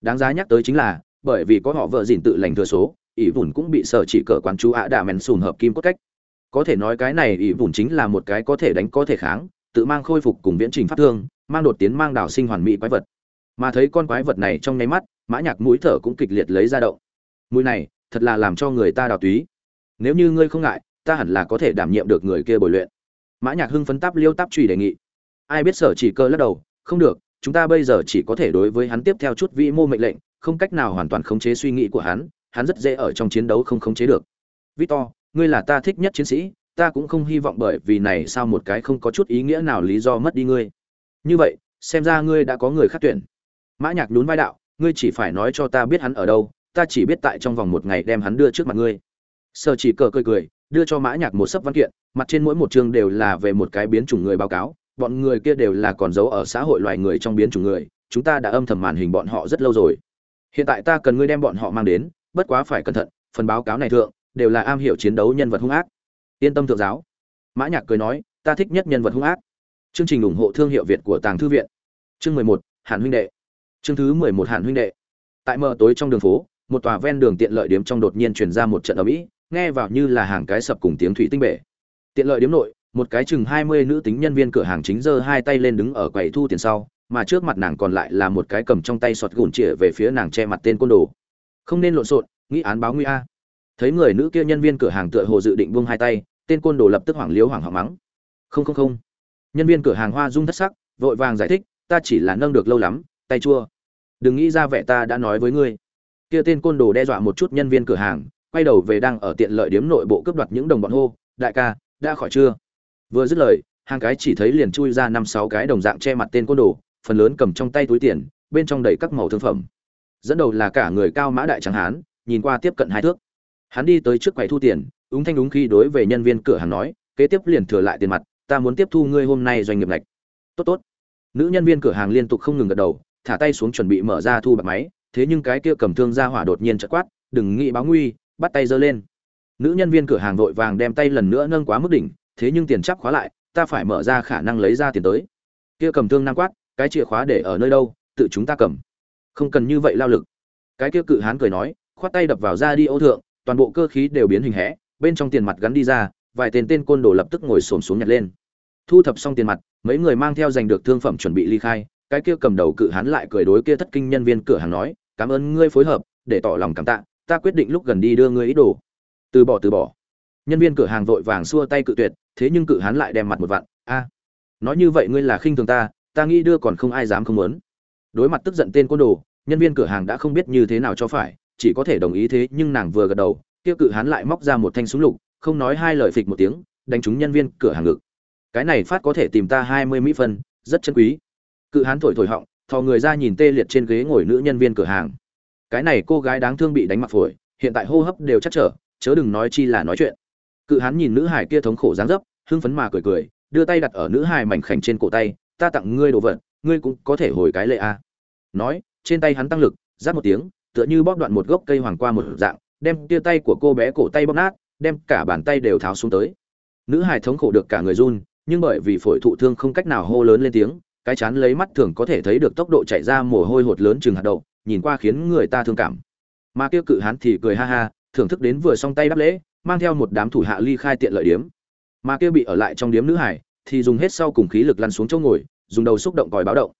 Đáng giá nhắc tới chính là, bởi vì có họ vợ dìn tự lành thừa số, ỷ bùn cũng bị sở chỉ cờ quán chú ạ đà mèn sùn hợp kim cốt cách. Có thể nói cái này ỷ bùn chính là một cái có thể đánh có thể kháng, tự mang khôi phục cùng viễn trình pháp thương, mang đột tiến mang đảo sinh hoàn mỹ quái vật. Mà thấy con quái vật này trong nháy mắt mã nhạc mũi thở cũng kịch liệt lấy ra động. Mũi này, thật là làm cho người ta đào túy. Nếu như ngươi không ngại, ta hẳn là có thể đảm nhiệm được người kia bồi luyện. Mã nhạc hưng phấn táp liêu táp trùy đề nghị. Ai biết sở chỉ cơ lắc đầu, không được, chúng ta bây giờ chỉ có thể đối với hắn tiếp theo chút vĩ mô mệnh lệnh, không cách nào hoàn toàn khống chế suy nghĩ của hắn hắn rất dễ ở trong chiến đấu không khống chế được. Victor, ngươi là ta thích nhất chiến sĩ, ta cũng không hy vọng bởi vì này sao một cái không có chút ý nghĩa nào lý do mất đi ngươi. Như vậy, xem ra ngươi đã có người khác tuyển. Mã nhạc nhún vai đạo ngươi chỉ phải nói cho ta biết hắn ở đâu, ta chỉ biết tại trong vòng một ngày đem hắn đưa trước mặt ngươi. Sở chỉ cờ cười cười, đưa cho mã nhạc một sấp văn kiện, mặt trên mỗi một chương đều là về một cái biến chủng người báo cáo, bọn người kia đều là còn giấu ở xã hội loài người trong biến chủng người, chúng ta đã âm thầm màn hình bọn họ rất lâu rồi. Hiện tại ta cần ngươi đem bọn họ mang đến, bất quá phải cẩn thận, phần báo cáo này thượng, đều là am hiểu chiến đấu nhân vật hung ác. Yên tâm thượng giáo. Mã nhạc cười nói, ta thích nhất nhân vật hung ác. Chương trình ủng hộ thương hiệu việt của tàng thư viện. Chương mười một, hàn huynh đệ chương thứ mười một hạn huynh đệ. Tại mờ tối trong đường phố, một tòa ven đường tiện lợi điếm trong đột nhiên truyền ra một trận ầm mỹ nghe vào như là hàng cái sập cùng tiếng thủy tinh bể. Tiện lợi điếm nội, một cái chừng hai mươi nữ tính nhân viên cửa hàng chính giơ hai tay lên đứng ở quầy thu tiền sau, mà trước mặt nàng còn lại là một cái cầm trong tay sọt gùn chĩa về phía nàng che mặt tên côn đồ. Không nên lộn xộn, nghĩ án báo nguy a. Thấy người nữ kia nhân viên cửa hàng tựa hồ dự định buông hai tay, tên côn đồ lập tức hoảng liếu hoảng hoảng mắng. Không không không. Nhân viên cửa hàng hoa dung thất sắc, vội vàng giải thích, ta chỉ là nâng được lâu lắm, tay chua đừng nghĩ ra vẻ ta đã nói với ngươi. Kia tên côn đồ đe dọa một chút nhân viên cửa hàng, quay đầu về đang ở tiện lợi điếm nội bộ cướp đoạt những đồng bọn hô, đại ca, đã khỏi chưa? Vừa dứt lời, hàng cái chỉ thấy liền chui ra năm sáu cái đồng dạng che mặt tên côn đồ, phần lớn cầm trong tay túi tiền, bên trong đầy các màu thương phẩm. Dẫn đầu là cả người cao mã đại trắng hán, nhìn qua tiếp cận hai thước. Hắn đi tới trước quầy thu tiền, úng thanh đúng khi đối về nhân viên cửa hàng nói, kế tiếp liền thừa lại tiền mặt, ta muốn tiếp thu ngươi hôm nay doanh nghiệp lệch tốt tốt. Nữ nhân viên cửa hàng liên tục không ngừng gật đầu thả tay xuống chuẩn bị mở ra thu bạc máy, thế nhưng cái kia cầm thương ra hỏa đột nhiên chợt quát, đừng nghĩ báo nguy, bắt tay giơ lên. Nữ nhân viên cửa hàng vội vàng đem tay lần nữa nâng quá mức đỉnh, thế nhưng tiền chắp khóa lại, ta phải mở ra khả năng lấy ra tiền tới. Kia cầm thương năng quát, cái chìa khóa để ở nơi đâu, tự chúng ta cầm. Không cần như vậy lao lực. Cái kia cự hán cười nói, khoát tay đập vào ra đi ô thượng, toàn bộ cơ khí đều biến hình hẽ, bên trong tiền mặt gắn đi ra, vài tên tên côn đồ lập tức ngồi xổm xuống nhặt lên. Thu thập xong tiền mặt, mấy người mang theo giành được thương phẩm chuẩn bị ly khai cái kia cầm đầu cự hán lại cười đối kia thất kinh nhân viên cửa hàng nói, cảm ơn ngươi phối hợp, để tỏ lòng cảm tạ, ta quyết định lúc gần đi đưa ngươi ý đồ. Từ bỏ từ bỏ. Nhân viên cửa hàng vội vàng xua tay cự tuyệt, thế nhưng cự hán lại đem mặt một vặn a, nói như vậy ngươi là khinh thường ta ta nghĩ đưa còn không ai dám không muốn. Đối mặt tức giận tên côn đồ, nhân viên cửa hàng đã không biết như thế nào cho phải, chỉ có thể đồng ý thế nhưng nàng vừa gật đầu, kia cự hán lại móc ra một thanh súng lục, không nói hai lời phịch một tiếng, đánh trúng nhân viên cửa hàng ngực. Cái này phát có thể tìm ta hai mươi mỹ phân, rất chân quý cự hán thổi thổi họng, thò người ra nhìn tê liệt trên ghế ngồi nữ nhân viên cửa hàng. Cái này cô gái đáng thương bị đánh mặt phổi, hiện tại hô hấp đều chắc trở, chớ đừng nói chi là nói chuyện. Cự hán nhìn nữ hải kia thống khổ dáng dấp, hưng phấn mà cười cười, đưa tay đặt ở nữ hải mảnh khảnh trên cổ tay, ta tặng ngươi đồ vật, ngươi cũng có thể hồi cái lệ a. Nói, trên tay hắn tăng lực giáp một tiếng, tựa như bóp đoạn một gốc cây hoàng qua một dạng, đem tia tay của cô bé cổ tay bóp nát, đem cả bàn tay đều tháo xuống tới. Nữ hải thống khổ được cả người run, nhưng bởi vì phổi thụ thương không cách nào hô lớn lên tiếng cái chán lấy mắt thường có thể thấy được tốc độ chạy ra mồ hôi hột lớn chừng hạt đậu, nhìn qua khiến người ta thương cảm. Mà kia cự hán thì cười ha ha, thưởng thức đến vừa xong tay đáp lễ, mang theo một đám thủ hạ ly khai tiện lợi điếm. Mà kia bị ở lại trong điếm nữ hải, thì dùng hết sau cùng khí lực lăn xuống chỗ ngồi, dùng đầu xúc động còi báo động.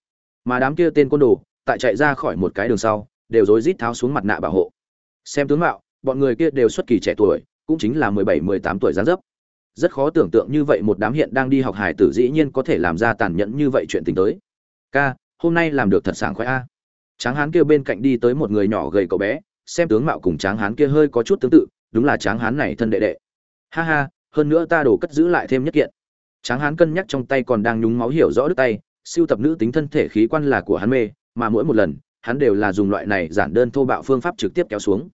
Mà đám kia tên côn đồ, tại chạy ra khỏi một cái đường sau, đều rối rít tháo xuống mặt nạ bảo hộ. Xem tướng mạo, bọn người kia đều xuất kỳ trẻ tuổi, cũng chính là mười bảy, mười tám tuổi gián dấp rất khó tưởng tượng như vậy một đám hiện đang đi học hải tử dĩ nhiên có thể làm ra tàn nhẫn như vậy chuyện tình tới. Ca, hôm nay làm được thật sảng khoái a. Tráng hán kia bên cạnh đi tới một người nhỏ gầy cậu bé, xem tướng mạo cùng tráng hán kia hơi có chút tương tự, đúng là tráng hán này thân đệ đệ. Ha ha, hơn nữa ta đổ cất giữ lại thêm nhất kiện. Tráng hán cân nhắc trong tay còn đang nhúng máu hiểu rõ đứt tay, siêu tập nữ tính thân thể khí quan là của hắn mê, mà mỗi một lần, hắn đều là dùng loại này giản đơn thô bạo phương pháp trực tiếp kéo xuống.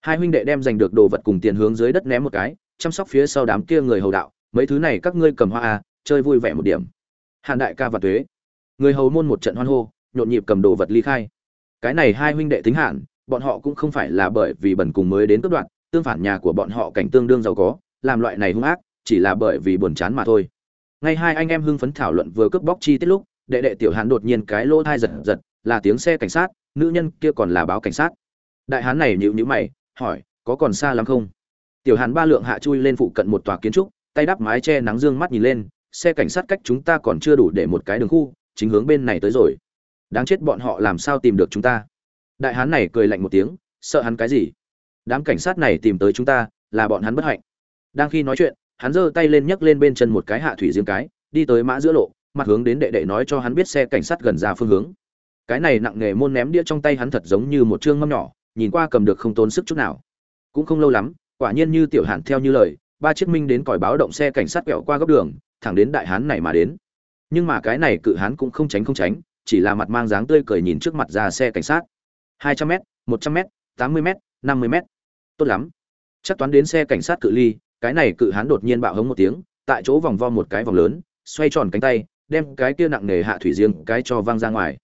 Hai huynh đệ đem giành được đồ vật cùng tiền hướng dưới đất ném một cái chăm sóc phía sau đám kia người hầu đạo, mấy thứ này các ngươi cầm hoa à chơi vui vẻ một điểm. Hàn đại ca và tuế. Người hầu môn một trận hoan hô, nhộn nhịp cầm đồ vật ly khai. Cái này hai huynh đệ tính hạn bọn họ cũng không phải là bởi vì bẩn cùng mới đến cướp đoạn, tương phản nhà của bọn họ cảnh tương đương giàu có, làm loại này hung ác, chỉ là bởi vì buồn chán mà thôi. Ngay hai anh em hưng phấn thảo luận vừa cướp bóc chi tiết lúc, đệ đệ tiểu hán đột nhiên cái lỗ thai giật giật, là tiếng xe cảnh sát, nữ nhân kia còn là báo cảnh sát. Đại hán này nhịu nhữ mày, hỏi, có còn xa lắm không? Tiểu hán ba lượng hạ chui lên phụ cận một tòa kiến trúc, tay đắp mái che nắng dương mắt nhìn lên, xe cảnh sát cách chúng ta còn chưa đủ để một cái đường khu, chính hướng bên này tới rồi. Đáng chết bọn họ làm sao tìm được chúng ta? Đại hán này cười lạnh một tiếng, sợ hắn cái gì? Đám cảnh sát này tìm tới chúng ta, là bọn hắn bất hạnh. Đang khi nói chuyện, hắn giơ tay lên nhấc lên bên chân một cái hạ thủy riêng cái, đi tới mã giữa lộ, mặt hướng đến đệ đệ nói cho hắn biết xe cảnh sát gần ra phương hướng. Cái này nặng nghề môn ném đĩa trong tay hắn thật giống như một chương mâm nhỏ, nhìn qua cầm được không tốn sức chút nào. Cũng không lâu lắm quả nhiên như tiểu hàn theo như lời, ba chiếc minh đến còi báo động xe cảnh sát quẹo qua góc đường, thẳng đến đại hán này mà đến. Nhưng mà cái này cự hán cũng không tránh không tránh, chỉ là mặt mang dáng tươi cười nhìn trước mặt ra xe cảnh sát. Hai trăm m một trăm m tám mươi m năm mươi m tốt lắm. Chắc toán đến xe cảnh sát cự ly, cái này cự hán đột nhiên bạo hống một tiếng, tại chỗ vòng vo một cái vòng lớn, xoay tròn cánh tay, đem cái kia nặng nề hạ thủy riêng cái cho văng ra ngoài.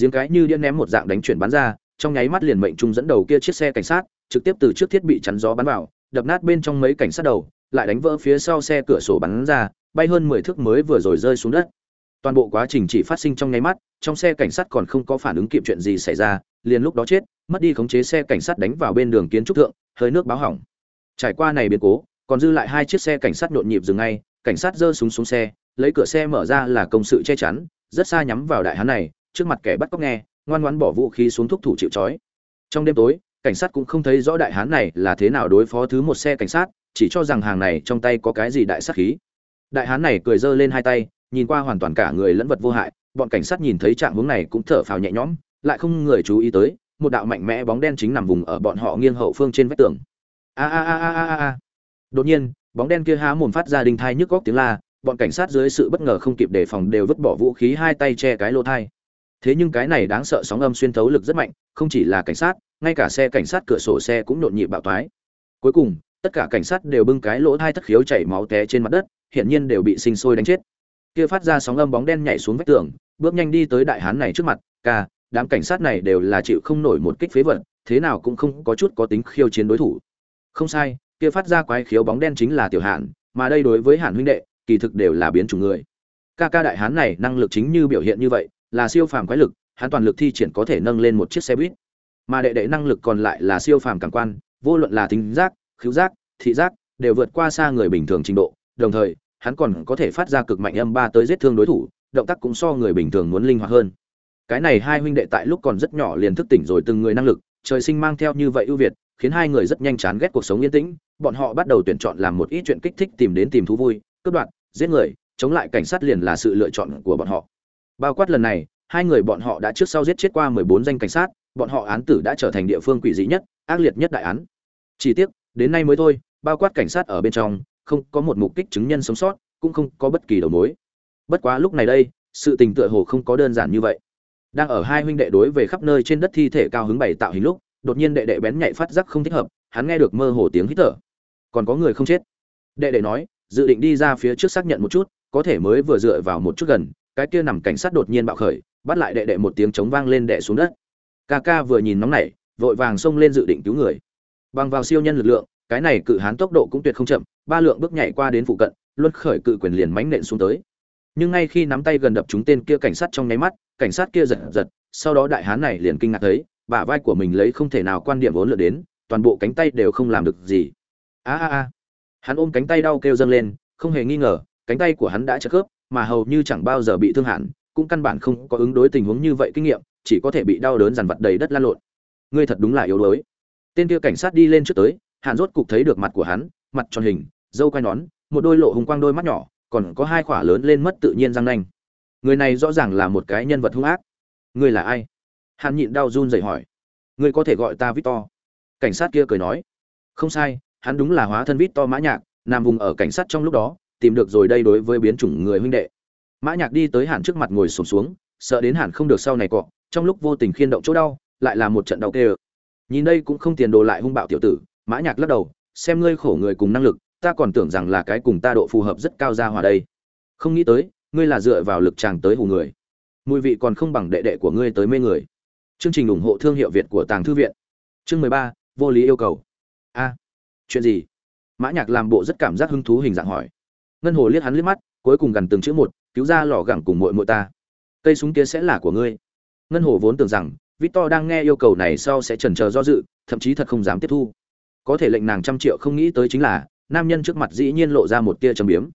Giếng cái như điên ném một dạng đánh chuyển bắn ra, trong nháy mắt liền mệnh trung dẫn đầu kia chiếc xe cảnh sát trực tiếp từ trước thiết bị chắn gió bắn vào, đập nát bên trong mấy cảnh sát đầu, lại đánh vỡ phía sau xe cửa sổ bắn ra, bay hơn mười thước mới vừa rồi rơi xuống đất. Toàn bộ quá trình chỉ phát sinh trong nháy mắt, trong xe cảnh sát còn không có phản ứng kịp chuyện gì xảy ra, liền lúc đó chết, mất đi khống chế xe cảnh sát đánh vào bên đường kiến trúc thượng, hơi nước báo hỏng. Trải qua này biến cố, còn dư lại hai chiếc xe cảnh sát nhộn nhịp dừng ngay, cảnh sát giơ súng xuống xe, lấy cửa xe mở ra là công sự che chắn, rất xa nhắm vào đại hán này, trước mặt kẻ bắt cóc nghe, ngoan ngoãn bỏ vũ khí xuống thúc thủ chịu trói. Trong đêm tối cảnh sát cũng không thấy rõ đại hán này là thế nào đối phó thứ một xe cảnh sát, chỉ cho rằng hàng này trong tay có cái gì đại sát khí. Đại hán này cười giơ lên hai tay, nhìn qua hoàn toàn cả người lẫn vật vô hại, bọn cảnh sát nhìn thấy trạng hướng này cũng thở phào nhẹ nhõm, lại không người chú ý tới, một đạo mạnh mẽ bóng đen chính nằm vùng ở bọn họ nghiêng hậu phương trên vách tường. A a a a a a đột nhiên, bóng đen kia há mồm phát ra đinh thai nhức góc tiếng la, bọn cảnh sát dưới sự bất ngờ không kịp đề phòng đều vứt bỏ vũ khí hai tay che cái lỗ thai. Thế nhưng cái này đáng sợ sóng âm xuyên thấu lực rất mạnh, không chỉ là cảnh sát ngay cả xe cảnh sát cửa sổ xe cũng nhộn nhịp bạo toái. cuối cùng, tất cả cảnh sát đều bưng cái lỗ hai thất khiếu chảy máu té trên mặt đất, hiển nhiên đều bị sinh sôi đánh chết. Kia phát ra sóng âm bóng đen nhảy xuống vách tường, bước nhanh đi tới đại hán này trước mặt, ca, đám cảnh sát này đều là chịu không nổi một kích phế vật, thế nào cũng không có chút có tính khiêu chiến đối thủ. Không sai, kia phát ra quái khiếu bóng đen chính là tiểu hạn mà đây đối với hàn huynh đệ, kỳ thực đều là biến chủng người. Ca ca đại hán này năng lực chính như biểu hiện như vậy, là siêu phàm quái lực, hắn toàn lực thi triển có thể nâng lên một chiếc xe buýt mà đệ đệ năng lực còn lại là siêu phàm cảm quan, vô luận là tính giác, khứu giác, thị giác, đều vượt qua xa người bình thường trình độ. Đồng thời, hắn còn có thể phát ra cực mạnh âm ba tới giết thương đối thủ, động tác cũng so người bình thường muốn linh hoạt hơn. Cái này hai huynh đệ tại lúc còn rất nhỏ liền thức tỉnh rồi từng người năng lực, trời sinh mang theo như vậy ưu việt, khiến hai người rất nhanh chán ghét cuộc sống yên tĩnh. Bọn họ bắt đầu tuyển chọn làm một ít chuyện kích thích tìm đến tìm thú vui, cướp đoạt, giết người, chống lại cảnh sát liền là sự lựa chọn của bọn họ. Bao quát lần này, hai người bọn họ đã trước sau giết chết qua mười bốn danh cảnh sát bọn họ án tử đã trở thành địa phương quỷ dị nhất, ác liệt nhất đại án. Chỉ tiếc, đến nay mới thôi, bao quát cảnh sát ở bên trong, không có một mục kích chứng nhân sống sót, cũng không có bất kỳ đầu mối. Bất quá lúc này đây, sự tình tựa hồ không có đơn giản như vậy. Đang ở hai huynh đệ đối về khắp nơi trên đất thi thể cao hứng bày tạo hình lúc, đột nhiên đệ đệ bén nhạy phát giác không thích hợp, hắn nghe được mơ hồ tiếng hít thở. Còn có người không chết. Đệ đệ nói, dự định đi ra phía trước xác nhận một chút, có thể mới vừa dựa vào một chút gần, cái kia nằm cảnh sát đột nhiên bạo khởi, bắt lại đệ đệ một tiếng chống vang lên đệ xuống đất ca ca vừa nhìn nóng nảy, vội vàng xông lên dự định cứu người. Bằng vào siêu nhân lực lượng, cái này cự hán tốc độ cũng tuyệt không chậm, ba lượng bước nhảy qua đến phụ cận, luân khởi cự quyền liền mánh nện xuống tới. Nhưng ngay khi nắm tay gần đập chúng tên kia cảnh sát trong nháy mắt, cảnh sát kia giật giật, sau đó đại hán này liền kinh ngạc thấy, bả vai của mình lấy không thể nào quan điểm vốn lượt đến, toàn bộ cánh tay đều không làm được gì. A a a. Hắn ôm cánh tay đau kêu dâng lên, không hề nghi ngờ, cánh tay của hắn đã trợ khớp, mà hầu như chẳng bao giờ bị thương hẳn, cũng căn bản không có ứng đối tình huống như vậy kinh nghiệm chỉ có thể bị đau đớn dằn vặt đầy đất lan lộn. Ngươi thật đúng là yếu đuối. Tên kia cảnh sát đi lên trước tới hạn rốt cục thấy được mặt của hắn mặt tròn hình dâu quai nón một đôi lộ hùng quang đôi mắt nhỏ còn có hai khỏa lớn lên mất tự nhiên răng nanh. Người này rõ ràng là một cái nhân vật hung ác. Ngươi là ai? Hắn nhịn đau run rẩy hỏi. Ngươi có thể gọi ta victor. Cảnh sát kia cười nói. Không sai hắn đúng là hóa thân victor mã nhạc nằm vùng ở cảnh sát trong lúc đó tìm được rồi đây đối với biến chủng người huynh đệ. Mã nhạc đi tới hàn trước mặt ngồi sụp xuống, xuống sợ đến hàn không được sau này cọ trong lúc vô tình khiên động chỗ đau, lại là một trận đau tê nhìn đây cũng không tiền đồ lại hung bạo tiểu tử, mã nhạc lắc đầu, xem ngươi khổ người cùng năng lực, ta còn tưởng rằng là cái cùng ta độ phù hợp rất cao ra hòa đây. Không nghĩ tới, ngươi là dựa vào lực chàng tới hù người. Mùi vị còn không bằng đệ đệ của ngươi tới mê người. Chương trình ủng hộ thương hiệu việt của tàng thư viện. Chương mười ba, vô lý yêu cầu. A, chuyện gì? Mã nhạc làm bộ rất cảm giác hứng thú hình dạng hỏi. Ngân hồ liếc hắn liếc mắt, cuối cùng gần từng chữ một, cứu ra lò gẳng cùng muội muội ta. Cây súng kia sẽ là của ngươi ngân hồ vốn tưởng rằng, victor đang nghe yêu cầu này sau sẽ chần chờ do dự, thậm chí thật không dám tiếp thu. Có thể lệnh nàng trăm triệu không nghĩ tới chính là, nam nhân trước mặt dĩ nhiên lộ ra một tia trầm biếm.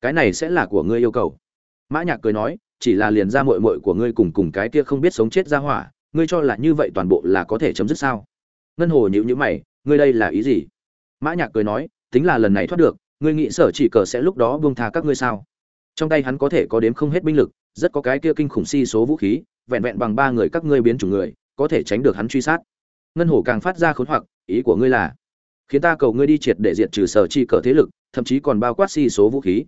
Cái này sẽ là của ngươi yêu cầu. Mã nhạc cười nói, chỉ là liền ra muội muội của ngươi cùng cùng cái kia không biết sống chết ra hỏa, ngươi cho là như vậy toàn bộ là có thể chấm dứt sao? Ngân hồ nhíu nhíu mày, ngươi đây là ý gì? Mã nhạc cười nói, tính là lần này thoát được, ngươi nghĩ sở chỉ cờ sẽ lúc đó buông tha các ngươi sao? Trong tay hắn có thể có đếm không hết binh lực, rất có cái kia kinh khủng si số vũ khí vẹn vẹn bằng ba người các ngươi biến chủng người, có thể tránh được hắn truy sát. Ngân hổ càng phát ra khốn hoặc, ý của ngươi là, khiến ta cầu ngươi đi triệt để diệt trừ sở chi cờ thế lực, thậm chí còn bao quát si số vũ khí.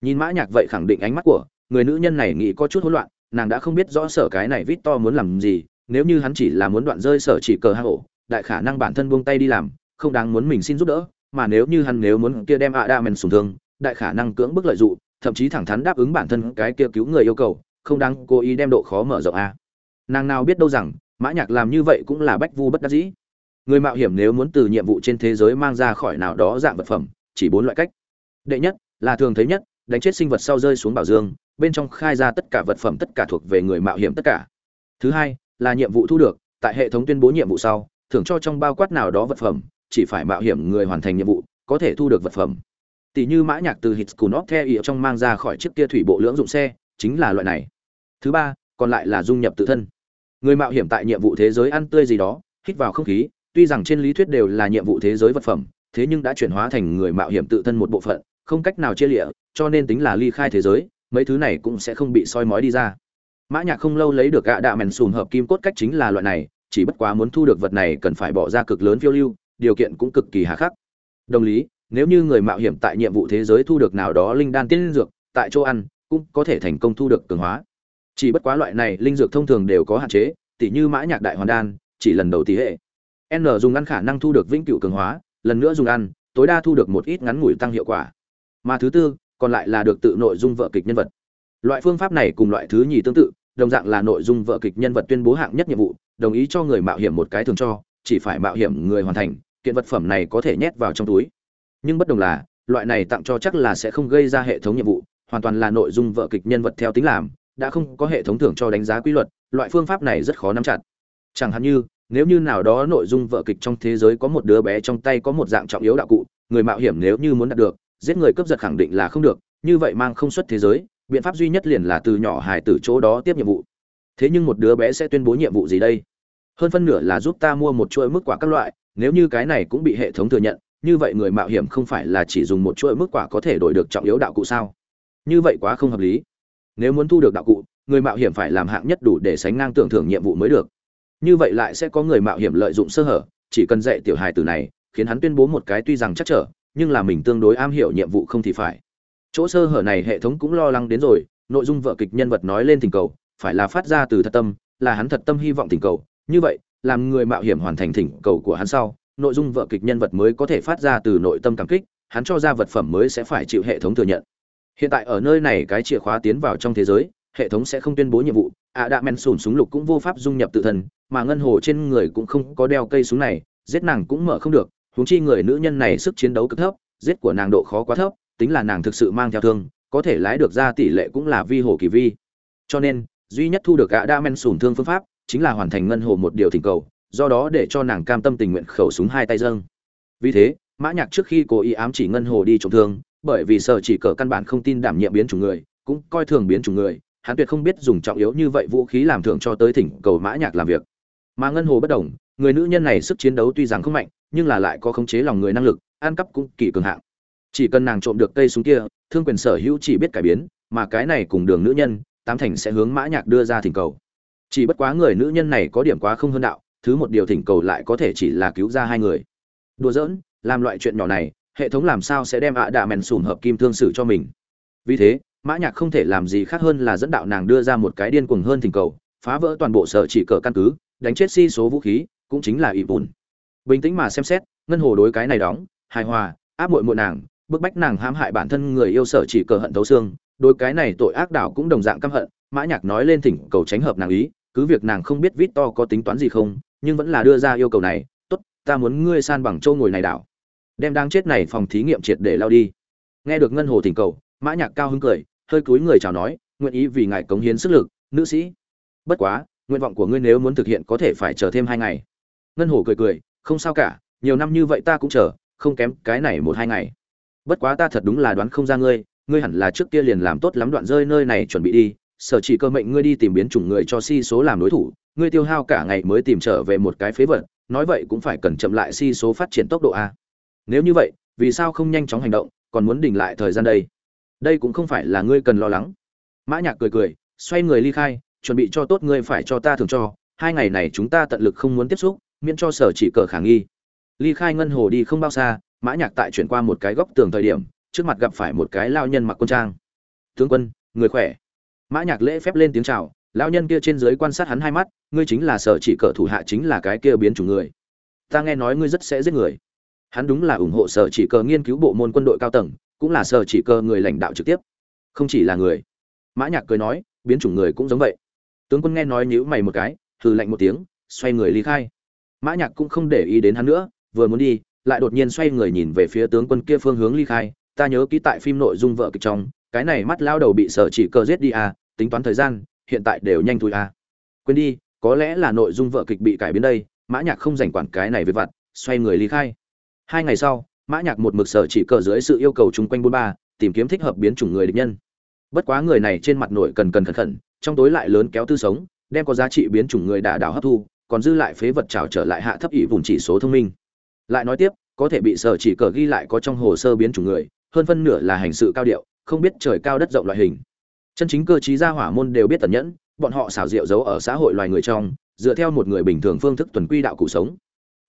Nhìn mã nhạc vậy khẳng định ánh mắt của người nữ nhân này nghĩ có chút hỗn loạn, nàng đã không biết rõ sở cái này vít to muốn làm gì, nếu như hắn chỉ là muốn đoạn rơi sở chỉ cờ hạ hổ đại khả năng bản thân buông tay đi làm, không đáng muốn mình xin giúp đỡ, mà nếu như hắn nếu muốn kia đem ạ đa men sùng thương, đại khả năng cưỡng bức lợi dụng, thậm chí thẳng thắn đáp ứng bản thân cái kia cứu người yêu cầu không đáng cố ý đem độ khó mở rộng a. Nàng nào biết đâu rằng, mã nhạc làm như vậy cũng là bách vu bất đắc dĩ. Người mạo hiểm nếu muốn từ nhiệm vụ trên thế giới mang ra khỏi nào đó dạng vật phẩm, chỉ bốn loại cách. Đệ nhất, là thường thấy nhất, đánh chết sinh vật sau rơi xuống bảo dương, bên trong khai ra tất cả vật phẩm tất cả thuộc về người mạo hiểm tất cả. Thứ hai, là nhiệm vụ thu được, tại hệ thống tuyên bố nhiệm vụ sau, thưởng cho trong bao quát nào đó vật phẩm, chỉ phải mạo hiểm người hoàn thành nhiệm vụ, có thể thu được vật phẩm. Tỷ như mã nhạc từ hít theo ý trong mang ra khỏi chiếc kia thủy bộ lưỡng dụng xe chính là loại này. Thứ ba, còn lại là dung nhập tự thân. Người mạo hiểm tại nhiệm vụ thế giới ăn tươi gì đó, hít vào không khí, tuy rằng trên lý thuyết đều là nhiệm vụ thế giới vật phẩm, thế nhưng đã chuyển hóa thành người mạo hiểm tự thân một bộ phận, không cách nào chia lịa, cho nên tính là ly khai thế giới, mấy thứ này cũng sẽ không bị soi mói đi ra. Mã nhạc không lâu lấy được gạ đạ mèn sùn hợp kim cốt cách chính là loại này, chỉ bất quá muốn thu được vật này cần phải bỏ ra cực lớn phiêu lưu, điều kiện cũng cực kỳ hà khắc. Đồng lý, nếu như người mạo hiểm tại nhiệm vụ thế giới thu được nào đó linh đan tiên dược, tại chỗ ăn cũng có thể thành công thu được cường hóa. Chỉ bất quá loại này linh dược thông thường đều có hạn chế, tỉ như mã nhạc đại hoàn đan, chỉ lần đầu tỷ hệ. N dùng ăn khả năng thu được vĩnh cửu cường hóa, lần nữa dùng ăn, tối đa thu được một ít ngắn ngủi tăng hiệu quả. Mà thứ tư, còn lại là được tự nội dung vợ kịch nhân vật. Loại phương pháp này cùng loại thứ nhì tương tự, đồng dạng là nội dung vợ kịch nhân vật tuyên bố hạng nhất nhiệm vụ, đồng ý cho người mạo hiểm một cái thường cho, chỉ phải mạo hiểm người hoàn thành, kiện vật phẩm này có thể nhét vào trong túi. Nhưng bất đồng là, loại này tặng cho chắc là sẽ không gây ra hệ thống nhiệm vụ hoàn toàn là nội dung vợ kịch nhân vật theo tính làm, đã không có hệ thống thưởng cho đánh giá quy luật, loại phương pháp này rất khó nắm chặt. Chẳng hạn như, nếu như nào đó nội dung vợ kịch trong thế giới có một đứa bé trong tay có một dạng trọng yếu đạo cụ, người mạo hiểm nếu như muốn đạt được, giết người cướp giật khẳng định là không được, như vậy mang không xuất thế giới, biện pháp duy nhất liền là từ nhỏ hài từ chỗ đó tiếp nhiệm vụ. Thế nhưng một đứa bé sẽ tuyên bố nhiệm vụ gì đây? Hơn phân nửa là giúp ta mua một chuỗi mức quả các loại, nếu như cái này cũng bị hệ thống thừa nhận, như vậy người mạo hiểm không phải là chỉ dùng một chuỗi mức quả có thể đổi được trọng yếu đạo cụ sao? Như vậy quá không hợp lý. Nếu muốn thu được đạo cụ, người mạo hiểm phải làm hạng nhất đủ để sánh ngang tưởng thưởng nhiệm vụ mới được. Như vậy lại sẽ có người mạo hiểm lợi dụng sơ hở, chỉ cần dạy tiểu hài từ này, khiến hắn tuyên bố một cái tuy rằng chắc trở, nhưng là mình tương đối am hiểu nhiệm vụ không thì phải. Chỗ sơ hở này hệ thống cũng lo lắng đến rồi, nội dung vợ kịch nhân vật nói lên tình cầu, phải là phát ra từ thật tâm, là hắn thật tâm hy vọng tình cầu. Như vậy, làm người mạo hiểm hoàn thành thỉnh cầu của hắn sau, nội dung vợ kịch nhân vật mới có thể phát ra từ nội tâm cảm kích, hắn cho ra vật phẩm mới sẽ phải chịu hệ thống thừa nhận hiện tại ở nơi này cái chìa khóa tiến vào trong thế giới, hệ thống sẽ không tuyên bố nhiệm vụ. Ạ đạ men sùn súng lục cũng vô pháp dung nhập tự thân, mà ngân hồ trên người cũng không có đeo cây súng này, giết nàng cũng mở không được. Huống chi người nữ nhân này sức chiến đấu cực thấp, giết của nàng độ khó quá thấp, tính là nàng thực sự mang theo thương, có thể lái được ra tỷ lệ cũng là vi hồ kỳ vi. Cho nên, duy nhất thu được ạ đạ men sùn thương phương pháp chính là hoàn thành ngân hồ một điều thỉnh cầu, do đó để cho nàng cam tâm tình nguyện khẩu súng hai tay dâng. Vì thế, mã nhạc trước khi cố ý ám chỉ ngân hồ đi trộm thương bởi vì sở chỉ cờ căn bản không tin đảm nhiệm biến chủng người, cũng coi thường biến chủng người, hắn tuyệt không biết dùng trọng yếu như vậy vũ khí làm thưởng cho tới thỉnh cầu mã nhạc làm việc. Mà ngân hồ bất đồng, người nữ nhân này sức chiến đấu tuy rằng không mạnh, nhưng là lại có khống chế lòng người năng lực an cắp cũng kỳ cường hạng. Chỉ cần nàng trộm được cây súng kia, thương quyền sở hữu chỉ biết cải biến, mà cái này cùng đường nữ nhân, tám thành sẽ hướng mã nhạc đưa ra thỉnh cầu. Chỉ bất quá người nữ nhân này có điểm quá không hơn đạo, thứ một điều thỉnh cầu lại có thể chỉ là cứu ra hai người. Đùa giỡn, làm loại chuyện nhỏ này hệ thống làm sao sẽ đem ạ đạ mèn sùn hợp kim thương sử cho mình? Vì thế, mã nhạc không thể làm gì khác hơn là dẫn đạo nàng đưa ra một cái điên cuồng hơn thỉnh cầu, phá vỡ toàn bộ sở chỉ cờ căn cứ, đánh chết si số vũ khí, cũng chính là ỷ bùn bình tĩnh mà xem xét, ngân hồ đối cái này đóng, hài hòa, áp muội muội nàng, bức bách nàng hãm hại bản thân người yêu sở chỉ cờ hận thấu xương, đối cái này tội ác đảo cũng đồng dạng căm hận, mã nhạc nói lên thỉnh cầu tránh hợp nàng ý, cứ việc nàng không biết vít to có tính toán gì không, nhưng vẫn là đưa ra yêu cầu này, tốt, ta muốn ngươi san bằng châu ngồi này đảo đem đang chết này phòng thí nghiệm triệt để lao đi. Nghe được ngân hồ thỉnh cầu, mã nhạc cao hứng cười, hơi cúi người chào nói, nguyện ý vì ngài cống hiến sức lực, nữ sĩ. Bất quá, nguyện vọng của ngươi nếu muốn thực hiện có thể phải chờ thêm hai ngày. Ngân hồ cười cười, không sao cả, nhiều năm như vậy ta cũng chờ, không kém cái này một hai ngày. Bất quá ta thật đúng là đoán không ra ngươi ngươi hẳn là trước kia liền làm tốt lắm đoạn rơi nơi này chuẩn bị đi, sở chỉ cơ mệnh ngươi đi tìm biến chủng người cho si số làm đối thủ, ngươi tiêu hao cả ngày mới tìm trở về một cái phế vật, nói vậy cũng phải cần chậm lại si số phát triển tốc độ a nếu như vậy, vì sao không nhanh chóng hành động, còn muốn đỉnh lại thời gian đây? Đây cũng không phải là ngươi cần lo lắng. Mã nhạc cười cười, xoay người ly khai, chuẩn bị cho tốt ngươi phải cho ta thường cho, hai ngày này chúng ta tận lực không muốn tiếp xúc, miễn cho sở chỉ cờ khả nghi. Ly khai ngân hồ đi không bao xa, mã nhạc tại chuyển qua một cái góc tường thời điểm, trước mặt gặp phải một cái lao nhân mặc quân trang. Tướng quân, người khỏe? Mã nhạc lễ phép lên tiếng chào, lao nhân kia trên dưới quan sát hắn hai mắt, ngươi chính là sở chỉ cờ thủ hạ chính là cái kia biến chủ người. Ta nghe nói ngươi rất sẽ giết người hắn đúng là ủng hộ sở chỉ cờ nghiên cứu bộ môn quân đội cao tầng, cũng là sở chỉ cờ người lãnh đạo trực tiếp. Không chỉ là người. Mã nhạc cười nói, biến chủng người cũng giống vậy. Tướng quân nghe nói nhíu mày một cái, hừ lạnh một tiếng, xoay người ly khai. Mã nhạc cũng không để ý đến hắn nữa, vừa muốn đi, lại đột nhiên xoay người nhìn về phía tướng quân kia phương hướng ly khai. Ta nhớ kỹ tại phim nội dung vợ kịch trong, cái này mắt lao đầu bị sở chỉ cờ giết đi à tính toán thời gian, hiện tại đều nhanh thôi à. Quên đi, có lẽ là nội dung vợ kịch bị cải biến đây, mã nhạc không rảnh quản cái này về vặt, xoay người ly khai hai ngày sau, mã nhạc một mực sở chỉ cờ dưới sự yêu cầu chung quanh bốn ba, tìm kiếm thích hợp biến chủng người địch nhân. Bất quá người này trên mặt nổi cần cần khẩn khẩn, trong tối lại lớn kéo tư sống, đem có giá trị biến chủng người đả đảo hấp thu, còn dư lại phế vật trào trở lại hạ thấp ỷ vùng chỉ số thông minh. Lại nói tiếp, có thể bị sở chỉ cờ ghi lại có trong hồ sơ biến chủng người, hơn phân nửa là hành sự cao điệu, không biết trời cao đất rộng loại hình. Chân chính cơ trí gia hỏa môn đều biết tẩn nhẫn, bọn họ xảo diệu giấu ở xã hội loài người trong, dựa theo một người bình thường phương thức tuần quy đạo cụ sống.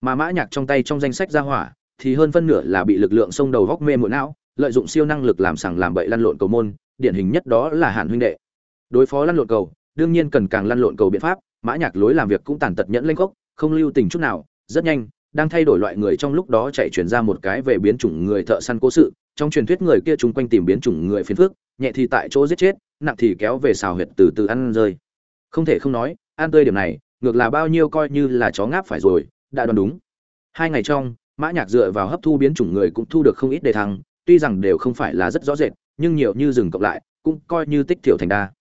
Mà mã nhạc trong tay trong danh sách gia hỏa thì hơn phân nửa là bị lực lượng sông đầu góc mê muội não, lợi dụng siêu năng lực làm sằng làm bậy lăn lộn cầu môn, điển hình nhất đó là hàn huynh đệ. Đối phó lăn lộn cầu, đương nhiên cần càng lăn lộn cầu biện pháp, mã nhạc lối làm việc cũng tàn tật nhẫn lên gốc không lưu tình chút nào, rất nhanh, đang thay đổi loại người trong lúc đó chạy truyền ra một cái về biến chủng người thợ săn cố sự, trong truyền thuyết người kia chúng quanh tìm biến chủng người phiền phức, nhẹ thì tại chỗ giết chết, nặng thì kéo về xào huyệt từ từ ăn rơi. Không thể không nói an tươi điểm này, ngược là bao nhiêu coi như là chó ngáp phải rồi, đã đoán đúng. Hai ngày trong mã nhạc dựa vào hấp thu biến chủng người cũng thu được không ít đề thăng, tuy rằng đều không phải là rất rõ rệt, nhưng nhiều như rừng cộng lại, cũng coi như tích thiểu thành đa.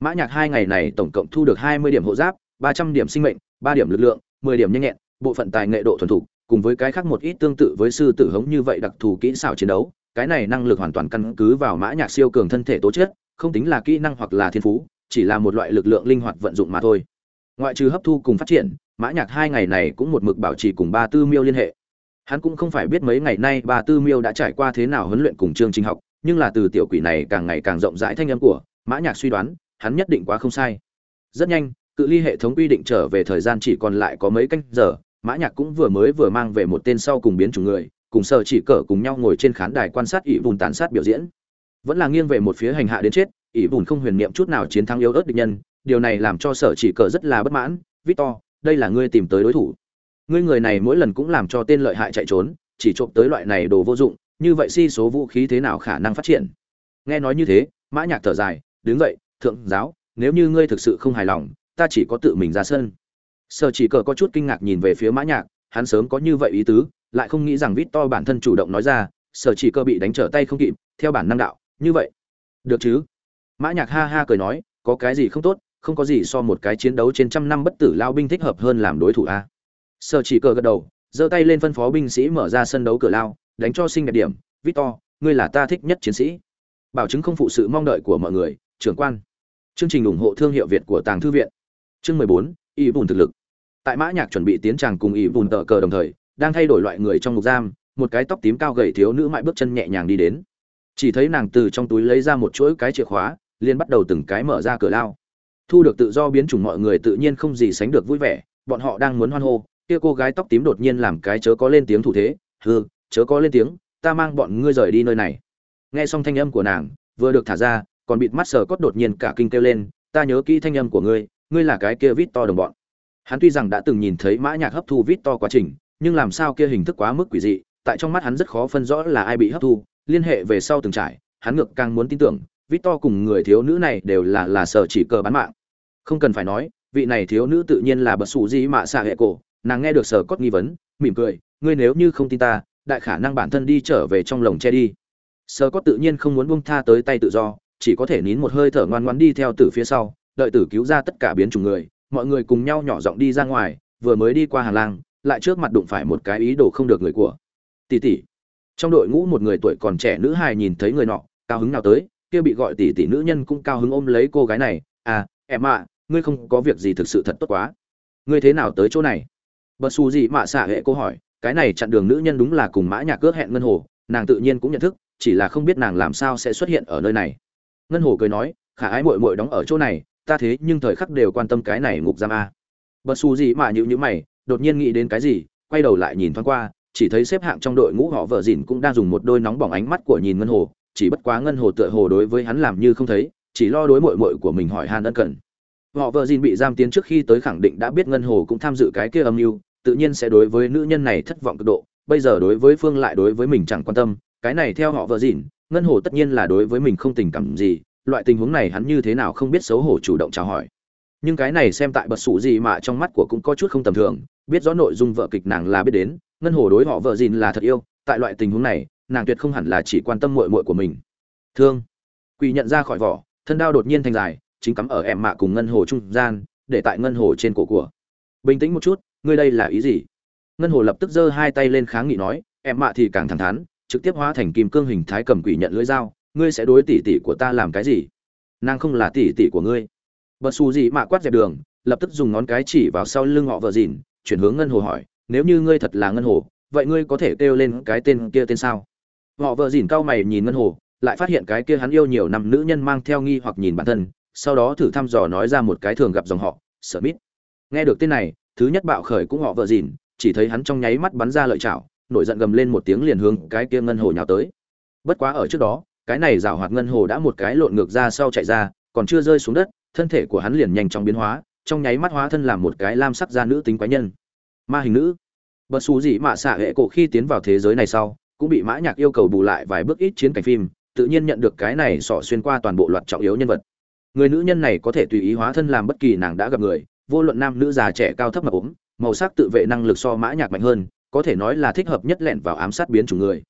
Mã nhạc hai ngày này tổng cộng thu được hai mươi điểm hộ giáp, ba trăm điểm sinh mệnh, ba điểm lực lượng, mười điểm nhanh nhẹn, bộ phận tài nghệ độ thuần thục, cùng với cái khác một ít tương tự với sư tử hống như vậy đặc thù kỹ xảo chiến đấu, cái này năng lực hoàn toàn căn cứ vào mã nhạc siêu cường thân thể tố chất, không tính là kỹ năng hoặc là thiên phú, chỉ là một loại lực lượng linh hoạt vận dụng mà thôi. Ngoại trừ hấp thu cùng phát triển, mã nhạc hai ngày này cũng một mực bảo trì cùng ba tư miêu liên hệ hắn cũng không phải biết mấy ngày nay bà tư miêu đã trải qua thế nào huấn luyện cùng chương trình học, nhưng là từ tiểu quỷ này càng ngày càng rộng rãi thanh âm của mã nhạc suy đoán, hắn nhất định quá không sai. Rất nhanh, cự ly hệ thống quy định trở về thời gian chỉ còn lại có mấy canh giờ, mã nhạc cũng vừa mới vừa mang về một tên sau cùng biến chủng người, cùng sở chỉ cờ cùng nhau ngồi trên khán đài quan sát ỷ vùn tàn sát biểu diễn. Vẫn là nghiêng về một phía hành hạ đến chết, ỷ vùn không huyền niệm chút nào chiến thắng yếu ớt địch nhân, điều này làm cho sở chỉ cờ rất là bất mãn. Victor, đây là ngươi tìm tới đối thủ ngươi người này mỗi lần cũng làm cho tên lợi hại chạy trốn, chỉ trộm tới loại này đồ vô dụng, như vậy si số vũ khí thế nào khả năng phát triển? Nghe nói như thế, mã nhạc thở dài, đứng dậy, thượng giáo, nếu như ngươi thực sự không hài lòng, ta chỉ có tự mình ra sân. Sở chỉ cờ có chút kinh ngạc nhìn về phía mã nhạc, hắn sớm có như vậy ý tứ, lại không nghĩ rằng vít to bản thân chủ động nói ra, sở chỉ cờ bị đánh trở tay không kịp, theo bản năng đạo, như vậy, được chứ? Mã nhạc ha ha cười nói, có cái gì không tốt, không có gì so một cái chiến đấu trên trăm năm bất tử lao binh thích hợp hơn làm đối thủ a sở chỉ cờ gật đầu, giơ tay lên phân phó binh sĩ mở ra sân đấu cửa lao, đánh cho sinh đẹp điểm. Victor, ngươi là ta thích nhất chiến sĩ. Bảo chứng không phụ sự mong đợi của mọi người, trưởng quan. Chương trình ủng hộ thương hiệu việt của tàng thư viện. Chương mười bốn, y bùn thực lực. Tại mã nhạc chuẩn bị tiến tràng cùng y bùn tờ cờ đồng thời, đang thay đổi loại người trong ngục giam, một cái tóc tím cao gầy thiếu nữ mại bước chân nhẹ nhàng đi đến. Chỉ thấy nàng từ trong túi lấy ra một chuỗi cái chìa khóa, liền bắt đầu từng cái mở ra cửa lao. Thu được tự do biến chủng mọi người tự nhiên không gì sánh được vui vẻ, bọn họ đang muốn hoan hô kia cô gái tóc tím đột nhiên làm cái chớ có lên tiếng thủ thế, hừ, chớ có lên tiếng, ta mang bọn ngươi rời đi nơi này. Nghe xong thanh âm của nàng, vừa được thả ra, còn bịt mắt sờ cốt đột nhiên cả kinh kêu lên, ta nhớ kỹ thanh âm của ngươi ngươi là cái kia vít to đồng bọn. Hắn tuy rằng đã từng nhìn thấy mã nhạc hấp thu vít to quá trình, nhưng làm sao kia hình thức quá mức quỷ dị, tại trong mắt hắn rất khó phân rõ là ai bị hấp thu, liên hệ về sau từng trải, hắn ngược càng muốn tin tưởng, vít to cùng người thiếu nữ này đều là là sở chỉ cờ bán mạng. Không cần phải nói, vị này thiếu nữ tự nhiên là bật sủ gì mà xạ hệ cổ nàng nghe được sở cốt nghi vấn, mỉm cười, ngươi nếu như không tin ta, đại khả năng bản thân đi trở về trong lồng che đi. Sở cốt tự nhiên không muốn buông tha tới tay tự do, chỉ có thể nín một hơi thở ngoan ngoãn đi theo từ phía sau, đợi tử cứu ra tất cả biến chủng người, mọi người cùng nhau nhỏ giọng đi ra ngoài, vừa mới đi qua hàng lang, lại trước mặt đụng phải một cái ý đồ không được người của. Tỷ tỷ. Trong đội ngũ một người tuổi còn trẻ nữ hài nhìn thấy người nọ, cao hứng nào tới, kia bị gọi tỷ tỷ nữ nhân cũng cao hứng ôm lấy cô gái này à em ạ, ngươi không có việc gì thực sự thật tốt quá. Ngươi thế nào tới chỗ này? Bật xù gì mạ xạ hệ cô hỏi, cái này chặn đường nữ nhân đúng là cùng mã nhạc cướp hẹn ngân hồ, nàng tự nhiên cũng nhận thức, chỉ là không biết nàng làm sao sẽ xuất hiện ở nơi này. Ngân hồ cười nói, khả ái muội muội đóng ở chỗ này, ta thế nhưng thời khắc đều quan tâm cái này ngục giam a. Bật xù gì mà nhữ nhữ mày, đột nhiên nghĩ đến cái gì, quay đầu lại nhìn thoáng qua, chỉ thấy xếp hạng trong đội ngũ họ vợ dìn cũng đang dùng một đôi nóng bỏng ánh mắt của nhìn ngân hồ, chỉ bất quá ngân hồ tựa hồ đối với hắn làm như không thấy, chỉ lo đối mội mội của mình hỏi han ân cần họ vợ dìn bị giam tiến trước khi tới khẳng định đã biết ngân hồ cũng tham dự cái kia âm mưu, tự nhiên sẽ đối với nữ nhân này thất vọng cực độ. Bây giờ đối với phương lại đối với mình chẳng quan tâm. Cái này theo họ vợ dìn ngân hồ tất nhiên là đối với mình không tình cảm gì. Loại tình huống này hắn như thế nào không biết xấu hổ chủ động chào hỏi. Nhưng cái này xem tại bật sủ gì mà trong mắt của cũng có chút không tầm thường. Biết rõ nội dung vợ kịch nàng là biết đến, ngân hồ đối họ vợ dìn là thật yêu. Tại loại tình huống này, nàng tuyệt không hẳn là chỉ quan tâm muội muội của mình. Thương. Quỷ nhận ra khỏi vỏ, thân đao đột nhiên thành dài chính cắm ở em mạ cùng ngân hồ trung gian, để tại ngân hồ trên cổ của. Bình tĩnh một chút, ngươi đây là ý gì? Ngân hồ lập tức giơ hai tay lên kháng nghị nói, em mạ thì càng thẳng thắn, trực tiếp hóa thành kim cương hình thái cầm quỷ nhận lưỡi dao, ngươi sẽ đối tỷ tỷ của ta làm cái gì? Nàng không là tỷ tỷ của ngươi. Bật xù gì mạ quát dẹp đường, lập tức dùng ngón cái chỉ vào sau lưng họ vợ dìn, chuyển hướng ngân hồ hỏi, nếu như ngươi thật là ngân hồ, vậy ngươi có thể kêu lên cái tên kia tên sao? Họ vợ dìn cau mày nhìn ngân hồ, lại phát hiện cái kia hắn yêu nhiều năm nữ nhân mang theo nghi hoặc nhìn bản thân sau đó thử thăm dò nói ra một cái thường gặp dòng họ, sở mít. Nghe được tên này, thứ nhất bạo khởi cũng họ vợ dìn, chỉ thấy hắn trong nháy mắt bắn ra lợi chảo, nổi giận gầm lên một tiếng liền hướng cái kia ngân hồ nhào tới. Bất quá ở trước đó, cái này rào hoạt ngân hồ đã một cái lộn ngược ra sau chạy ra, còn chưa rơi xuống đất, thân thể của hắn liền nhanh chóng biến hóa, trong nháy mắt hóa thân làm một cái lam sắc da nữ tính quái nhân. Ma hình nữ. Bật xù gì mạ xạ hệ cổ khi tiến vào thế giới này sau, cũng bị mã nhạc yêu cầu bù lại vài bước ít chiến cảnh phim, tự nhiên nhận được cái này sỏ xuyên qua toàn bộ loạt trọng yếu nhân vật người nữ nhân này có thể tùy ý hóa thân làm bất kỳ nàng đã gặp người, vô luận nam nữ già trẻ cao thấp mà ốm, màu sắc tự vệ năng lực so mã nhạc mạnh hơn, có thể nói là thích hợp nhất lẻn vào ám sát biến chủ người.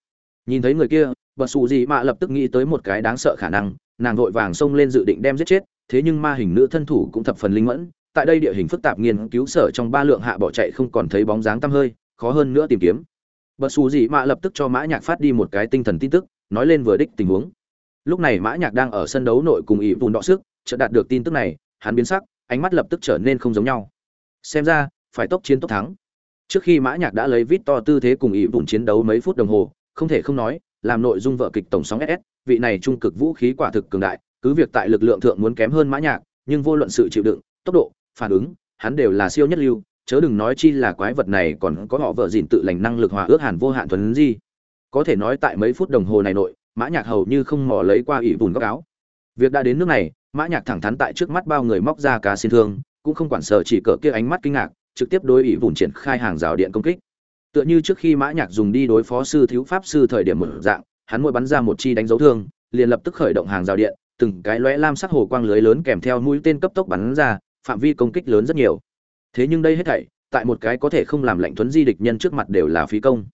Nhìn thấy người kia, bật xù gì mà lập tức nghĩ tới một cái đáng sợ khả năng, nàng vội vàng xông lên dự định đem giết chết, thế nhưng ma hình nữ thân thủ cũng thập phần linh mẫn, tại đây địa hình phức tạp nghiên cứu sở trong ba lượng hạ bỏ chạy không còn thấy bóng dáng tăm hơi, khó hơn nữa tìm kiếm. Bật xù gì mà lập tức cho mã nhạc phát đi một cái tinh thần tin tức, nói lên vừa đích tình huống. Lúc này mã nhạc đang ở sân đấu nội cùng ỷ vùn đọ sức chợt đạt được tin tức này, hắn biến sắc, ánh mắt lập tức trở nên không giống nhau. Xem ra, phải tốc chiến tốc thắng. Trước khi mã nhạc đã lấy vít to tư thế cùng ỷ bùn chiến đấu mấy phút đồng hồ, không thể không nói, làm nội dung vợ kịch tổng sóng ss vị này trung cực vũ khí quả thực cường đại, cứ việc tại lực lượng thượng muốn kém hơn mã nhạc, nhưng vô luận sự chịu đựng, tốc độ, phản ứng, hắn đều là siêu nhất lưu, chớ đừng nói chi là quái vật này còn có họ vợ gìn tự lành năng lực hòa ước hàn vô hạn thuần di. Có thể nói tại mấy phút đồng hồ này nội, mã nhạc hầu như không mò lấy qua ỷ bùn góc áo. Việc đã đến nước này mã nhạc thẳng thắn tại trước mắt bao người móc ra cá xin thương, cũng không quản sợ chỉ cỡ kia ánh mắt kinh ngạc, trực tiếp đối ỷ vùn triển khai hàng rào điện công kích. Tựa như trước khi mã nhạc dùng đi đối phó sư thiếu pháp sư thời điểm mở dạng, hắn mỗi bắn ra một chi đánh dấu thương, liền lập tức khởi động hàng rào điện, từng cái lóe lam sắc hồ quang lưới lớn kèm theo mũi tên cấp tốc bắn ra, phạm vi công kích lớn rất nhiều. Thế nhưng đây hết thảy, tại một cái có thể không làm lệnh thuấn di địch nhân trước mặt đều là phí công.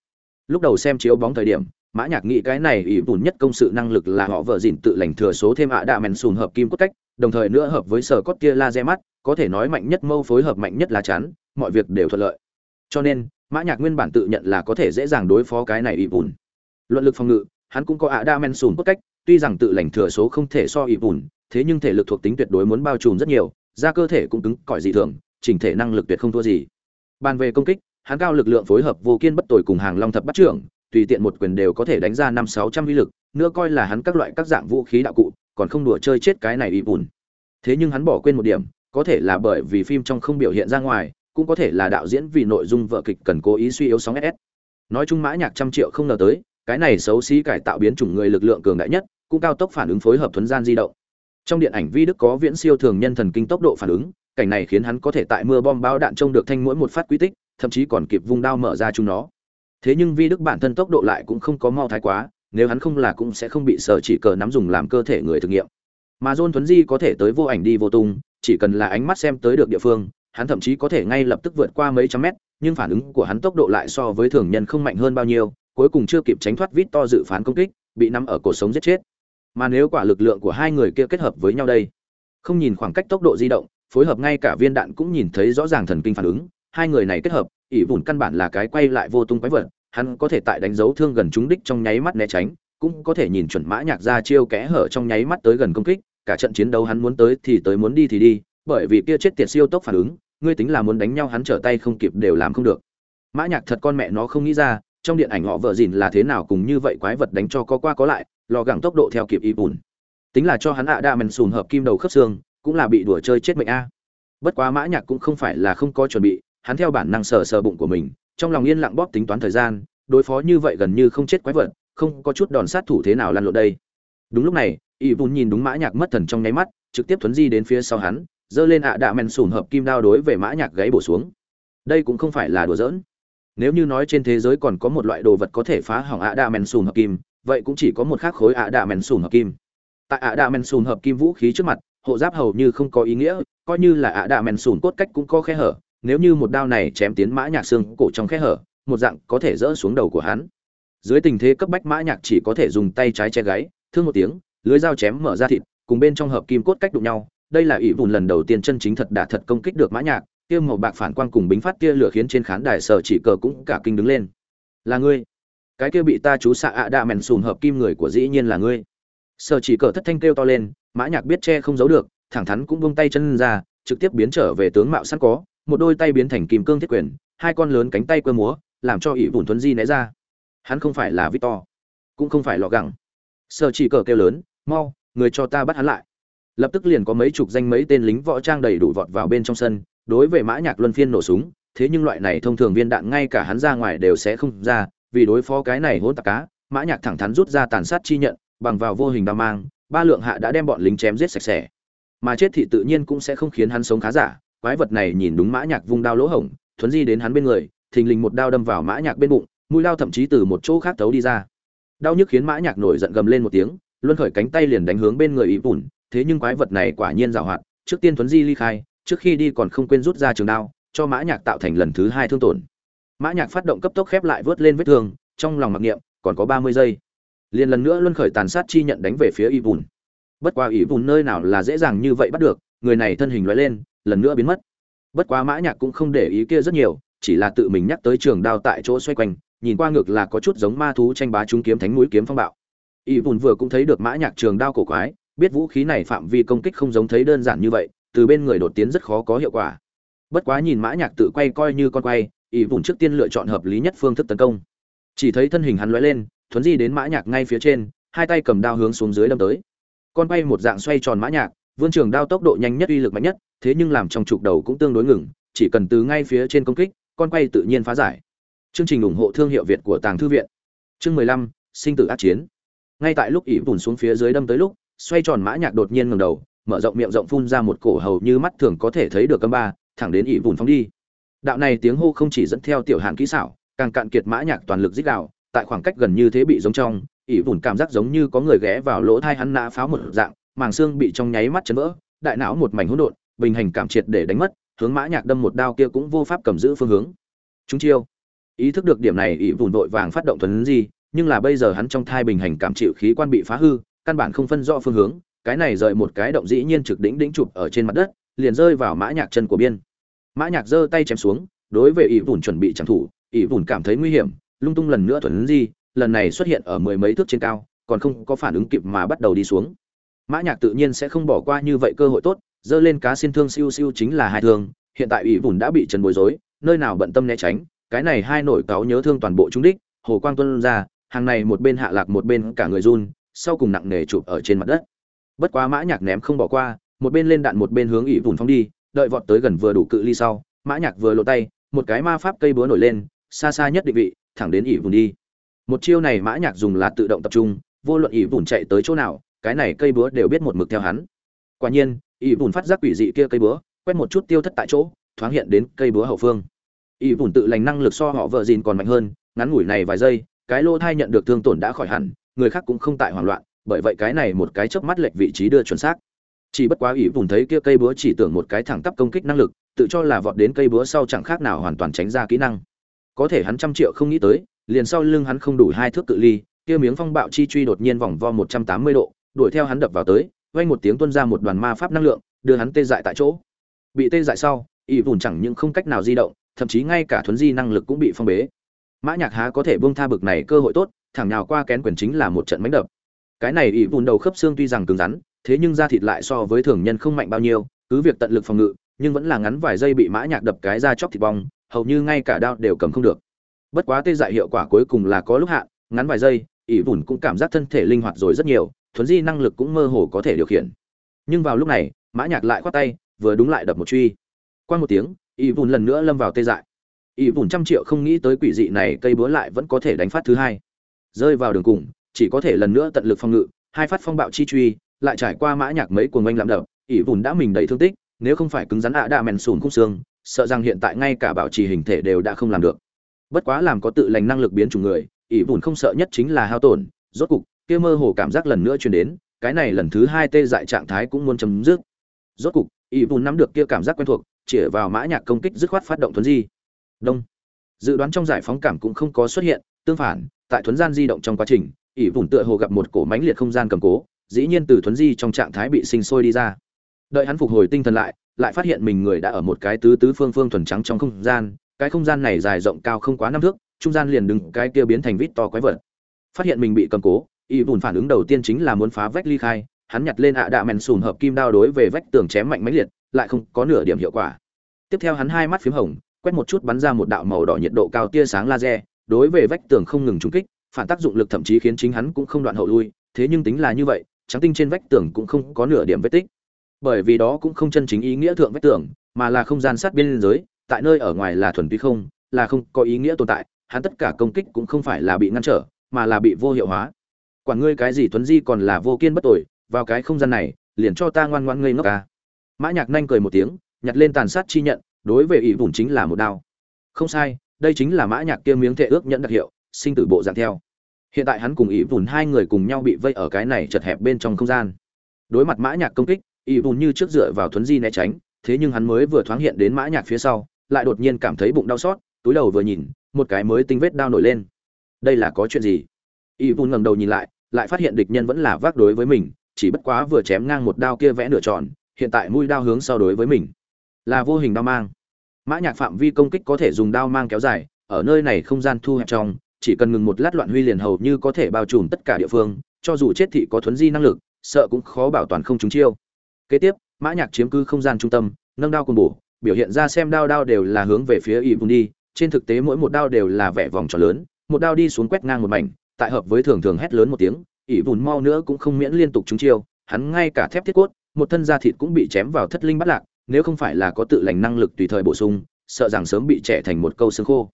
Lúc đầu xem chiếu bóng thời điểm mã nhạc nghĩ cái này ủy bùn nhất công sự năng lực là họ vợ dỉn tự lành thừa số thêm ạ đạ mèn sùn hợp kim cốt cách, đồng thời nữa hợp với sở cốt kia laser mắt, có thể nói mạnh nhất mâu phối hợp mạnh nhất lá chắn, mọi việc đều thuận lợi. Cho nên, mã nhạc nguyên bản tự nhận là có thể dễ dàng đối phó cái này ủy bùn luận lực phòng ngự, hắn cũng có ạ đa men sùn cốt cách, tuy rằng tự lành thừa số không thể so ủy bùn thế nhưng thể lực thuộc tính tuyệt đối muốn bao trùm rất nhiều, da cơ thể cũng cứng, cỏi dị thường, chỉnh thể năng lực tuyệt không thua gì. Bàn về công kích, hắn cao lực lượng phối hợp vô kiên bất tồi cùng hàng long thập bắt trưởng tùy tiện một quyền đều có thể đánh ra năm sáu trăm uy lực, nữa coi là hắn các loại các dạng vũ khí đạo cụ, còn không đùa chơi chết cái này y bùn. Thế nhưng hắn bỏ quên một điểm, có thể là bởi vì phim trong không biểu hiện ra ngoài, cũng có thể là đạo diễn vì nội dung vợ kịch cần cố ý suy yếu sóng ss nói chung mã nhạc trăm triệu không ngờ tới, cái này xấu xí cải tạo biến chủng người lực lượng cường đại nhất, cũng cao tốc phản ứng phối hợp thuấn gian di động. Trong điện ảnh vi đức có viễn siêu thường nhân thần kinh tốc độ phản ứng, cảnh này khiến hắn có thể tại mưa bom bão đạn trông được thanh mỗi một phát quy tích, thậm chí còn kịp vung đao mở ra chúng nó thế nhưng vi đức bản thân tốc độ lại cũng không có mau thái quá, nếu hắn không là cũng sẽ không bị sợ chỉ cờ nắm dùng làm cơ thể người thực nghiệm. Mà john thuấn di có thể tới vô ảnh đi vô tung, chỉ cần là ánh mắt xem tới được địa phương, hắn thậm chí có thể ngay lập tức vượt qua mấy trăm mét, nhưng phản ứng của hắn tốc độ lại so với thường nhân không mạnh hơn bao nhiêu, cuối cùng chưa kịp tránh thoát vít to dự phán công kích, bị nắm ở cổ sống giết chết. Mà nếu quả lực lượng của hai người kia kết hợp với nhau đây, không nhìn khoảng cách tốc độ di động, phối hợp ngay cả viên đạn cũng nhìn thấy rõ ràng thần kinh phản ứng hai người này kết hợp, ỷ vùn căn bản là cái quay lại vô tung quái vật, hắn có thể tại đánh dấu thương gần trúng đích trong nháy mắt né tránh, cũng có thể nhìn chuẩn mã nhạc ra chiêu kẽ hở trong nháy mắt tới gần công kích, cả trận chiến đấu hắn muốn tới thì tới muốn đi thì đi, bởi vì kia chết tiệt siêu tốc phản ứng, ngươi tính là muốn đánh nhau hắn trở tay không kịp đều làm không được. Mã nhạc thật con mẹ nó không nghĩ ra, trong điện ảnh họ vợ dìn là thế nào cùng như vậy quái vật đánh cho có qua có lại, lò gẳng tốc độ theo kịp y bùn tính là cho hắn ạ đa mèn sùn hợp kim đầu khớp xương, cũng là bị đùa chơi chết mệnh a. Bất quá mã nhạc cũng không phải là không có chuẩn bị hắn theo bản năng sờ sờ bụng của mình, trong lòng yên lặng bóp tính toán thời gian, đối phó như vậy gần như không chết quái vật, không có chút đòn sát thủ thế nào lăn lộn đây. Đúng lúc này, y vun nhìn đúng mã nhạc mất thần trong nháy mắt, trực tiếp thuấn di đến phía sau hắn, giơ lên ạ đạ mèn sùn hợp kim đao đối về mã nhạc gáy bổ xuống. Đây cũng không phải là đùa giỡn. Nếu như nói trên thế giới còn có một loại đồ vật có thể phá hỏng ạ đạ mèn sùn hợp kim, vậy cũng chỉ có một khắc khối ạ đạ mèn sùn hợp kim. Tại ạ đạ mèn sùn hợp kim vũ khí trước mặt, hộ giáp hầu như không có ý nghĩa, coi như là ạ đạ mèn sùn cốt cách cũng có khe hở nếu như một đao này chém tiến mã nhạc xương cổ trong khe hở, một dạng có thể rỡ xuống đầu của hắn. Dưới tình thế cấp bách mã nhạc chỉ có thể dùng tay trái che gáy, thương một tiếng, lưới dao chém mở ra thịt, cùng bên trong hợp kim cốt cách đụng nhau. Đây là ỷ vùn lần đầu tiên chân chính thật đả thật công kích được mã nhạc, kia màu bạc phản quang cùng bính phát kia lửa khiến trên khán đài sở chỉ cờ cũng cả kinh đứng lên. Là ngươi. Cái kia bị ta chú xạ ạ đạ mèn sùn hợp kim người của dĩ nhiên là ngươi. Sở chỉ cờ thất thanh kêu to lên, mã nhạc biết che không giấu được, thẳng thắn cũng buông tay chân ra, trực tiếp biến trở về tướng mạo sẵn có một đôi tay biến thành kim cương thiết quyền, hai con lớn cánh tay quơ múa, làm cho ỷ vùn thuấn di né ra. Hắn không phải là victor, cũng không phải lọ gẳng. Sở chỉ cờ kêu lớn, mau, người cho ta bắt hắn lại. Lập tức liền có mấy chục danh mấy tên lính võ trang đầy đủ vọt vào bên trong sân, đối với mã nhạc luân phiên nổ súng, thế nhưng loại này thông thường viên đạn ngay cả hắn ra ngoài đều sẽ không ra, vì đối phó cái này hỗn tạp cá, mã nhạc thẳng thắn rút ra tàn sát chi nhận, bằng vào vô hình đao mang, ba lượng hạ đã đem bọn lính chém giết sạch sẽ. Mà chết thì tự nhiên cũng sẽ không khiến hắn sống khá giả quái vật này nhìn đúng mã nhạc vung đao lỗ hổng thuấn di đến hắn bên người thình lình một đao đâm vào mã nhạc bên bụng mũi lao thậm chí từ một chỗ khác tấu đi ra đau nhức khiến mã nhạc nổi giận gầm lên một tiếng luân khởi cánh tay liền đánh hướng bên người ý bùn thế nhưng quái vật này quả nhiên giàu hoạt, trước tiên Thuấn Di ly khai, trước khi đi còn không quên rút ra trường đao, cho Mã Nhạc tạo thành lần thứ hai thương tổn. Mã Nhạc phát động cấp tốc khép lại vớt lên vết thương, trong lòng mặc niệm, còn có 30 giây. Liên lần nữa luân khởi tàn sát chi nhận đánh về phía Y Bùn. Bất quá Y Bùn nơi nào là dễ dàng như vậy bắt được, người này thân hình lóe lên, lần nữa biến mất. Bất quá Mã Nhạc cũng không để ý kia rất nhiều, chỉ là tự mình nhắc tới trường đao tại chỗ xoay quanh, nhìn qua ngược là có chút giống ma thú tranh bá chúng kiếm thánh núi kiếm phong bạo. Y Bùn vừa cũng thấy được Mã Nhạc trường đao cổ quái, biết vũ khí này phạm vi công kích không giống thấy đơn giản như vậy từ bên người đột tiến rất khó có hiệu quả bất quá nhìn mã nhạc tự quay coi như con quay y vùn trước tiên lựa chọn hợp lý nhất phương thức tấn công chỉ thấy thân hình hắn lóe lên thuấn di đến mã nhạc ngay phía trên hai tay cầm đao hướng xuống dưới đâm tới con quay một dạng xoay tròn mã nhạc vươn trường đao tốc độ nhanh nhất uy lực mạnh nhất thế nhưng làm trong trục đầu cũng tương đối ngừng chỉ cần từ ngay phía trên công kích con quay tự nhiên phá giải. Chương trình ủng hộ thương hiệu việt của tàng thư viện. Chương mười lăm sinh tử ác chiến. Ngay tại lúc ỷ vùn xuống phía dưới đâm tới lúc xoay tròn mã nhạc đột nhiên ngẩng đầu, mở rộng miệng rộng phun ra một cổ hầu như mắt thường có thể thấy được cấm ba, thẳng đến ỷ vụn phóng đi. Đạo này tiếng hô không chỉ dẫn theo tiểu hàn kỹ xảo, càng cạn kiệt mã nhạc toàn lực rít đạo, tại khoảng cách gần như thế bị giống trong, ỷ vụn cảm giác giống như có người ghé vào lỗ tai hắn nã pháo một dạng, màng xương bị trong nháy mắt chấn vỡ, đại não một mảnh hỗn độn, bình hành cảm triệt để đánh mất, hướng mã nhạc đâm một đao kia cũng vô pháp cầm giữ phương hướng. Chúng chiêu. Ý thức được điểm này, ỷ vụn vội vàng phát động thuần gì, nhưng là bây giờ hắn trong thai bình hành cảm chịu khí quan bị phá hư, căn bản không phân rõ phương hướng cái này rời một cái động dĩ nhiên trực đỉnh đỉnh chụp ở trên mặt đất liền rơi vào mã nhạc chân của biên mã nhạc giơ tay chém xuống đối với ỷ vùn chuẩn bị chẳng thủ ỷ vùn cảm thấy nguy hiểm lung tung lần nữa thuần di lần này xuất hiện ở mười mấy thước trên cao còn không có phản ứng kịp mà bắt đầu đi xuống mã nhạc tự nhiên sẽ không bỏ qua như vậy cơ hội tốt dơ lên cá xin thương siêu siêu chính là hai thương, hiện tại ủy vùn đã bị trần bối rối, nơi nào bận tâm né tránh, cái này hai nổi cáo nhớ thương toàn bộ trung đích, hồ quang tuân ra, hàng này một bên hạ lạc một bên cả người run, sau cùng nặng nề chụp ở trên mặt đất. Bất quá mã nhạc ném không bỏ qua, một bên lên đạn một bên hướng ỷ vùn phóng đi, đợi vọt tới gần vừa đủ cự ly sau, mã nhạc vừa lộ tay, một cái ma pháp cây búa nổi lên, xa xa nhất định vị, thẳng đến ỷ vùn đi. Một chiêu này mã nhạc dùng là tự động tập trung, vô luận ỷ vùn chạy tới chỗ nào, cái này cây búa đều biết một mực theo hắn. Quả nhiên Y bùn phát giác quỷ dị kia cây búa, quét một chút tiêu thất tại chỗ, thoáng hiện đến cây búa hậu phương. Y bùn tự lành năng lực so họ vợ dìn còn mạnh hơn, ngắn ngủi này vài giây, cái lô thai nhận được thương tổn đã khỏi hẳn, người khác cũng không tại hoảng loạn, bởi vậy cái này một cái chớp mắt lệch vị trí đưa chuẩn xác. Chỉ bất quá ỷ bùn thấy kia cây búa chỉ tưởng một cái thẳng tắp công kích năng lực, tự cho là vọt đến cây búa sau chẳng khác nào hoàn toàn tránh ra kỹ năng. Có thể hắn trăm triệu không nghĩ tới, liền sau lưng hắn không đủ hai thước cự ly, kia miếng phong bạo chi truy đột nhiên vòng vo một trăm tám mươi độ, đuổi theo hắn đập vào tới vang một tiếng tuôn ra một đoàn ma pháp năng lượng, đưa hắn tê dại tại chỗ. Bị tê dại sau Y vùn chẳng những không cách nào di động, thậm chí ngay cả thuấn di năng lực cũng bị phong bế. Mã nhạc há có thể buông tha bực này cơ hội tốt, thẳng nào qua kén quyền chính là một trận mãnh đập. Cái này Y vùn đầu khớp xương tuy rằng cứng rắn, thế nhưng da thịt lại so với thường nhân không mạnh bao nhiêu, cứ việc tận lực phòng ngự, nhưng vẫn là ngắn vài giây bị mã nhạc đập cái da chóc thịt bong, hầu như ngay cả đao đều cầm không được. Bất quá tê dại hiệu quả cuối cùng là có lúc hạn ngắn vài giây, ỷ vùn cũng cảm giác thân thể linh hoạt rồi rất nhiều thuấn di năng lực cũng mơ hồ có thể điều khiển. Nhưng vào lúc này, mã nhạc lại quát tay, vừa đúng lại đập một truy. Qua một tiếng, Y vùn lần nữa lâm vào tê dại. Y vùn trăm triệu không nghĩ tới quỷ dị này cây búa lại vẫn có thể đánh phát thứ hai. Rơi vào đường cùng, chỉ có thể lần nữa tận lực phòng ngự, hai phát phong bạo chi truy, lại trải qua mã nhạc mấy cuồng oanh làm đập, Y vùn đã mình đầy thương tích, nếu không phải cứng rắn ạ đạ mèn sùn khung xương, sợ rằng hiện tại ngay cả bảo trì hình thể đều đã không làm được. Bất quá làm có tự lành năng lực biến chủng người ỷ vùn không sợ nhất chính là hao tổn, rốt cục kia mơ hồ cảm giác lần nữa truyền đến, cái này lần thứ hai tê dại trạng thái cũng muốn chấm dứt. Rốt cục ỷ bùn nắm được kia cảm giác quen thuộc, chĩa vào mã nhạc công kích dứt khoát phát động thuấn di. Đông. Dự đoán trong giải phóng cảm cũng không có xuất hiện, tương phản, tại thuấn gian di động trong quá trình ỷ vùn tựa hồ gặp một cổ mãnh liệt không gian cầm cố, dĩ nhiên từ thuấn di trong trạng thái bị sinh sôi đi ra. Đợi hắn phục hồi tinh thần lại lại phát hiện mình người đã ở một cái tứ tứ phương phương thuần trắng trong không gian, cái không gian này dài rộng cao không quá năm thước, trung gian liền đứng cái kia biến thành vít to quái vật. Phát hiện mình bị cầm cố y bùn phản ứng đầu tiên chính là muốn phá vách ly khai, hắn nhặt lên ạ đạ mèn sùn hợp kim đao đối về vách tường chém mạnh mãnh liệt, lại không có nửa điểm hiệu quả. Tiếp theo hắn hai mắt p h í m hồng, quét một chút bắn ra một đạo màu đỏ nhiệt độ cao tia sáng laser, đối về vách tường không ngừng trúng kích, phản tác dụng lực thậm chí khiến chính hắn cũng không đoạn hậu lui, thế nhưng tính là như vậy, trắng tinh trên vách tường cũng không có nửa điểm vết tích. Bởi vì đó cũng không chân chính ý nghĩa thượng vách tường, mà là không gian sát biên giới, tại nơi ở ngoài là thuần túy không, là không có ý nghĩa tồn tại, hắn tất cả công kích cũng không phải là bị ngăn trở, mà là bị vô hiệu hóa quản ngươi cái gì tuấn di còn là vô kiên bất tội, vào cái không gian này, liền cho ta ngoan ngoãn ngây ngốc ca mã nhạc nhanh cười một tiếng, nhặt lên tàn sát chi nhận, đối về ỷ Vụn chính là một đao. Không sai, đây chính là mã nhạc kia miếng thệ ước nhận đặc hiệu, sinh tử bộ dạng theo. Hiện tại hắn cùng ỷ Vụn hai người cùng nhau bị vây ở cái này chật hẹp bên trong không gian. Đối mặt mã nhạc công kích, ỷ Vụn như trước dựa vào thuấn di né tránh, thế nhưng hắn mới vừa thoáng hiện đến mã nhạc phía sau, lại đột nhiên cảm thấy bụng đau xót, túi đầu vừa nhìn, một cái mới tinh vết đao nổi lên. Đây là có chuyện gì? y vun ngẩng đầu nhìn lại lại phát hiện địch nhân vẫn là vác đối với mình, chỉ bất quá vừa chém ngang một đao kia vẽ nửa tròn, hiện tại mũi đao hướng sau đối với mình. Là vô hình đao mang. Mã nhạc phạm vi công kích có thể dùng đao mang kéo dài, ở nơi này không gian thu hẹp trong, chỉ cần ngừng một lát loạn huy liền hầu như có thể bao trùm tất cả địa phương, cho dù chết thị có thuấn di năng lực, sợ cũng khó bảo toàn không trúng chiêu. Kế tiếp, mã nhạc chiếm cứ không gian trung tâm, nâng đao cùng bổ, biểu hiện ra xem đao đao đều là hướng về phía y vùng đi, trên thực tế mỗi một đao đều là vẻ vòng tròn lớn, một đao đi xuống quét ngang một mảnh tại hợp với thường thường hét lớn một tiếng, ỷ vùn mau nữa cũng không miễn liên tục trúng chiêu, hắn ngay cả thép thiết cốt, một thân da thịt cũng bị chém vào thất linh bắt lạc, nếu không phải là có tự lành năng lực tùy thời bổ sung, sợ rằng sớm bị trẻ thành một câu xương khô.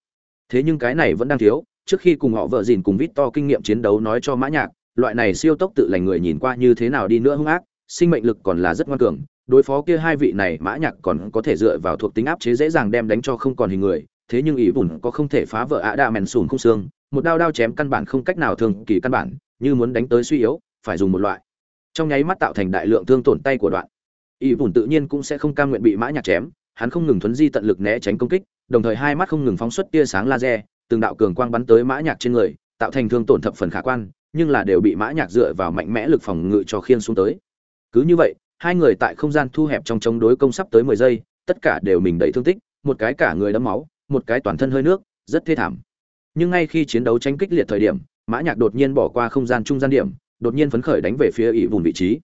Thế nhưng cái này vẫn đang thiếu, trước khi cùng họ vợ dìn cùng vít to kinh nghiệm chiến đấu nói cho mã nhạc, loại này siêu tốc tự lành người nhìn qua như thế nào đi nữa hung ác, sinh mệnh lực còn là rất ngoan cường, đối phó kia hai vị này mã nhạc còn có thể dựa vào thuộc tính áp chế dễ dàng đem đánh cho không còn hình người thế nhưng ý bùn có không thể phá vỡ ạ đa mèn sùn không xương, một đao đao chém căn bản không cách nào thường kỳ căn bản, như muốn đánh tới suy yếu, phải dùng một loại. Trong nháy mắt tạo thành đại lượng thương tổn tay của đoạn. Ý bùn tự nhiên cũng sẽ không cam nguyện bị mã nhạc chém, hắn không ngừng thuấn di tận lực né tránh công kích, đồng thời hai mắt không ngừng phóng xuất tia sáng laser, từng đạo cường quang bắn tới mã nhạc trên người, tạo thành thương tổn thập phần khả quan, nhưng là đều bị mã nhạc dựa vào mạnh mẽ lực phòng ngự cho khiên xuống tới. Cứ như vậy, hai người tại không gian thu hẹp trong chống đối công sắp tới mười giây, tất cả đều mình đầy thương tích, một cái cả người đẫm máu một cái toàn thân hơi nước, rất thê thảm. Nhưng ngay khi chiến đấu tranh kích liệt thời điểm, mã nhạc đột nhiên bỏ qua không gian trung gian điểm, đột nhiên phấn khởi đánh về phía ỷ vùn vị trí.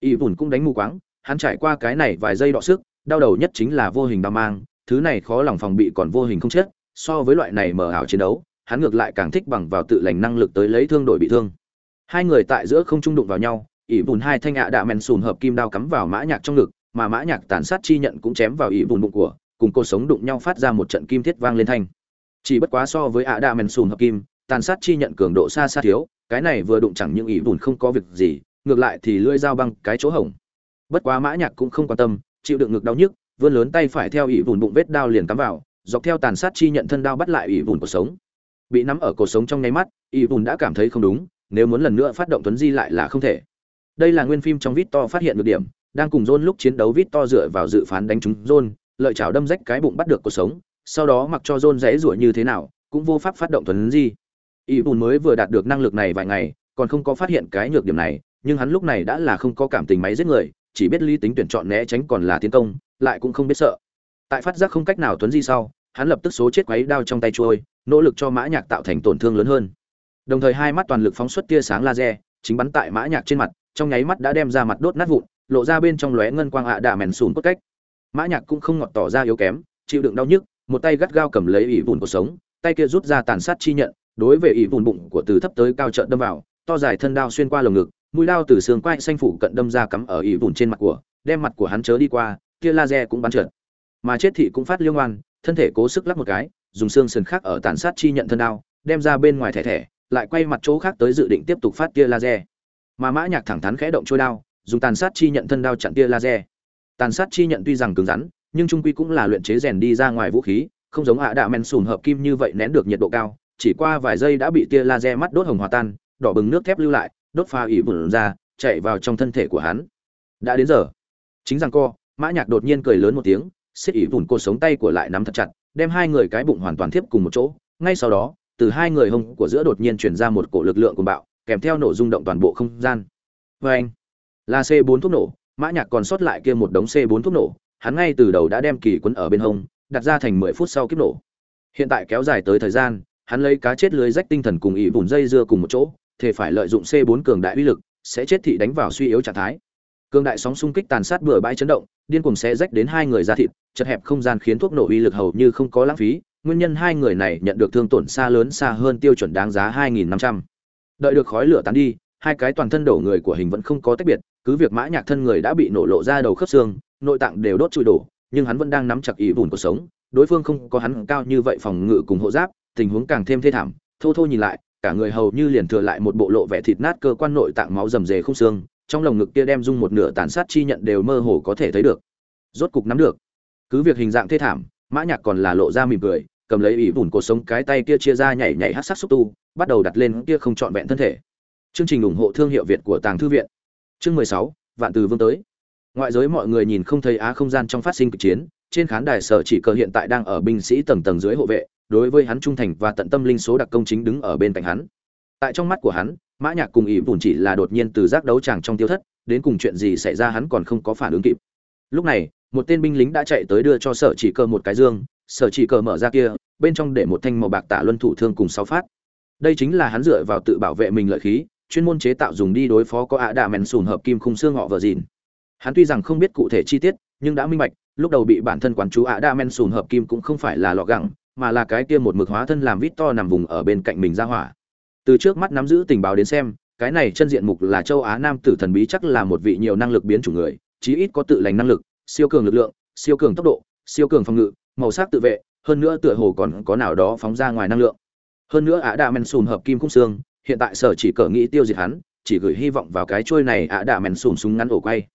ỷ vùn cũng đánh mù quáng, hắn trải qua cái này vài giây đọ sức, đau đầu nhất chính là vô hình đau mang, thứ này khó lòng phòng bị còn vô hình không chết, so với loại này mở ảo chiến đấu, hắn ngược lại càng thích bằng vào tự lành năng lực tới lấy thương đổi bị thương. Hai người tại giữa không trung đụng vào nhau, ỷ vùn hai thanh ạ đạ men sùn hợp kim đao cắm vào mã nhạc trong ngực, mà mã nhạc tàn sát chi nhận cũng chém vào ỷ vùn bụng của cùng cô sống đụng nhau phát ra một trận kim thiết vang lên thanh. Chỉ bất quá so với ạ đa men sùn hợp kim tàn sát chi nhận cường độ xa xa thiếu cái này vừa đụng chẳng những ỷ bùn không có việc gì ngược lại thì lưỡi dao băng cái chỗ hổng bất quá mã nhạc cũng không quan tâm chịu đựng ngực đau nhức vươn lớn tay phải theo ỷ bùn bụng vết đao liền cắm vào dọc theo tàn sát chi nhận thân đao bắt lại ỷ bùn cuộc sống. Bị nắm ở cổ sống trong nháy mắt ỷ bùn đã cảm thấy không đúng nếu muốn lần nữa phát động tuấn di lại là không thể. Đây là nguyên phim trong vít to phát hiện được điểm đang cùng John lúc chiến đấu vít to dựa vào dự phán đánh trúng John, lợi chảo đâm rách cái bụng bắt được cuộc sống, sau đó mặc cho John rẽ rủa như thế nào, cũng vô pháp phát động tuấn di. Y Bùn mới vừa đạt được năng lực này vài ngày, còn không có phát hiện cái nhược điểm này, nhưng hắn lúc này đã là không có cảm tình máy giết người, chỉ biết lý tính tuyển chọn né tránh còn là tiến công, lại cũng không biết sợ. Tại phát giác không cách nào tuấn di sau, hắn lập tức số chết quấy đao trong tay trôi, nỗ lực cho Mã Nhạc tạo thành tổn thương lớn hơn. Đồng thời hai mắt toàn lực phóng xuất tia sáng laser, chính bắn tại Mã Nhạc trên mặt, trong nháy mắt đã đem ra mặt đốt nát vụn, lộ ra bên trong lóe ngân quang ạ đà mèn sùn cốt cách. Mã Nhạc cũng không ngọt tỏ ra yếu kém, chịu đựng đau nhức, một tay gắt gao cầm lấy ỷ vụn của sống, tay kia rút ra tàn sát chi nhận, đối với ỷ vụn bụng của từ thấp tới cao trợn đâm vào, to dài thân đao xuyên qua lồng ngực, mũi đao từ xương quai xanh phủ cận đâm ra cắm ở ỷ vụn trên mặt của, đem mặt của hắn chớ đi qua, tia laser cũng bắn trượt. Mà chết thị cũng phát liêu ngoan, thân thể cố sức lắc một cái, dùng xương sườn khác ở tàn sát chi nhận thân đao, đem ra bên ngoài thẻ thẻ, lại quay mặt chỗ khác tới dự định tiếp tục phát tia laser. Mà Mã Nhạc thẳng thắn khẽ động trôi đao, dùng tàn sát chi nhận thân đao chặn tia laser. Tàn sát chi nhận tuy rằng cứng rắn, nhưng trung quy cũng là luyện chế rèn đi ra ngoài vũ khí, không giống hạ đạ men sùn hợp kim như vậy nén được nhiệt độ cao, chỉ qua vài giây đã bị tia laser mắt đốt hồng hòa tan, đỏ bừng nước thép lưu lại, đốt pha ỉ bùn ra, chạy vào trong thân thể của hắn. Đã đến giờ. Chính rằng co, Mã Nhạc đột nhiên cười lớn một tiếng, xiết ỉ bùn cô sống tay của lại nắm thật chặt, đem hai người cái bụng hoàn toàn tiếp cùng một chỗ. Ngay sau đó, từ hai người hông của giữa đột nhiên truyền ra một cổ lực lượng cuồng bạo, kèm theo nổ rung động toàn bộ không gian. với anh, là C4 thuốc nổ, Mã Nhạc còn sót lại kia một đống C4 thuốc nổ, hắn ngay từ đầu đã đem kỳ quấn ở bên hông, đặt ra thành 10 phút sau kiếp nổ. Hiện tại kéo dài tới thời gian, hắn lấy cá chết lưới rách tinh thần cùng ý bùn dây dưa cùng một chỗ, thể phải lợi dụng C4 cường đại uy lực, sẽ chết thị đánh vào suy yếu trạng thái. Cường đại sóng xung kích tàn sát bừa bãi chấn động, điên cuồng sẽ rách đến hai người ra thịt, chật hẹp không gian khiến thuốc nổ uy lực hầu như không có lãng phí, nguyên nhân hai người này nhận được thương tổn xa lớn xa hơn tiêu chuẩn đáng giá 2500 đợi được khói lửa tán đi hai cái toàn thân đổ người của hình vẫn không có tách biệt cứ việc mã nhạc thân người đã bị nổ lộ ra đầu khớp xương, nội tạng đều đốt trụi đổ, nhưng hắn vẫn đang nắm chặt ý bùn cuộc sống. Đối phương không có hắn cao như vậy phòng ngự cùng hộ giáp, tình huống càng thêm thê thảm. Thô thô nhìn lại, cả người hầu như liền thừa lại một bộ lộ vẻ thịt nát cơ quan nội tạng máu rầm rề không xương, trong lồng ngực kia đem dung một nửa tàn sát chi nhận đều mơ hồ có thể thấy được. Rốt cục nắm được. Cứ việc hình dạng thê thảm, mã nhạc còn là lộ ra mỉm cười, cầm lấy ý bùn cuộc sống cái tay kia chia ra nhảy nhảy hát sắc xúc tu, bắt đầu đặt lên kia không trọn vẹn thân thể. Chương trình ủng hộ thương hiệu việt của tàng thư viện chương mười sáu, vạn từ vương tới. Ngoại giới mọi người nhìn không thấy á không gian trong phát sinh kịch chiến, trên khán đài sở chỉ cờ hiện tại đang ở binh sĩ tầng tầng dưới hộ vệ, đối với hắn trung thành và tận tâm linh số đặc công chính đứng ở bên cạnh hắn. Tại trong mắt của hắn, mã nhạc cùng ỷ bùn chỉ là đột nhiên từ giác đấu tràng trong tiêu thất, đến cùng chuyện gì xảy ra hắn còn không có phản ứng kịp. Lúc này, một tên binh lính đã chạy tới đưa cho sở chỉ cờ một cái dương, sở chỉ cờ mở ra kia, bên trong để một thanh màu bạc tạ luân thủ thương cùng sáu phát. Đây chính là hắn dựa vào tự bảo vệ mình lợi khí chuyên môn chế tạo dùng đi đối phó có ạ đạ mèn sùn hợp kim khung xương họ vợ dìn. Hắn tuy rằng không biết cụ thể chi tiết, nhưng đã minh bạch, lúc đầu bị bản thân quán chú ạ đạ mèn sùn hợp kim cũng không phải là lọ gẳng, mà là cái kia một mực hóa thân làm vít to nằm vùng ở bên cạnh mình ra hỏa. Từ trước mắt nắm giữ tình báo đến xem, cái này chân diện mục là châu á nam tử thần bí chắc là một vị nhiều năng lực biến chủ người, chí ít có tự lành năng lực, siêu cường lực lượng, siêu cường tốc độ, siêu cường phòng ngự, màu sắc tự vệ, hơn nữa tựa hồ còn có nào đó phóng ra ngoài năng lượng. Hơn nữa ả đạ men sùn hợp kim khung xương hiện tại sở chỉ cờ nghĩ tiêu diệt hắn, chỉ gửi hy vọng vào cái trôi này ạ đạ mèn sùm súng ngắn ổ quay.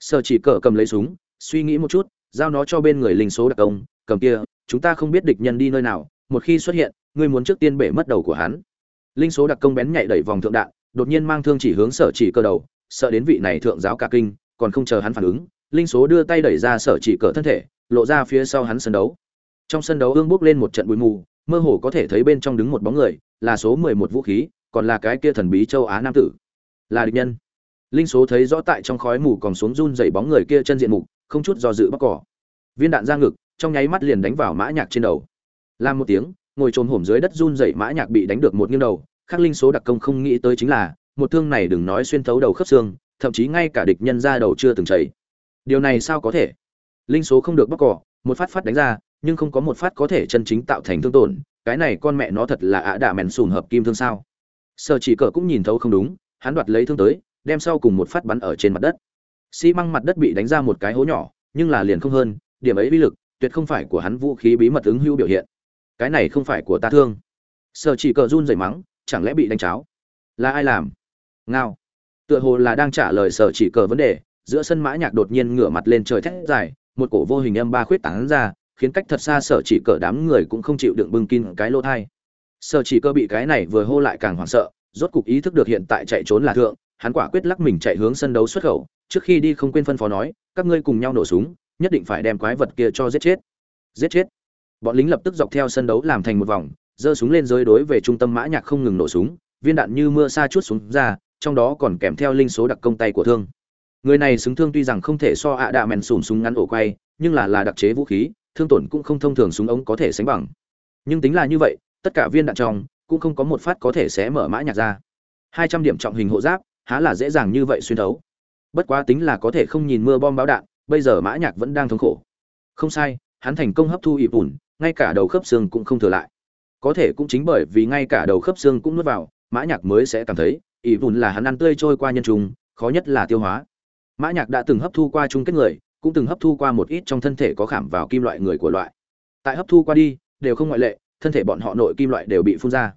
Sở chỉ cờ cầm lấy súng, suy nghĩ một chút, giao nó cho bên người linh số đặc công, cầm kia, chúng ta không biết địch nhân đi nơi nào, một khi xuất hiện, ngươi muốn trước tiên bể mất đầu của hắn. Linh số đặc công bén nhảy đẩy vòng thượng đạn, đột nhiên mang thương chỉ hướng sở chỉ cờ đầu, sợ đến vị này thượng giáo cả kinh, còn không chờ hắn phản ứng, linh số đưa tay đẩy ra sở chỉ cờ thân thể, lộ ra phía sau hắn sân đấu. Trong sân đấu ương bước lên một trận bụi mù, mơ hồ có thể thấy bên trong đứng một bóng người, là số mười một vũ khí còn là cái kia thần bí châu á nam tử. Là địch nhân. Linh số thấy rõ tại trong khói mù còn xuống run rẩy bóng người kia chân diện mục, không chút do dự bắt cỏ. Viên đạn ra ngực, trong nháy mắt liền đánh vào mã nhạc trên đầu. Làm một tiếng, ngồi trồm hổm dưới đất run rẩy mã nhạc bị đánh được một nghiêng đầu khắc linh số đặc công không nghĩ tới chính là, một thương này đừng nói xuyên thấu đầu khớp xương, thậm chí ngay cả địch nhân ra đầu chưa từng chảy. Điều này sao có thể? Linh số không được bắt cỏ, một phát phát đánh ra, nhưng không có một phát có thể chân chính tạo thành thương tổn, cái này con mẹ nó thật là ạ đạ mèn sùn hợp kim thương sao? Sở chỉ cờ cũng nhìn thấu không đúng, hắn đoạt lấy thương tới, đem sau cùng một phát bắn ở trên mặt đất. Xi măng mặt đất bị đánh ra một cái hố nhỏ, nhưng là liền không hơn, điểm ấy uy lực, tuyệt không phải của hắn vũ khí bí mật ứng hữu biểu hiện. Cái này không phải của ta thương. Sở chỉ cờ run rẩy mắng, chẳng lẽ bị đánh cháo? Là ai làm? Ngao. Tựa hồ là đang trả lời sở chỉ cờ vấn đề, giữa sân mã nhạc đột nhiên ngửa mặt lên trời thét dài, một cổ vô hình âm ba khuyết tán ra, khiến cách thật xa sở chỉ cờ đám người cũng không chịu đựng bưng kín cái lỗ thai sở chỉ cơ bị cái này vừa hô lại càng hoảng sợ, rốt cục ý thức được hiện tại chạy trốn là thượng, hắn quả quyết lắc mình chạy hướng sân đấu xuất khẩu, trước khi đi không quên phân phó nói, các ngươi cùng nhau nổ súng, nhất định phải đem quái vật kia cho giết chết. Giết chết. Bọn lính lập tức dọc theo sân đấu làm thành một vòng, giơ súng lên rơi đối về trung tâm mã nhạc không ngừng nổ súng, viên đạn như mưa sa chút xuống ra, trong đó còn kèm theo linh số đặc công tay của thương. Người này xứng thương tuy rằng không thể so ạ đạ mèn sùm súng ngắn ổ quay, nhưng là là đặc chế vũ khí, thương tổn cũng không thông thường súng ống có thể sánh bằng. Nhưng tính là như vậy tất cả viên đạn trong, cũng không có một phát có thể xé mở mã nhạc ra. Hai trăm điểm trọng hình hộ giáp, há là dễ dàng như vậy xuyên thấu. Bất quá tính là có thể không nhìn mưa bom báo đạn, bây giờ mã nhạc vẫn đang thống khổ. Không sai, hắn thành công hấp thu ịp ủn ngay cả đầu khớp xương cũng không thừa lại. Có thể cũng chính bởi vì ngay cả đầu khớp xương cũng nuốt vào, mã nhạc mới sẽ cảm thấy ịp ủn là hắn ăn tươi trôi qua nhân trùng, khó nhất là tiêu hóa. Mã nhạc đã từng hấp thu qua chung kết người, cũng từng hấp thu qua một ít trong thân thể có khảm vào kim loại người của loại. Tại hấp thu qua đi, đều không ngoại lệ thân thể bọn họ nội kim loại đều bị phun ra.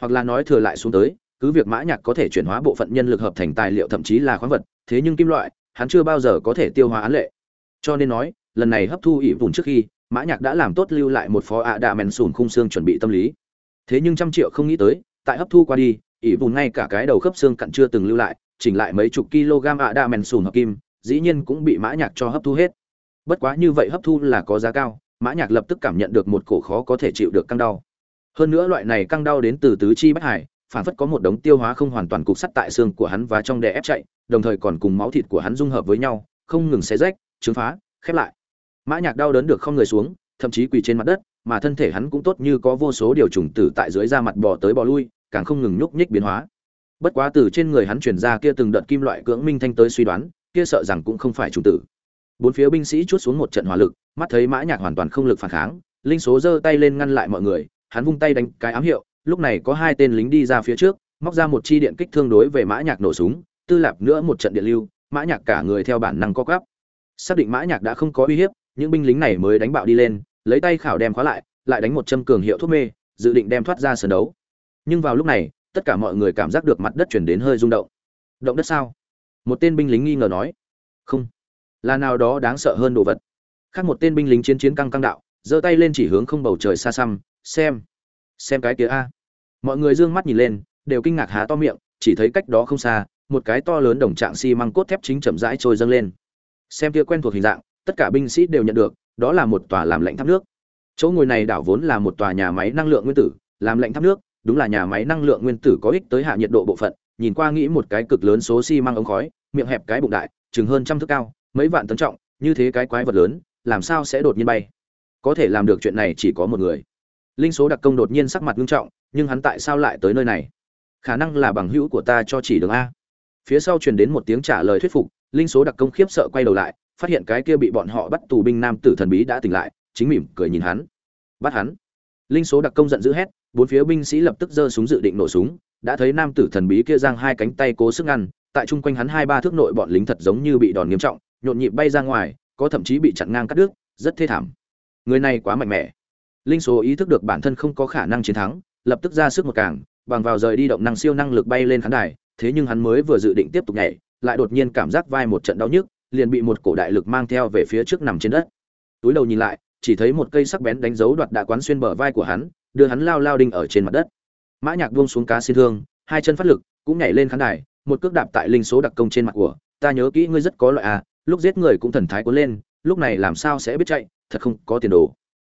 Hoặc là nói thừa lại xuống tới, cứ việc mã nhạc có thể chuyển hóa bộ phận nhân lực hợp thành tài liệu thậm chí là khoáng vật, thế nhưng kim loại, hắn chưa bao giờ có thể tiêu hóa án lệ. Cho nên nói, lần này hấp thu ỉ vùn trước khi, mã nhạc đã làm tốt lưu lại một phó ạ đạ mèn sùn khung xương chuẩn bị tâm lý. Thế nhưng trăm triệu không nghĩ tới, tại hấp thu qua đi ỉ vùn ngay cả cái đầu khớp xương cặn chưa từng lưu lại, chỉnh lại mấy chục kg ạ đạ mèn sùn hợp kim, dĩ nhiên cũng bị mã nhạc cho hấp thu hết. Bất quá như vậy hấp thu là có giá cao mã nhạc lập tức cảm nhận được một cổ khó có thể chịu được căng đau. Hơn nữa loại này căng đau đến từ tứ chi bách hải, phản phất có một đống tiêu hóa không hoàn toàn cục sắt tại xương của hắn và trong đè ép chạy, đồng thời còn cùng máu thịt của hắn dung hợp với nhau, không ngừng xé rách trứng phá, khép lại. Mã nhạc đau đớn được không người xuống, thậm chí quỳ trên mặt đất, mà thân thể hắn cũng tốt như có vô số điều trùng tử tại dưới da mặt bò tới bò lui, càng không ngừng nhúc nhích biến hóa. Bất quá từ trên người hắn truyền ra kia từng đợt kim loại cưỡng minh thanh tới suy đoán, kia sợ rằng cũng không phải trùng tử bốn phía binh sĩ chuốt xuống một trận hỏa lực, mắt thấy mã nhạc hoàn toàn không lực phản kháng, linh số giơ tay lên ngăn lại mọi người, hắn vung tay đánh cái ám hiệu, lúc này có hai tên lính đi ra phía trước, móc ra một chi điện kích thương đối về mã nhạc nổ súng, tư lạp nữa một trận điện lưu, mã nhạc cả người theo bản năng co quắp. Xác định mã nhạc đã không có uy hiếp, những binh lính này mới đánh bạo đi lên, lấy tay khảo đem khóa lại lại đánh một châm cường hiệu thuốc mê, dự định đem thoát ra sân đấu. Nhưng vào lúc này, tất cả mọi người cảm giác được mặt đất chuyển đến hơi rung động. Động đất sao? Một tên binh lính nghi ngờ nói. Không là nào đó đáng sợ hơn đồ vật. Khác một tên binh lính chiến chiến căng căng đạo, giơ tay lên chỉ hướng không bầu trời xa xăm, xem xem cái kia a. Mọi người dương mắt nhìn lên, đều kinh ngạc há to miệng, chỉ thấy cách đó không xa, một cái to lớn đồng trạng xi măng cốt thép chính chậm rãi trôi dâng lên. Xem kia quen thuộc hình dạng, tất cả binh sĩ đều nhận được, đó là một tòa làm lạnh tháp nước. Chỗ ngồi này đảo vốn là một tòa nhà máy năng lượng nguyên tử, làm lạnh tháp nước, đúng là nhà máy năng lượng nguyên tử có ích tới hạ nhiệt độ bộ phận, nhìn qua nghĩ một cái cực lớn số xi măng ống khói, miệng hẹp cái bụng đại, chừng hơn trăm thước cao mấy vạn tấn trọng, như thế cái quái vật lớn, làm sao sẽ đột nhiên bay? Có thể làm được chuyện này chỉ có một người. Linh số đặc công đột nhiên sắc mặt nghiêm trọng, nhưng hắn tại sao lại tới nơi này? Khả năng là bằng hữu của ta cho chỉ đường a. Phía sau truyền đến một tiếng trả lời thuyết phục, linh số đặc công khiếp sợ quay đầu lại, phát hiện cái kia bị bọn họ bắt tù binh nam tử thần bí đã tỉnh lại, chính mỉm cười nhìn hắn. Bắt hắn. Linh số đặc công giận dữ hét, bốn phía binh sĩ lập tức giơ súng dự định nổ súng, đã thấy nam tử thần bí kia giang hai cánh tay cố sức ngăn, tại chung quanh hắn hai ba thước nội bọn lính thật giống như bị đòn nghiêm trọng nhộn nhịp bay ra ngoài, có thậm chí bị chặn ngang cắt đứt, rất thê thảm. Người này quá mạnh mẽ. Linh số ý thức được bản thân không có khả năng chiến thắng, lập tức ra sức một càng, bằng vào rời đi động năng siêu năng lực bay lên khán đài, thế nhưng hắn mới vừa dự định tiếp tục nhảy, lại đột nhiên cảm giác vai một trận đau nhức, liền bị một cổ đại lực mang theo về phía trước nằm trên đất. Túi đầu nhìn lại, chỉ thấy một cây sắc bén đánh dấu đoạt đã quán xuyên bờ vai của hắn, đưa hắn lao lao đinh ở trên mặt đất. Mã nhạc buông xuống cá xin thương, hai chân phát lực, cũng nhảy lên khán đài, một cước đạp tại linh số đặc công trên mặt của, ta nhớ kỹ ngươi rất có loại à lúc giết người cũng thần thái cuốn lên, lúc này làm sao sẽ biết chạy, thật không có tiền đồ.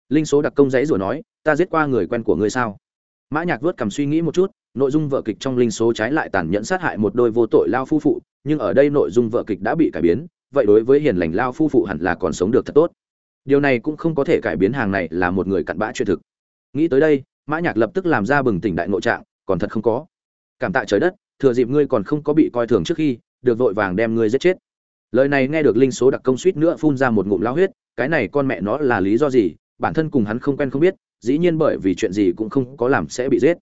Linh số đặc công giấy rồi nói, ta giết qua người quen của ngươi sao? Mã nhạc vớt cầm suy nghĩ một chút, nội dung vở kịch trong linh số trái lại tàn nhẫn sát hại một đôi vô tội lao phu phụ, nhưng ở đây nội dung vở kịch đã bị cải biến, vậy đối với hiền lành lao phu phụ hẳn là còn sống được thật tốt. Điều này cũng không có thể cải biến hàng này là một người cặn bã chuyện thực. Nghĩ tới đây, mã nhạc lập tức làm ra bừng tỉnh đại nội trạng, còn thật không có. Cảm tạ trời đất, thừa dịp ngươi còn không có bị coi thường trước khi, được vội vàng đem ngươi giết chết lời này nghe được linh số đặc công suýt nữa phun ra một ngụm lao huyết, cái này con mẹ nó là lý do gì? Bản thân cùng hắn không quen không biết, dĩ nhiên bởi vì chuyện gì cũng không có làm sẽ bị giết.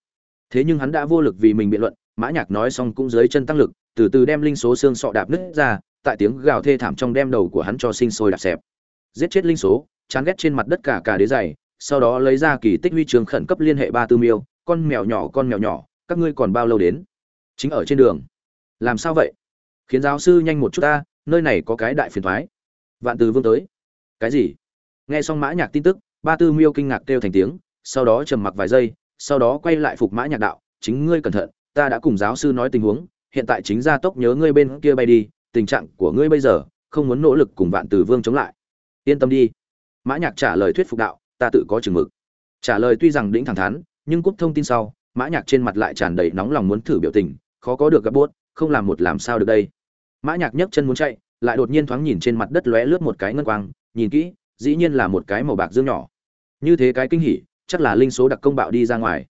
Thế nhưng hắn đã vô lực vì mình biện luận, mã nhạc nói xong cũng dưới chân tăng lực, từ từ đem linh số xương sọ đạp nứt ra, tại tiếng gào thê thảm trong đem đầu của hắn cho sinh sôi đạp xẹp. Giết chết linh số, chán ghét trên mặt đất cả cả đế dày sau đó lấy ra kỳ tích huy trường khẩn cấp liên hệ ba tư miêu, con mèo nhỏ, con mèo nhỏ, các ngươi còn bao lâu đến? Chính ở trên đường. Làm sao vậy? Khiến giáo sư nhanh một chút ta nơi này có cái đại phiền thoái. Vạn từ vương tới. Cái gì? Nghe xong mã nhạc tin tức, ba tư miêu kinh ngạc kêu thành tiếng, sau đó trầm mặc vài giây, sau đó quay lại phục mã nhạc đạo, chính ngươi cẩn thận, ta đã cùng giáo sư nói tình huống, hiện tại chính gia tốc nhớ ngươi bên kia bay đi, tình trạng của ngươi bây giờ, không muốn nỗ lực cùng vạn từ vương chống lại. Yên tâm đi. Mã nhạc trả lời thuyết phục đạo, ta tự có chừng mực. Trả lời tuy rằng đĩnh thẳng thắn, nhưng cúp thông tin sau, mã nhạc trên mặt lại tràn đầy nóng lòng muốn thử biểu tình, khó có được gặp buốt, không làm một làm sao được đây mã nhạc nhấc chân muốn chạy, lại đột nhiên thoáng nhìn trên mặt đất lóe lướt một cái ngân quang, nhìn kỹ, dĩ nhiên là một cái màu bạc dương nhỏ. Như thế cái kinh hỉ, chắc là linh số đặc công bạo đi ra ngoài.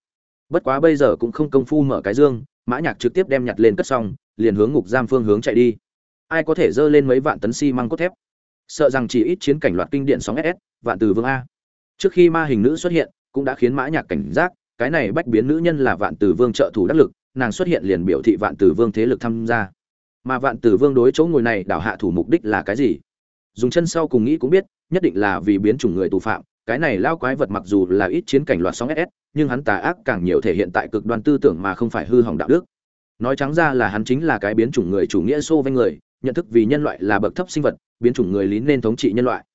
Bất quá bây giờ cũng không công phu mở cái dương, mã nhạc trực tiếp đem nhặt lên cất xong, liền hướng ngục giam phương hướng chạy đi. Ai có thể dơ lên mấy vạn tấn xi si măng cốt thép? Sợ rằng chỉ ít chiến cảnh loạt kinh điện sóng ss vạn từ vương a. Trước khi ma hình nữ xuất hiện, cũng đã khiến mã nhạc cảnh giác, cái này bách biến nữ nhân là vạn từ vương trợ thủ đắc lực, nàng xuất hiện liền biểu thị vạn từ vương thế lực tham gia mà vạn tử vương đối chỗ ngồi này đảo hạ thủ mục đích là cái gì? Dùng chân sau cùng nghĩ cũng biết, nhất định là vì biến chủng người tù phạm, cái này lao quái vật mặc dù là ít chiến cảnh loạt sóng ss nhưng hắn tà ác càng nhiều thể hiện tại cực đoan tư tưởng mà không phải hư hỏng đạo đức. Nói trắng ra là hắn chính là cái biến chủng người chủ nghĩa xô vanh người, nhận thức vì nhân loại là bậc thấp sinh vật, biến chủng người lý nên thống trị nhân loại.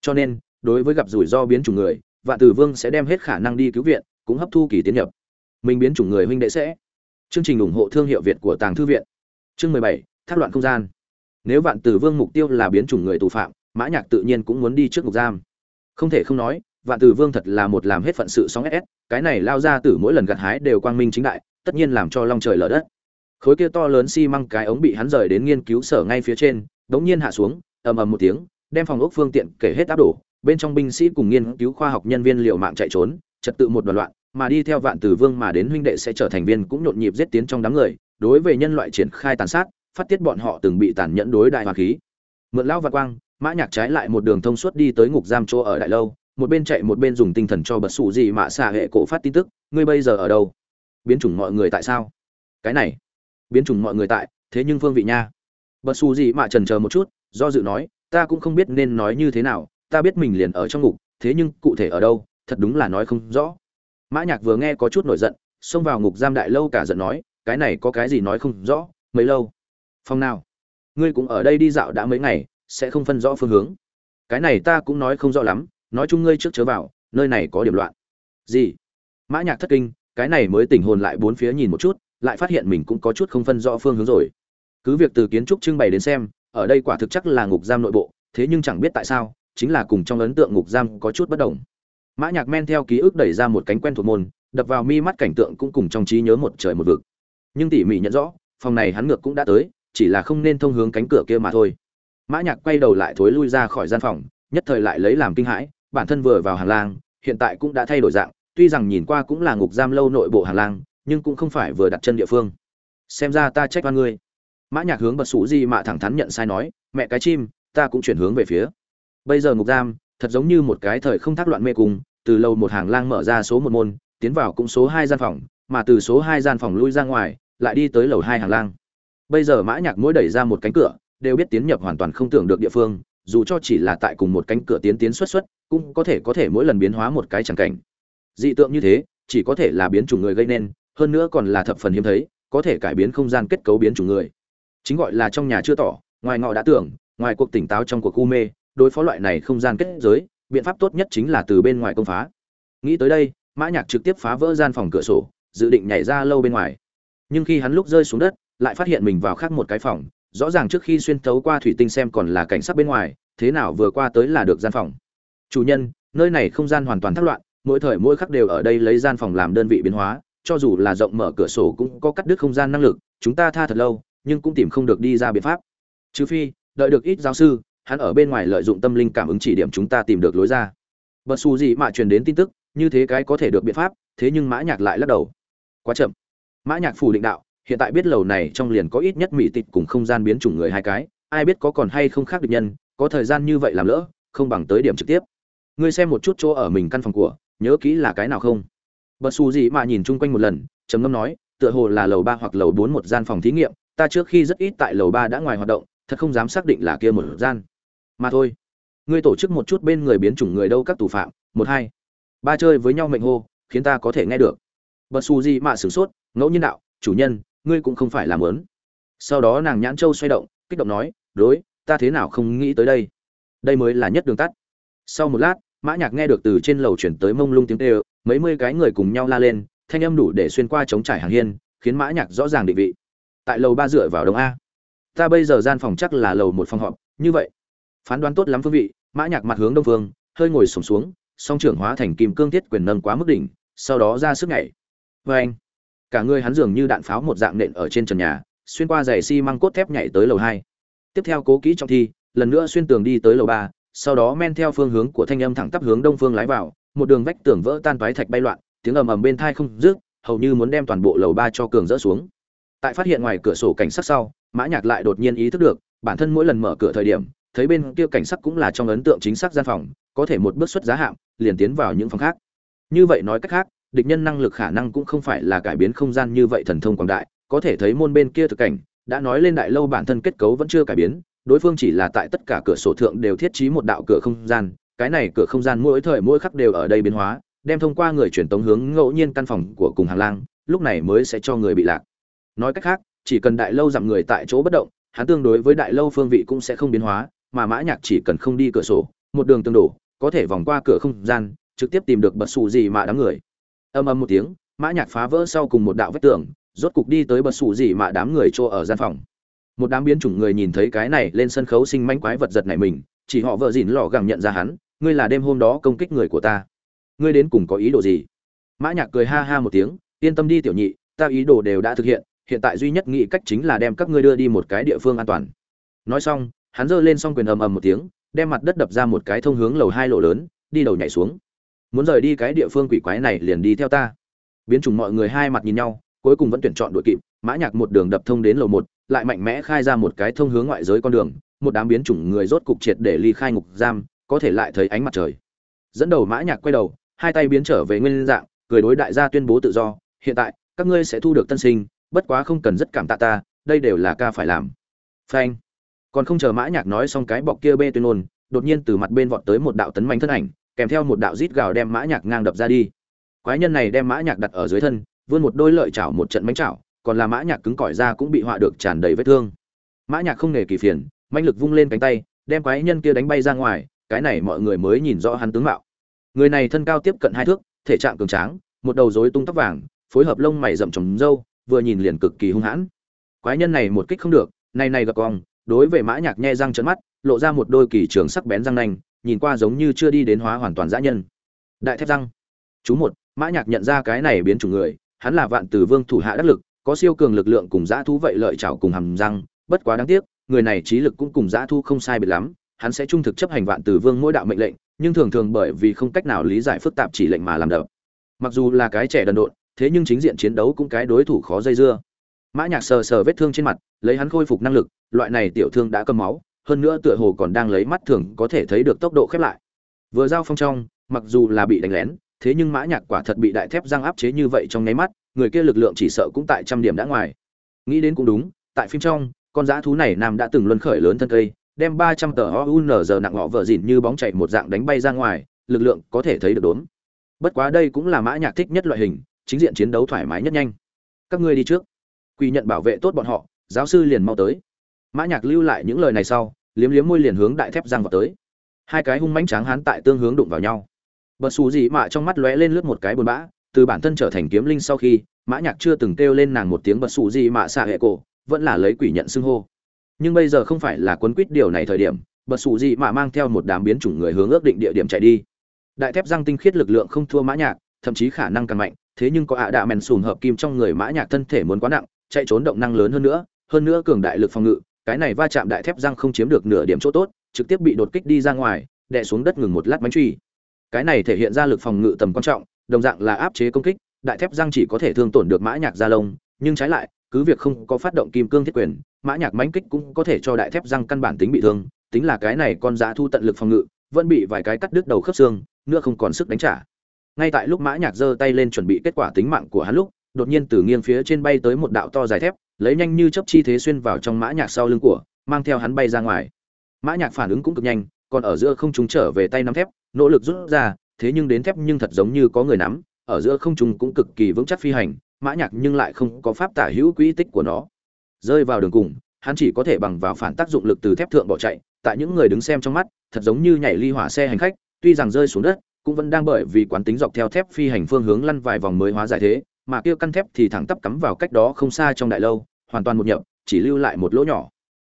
Cho nên, đối với gặp rủi ro biến chủng người, vạn tử vương sẽ đem hết khả năng đi cứu viện, cũng hấp thu kỳ tiến nhập. Mình biến chủng người huynh đệ sẽ. Chương trình ủng hộ thương hiệu việt của tàng thư viện. Chương mười bảy thác loạn không gian. Nếu vạn tử vương mục tiêu là biến chủng người tù phạm, mã nhạc tự nhiên cũng muốn đi trước ngục giam. Không thể không nói, vạn tử vương thật là một làm hết phận sự sóng ss cái này lao ra từ mỗi lần gặt hái đều quang minh chính đại, tất nhiên làm cho long trời lở đất. Khối kia to lớn xi măng cái ống bị hắn rời đến nghiên cứu sở ngay phía trên, đống nhiên hạ xuống, ầm ầm một tiếng, đem phòng ốc phương tiện kể hết áp đổ, bên trong binh sĩ cùng nghiên cứu khoa học nhân viên liều mạng chạy trốn, trật tự một đoàn loạn, mà đi theo vạn tử vương mà đến huynh đệ sẽ trở thành viên cũng nhộn nhịp giết tiến trong đám người, đối với nhân loại triển khai tàn sát phát tiết bọn họ từng bị tàn nhẫn đối đại hoa khí. Mượn lão vạn quang, mã nhạc trái lại một đường thông suốt đi tới ngục giam chỗ ở đại lâu, một bên chạy một bên dùng tinh thần cho bật sụ gì mà xả hệ cổ phát tin tức, ngươi bây giờ ở đâu? Biến chủng mọi người tại sao? Cái này, biến chủng mọi người tại, thế nhưng phương vị nha. Bật sụ gì mà trần chờ một chút, do dự nói, ta cũng không biết nên nói như thế nào, ta biết mình liền ở trong ngục, thế nhưng cụ thể ở đâu, thật đúng là nói không rõ. Mã nhạc vừa nghe có chút nổi giận, xông vào ngục giam đại lâu cả giận nói, cái này có cái gì nói không rõ, mấy lâu? Phòng nào? Ngươi cũng ở đây đi dạo đã mấy ngày, sẽ không phân rõ phương hướng. Cái này ta cũng nói không rõ lắm, nói chung ngươi trước chớ vào, nơi này có điểm loạn. Gì? Mã nhạc thất kinh, cái này mới tỉnh hồn lại bốn phía nhìn một chút, lại phát hiện mình cũng có chút không phân rõ phương hướng rồi. Cứ việc từ kiến trúc trưng bày đến xem, ở đây quả thực chắc là ngục giam nội bộ, thế nhưng chẳng biết tại sao, chính là cùng trong ấn tượng ngục giam có chút bất đồng. Mã nhạc men theo ký ức đẩy ra một cánh quen thuộc môn, đập vào mi mắt cảnh tượng cũng cùng trong trí nhớ một trời một vực. Nhưng tỉ mỉ nhận rõ, phòng này hắn ngược cũng đã tới chỉ là không nên thông hướng cánh cửa kia mà thôi. Mã nhạc quay đầu lại thối lui ra khỏi gian phòng, nhất thời lại lấy làm kinh hãi, bản thân vừa vào hàng lang, hiện tại cũng đã thay đổi dạng, tuy rằng nhìn qua cũng là ngục giam lâu nội bộ hàng lang, nhưng cũng không phải vừa đặt chân địa phương. Xem ra ta trách oan ngươi. Mã nhạc hướng bật sủ gì mà thẳng thắn nhận sai nói, mẹ cái chim, ta cũng chuyển hướng về phía. Bây giờ ngục giam, thật giống như một cái thời không thác loạn mê cung, từ lâu một hàng lang mở ra số một môn, tiến vào cũng số hai gian phòng, mà từ số hai gian phòng lui ra ngoài, lại đi tới lầu hai hàng lang bây giờ mã nhạc mỗi đẩy ra một cánh cửa, đều biết tiến nhập hoàn toàn không tưởng được địa phương, dù cho chỉ là tại cùng một cánh cửa tiến tiến xuất xuất, cũng có thể có thể mỗi lần biến hóa một cái chẳng cảnh. Dị tượng như thế, chỉ có thể là biến chủng người gây nên, hơn nữa còn là thập phần hiếm thấy, có thể cải biến không gian kết cấu biến chủng người. Chính gọi là trong nhà chưa tỏ, ngoài ngọ đã tưởng, ngoài cuộc tỉnh táo trong cuộc u mê, đối phó loại này không gian kết giới, biện pháp tốt nhất chính là từ bên ngoài công phá. Nghĩ tới đây, mã nhạc trực tiếp phá vỡ gian phòng cửa sổ, dự định nhảy ra lâu bên ngoài. Nhưng khi hắn lúc rơi xuống đất lại phát hiện mình vào khác một cái phòng, rõ ràng trước khi xuyên thấu qua thủy tinh xem còn là cảnh sát bên ngoài, thế nào vừa qua tới là được gian phòng. Chủ nhân, nơi này không gian hoàn toàn thất loạn, mỗi thời mỗi khắc đều ở đây lấy gian phòng làm đơn vị biến hóa, cho dù là rộng mở cửa sổ cũng có cắt đứt không gian năng lực, chúng ta tha thật lâu, nhưng cũng tìm không được đi ra biện pháp. Trừ phi, đợi được ít giáo sư, hắn ở bên ngoài lợi dụng tâm linh cảm ứng chỉ điểm chúng ta tìm được lối ra. Bật xù gì mà truyền đến tin tức, như thế cái có thể được biện pháp, thế nhưng mã nhạc lại lắc đầu. Quá chậm. Mã nhạc phủ định đạo hiện tại biết lầu này trong liền có ít nhất mỹ tịch cùng không gian biến chủng người hai cái, ai biết có còn hay không khác được nhân, có thời gian như vậy làm lỡ, không bằng tới điểm trực tiếp. Ngươi xem một chút chỗ ở mình căn phòng của, nhớ kỹ là cái nào không? Bật xù gì mà nhìn chung quanh một lần, trầm ngâm nói, tựa hồ là lầu ba hoặc lầu bốn một gian phòng thí nghiệm, ta trước khi rất ít tại lầu ba đã ngoài hoạt động, thật không dám xác định là kia một gian. Mà thôi, ngươi tổ chức một chút bên người biến chủng người đâu các tù phạm, một hai, ba chơi với nhau mệnh hô, khiến ta có thể nghe được. Bật xù gì mà sửng sốt, ngẫu nhiên đạo, chủ nhân ngươi cũng không phải làm lớn. Sau đó nàng nhãn châu xoay động, kích động nói, đối, ta thế nào không nghĩ tới đây? Đây mới là nhất đường tắt. Sau một lát, mã nhạc nghe được từ trên lầu chuyển tới mông lung tiếng kêu, mấy mươi cái người cùng nhau la lên, thanh âm đủ để xuyên qua chống trải hàng hiên, khiến mã nhạc rõ ràng định vị. Tại lầu ba dựa vào đông a. Ta bây giờ gian phòng chắc là lầu một phòng họp, như vậy. Phán đoán tốt lắm phương vị, mã nhạc mặt hướng đông phương, hơi ngồi sụp xuống, song trưởng hóa thành kim cương thiết quyền nâng quá mức đỉnh, sau đó ra sức nhảy. Với anh cả người hắn dường như đạn pháo một dạng nện ở trên trần nhà, xuyên qua giày xi măng cốt thép nhảy tới lầu hai. Tiếp theo cố kỹ trong thi, lần nữa xuyên tường đi tới lầu ba, sau đó men theo phương hướng của thanh âm thẳng tắp hướng đông phương lái vào, một đường vách tường vỡ tan toái thạch bay loạn, tiếng ầm ầm bên thai không dứt, hầu như muốn đem toàn bộ lầu ba cho cường rỡ xuống. Tại phát hiện ngoài cửa sổ cảnh sát sau, mã nhạc lại đột nhiên ý thức được, bản thân mỗi lần mở cửa thời điểm, thấy bên kia cảnh sát cũng là trong ấn tượng chính xác gian phòng, có thể một bước xuất giá hạm liền tiến vào những phòng khác. Như vậy nói cách khác địch nhân năng lực khả năng cũng không phải là cải biến không gian như vậy thần thông quảng đại, có thể thấy môn bên kia thực cảnh, đã nói lên đại lâu bản thân kết cấu vẫn chưa cải biến, đối phương chỉ là tại tất cả cửa sổ thượng đều thiết trí một đạo cửa không gian, cái này cửa không gian mỗi thời mỗi khắc đều ở đây biến hóa, đem thông qua người truyền tống hướng ngẫu nhiên căn phòng của cùng hàng lang, lúc này mới sẽ cho người bị lạc. Nói cách khác, chỉ cần đại lâu giảm người tại chỗ bất động, hắn tương đối với đại lâu phương vị cũng sẽ không biến hóa, mà mã nhạc chỉ cần không đi cửa sổ, một đường tương đổ, có thể vòng qua cửa không gian, trực tiếp tìm được bật sụ gì mà đám người âm âm một tiếng, mã nhạc phá vỡ sau cùng một đạo vách tường, rốt cục đi tới bật sủ gì mà đám người chỗ ở gian phòng. Một đám biến chủng người nhìn thấy cái này lên sân khấu sinh manh quái vật giật này mình, chỉ họ vợ dỉn lò gẳng nhận ra hắn, ngươi là đêm hôm đó công kích người của ta. Ngươi đến cùng có ý đồ gì? Mã nhạc cười ha ha một tiếng, yên tâm đi tiểu nhị, ta ý đồ đều đã thực hiện hiện tại duy nhất nghĩ cách chính là đem các ngươi đưa đi một cái địa phương an toàn. Nói xong, hắn giơ lên song quyền ầm ầm một tiếng, đem mặt đất đập ra một cái thông hướng lầu hai lỗ lớn, đi đầu nhảy xuống muốn rời đi cái địa phương quỷ quái này liền đi theo ta. Biến chủng mọi người hai mặt nhìn nhau, cuối cùng vẫn tuyển chọn đội kịp, mã nhạc một đường đập thông đến lầu một, lại mạnh mẽ khai ra một cái thông hướng ngoại giới con đường, một đám biến chủng người rốt cục triệt để ly khai ngục giam, có thể lại thấy ánh mặt trời. Dẫn đầu mã nhạc quay đầu, hai tay biến trở về nguyên dạng, cười đối đại gia tuyên bố tự do, hiện tại, các ngươi sẽ thu được tân sinh, bất quá không cần rất cảm tạ ta, đây đều là ca phải làm. Phanh. Còn không chờ mã nhạc nói xong cái bọc kia bê tuyên ngôn, đột nhiên từ mặt bên vọt tới một đạo tấn mạnh thân ảnh kèm theo một đạo rít gào đem mã nhạc ngang đập ra đi. Quái nhân này đem mã nhạc đặt ở dưới thân, vươn một đôi lợi chảo một trận bánh chảo, còn là mã nhạc cứng cỏi ra cũng bị họa được tràn đầy vết thương. Mã nhạc không nề kỳ phiền manh lực vung lên cánh tay, đem quái nhân kia đánh bay ra ngoài, cái này mọi người mới nhìn rõ hắn tướng mạo. Người này thân cao tiếp cận hai thước, thể trạng cường tráng, một đầu rối tung tóc vàng, phối hợp lông mày rậm trồng râu, vừa nhìn liền cực kỳ hung hãn. Quái nhân này một kích không được, này này gặp cong đối với mã nhạc nhe răng trợn mắt, lộ ra một đôi kỳ trường sắc bén răng nanh nhìn qua giống như chưa đi đến hóa hoàn toàn dã nhân. Đại thép răng. Chú một, mã nhạc nhận ra cái này biến chủng người, hắn là vạn tử vương thủ hạ đắc lực, có siêu cường lực lượng cùng dã thú vậy lợi chảo cùng hầm răng, bất quá đáng tiếc, người này trí lực cũng cùng dã thú không sai biệt lắm, hắn sẽ trung thực chấp hành vạn tử vương mỗi đạo mệnh lệnh, nhưng thường thường bởi vì không cách nào lý giải phức tạp chỉ lệnh mà làm đập. Mặc dù là cái trẻ đần độn, thế nhưng chính diện chiến đấu cũng cái đối thủ khó dây dưa. Mã nhạc sờ sờ vết thương trên mặt, lấy hắn khôi phục năng lực, loại này tiểu thương đã cầm máu hơn nữa tựa hồ còn đang lấy mắt thường có thể thấy được tốc độ khép lại vừa giao phong trong mặc dù là bị đánh lén thế nhưng mã nhạc quả thật bị đại thép răng áp chế như vậy trong nháy mắt người kia lực lượng chỉ sợ cũng tại trăm điểm đã ngoài nghĩ đến cũng đúng tại phim trong con dã thú này nam đã từng luân khởi lớn thân cây đem ba trăm tờ OUNZ nặng ngọ vợ dìn như bóng chạy một dạng đánh bay ra ngoài, lực lượng có thể thấy được đốn. Bất quá đây cũng là mã nhạc thích nhất loại hình, chính diện chiến đấu thoải mái nhất nhanh. Các ngươi đi trước. Quỷ nhận bảo vệ tốt bọn họ, giáo sư liền mau tới. Mã nhạc lưu lại những lời này sau, liếm liếm môi liền hướng đại thép răng vào tới. Hai cái hung mãnh tráng hán tại tương hướng đụng vào nhau. Bật xù gì mà trong mắt lóe lên lướt một cái buồn bã, từ bản thân trở thành kiếm linh sau khi, Mã Nhạc chưa từng kêu lên nàng một tiếng bật xù gì mà xạ hệ cổ, vẫn là lấy quỷ nhận xưng hô nhưng bây giờ không phải là quấn quýt điều này thời điểm bật sụ gì mà mang theo một đám biến chủng người hướng ước định địa điểm chạy đi đại thép răng tinh khiết lực lượng không thua mã nhạc thậm chí khả năng càng mạnh thế nhưng có ạ đạ mèn sùn hợp kim trong người mã nhạc thân thể muốn quá nặng chạy trốn động năng lớn hơn nữa hơn nữa cường đại lực phòng ngự cái này va chạm đại thép răng không chiếm được nửa điểm chỗ tốt, trực tiếp bị đột kích đi ra ngoài, đè xuống đất ngừng một lát bánh truy. Cái này thể hiện ra lực phòng ngự tầm quan trọng, đồng dạng là áp chế công kích, đại thép răng chỉ có thể thương tổn được mã nhạc da lông, nhưng trái lại, cứ việc không có phát động kim cương thiết quyền, mã nhạc mánh kích cũng có thể cho đại thép răng căn bản tính bị thương, tính là cái này con dã thu tận lực phòng ngự, vẫn bị vài cái cắt đứt đầu khớp xương, nữa không còn sức đánh trả. Ngay tại lúc mã nhạc giơ tay lên chuẩn bị kết quả tính mạng của hắn lúc, đột nhiên từ nghiêng phía trên bay tới một đạo to dài thép lấy nhanh như chớp chi thế xuyên vào trong mã nhạc sau lưng của, mang theo hắn bay ra ngoài. Mã nhạc phản ứng cũng cực nhanh, còn ở giữa không trung trở về tay nắm thép, nỗ lực rút ra, thế nhưng đến thép nhưng thật giống như có người nắm, ở giữa không trung cũng cực kỳ vững chắc phi hành, mã nhạc nhưng lại không có pháp tả hữu quỹ tích của nó. Rơi vào đường cùng, hắn chỉ có thể bằng vào phản tác dụng lực từ thép thượng bỏ chạy, tại những người đứng xem trong mắt, thật giống như nhảy ly hỏa xe hành khách, tuy rằng rơi xuống đất, cũng vẫn đang bởi vì quán tính dọc theo thép phi hành phương hướng lăn vài vòng mới hóa giải thế mà kia căn thép thì thẳng tắp cắm vào cách đó không xa trong đại lâu, hoàn toàn một nhập, chỉ lưu lại một lỗ nhỏ.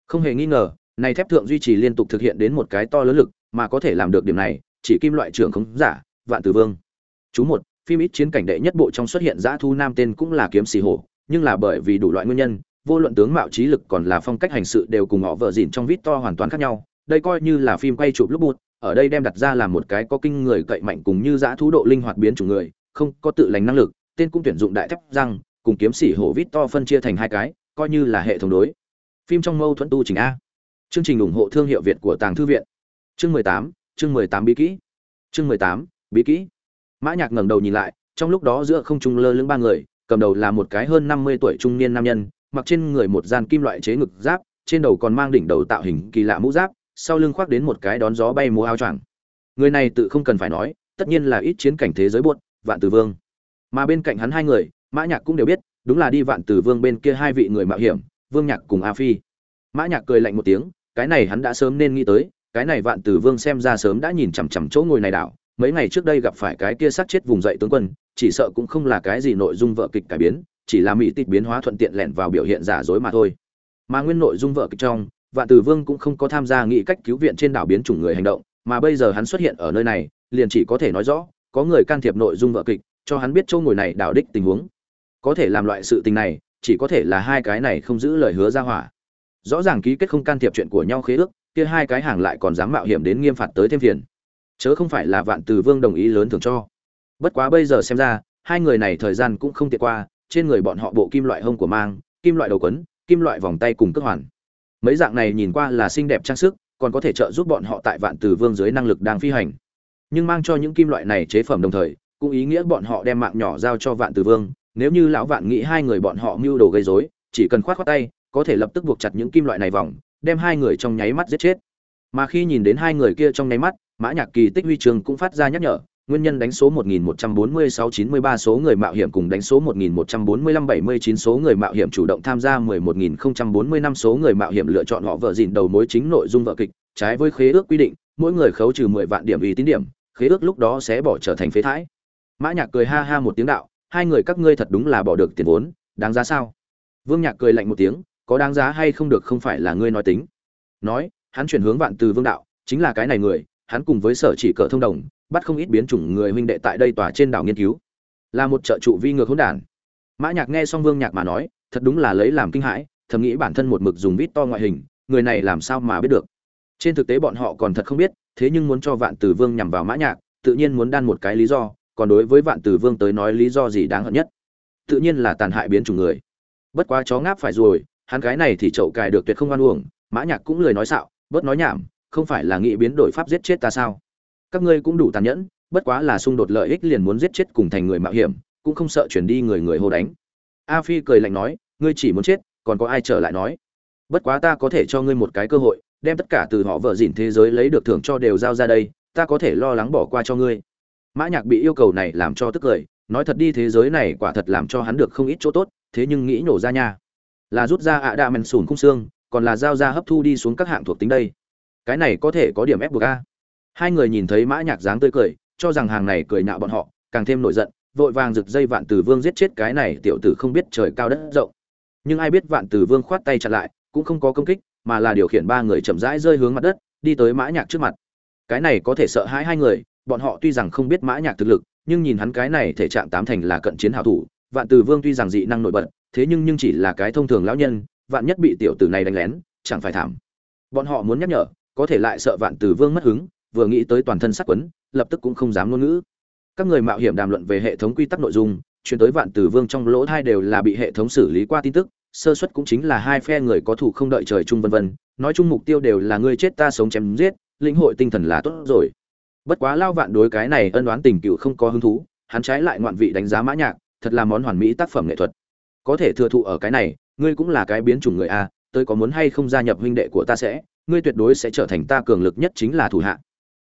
Không hề nghi ngờ, này thép thượng duy trì liên tục thực hiện đến một cái to lớn lực, mà có thể làm được điểm này, chỉ kim loại trưởng không giả, vạn tử vương. Chú một, phim ít chiến cảnh đệ nhất bộ trong xuất hiện giã thu nam tên cũng là kiếm xì hổ, nhưng là bởi vì đủ loại nguyên nhân, vô luận tướng mạo trí lực còn là phong cách hành sự đều cùng họ vợ dịn trong vít to hoàn toàn khác nhau. Đây coi như là phim quay chụp lúc bút ở đây đem đặt ra làm một cái có kinh người cậy mạnh cùng như giã thú độ linh hoạt biến chủng người, không có tự lành năng lực tên cũng tuyển dụng đại thép răng, cùng kiếm sĩ hổ vít to phân chia thành hai cái, coi như là hệ thống đối. Phim trong mâu thuẫn tu trình a. Chương trình ủng hộ thương hiệu việt của tàng thư viện. Chương mười tám, chương mười tám bí kỹ. Chương mười tám, bí kỹ. Mã nhạc ngẩng đầu nhìn lại, trong lúc đó giữa không trung lơ lửng ba người, cầm đầu là một cái hơn năm mươi tuổi trung niên nam nhân, mặc trên người một gian kim loại chế ngực giáp, trên đầu còn mang đỉnh đầu tạo hình kỳ lạ mũ giáp, sau lưng khoác đến một cái đón gió bay múa áo choàng. Người này tự không cần phải nói, tất nhiên là ít chiến cảnh thế giới buốt, vạn tử vương mà bên cạnh hắn hai người, mã nhạc cũng đều biết, đúng là đi vạn tử vương bên kia hai vị người mạo hiểm, vương nhạc cùng a phi. Mã nhạc cười lạnh một tiếng, cái này hắn đã sớm nên nghĩ tới, cái này vạn tử vương xem ra sớm đã nhìn chằm chằm chỗ ngồi này đảo, mấy ngày trước đây gặp phải cái kia sát chết vùng dậy tướng quân, chỉ sợ cũng không là cái gì nội dung vợ kịch cải biến, chỉ là mỹ tịch biến hóa thuận tiện lẻn vào biểu hiện giả dối mà thôi. Mà nguyên nội dung vợ kịch trong, vạn tử vương cũng không có tham gia nghị cách cứu viện trên đảo biến chủng người hành động, mà bây giờ hắn xuất hiện ở nơi này, liền chỉ có thể nói rõ, có người can thiệp nội dung vợ kịch cho hắn biết chỗ ngồi này đảo đích tình huống. Có thể làm loại sự tình này, chỉ có thể là hai cái này không giữ lời hứa ra hỏa. Rõ ràng ký kết không can thiệp chuyện của nhau khế ước, kia hai cái hàng lại còn dám mạo hiểm đến nghiêm phạt tới thêm phiền. Chớ không phải là vạn từ vương đồng ý lớn thường cho. Bất quá bây giờ xem ra, hai người này thời gian cũng không tiện qua, trên người bọn họ bộ kim loại hông của mang, kim loại đầu quấn, kim loại vòng tay cùng cước hoàn. Mấy dạng này nhìn qua là xinh đẹp trang sức, còn có thể trợ giúp bọn họ tại vạn từ vương dưới năng lực đang phi hành. Nhưng mang cho những kim loại này chế phẩm đồng thời cũng ý nghĩa bọn họ đem mạng nhỏ giao cho vạn tử vương nếu như lão vạn nghĩ hai người bọn họ mưu đồ gây rối chỉ cần khoát khoát tay có thể lập tức buộc chặt những kim loại này vòng đem hai người trong nháy mắt giết chết mà khi nhìn đến hai người kia trong nháy mắt mã nhạc kỳ tích huy trường cũng phát ra nhắc nhở nguyên nhân đánh số 1146-93 số người mạo hiểm cùng đánh số 1145-79 số người mạo hiểm chủ động tham gia 11045 số người mạo hiểm lựa chọn họ vợ dìn đầu mối chính nội dung vợ kịch, trái với khế ước quy định, mỗi người khấu trừ 10 vạn điểm uy tín điểm, khế ước lúc đó sẽ bỏ trở thành phế thải. Mã Nhạc cười ha ha một tiếng đạo, hai người các ngươi thật đúng là bỏ được tiền vốn, đáng giá sao? Vương Nhạc cười lạnh một tiếng, có đáng giá hay không được không phải là ngươi nói tính. Nói, hắn chuyển hướng vạn từ Vương đạo, chính là cái này người, hắn cùng với sở chỉ cờ thông đồng, bắt không ít biến chủng người huynh đệ tại đây tòa trên đảo nghiên cứu là một trợ trụ vi ngược hỗn đản mã nhạc nghe xong vương nhạc mà nói thật đúng là lấy làm kinh hãi thầm nghĩ bản thân một mực dùng vít to ngoại hình người này làm sao mà biết được trên thực tế bọn họ còn thật không biết thế nhưng muốn cho vạn tử vương nhằm vào mã nhạc tự nhiên muốn đan một cái lý do còn đối với vạn tử vương tới nói lý do gì đáng hận nhất? Tự nhiên là tàn hại biến chủng người. Bất quá chó ngáp phải rồi, hắn gái này thì chậu cài được tuyệt không oan uổng, mã nhạc cũng lười nói xạo, bớt nói nhảm, không phải là nghĩ biến đổi pháp giết chết ta sao? Các ngươi cũng đủ tàn nhẫn, bất quá là xung đột lợi ích liền muốn giết chết cùng thành người mạo hiểm, cũng không sợ chuyển đi người người hô đánh. A phi cười lạnh nói, ngươi chỉ muốn chết, còn có ai trở lại nói? Bất quá ta có thể cho ngươi một cái cơ hội, đem tất cả từ họ vợ dỉn thế giới lấy được thưởng cho đều giao ra đây, ta có thể lo lắng bỏ qua cho ngươi mã nhạc bị yêu cầu này làm cho tức cười, nói thật đi thế giới này quả thật làm cho hắn được không ít chỗ tốt, thế nhưng nghĩ nổ ra nha. Là rút ra ạ đạ mèn sùn khung xương, còn là giao ra hấp thu đi xuống các hạng thuộc tính đây. Cái này có thể có điểm ép buộc a. Hai người nhìn thấy mã nhạc dáng tươi cười, cho rằng hàng này cười nhạo bọn họ, càng thêm nổi giận, vội vàng giật dây vạn tử vương giết chết cái này tiểu tử không biết trời cao đất rộng. Nhưng ai biết vạn tử vương khoát tay chặn lại, cũng không có công kích, mà là điều khiển ba người chậm rãi rơi hướng mặt đất, đi tới mã nhạc trước mặt. Cái này có thể sợ hãi hai người bọn họ tuy rằng không biết mã nhạc thực lực, nhưng nhìn hắn cái này thể trạng tám thành là cận chiến hảo thủ, vạn tử vương tuy rằng dị năng nổi bật, thế nhưng nhưng chỉ là cái thông thường lão nhân, vạn nhất bị tiểu tử này đánh lén, chẳng phải thảm. Bọn họ muốn nhắc nhở, có thể lại sợ vạn tử vương mất hứng, vừa nghĩ tới toàn thân sắc quấn, lập tức cũng không dám ngôn ngữ. Các người mạo hiểm đàm luận về hệ thống quy tắc nội dung, chuyển tới vạn tử vương trong lỗ thai đều là bị hệ thống xử lý qua tin tức, sơ suất cũng chính là hai phe người có thủ không đợi trời chung vân vân, nói chung mục tiêu đều là ngươi chết ta sống chém giết, lĩnh hội tinh thần là tốt rồi bất quá lao vạn đối cái này ân đoán tình cựu không có hứng thú, hắn trái lại ngoạn vị đánh giá mã nhạc, thật là món hoàn mỹ tác phẩm nghệ thuật. Có thể thừa thụ ở cái này, ngươi cũng là cái biến chủng người a tôi có muốn hay không gia nhập huynh đệ của ta sẽ, ngươi tuyệt đối sẽ trở thành ta cường lực nhất chính là thủ hạ.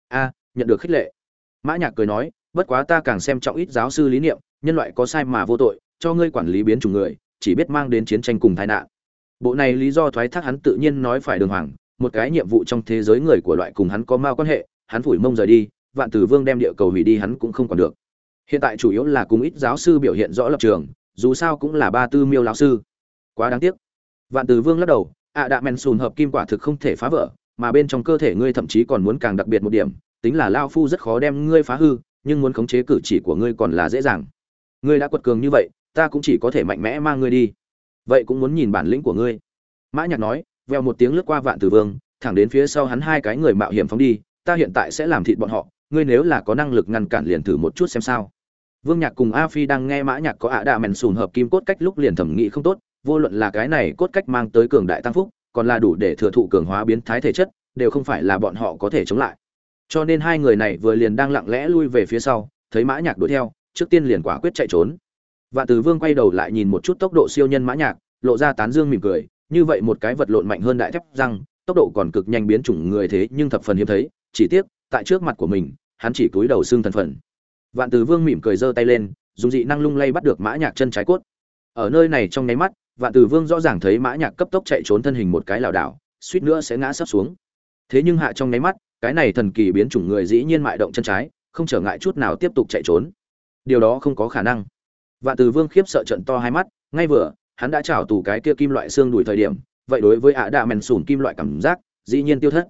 A, nhận được khích lệ. Mã nhạc cười nói, bất quá ta càng xem trọng ít giáo sư lý niệm, nhân loại có sai mà vô tội, cho ngươi quản lý biến chủng người, chỉ biết mang đến chiến tranh cùng tai nạn. Bộ này lý do thoái thác hắn tự nhiên nói phải đường hoàng, một cái nhiệm vụ trong thế giới người của loại cùng hắn có mao quan hệ hắn phủi mông rời đi, vạn tử vương đem địa cầu hủy đi hắn cũng không còn được. Hiện tại chủ yếu là cùng ít giáo sư biểu hiện rõ lập trường, dù sao cũng là ba tư miêu lão sư. Quá đáng tiếc. Vạn tử vương lắc đầu ạ đạ men sùn hợp kim quả thực không thể phá vỡ, mà bên trong cơ thể ngươi thậm chí còn muốn càng đặc biệt một điểm, tính là lao phu rất khó đem ngươi phá hư, nhưng muốn khống chế cử chỉ của ngươi còn là dễ dàng. Ngươi đã quật cường như vậy, ta cũng chỉ có thể mạnh mẽ mang ngươi đi. Vậy cũng muốn nhìn bản lĩnh của ngươi. Mã nhạc nói veo một tiếng lướt qua vạn tử vương, thẳng đến phía sau hắn hai cái người mạo hiểm phóng đi ta hiện tại sẽ làm thịt bọn họ, ngươi nếu là có năng lực ngăn cản liền thử một chút xem sao. Vương nhạc cùng a phi đang nghe mã nhạc có ạ đạ mèn sùn hợp kim cốt cách lúc liền thẩm nghĩ không tốt, vô luận là cái này cốt cách mang tới cường đại tăng phúc, còn là đủ để thừa thụ cường hóa biến thái thể chất, đều không phải là bọn họ có thể chống lại. Cho nên hai người này vừa liền đang lặng lẽ lui về phía sau, thấy mã nhạc đuổi theo, trước tiên liền quả quyết chạy trốn. Vạn tử vương quay đầu lại nhìn một chút tốc độ siêu nhân mã nhạc, lộ ra tán dương mỉm cười, như vậy một cái vật lộn mạnh hơn đại thép răng, tốc độ còn cực nhanh biến chủng người thế nhưng thập phần hiếm thấy chỉ tiếc, tại trước mặt của mình, hắn chỉ cúi đầu xương thần phận vạn từ vương mỉm cười giơ tay lên, dùng dị năng lung lay bắt được mã nhạc chân trái cốt. Ở nơi này trong nháy mắt, vạn từ vương rõ ràng thấy mã nhạc cấp tốc chạy trốn thân hình một cái lảo đảo, suýt nữa sẽ ngã sấp xuống. Thế nhưng hạ trong nháy mắt, cái này thần kỳ biến chủng người dĩ nhiên mại động chân trái, không trở ngại chút nào tiếp tục chạy trốn. Điều đó không có khả năng. Vạn từ vương khiếp sợ trận to hai mắt, ngay vừa, hắn đã trảo tù cái kia kim loại xương đuổi thời điểm, vậy đối với ạ đạ mèn sùn kim loại cảm giác, dĩ nhiên tiêu thất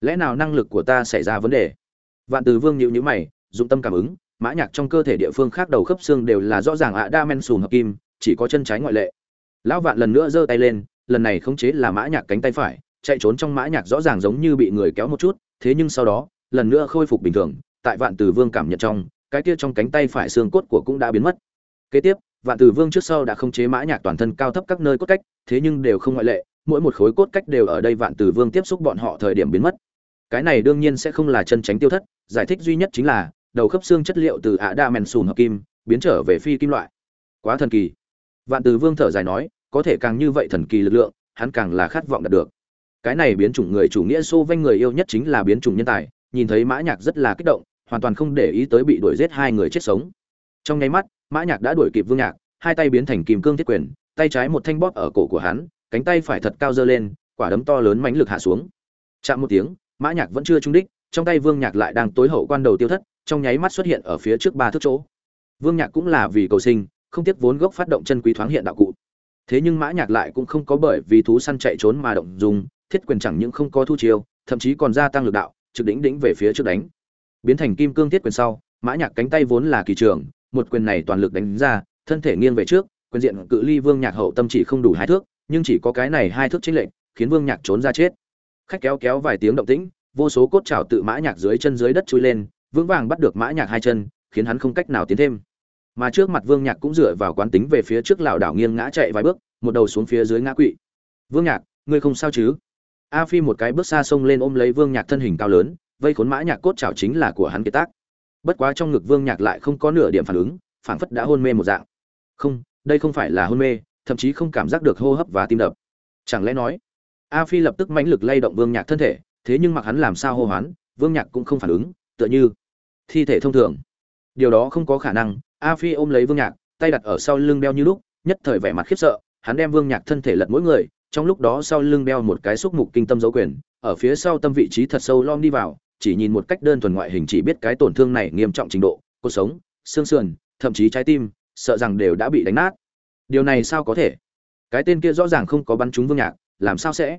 lẽ nào năng lực của ta xảy ra vấn đề? Vạn Từ vương nhịu nhữ mày, dụng tâm cảm ứng, mã nhạc trong cơ thể địa phương khác đầu khớp xương đều là rõ ràng ạ, đa men sùn hợp kim, chỉ có chân trái ngoại lệ. Lão vạn lần nữa giơ tay lên, lần này khống chế là mã nhạc cánh tay phải, chạy trốn trong mã nhạc rõ ràng giống như bị người kéo một chút, thế nhưng sau đó, lần nữa khôi phục bình thường, tại vạn Từ vương cảm nhận trong, cái kia trong cánh tay phải xương cốt của cũng đã biến mất. Kế tiếp, vạn Từ vương trước sau đã khống chế mã nhạc toàn thân cao thấp các nơi cốt cách, thế nhưng đều không ngoại lệ, mỗi một khối cốt cách đều ở đây vạn Từ vương tiếp xúc bọn họ thời điểm biến mất cái này đương nhiên sẽ không là chân tránh tiêu thất, giải thích duy nhất chính là, đầu khớp xương chất liệu từ ạ đa mèn sùn hợp kim, biến trở về phi kim loại. Quá thần kỳ. Vạn từ vương thở dài nói, có thể càng như vậy thần kỳ lực lượng, hắn càng là khát vọng đạt được. Cái này biến chủng người chủ nghĩa xô vanh người yêu nhất chính là biến chủng nhân tài, nhìn thấy mã nhạc rất là kích động, hoàn toàn không để ý tới bị đuổi giết hai người chết sống. Trong nháy mắt, mã nhạc đã đuổi kịp vương nhạc, hai tay biến thành kim cương thiết quyền, tay trái một thanh bóp ở cổ của hắn, cánh tay phải thật cao dơ lên, quả đấm to lớn mãnh lực hạ xuống. Chạm một tiếng mã nhạc vẫn chưa trúng đích, trong tay vương nhạc lại đang tối hậu quan đầu tiêu thất, trong nháy mắt xuất hiện ở phía trước ba thước chỗ. Vương nhạc cũng là vì cầu sinh, không tiếc vốn gốc phát động chân quý thoáng hiện đạo cụ. Thế nhưng mã nhạc lại cũng không có bởi vì thú săn chạy trốn mà động dùng, thiết quyền chẳng những không có thu chiêu, thậm chí còn gia tăng lực đạo, trực đỉnh đỉnh về phía trước đánh. Biến thành kim cương thiết quyền sau, mã nhạc cánh tay vốn là kỳ trường, một quyền này toàn lực đánh ra, thân thể nghiêng về trước, quyền diện cự ly vương nhạc hậu tâm chỉ không đủ hai thước, nhưng chỉ có cái này hai thước chính lệnh khiến vương nhạc trốn ra chết khách kéo kéo vài tiếng động tĩnh, vô số cốt trào tự mã nhạc dưới chân dưới đất chui lên, vững vàng bắt được mã nhạc hai chân, khiến hắn không cách nào tiến thêm. Mà trước mặt vương nhạc cũng dựa vào quán tính về phía trước lảo đảo nghiêng ngã chạy vài bước, một đầu xuống phía dưới ngã quỵ. Vương nhạc, ngươi không sao chứ? A phi một cái bước xa xông lên ôm lấy vương nhạc thân hình cao lớn, vây khốn mã nhạc cốt chảo chính là của hắn kiệt tác. Bất quá trong ngực vương nhạc lại không có nửa điểm phản ứng, phảng phất đã hôn mê một dạng. Không, đây không phải là hôn mê, thậm chí không cảm giác được hô hấp và tim đập. Chẳng lẽ nói a phi lập tức mãnh lực lay động vương nhạc thân thể, thế nhưng mặc hắn làm sao hô hoán, vương nhạc cũng không phản ứng, tựa như thi thể thông thường. Điều đó không có khả năng, a phi ôm lấy vương nhạc, tay đặt ở sau lưng đeo như lúc, nhất thời vẻ mặt khiếp sợ, hắn đem vương nhạc thân thể lật mỗi người, trong lúc đó sau lưng đeo một cái xúc mục kinh tâm dấu quyền, ở phía sau tâm vị trí thật sâu lom đi vào, chỉ nhìn một cách đơn thuần ngoại hình chỉ biết cái tổn thương này nghiêm trọng trình độ, cuộc sống, xương sườn, thậm chí trái tim, sợ rằng đều đã bị đánh nát. Điều này sao có thể? Cái tên kia rõ ràng không có bắn trúng vương nhạc làm sao sẽ?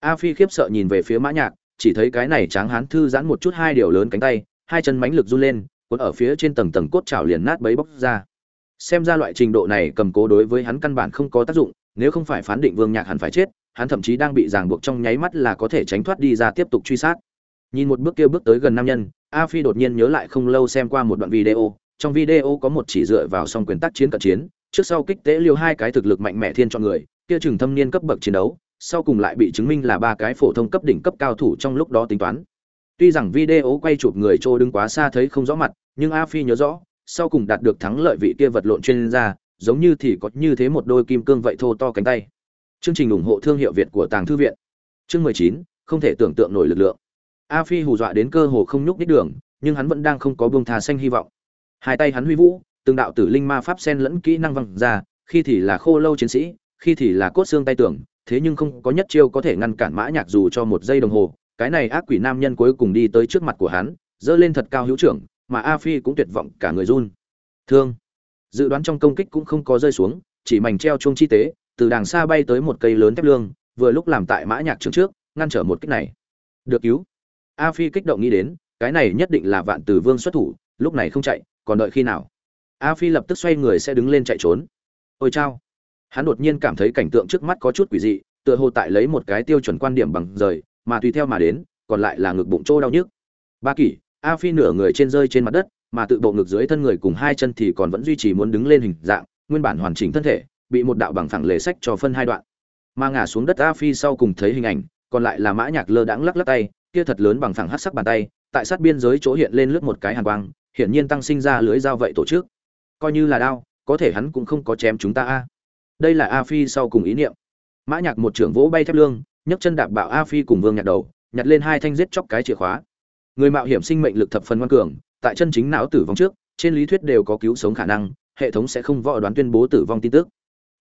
A phi khiếp sợ nhìn về phía mã nhạc, chỉ thấy cái này tráng hán thư giãn một chút hai điều lớn cánh tay, hai chân mãnh lực run lên, cuốn ở phía trên tầng tầng cốt chảo liền nát bấy bóc ra. Xem ra loại trình độ này cầm cố đối với hắn căn bản không có tác dụng, nếu không phải phán định vương nhạc hẳn phải chết, hắn thậm chí đang bị ràng buộc trong nháy mắt là có thể tránh thoát đi ra tiếp tục truy sát. Nhìn một bước kia bước tới gần nam nhân, a phi đột nhiên nhớ lại không lâu xem qua một đoạn video, trong video có một chỉ dựa vào song quyền tác chiến cận chiến, trước sau kích tế liêu hai cái thực lực mạnh mẽ thiên chọn người, kia chừng thâm niên cấp bậc chiến đấu sau cùng lại bị chứng minh là ba cái phổ thông cấp đỉnh cấp cao thủ trong lúc đó tính toán. Tuy rằng video quay chụp người trô đứng quá xa thấy không rõ mặt, nhưng a phi nhớ rõ, sau cùng đạt được thắng lợi vị kia vật lộn chuyên gia, giống như thì có như thế một đôi kim cương vậy thô to cánh tay. Chương trình ủng hộ thương hiệu việt của tàng thư viện. Chương mười chín, không thể tưởng tượng nổi lực lượng. A phi hù dọa đến cơ hồ không nhúc nhích đường, nhưng hắn vẫn đang không có buông thà xanh hy vọng. Hai tay hắn huy vũ, từng đạo tử linh ma pháp sen lẫn kỹ năng văng ra, khi thì là khô lâu chiến sĩ, khi thì là cốt xương tay tưởng thế nhưng không có nhất chiêu có thể ngăn cản mã nhạc dù cho một giây đồng hồ, cái này ác quỷ nam nhân cuối cùng đi tới trước mặt của hắn dơ lên thật cao hữu trưởng, mà a phi cũng tuyệt vọng cả người run. Thương. Dự đoán trong công kích cũng không có rơi xuống, chỉ mảnh treo chuông chi tế, từ đàng xa bay tới một cây lớn thép lương, vừa lúc làm tại mã nhạc trường trước, ngăn trở một kích này. Được cứu. A phi kích động nghĩ đến, cái này nhất định là vạn tử vương xuất thủ, lúc này không chạy, còn đợi khi nào? A phi lập tức xoay người sẽ đứng lên chạy trốn. Ôi chao hắn đột nhiên cảm thấy cảnh tượng trước mắt có chút quỷ dị, tựa hồ tại lấy một cái tiêu chuẩn quan điểm bằng rời, mà tùy theo mà đến, còn lại là ngực bụng trô đau nhức. Ba kỷ, a phi nửa người trên rơi trên mặt đất, mà tự bộ ngực dưới thân người cùng hai chân thì còn vẫn duy trì muốn đứng lên hình dạng, nguyên bản hoàn chỉnh thân thể, bị một đạo bằng phẳng lề sách cho phân hai đoạn. Mà ngả xuống đất a phi sau cùng thấy hình ảnh, còn lại là mã nhạc lơ đãng lắc lắc tay, kia thật lớn bằng phẳng hắc sắc bàn tay, tại sát biên giới chỗ hiện lên lướt một cái hàn quang, hiển nhiên tăng sinh ra lưới dao vậy tổ chức. Coi như là đao, có thể hắn cũng không có chém chúng ta a đây là a phi sau cùng ý niệm. Mã nhạc một trưởng vỗ bay thép lương, nhấc chân đạp bạo a phi cùng vương nhạc đầu, nhặt lên hai thanh giết chóc cái chìa khóa. Người mạo hiểm sinh mệnh lực thập phần ngoan cường, tại chân chính não tử vong trước, trên lý thuyết đều có cứu sống khả năng, hệ thống sẽ không võ đoán tuyên bố tử vong tin tức.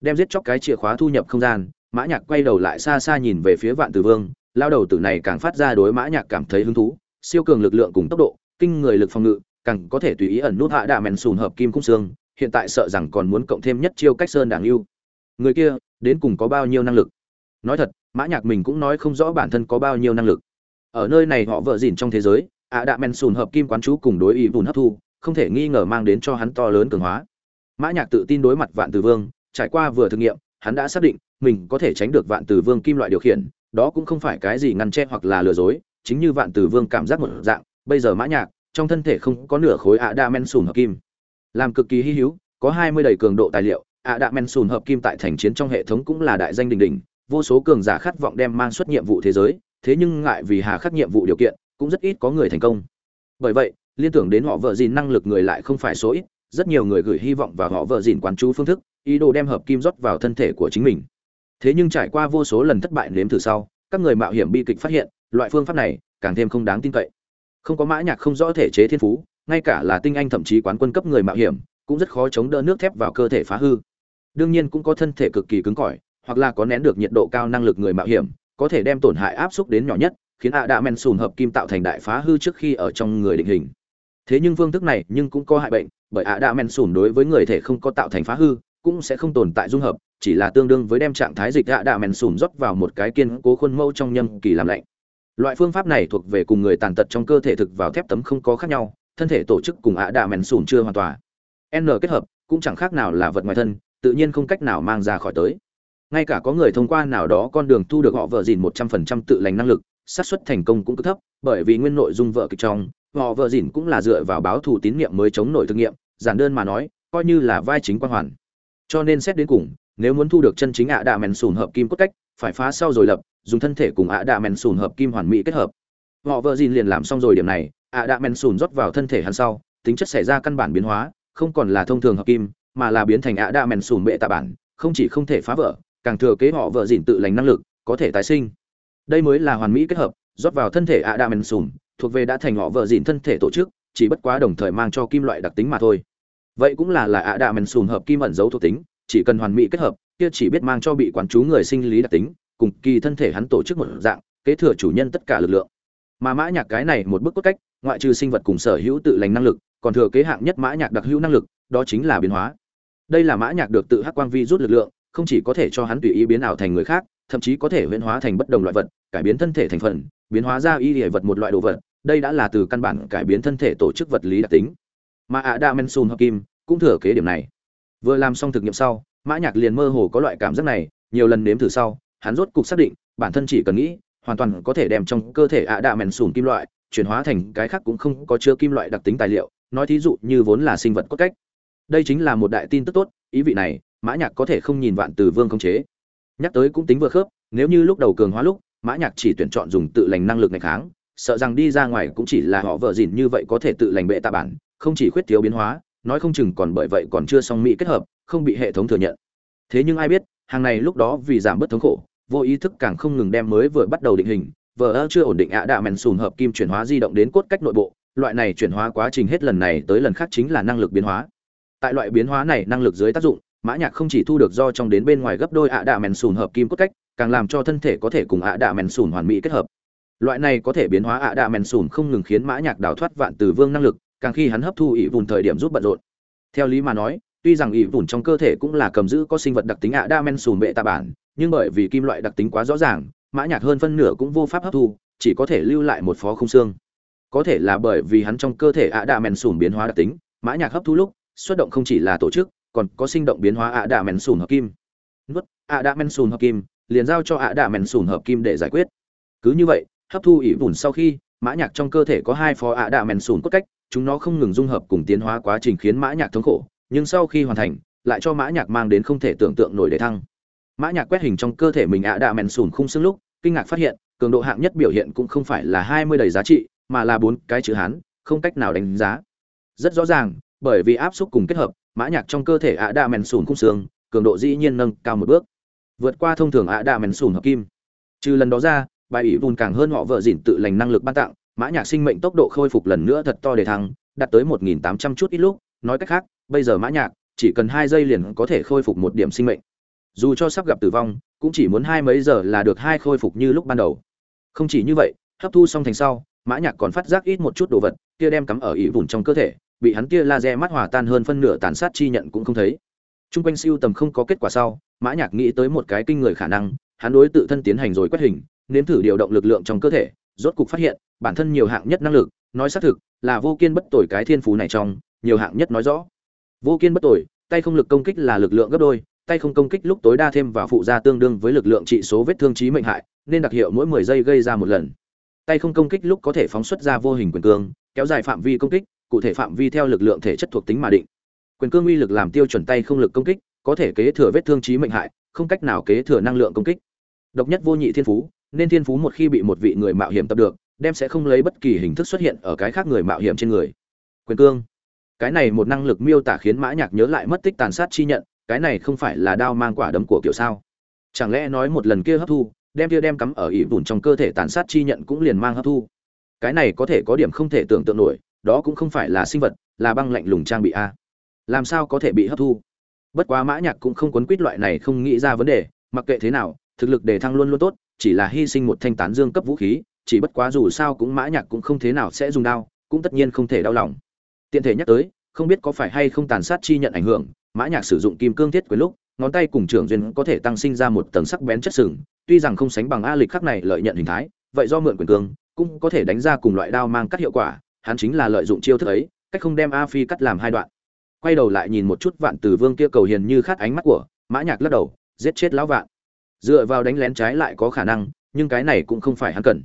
Đem giết chóc cái chìa khóa thu nhập không gian, mã nhạc quay đầu lại xa xa nhìn về phía vạn tử vương, lao đầu tử này càng phát ra đối mã nhạc cảm thấy hứng thú, siêu cường lực lượng cùng tốc độ, kinh người lực phòng ngự, càng có thể tùy ý ẩn nút hạ đạ mèn sùn hợp kim cung xương, hiện tại sợ rằng còn muốn cộng thêm nhất chiêu cách sơn đảng lưu người kia, đến cùng có bao nhiêu năng lực? Nói thật, mã nhạc mình cũng nói không rõ bản thân có bao nhiêu năng lực. Ở nơi này họ vợ dỉn trong thế giới, ạ đạ men sùn hợp kim quán chú cùng đối ý bùn hấp thu, không thể nghi ngờ mang đến cho hắn to lớn cường hóa. Mã nhạc tự tin đối mặt vạn tử vương, trải qua vừa thử nghiệm, hắn đã xác định mình có thể tránh được vạn tử vương kim loại điều khiển, đó cũng không phải cái gì ngăn che hoặc là lừa dối, chính như vạn tử vương cảm giác một dạng, bây giờ mã nhạc, trong thân thể không có nửa khối ạ đạ men sùn hợp kim. Làm cực kỳ hy hữu, có hai mươi đầy cường độ tài liệu ạ đạ men sùn hợp kim tại thành chiến trong hệ thống cũng là đại danh đình đình vô số cường giả khát vọng đem mang xuất nhiệm vụ thế giới, thế nhưng ngại vì hà khắc nhiệm vụ điều kiện, cũng rất ít có người thành công. Bởi vậy, liên tưởng đến họ vợ dìn năng lực người lại không phải số ít, rất nhiều người gửi hy vọng vào họ vợ dìn quán chú phương thức, ý đồ đem hợp kim rót vào thân thể của chính mình. Thế nhưng trải qua vô số lần thất bại nếm thử sau, các người mạo hiểm bi kịch phát hiện, loại phương pháp này càng thêm không đáng tin cậy. Không có mã nhạc không rõ thể chế thiên phú, ngay cả là tinh anh thậm chí quán quân cấp người mạo hiểm, cũng rất khó chống đỡ nước thép vào cơ thể phá hư đương nhiên cũng có thân thể cực kỳ cứng cỏi, hoặc là có nén được nhiệt độ cao năng lực người mạo hiểm, có thể đem tổn hại áp xúc đến nhỏ nhất, khiến ạ đạ men sùn hợp kim tạo thành đại phá hư trước khi ở trong người định hình. Thế nhưng phương thức này nhưng cũng có hại bệnh, bởi ạ đạ men sùn đối với người thể không có tạo thành phá hư, cũng sẽ không tồn tại dung hợp, chỉ là tương đương với đem trạng thái dịch ạ đạ men sùn rót vào một cái kiên cố khuôn mẫu trong nhâm kỳ làm lạnh. Loại phương pháp này thuộc về cùng người tàn tật trong cơ thể thực vào thép tấm không có khác nhau, thân thể tổ chức cùng ạ đạ men sùn chưa hoàn toàn. N kết hợp, cũng chẳng khác nào là vật ngoài thân tự nhiên không cách nào mang ra khỏi tới. Ngay cả có người thông qua nào đó con đường thu được họ vợ dìn một trăm phần trăm tự lành năng lực, xác suất thành công cũng cực thấp, bởi vì nguyên nội dung vợ kịch trong, họ vợ dìn cũng là dựa vào báo thù tín nhiệm mới chống nổi thực nghiệm, giản đơn mà nói, coi như là vai chính quan hoàn. Cho nên xét đến cùng, nếu muốn thu được chân chính ạ đạ mèn sùn hợp kim cốt cách, phải phá sau rồi lập, dùng thân thể cùng ạ đạ mèn sùn hợp kim hoàn mỹ kết hợp. Họ vợ dìn liền làm xong rồi điểm này, ạ đạ mèn sùn rót vào thân thể hắn sau, tính chất xảy ra căn bản biến hóa, không còn là thông thường hợp kim mà là biến thành ạ đạ mèn sùm bệ tạ bản, không chỉ không thể phá vỡ, càng thừa kế họ vợ dịn tự lành năng lực, có thể tái sinh. Đây mới là hoàn mỹ kết hợp, rót vào thân thể ạ đa mèn sùm, thuộc về đã thành họ vợ dịn thân thể tổ chức, chỉ bất quá đồng thời mang cho kim loại đặc tính mà thôi. Vậy cũng là là đa mền sùm hợp kim ẩn dấu thuộc tính, chỉ cần hoàn mỹ kết hợp, kia chỉ biết mang cho bị quản chú người sinh lý đặc tính, cùng kỳ thân thể hắn tổ chức một dạng, kế thừa chủ nhân tất cả lực lượng. Mà mã nhạc cái này một bước cốt cách, ngoại trừ sinh vật cùng sở hữu tự lành năng lực, còn thừa kế hạng nhất mã nhạc đặc hữu năng lực, đó chính là biến hóa đây là mã nhạc được tự hắc quang vi rút lực lượng, không chỉ có thể cho hắn tùy ý biến ảo thành người khác, thậm chí có thể huyễn hóa thành bất đồng loại vật, cải biến thân thể thành phần, biến hóa ra y hệ vật một loại đồ vật, đây đã là từ căn bản cải biến thân thể tổ chức vật lý đặc tính. Mà ạ đa men sun hợp kim cũng thừa kế điểm này. Vừa làm xong thực nghiệm sau, mã nhạc liền mơ hồ có loại cảm giác này, nhiều lần nếm thử sau, hắn rốt cục xác định, bản thân chỉ cần nghĩ, hoàn toàn có thể đem trong cơ thể ạ đa men sun kim loại, chuyển hóa thành cái khác cũng không có chứa kim loại đặc tính tài liệu, nói thí dụ như vốn là sinh vật cốt cách đây chính là một đại tin tức tốt, ý vị này, mã nhạc có thể không nhìn vạn từ vương công chế. Nhắc tới cũng tính vừa khớp, nếu như lúc đầu cường hóa lúc, mã nhạc chỉ tuyển chọn dùng tự lành năng lực ngày kháng, sợ rằng đi ra ngoài cũng chỉ là họ vợ dìn như vậy có thể tự lành bệ tạ bản, không chỉ khuyết thiếu biến hóa, nói không chừng còn bởi vậy còn chưa xong mỹ kết hợp, không bị hệ thống thừa nhận. Thế nhưng ai biết, hàng này lúc đó vì giảm bớt thống khổ, vô ý thức càng không ngừng đem mới vừa bắt đầu định hình vờ chưa ổn định ạ đạ mèn sùn hợp kim chuyển hóa di động đến cốt cách nội bộ, loại này chuyển hóa quá trình hết lần này tới lần khác chính là năng lực biến hóa tại loại biến hóa này năng lực dưới tác dụng, mã nhạc không chỉ thu được do trong đến bên ngoài gấp đôi ạ đạ mèn sùn hợp kim cốt cách, càng làm cho thân thể có thể cùng ạ đạ mèn sùn hoàn mỹ kết hợp. Loại này có thể biến hóa ạ đạ mèn sùn không ngừng khiến mã nhạc đào thoát vạn từ vương năng lực, càng khi hắn hấp thu ỷ vùn thời điểm giúp bận rộn. Theo lý mà nói, tuy rằng ỷ vùn trong cơ thể cũng là cầm giữ có sinh vật đặc tính ạ đạ mèn sùn bệ tạ bản, nhưng bởi vì kim loại đặc tính quá rõ ràng, mã nhạc hơn phân nửa cũng vô pháp hấp thu, chỉ có thể lưu lại một phó không xương. Có thể là bởi vì hắn trong cơ thể ạ đạ mèn sùn biến hóa đặc tính, mã nhạc hấp thu lúc xuất động không chỉ là tổ chức, còn có sinh động biến hóa ạ đạ mèn sùn hợp kim. Nuốt, ạ đạ mèn sùn hợp kim, liền giao cho ạ đạ mèn sùn hợp kim để giải quyết. Cứ như vậy, hấp thu ỉ vùn sau khi, mã nhạc trong cơ thể có hai phó ạ đạ mèn sùn cốt cách, chúng nó không ngừng dung hợp cùng tiến hóa quá trình khiến mã nhạc thống khổ, nhưng sau khi hoàn thành, lại cho mã nhạc mang đến không thể tưởng tượng nổi để thăng. Mã nhạc quét hình trong cơ thể mình ạ đạ mèn sùn khung xương lúc, kinh ngạc phát hiện, cường độ hạng nhất biểu hiện cũng không phải là hai mươi đầy giá trị, mà là bốn cái chữ hán, không cách nào đánh giá. Rất rõ ràng bởi vì áp suất cùng kết hợp, mã nhạc trong cơ thể ạ đạ mèn sùn khung xương, cường độ dĩ nhiên nâng cao một bước. Vượt qua thông thường ạ đạ mèn sùn hợp kim. Trừ lần đó ra, bài ủy vùn càng hơn họ vợ dỉn tự lành năng lực ban tặng, mã nhạc sinh mệnh tốc độ khôi phục lần nữa thật to để thăng, đạt tới một nghìn tám trăm chút ít lúc. Nói cách khác, bây giờ mã nhạc, chỉ cần hai giây liền có thể khôi phục một điểm sinh mệnh. Dù cho sắp gặp tử vong, cũng chỉ muốn hai mấy giờ là được hai khôi phục như lúc ban đầu. Không chỉ như vậy, hấp thu xong thành sau, mã nhạc còn phát giác ít một chút đồ vật, kia đem cắm ở ỉ vùn trong cơ thể bị hắn kia laser mắt hòa tan hơn phân nửa tàn sát chi nhận cũng không thấy Trung quanh siêu tầm không có kết quả sau, Mã Nhạc nghĩ tới một cái kinh người khả năng, hắn đối tự thân tiến hành rồi quét hình, nếm thử điều động lực lượng trong cơ thể, rốt cục phát hiện, bản thân nhiều hạng nhất năng lực, nói xác thực, là vô kiên bất tồi cái thiên phú này trong, nhiều hạng nhất nói rõ. Vô kiên bất tồi, tay không lực công kích là lực lượng gấp đôi, tay không công kích lúc tối đa thêm vào phụ gia tương đương với lực lượng trị số vết thương chí mệnh hại, nên đặc hiệu mỗi 10 giây gây ra một lần. Tay không công kích lúc có thể phóng xuất ra vô hình quyền cương, kéo dài phạm vi công kích, cụ thể phạm vi theo lực lượng thể chất thuộc tính mà định. Quyền cương uy lực làm tiêu chuẩn tay không lực công kích, có thể kế thừa vết thương trí mệnh hại, không cách nào kế thừa năng lượng công kích. Độc nhất vô nhị thiên phú, nên thiên phú một khi bị một vị người mạo hiểm tập được, đem sẽ không lấy bất kỳ hình thức xuất hiện ở cái khác người mạo hiểm trên người. Quyền cương. Cái này một năng lực miêu tả khiến mã nhạc nhớ lại mất tích tàn sát chi nhận, cái này không phải là đao mang quả đấm của kiểu sao? Chẳng lẽ nói một lần kia hấp thu, đem kia đem cắm ở ỉ bùn trong cơ thể tàn sát chi nhận cũng liền mang hấp thu? Cái này có thể có điểm không thể tưởng tượng nổi đó cũng không phải là sinh vật, là băng lạnh lùng trang bị a. Làm sao có thể bị hấp thu? Bất quá mã nhạc cũng không quấn quýt loại này không nghĩ ra vấn đề, mặc kệ thế nào, thực lực đề thăng luôn luôn tốt, chỉ là hy sinh một thanh tán dương cấp vũ khí, chỉ bất quá dù sao cũng mã nhạc cũng không thế nào sẽ dùng đao, cũng tất nhiên không thể đau lòng. Tiện thể nhắc tới, không biết có phải hay không tàn sát chi nhận ảnh hưởng, mã nhạc sử dụng kim cương thiết quyền lúc, ngón tay cùng trưởng duyên có thể tăng sinh ra một tầng sắc bén chất sừng, tuy rằng không sánh bằng a lịch khắc này lợi nhận hình thái, vậy do mượn quyền cương, cũng có thể đánh ra cùng loại đao mang cắt hiệu quả hắn chính là lợi dụng chiêu thức ấy, cách không đem a phi cắt làm hai đoạn. Quay đầu lại nhìn một chút vạn từ vương kia cầu hiền như khát ánh mắt của mã nhạc lắc đầu, giết chết lão vạn. Dựa vào đánh lén trái lại có khả năng, nhưng cái này cũng không phải hắn cần.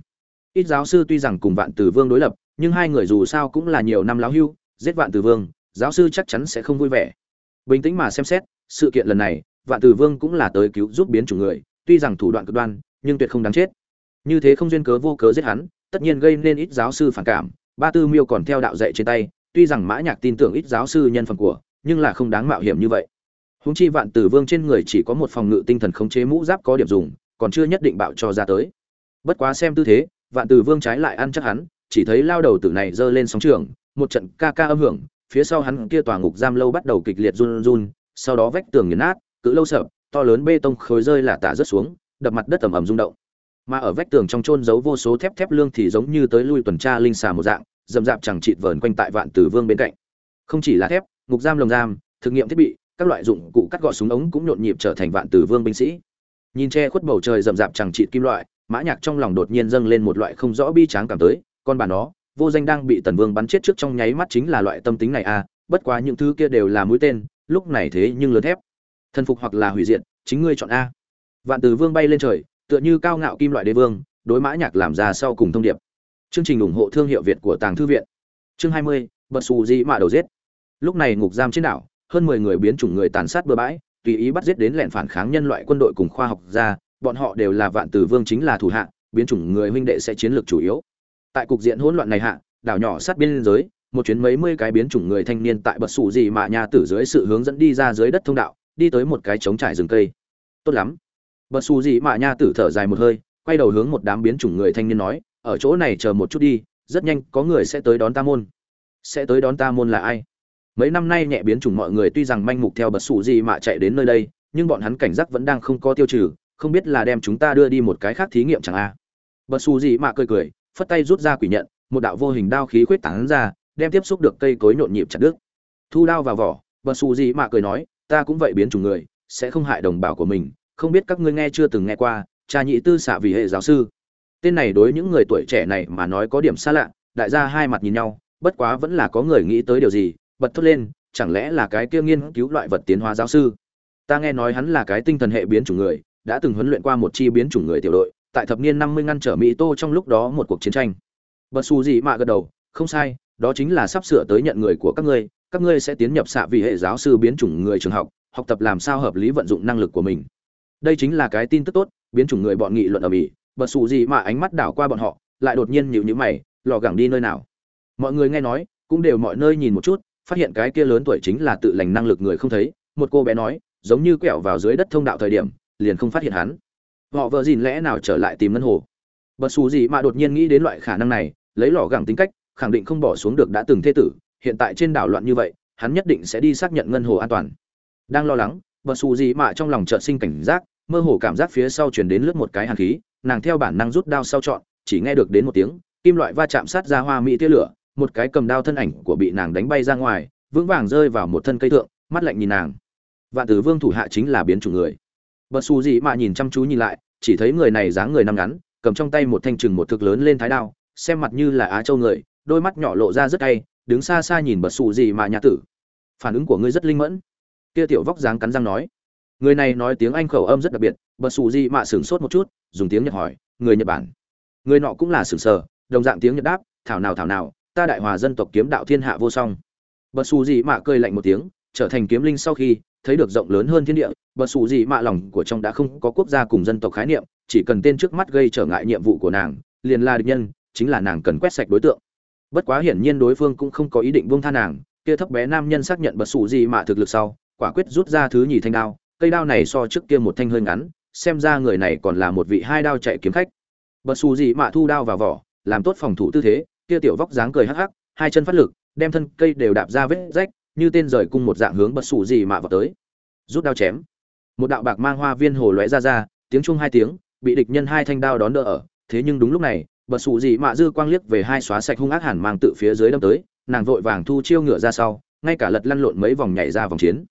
Ít giáo sư tuy rằng cùng vạn từ vương đối lập, nhưng hai người dù sao cũng là nhiều năm lão hưu, giết vạn từ vương, giáo sư chắc chắn sẽ không vui vẻ. Bình tĩnh mà xem xét, sự kiện lần này, vạn từ vương cũng là tới cứu giúp biến chủng người, tuy rằng thủ đoạn cực đoan, nhưng tuyệt không đáng chết. Như thế không duyên cớ vô cớ giết hắn, tất nhiên gây nên ít giáo sư phản cảm ba tư miêu còn theo đạo dạy trên tay, tuy rằng mã nhạc tin tưởng ít giáo sư nhân phẩm của, nhưng là không đáng mạo hiểm như vậy. Huống chi vạn tử vương trên người chỉ có một phòng ngự tinh thần khống chế mũ giáp có điểm dùng, còn chưa nhất định bạo cho ra tới. Bất quá xem tư thế, vạn tử vương trái lại ăn chắc hắn, chỉ thấy lao đầu tử này giơ lên sóng trường, một trận ca ca âm hưởng, phía sau hắn kia tòa ngục giam lâu bắt đầu kịch liệt run run sau đó vách tường nghiền nát, cự lâu sập, to lớn bê tông khối rơi là tả rớt xuống, đập mặt đất ầm ầm rung động mà ở vách tường trong trôn giấu vô số thép thép lương thì giống như tới lui tuần tra linh xà một dạng dầm dạp chẳng chịt vờn quanh tại vạn tử vương bên cạnh. Không chỉ là thép, ngục giam lồng giam, thực nghiệm thiết bị, các loại dụng cụ cắt gọt súng ống cũng nhộn nhịp trở thành vạn tử vương binh sĩ. Nhìn che khuất bầu trời rậm rạp chẳng chịt kim loại, mã nhạc trong lòng đột nhiên dâng lên một loại không rõ bi tráng cảm tới, con bà nó, vô danh đang bị tần vương bắn chết trước trong nháy mắt chính là loại tâm tính này à bất quá những thứ kia đều là mũi tên, lúc này thế nhưng lớn thép. Thần phục hoặc là hủy diệt, chính ngươi chọn a. Vạn tử vương bay lên trời tựa như cao ngạo kim loại đế vương đối mã nhạc làm ra sau cùng thông điệp. Chương trình ủng hộ thương hiệu việt của tàng thư viện. Chương 20, bật xù gì mạ đầu giết. Lúc này ngục giam trên đảo hơn mười người biến chủng người tàn sát bừa bãi tùy ý bắt giết đến lẹn phản kháng nhân loại quân đội cùng khoa học gia bọn họ đều là vạn tử vương chính là thủ hạ biến chủng người huynh đệ sẽ chiến lược chủ yếu. Tại cục diện hỗn loạn này hạ đảo nhỏ sát biên giới một chuyến mấy mươi cái biến chủng người thanh niên tại bật xù gì mà nhà tử dưới sự hướng dẫn đi ra dưới đất thông đạo đi tới một cái trống trải rừng cây. Tốt lắm bật xù gì mà nha tử thở dài một hơi, quay đầu hướng một đám biến chủng người thanh niên nói, ở chỗ này chờ một chút đi, rất nhanh có người sẽ tới đón ta môn. Sẽ tới đón ta môn là ai? Mấy năm nay nhẹ biến chủng mọi người tuy rằng manh mục theo bật xù gì mà chạy đến nơi đây, nhưng bọn hắn cảnh giác vẫn đang không có tiêu trừ, không biết là đem chúng ta đưa đi một cái khác thí nghiệm chẳng a. Bật xù gì mà cười cười, phất tay rút ra quỷ nhận, một đạo vô hình đao khí khuyết tán ra, đem tiếp xúc được cây cối nhộn nhịp chặt đứt. Thu đao vào vỏ bật xù gì mà cười nói, ta cũng vậy biến chủng người, sẽ không hại đồng bào của mình không biết các ngươi nghe chưa từng nghe qua, cha nhị tư xạ vì hệ giáo sư. Tên này đối những người tuổi trẻ này mà nói có điểm xa lạ, đại gia hai mặt nhìn nhau, bất quá vẫn là có người nghĩ tới điều gì, bật thốt lên, chẳng lẽ là cái kia nghiên cứu loại vật tiến hóa giáo sư? Ta nghe nói hắn là cái tinh thần hệ biến chủng người, đã từng huấn luyện qua một chi biến chủng người tiểu đội, tại thập niên năm mươi ngăn trở mỹ tô trong lúc đó một cuộc chiến tranh. Bật xù gì mà gật đầu, không sai, đó chính là sắp sửa tới nhận người của các ngươi các ngươi sẽ tiến nhập xạ vì hệ giáo sư biến chủng người trường học học tập làm sao hợp lý vận dụng năng lực của mình đây chính là cái tin tức tốt, biến chủng người bọn nghị luận ở mỹ, bật xù gì mà ánh mắt đảo qua bọn họ, lại đột nhiên nhịu nhữ mày, lò gẳng đi nơi nào. Mọi người nghe nói, cũng đều mọi nơi nhìn một chút, phát hiện cái kia lớn tuổi chính là tự lành năng lực người không thấy, một cô bé nói, giống như quẹo vào dưới đất thông đạo thời điểm, liền không phát hiện hắn. Họ vợ dìn lẽ nào trở lại tìm ngân hồ? Bật xù gì mà đột nhiên nghĩ đến loại khả năng này, lấy lò gẳng tính cách, khẳng định không bỏ xuống được đã từng thê tử, hiện tại trên đảo loạn như vậy, hắn nhất định sẽ đi xác nhận ngân hồ an toàn. Đang lo lắng, bật xù gì mà trong lòng chợt sinh cảnh giác mơ hồ cảm giác phía sau chuyển đến lướt một cái hàn khí, nàng theo bản năng rút đao sau chọn, chỉ nghe được đến một tiếng, kim loại va chạm sát ra hoa mỹ tia lửa, một cái cầm đao thân ảnh của bị nàng đánh bay ra ngoài, vững vàng rơi vào một thân cây thượng, mắt lạnh nhìn nàng. Vạn tử vương thủ hạ chính là biến chủ người. Bật xù gì mà nhìn chăm chú nhìn lại, chỉ thấy người này dáng người năm ngắn, cầm trong tay một thanh trừng một thực lớn lên thái đao, xem mặt như là á châu người, đôi mắt nhỏ lộ ra rất hay, đứng xa xa nhìn bật xù gì mà nhà tử. Phản ứng của ngươi rất linh mẫn. Kia tiểu vóc dáng cắn răng nói người này nói tiếng anh khẩu âm rất đặc biệt, bật xù di mạ sửng sốt một chút, dùng tiếng nhật hỏi, người nhật bản? Người nọ cũng là sửng sờ, đồng dạng tiếng nhật đáp, thảo nào thảo nào, ta đại hòa dân tộc kiếm đạo thiên hạ vô song. Bật xù di mạ cười lạnh một tiếng, trở thành kiếm linh sau khi, thấy được rộng lớn hơn thiên địa, bật xù di mạ lòng của trong đã không có quốc gia cùng dân tộc khái niệm, chỉ cần tên trước mắt gây trở ngại nhiệm vụ của nàng, liền là địch nhân, chính là nàng cần quét sạch đối tượng. Bất quá hiển nhiên đối phương cũng không có ý định buông tha nàng, kia thấp bé nam nhân xác nhận bật xù di mạ thực lực sau, quả quyết rút ra thứ nhì thanh đao cây đao này so trước kia một thanh hơi ngắn, xem ra người này còn là một vị hai đao chạy kiếm khách. Bật xù gì mà thu đao vào vỏ, làm tốt phòng thủ tư thế, kia tiểu vóc dáng cười hắc hắc, hai chân phát lực, đem thân cây đều đạp ra vết rách, như tên rời cung một dạng hướng bật xù gì mà vào tới. Rút đao chém. Một đạo bạc mang hoa viên hồ lóe ra ra, tiếng chung hai tiếng, bị địch nhân hai thanh đao đón đỡ ở. Thế nhưng đúng lúc này bật xù gì mạ dư quang liếc về hai xóa sạch hung ác hẳn mang tự phía dưới đâm tới, nàng vội vàng thu chiêu ngựa ra sau, ngay cả lật lăn lộn mấy vòng nhảy ra vòng chiến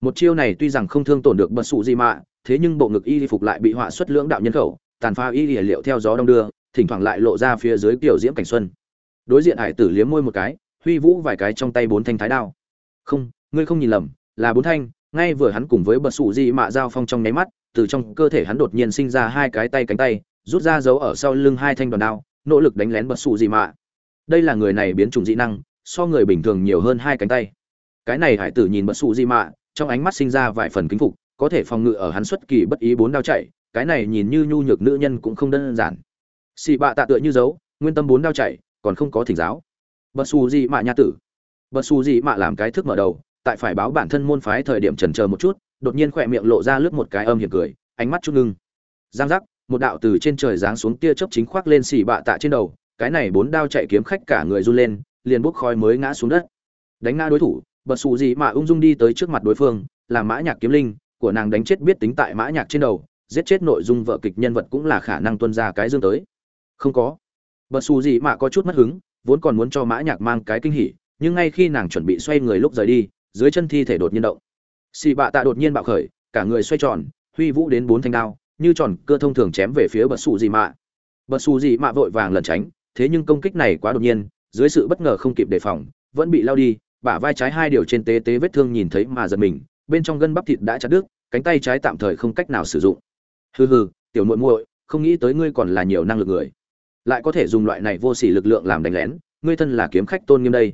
một chiêu này tuy rằng không thương tổn được bật sụ gì mạ, thế nhưng bộ ngực y phục lại bị họa xuất lưỡng đạo nhân khẩu, tàn pha y liệu theo gió đông đưa, thỉnh thoảng lại lộ ra phía dưới kiểu diễm cảnh xuân. Đối diện hải tử liếm môi một cái, huy vũ vài cái trong tay bốn thanh thái đao. Không, ngươi không nhìn lầm, là bốn thanh, ngay vừa hắn cùng với bật sụ gì mạ giao phong trong nháy mắt, từ trong cơ thể hắn đột nhiên sinh ra hai cái tay cánh tay, rút ra dấu ở sau lưng hai thanh đòn đao, nỗ lực đánh lén bật sụ gì mạ. Đây là người này biến chủng dị năng, so người bình thường nhiều hơn hai cánh tay. Cái này hải tử nhìn bật sụ gì mạ trong ánh mắt sinh ra vài phần kính phục, có thể phòng ngự ở hắn xuất kỳ bất ý bốn đao chạy, cái này nhìn như nhu nhược nữ nhân cũng không đơn giản. Xì bạ tạ tựa như dấu nguyên tâm bốn đao chạy, còn không có thỉnh giáo. Bật xù gì mạ nha tử. Bật xù gì mạ làm cái thức mở đầu, tại phải báo bản thân môn phái thời điểm trần chờ một chút, đột nhiên khỏe miệng lộ ra lướt một cái âm hiểm cười, ánh mắt chút ngưng. Giang giác, một đạo từ trên trời giáng xuống tia chớp chính khoác lên xì bạ tạ trên đầu, cái này bốn đao chạy kiếm khách cả người run lên, liền bốc khói mới ngã xuống đất. Đánh ngã đối thủ bật xù gì mà ung dung đi tới trước mặt đối phương, là mã nhạc kiếm linh, của nàng đánh chết biết tính tại mã nhạc trên đầu, giết chết nội dung vợ kịch nhân vật cũng là khả năng tuân ra cái dương tới. Không có. Bật xù gì mà có chút mất hứng, vốn còn muốn cho mã nhạc mang cái kinh hỉ, nhưng ngay khi nàng chuẩn bị xoay người lúc rời đi, dưới chân thi thể đột nhiên động. Xì bạ tạ đột nhiên bạo khởi, cả người xoay tròn, huy vũ đến bốn thanh đao, như tròn cơ thông thường chém về phía bật xù gì mạ bật xù gì mạ vội vàng lẩn tránh, thế nhưng công kích này quá đột nhiên, dưới sự bất ngờ không kịp đề phòng, vẫn bị lao đi bả vai trái hai điều trên tế tế vết thương nhìn thấy mà giật mình, bên trong gân bắp thịt đã chặt đứt, cánh tay trái tạm thời không cách nào sử dụng. Hừ hừ, tiểu muội muội, không nghĩ tới ngươi còn là nhiều năng lực người. Lại có thể dùng loại này vô sỉ lực lượng làm đánh lén, ngươi thân là kiếm khách tôn nghiêm đây.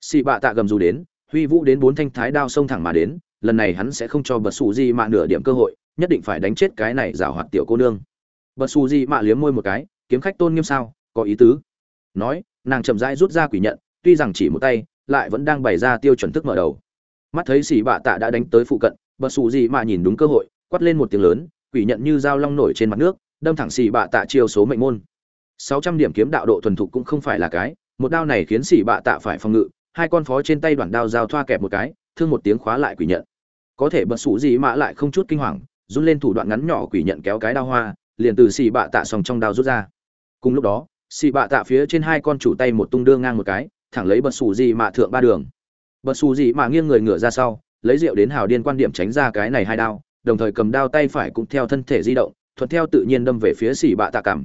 Xì bạ tạ gầm dù đến, huy vũ đến bốn thanh thái đao xông thẳng mà đến, lần này hắn sẽ không cho bật xù di mạ nửa điểm cơ hội, nhất định phải đánh chết cái này giả hoạt tiểu cô nương. Bật xù di mạ liếm môi một cái, kiếm khách tôn nghiêm sao, có ý tứ. Nói, nàng chậm rãi rút ra quỷ nhận, tuy rằng chỉ một tay lại vẫn đang bày ra tiêu chuẩn thức mở đầu. Mắt thấy xì bạ tạ đã đánh tới phụ cận, bật xù gì mà nhìn đúng cơ hội, quát lên một tiếng lớn, quỷ nhận như dao long nổi trên mặt nước, đâm thẳng xì bạ tạ chiêu số mệnh môn. Sáu trăm điểm kiếm đạo độ thuần thục cũng không phải là cái, một đao này khiến xì bạ tạ phải phòng ngự, hai con phó trên tay đoạn đao giao thoa kẹp một cái, thương một tiếng khóa lại quỷ nhận. Có thể bật xù gì mà lại không chút kinh hoàng, run lên thủ đoạn ngắn nhỏ quỷ nhận kéo cái đao hoa, liền từ xì bạ tạ sòng trong đao rút ra. Cùng lúc đó, xì bạ tạ phía trên hai con chủ tay một tung đưa ngang một cái thẳng lấy bật xù gì mà thượng ba đường. Bật xù gì mà nghiêng người ngửa ra sau, lấy rượu đến hào điên quan điểm tránh ra cái này hai đao, đồng thời cầm đao tay phải cũng theo thân thể di động, thuận theo tự nhiên đâm về phía xì bạ tạ cảm.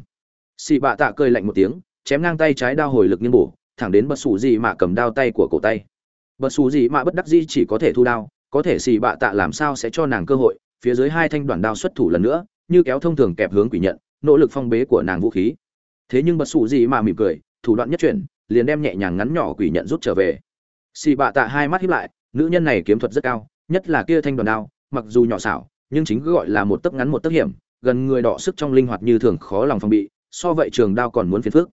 Xì bạ tạ cơi lạnh một tiếng, chém ngang tay trái đao hồi lực nghiêng bổ, thẳng đến bật xù gì mà cầm đao tay của cổ tay. Bật xù gì mà bất đắc dĩ chỉ có thể thu đao, có thể xì bạ tạ làm sao sẽ cho nàng cơ hội, phía dưới hai thanh đoạn đao xuất thủ lần nữa, như kéo thông thường kẹp hướng quỷ nhận, nỗ lực phong bế của nàng vũ khí. Thế nhưng bật xù gì mà mỉm cười, thủ đoạn nhất chuyển liền đem nhẹ nhàng ngắn nhỏ quỷ nhận rút trở về. Xì bạ tạ hai mắt hiếp lại, nữ nhân này kiếm thuật rất cao, nhất là kia thanh đoàn đao, mặc dù nhỏ xảo, nhưng chính gọi là một tấc ngắn một tấc hiểm, gần người đỏ sức trong linh hoạt như thường khó lòng phòng bị, so vậy trường đao còn muốn phiền phức.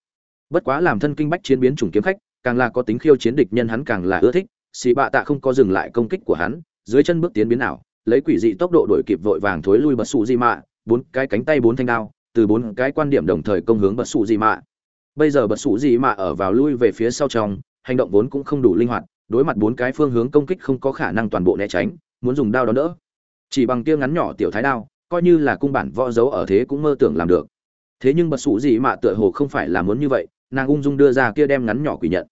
Bất quá làm thân kinh bách chiến biến chủng kiếm khách, càng là có tính khiêu chiến địch nhân hắn càng là ưa thích, xì bạ tạ không có dừng lại công kích của hắn, dưới chân bước tiến biến ảo, lấy quỷ dị tốc độ đổi kịp vội vàng thối lui bật sụ di mạ, bốn cái cánh tay bốn thanh đao, từ bốn cái quan điểm đồng thời công hướng bật sụ di mạ bây giờ bật sụ gì mà ở vào lui về phía sau trong, hành động vốn cũng không đủ linh hoạt, đối mặt bốn cái phương hướng công kích không có khả năng toàn bộ né tránh, muốn dùng đao đó đỡ. Chỉ bằng kia ngắn nhỏ tiểu thái đao, coi như là cung bản võ dấu ở thế cũng mơ tưởng làm được. Thế nhưng bật sụ gì mà tựa hồ không phải là muốn như vậy, nàng ung dung đưa ra kia đem ngắn nhỏ quỷ nhận.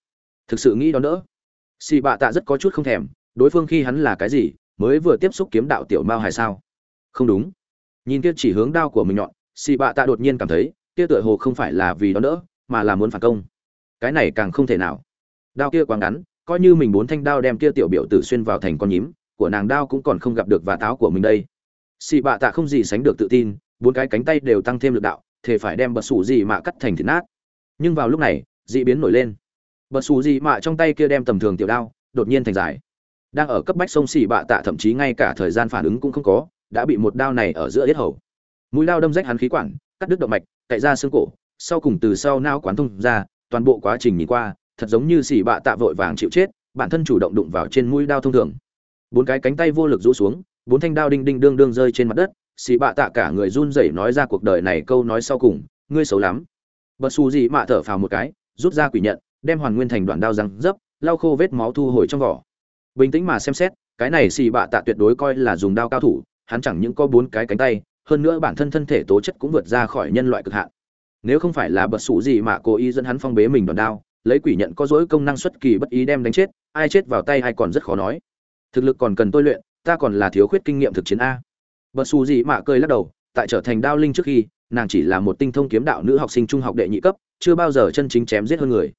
Thực sự nghĩ đó đỡ. Xì bạ tạ rất có chút không thèm, đối phương khi hắn là cái gì, mới vừa tiếp xúc kiếm đạo tiểu mao hay sao? Không đúng. Nhìn kia chỉ hướng đao của mình nhọn, xì bạ tạ đột nhiên cảm thấy, kia tựa hồ không phải là vì đó đỡ mà là muốn phản công. Cái này càng không thể nào. Đao kia quá ngắn, coi như mình bốn thanh đao đem kia tiểu biểu tử xuyên vào thành con nhím, của nàng đao cũng còn không gặp được và táo của mình đây. Xì bạ tạ không gì sánh được tự tin, bốn cái cánh tay đều tăng thêm lực đạo thể phải đem bật sủ gì mà cắt thành thịt nát. Nhưng vào lúc này, dị biến nổi lên. Bật sủ gì mạ trong tay kia đem tầm thường tiểu đao, đột nhiên thành dài. Đang ở cấp bách sông xì bạ tạ thậm chí ngay cả thời gian phản ứng cũng không có, đã bị một đao này ở giữa yết hầu. Mũi đao đâm rách hắn khí quản, cắt đứt động mạch cậy ra xương cổ sau cùng từ sau nao quán thông ra, toàn bộ quá trình nhìn qua, thật giống như xì bạ tạ vội vàng chịu chết, bản thân chủ động đụng vào trên mũi đao thông thường. Bốn cái cánh tay vô lực rũ xuống, bốn thanh đao đinh đinh đương đương rơi trên mặt đất xì bạ tạ cả người run rẩy nói ra cuộc đời này câu nói sau cùng, ngươi xấu lắm. Bật xù gì mạ thở phào một cái, rút ra quỷ nhận, đem hoàn nguyên thành đoạn đao răng dấp, lau khô vết máu thu hồi trong vỏ. Bình tĩnh mà xem xét, cái này xì bạ tạ tuyệt đối coi là dùng đao cao thủ, hắn chẳng những có bốn cái cánh tay, hơn nữa bản thân thân thể tố chất cũng vượt ra khỏi nhân loại cực hạn nếu không phải là bật sủ gì mà cố ý dẫn hắn phong bế mình đòn đao, lấy quỷ nhận có dối công năng xuất kỳ bất ý đem đánh chết, ai chết vào tay ai còn rất khó nói. Thực lực còn cần tôi luyện, ta còn là thiếu khuyết kinh nghiệm thực chiến a. Bật sủ gì mà cười lắc đầu, tại trở thành đao linh trước khi, nàng chỉ là một tinh thông kiếm đạo nữ học sinh trung học đệ nhị cấp, chưa bao giờ chân chính chém giết hơn người.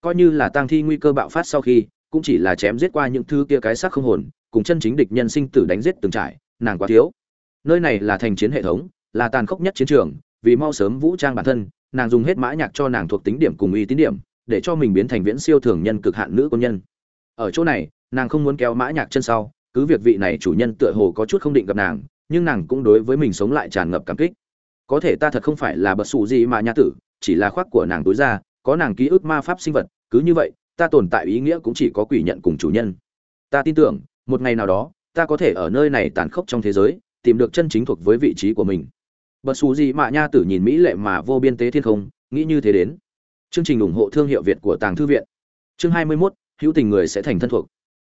Coi như là tang thi nguy cơ bạo phát sau khi, cũng chỉ là chém giết qua những thứ kia cái xác không hồn, cùng chân chính địch nhân sinh tử đánh giết từng trải, nàng quá thiếu. Nơi này là thành chiến hệ thống, là tàn khốc nhất chiến trường vì mau sớm vũ trang bản thân, nàng dùng hết mã nhạc cho nàng thuộc tính điểm cùng uy tín điểm, để cho mình biến thành viễn siêu thường nhân cực hạn nữ quân nhân. Ở chỗ này, nàng không muốn kéo mã nhạc chân sau, cứ việc vị này chủ nhân tựa hồ có chút không định gặp nàng, nhưng nàng cũng đối với mình sống lại tràn ngập cảm kích. Có thể ta thật không phải là bật sụ gì mà nha tử, chỉ là khoác của nàng tối ra, có nàng ký ức ma pháp sinh vật, cứ như vậy, ta tồn tại ý nghĩa cũng chỉ có quỷ nhận cùng chủ nhân. Ta tin tưởng, một ngày nào đó, ta có thể ở nơi này tàn khốc trong thế giới, tìm được chân chính thuộc với vị trí của mình bật xù gì mà nha tử nhìn mỹ lệ mà vô biên tế thiên không nghĩ như thế đến. Chương trình ủng hộ thương hiệu việt của tàng thư viện. Chương hai mươi 21, hữu tình người sẽ thành thân thuộc.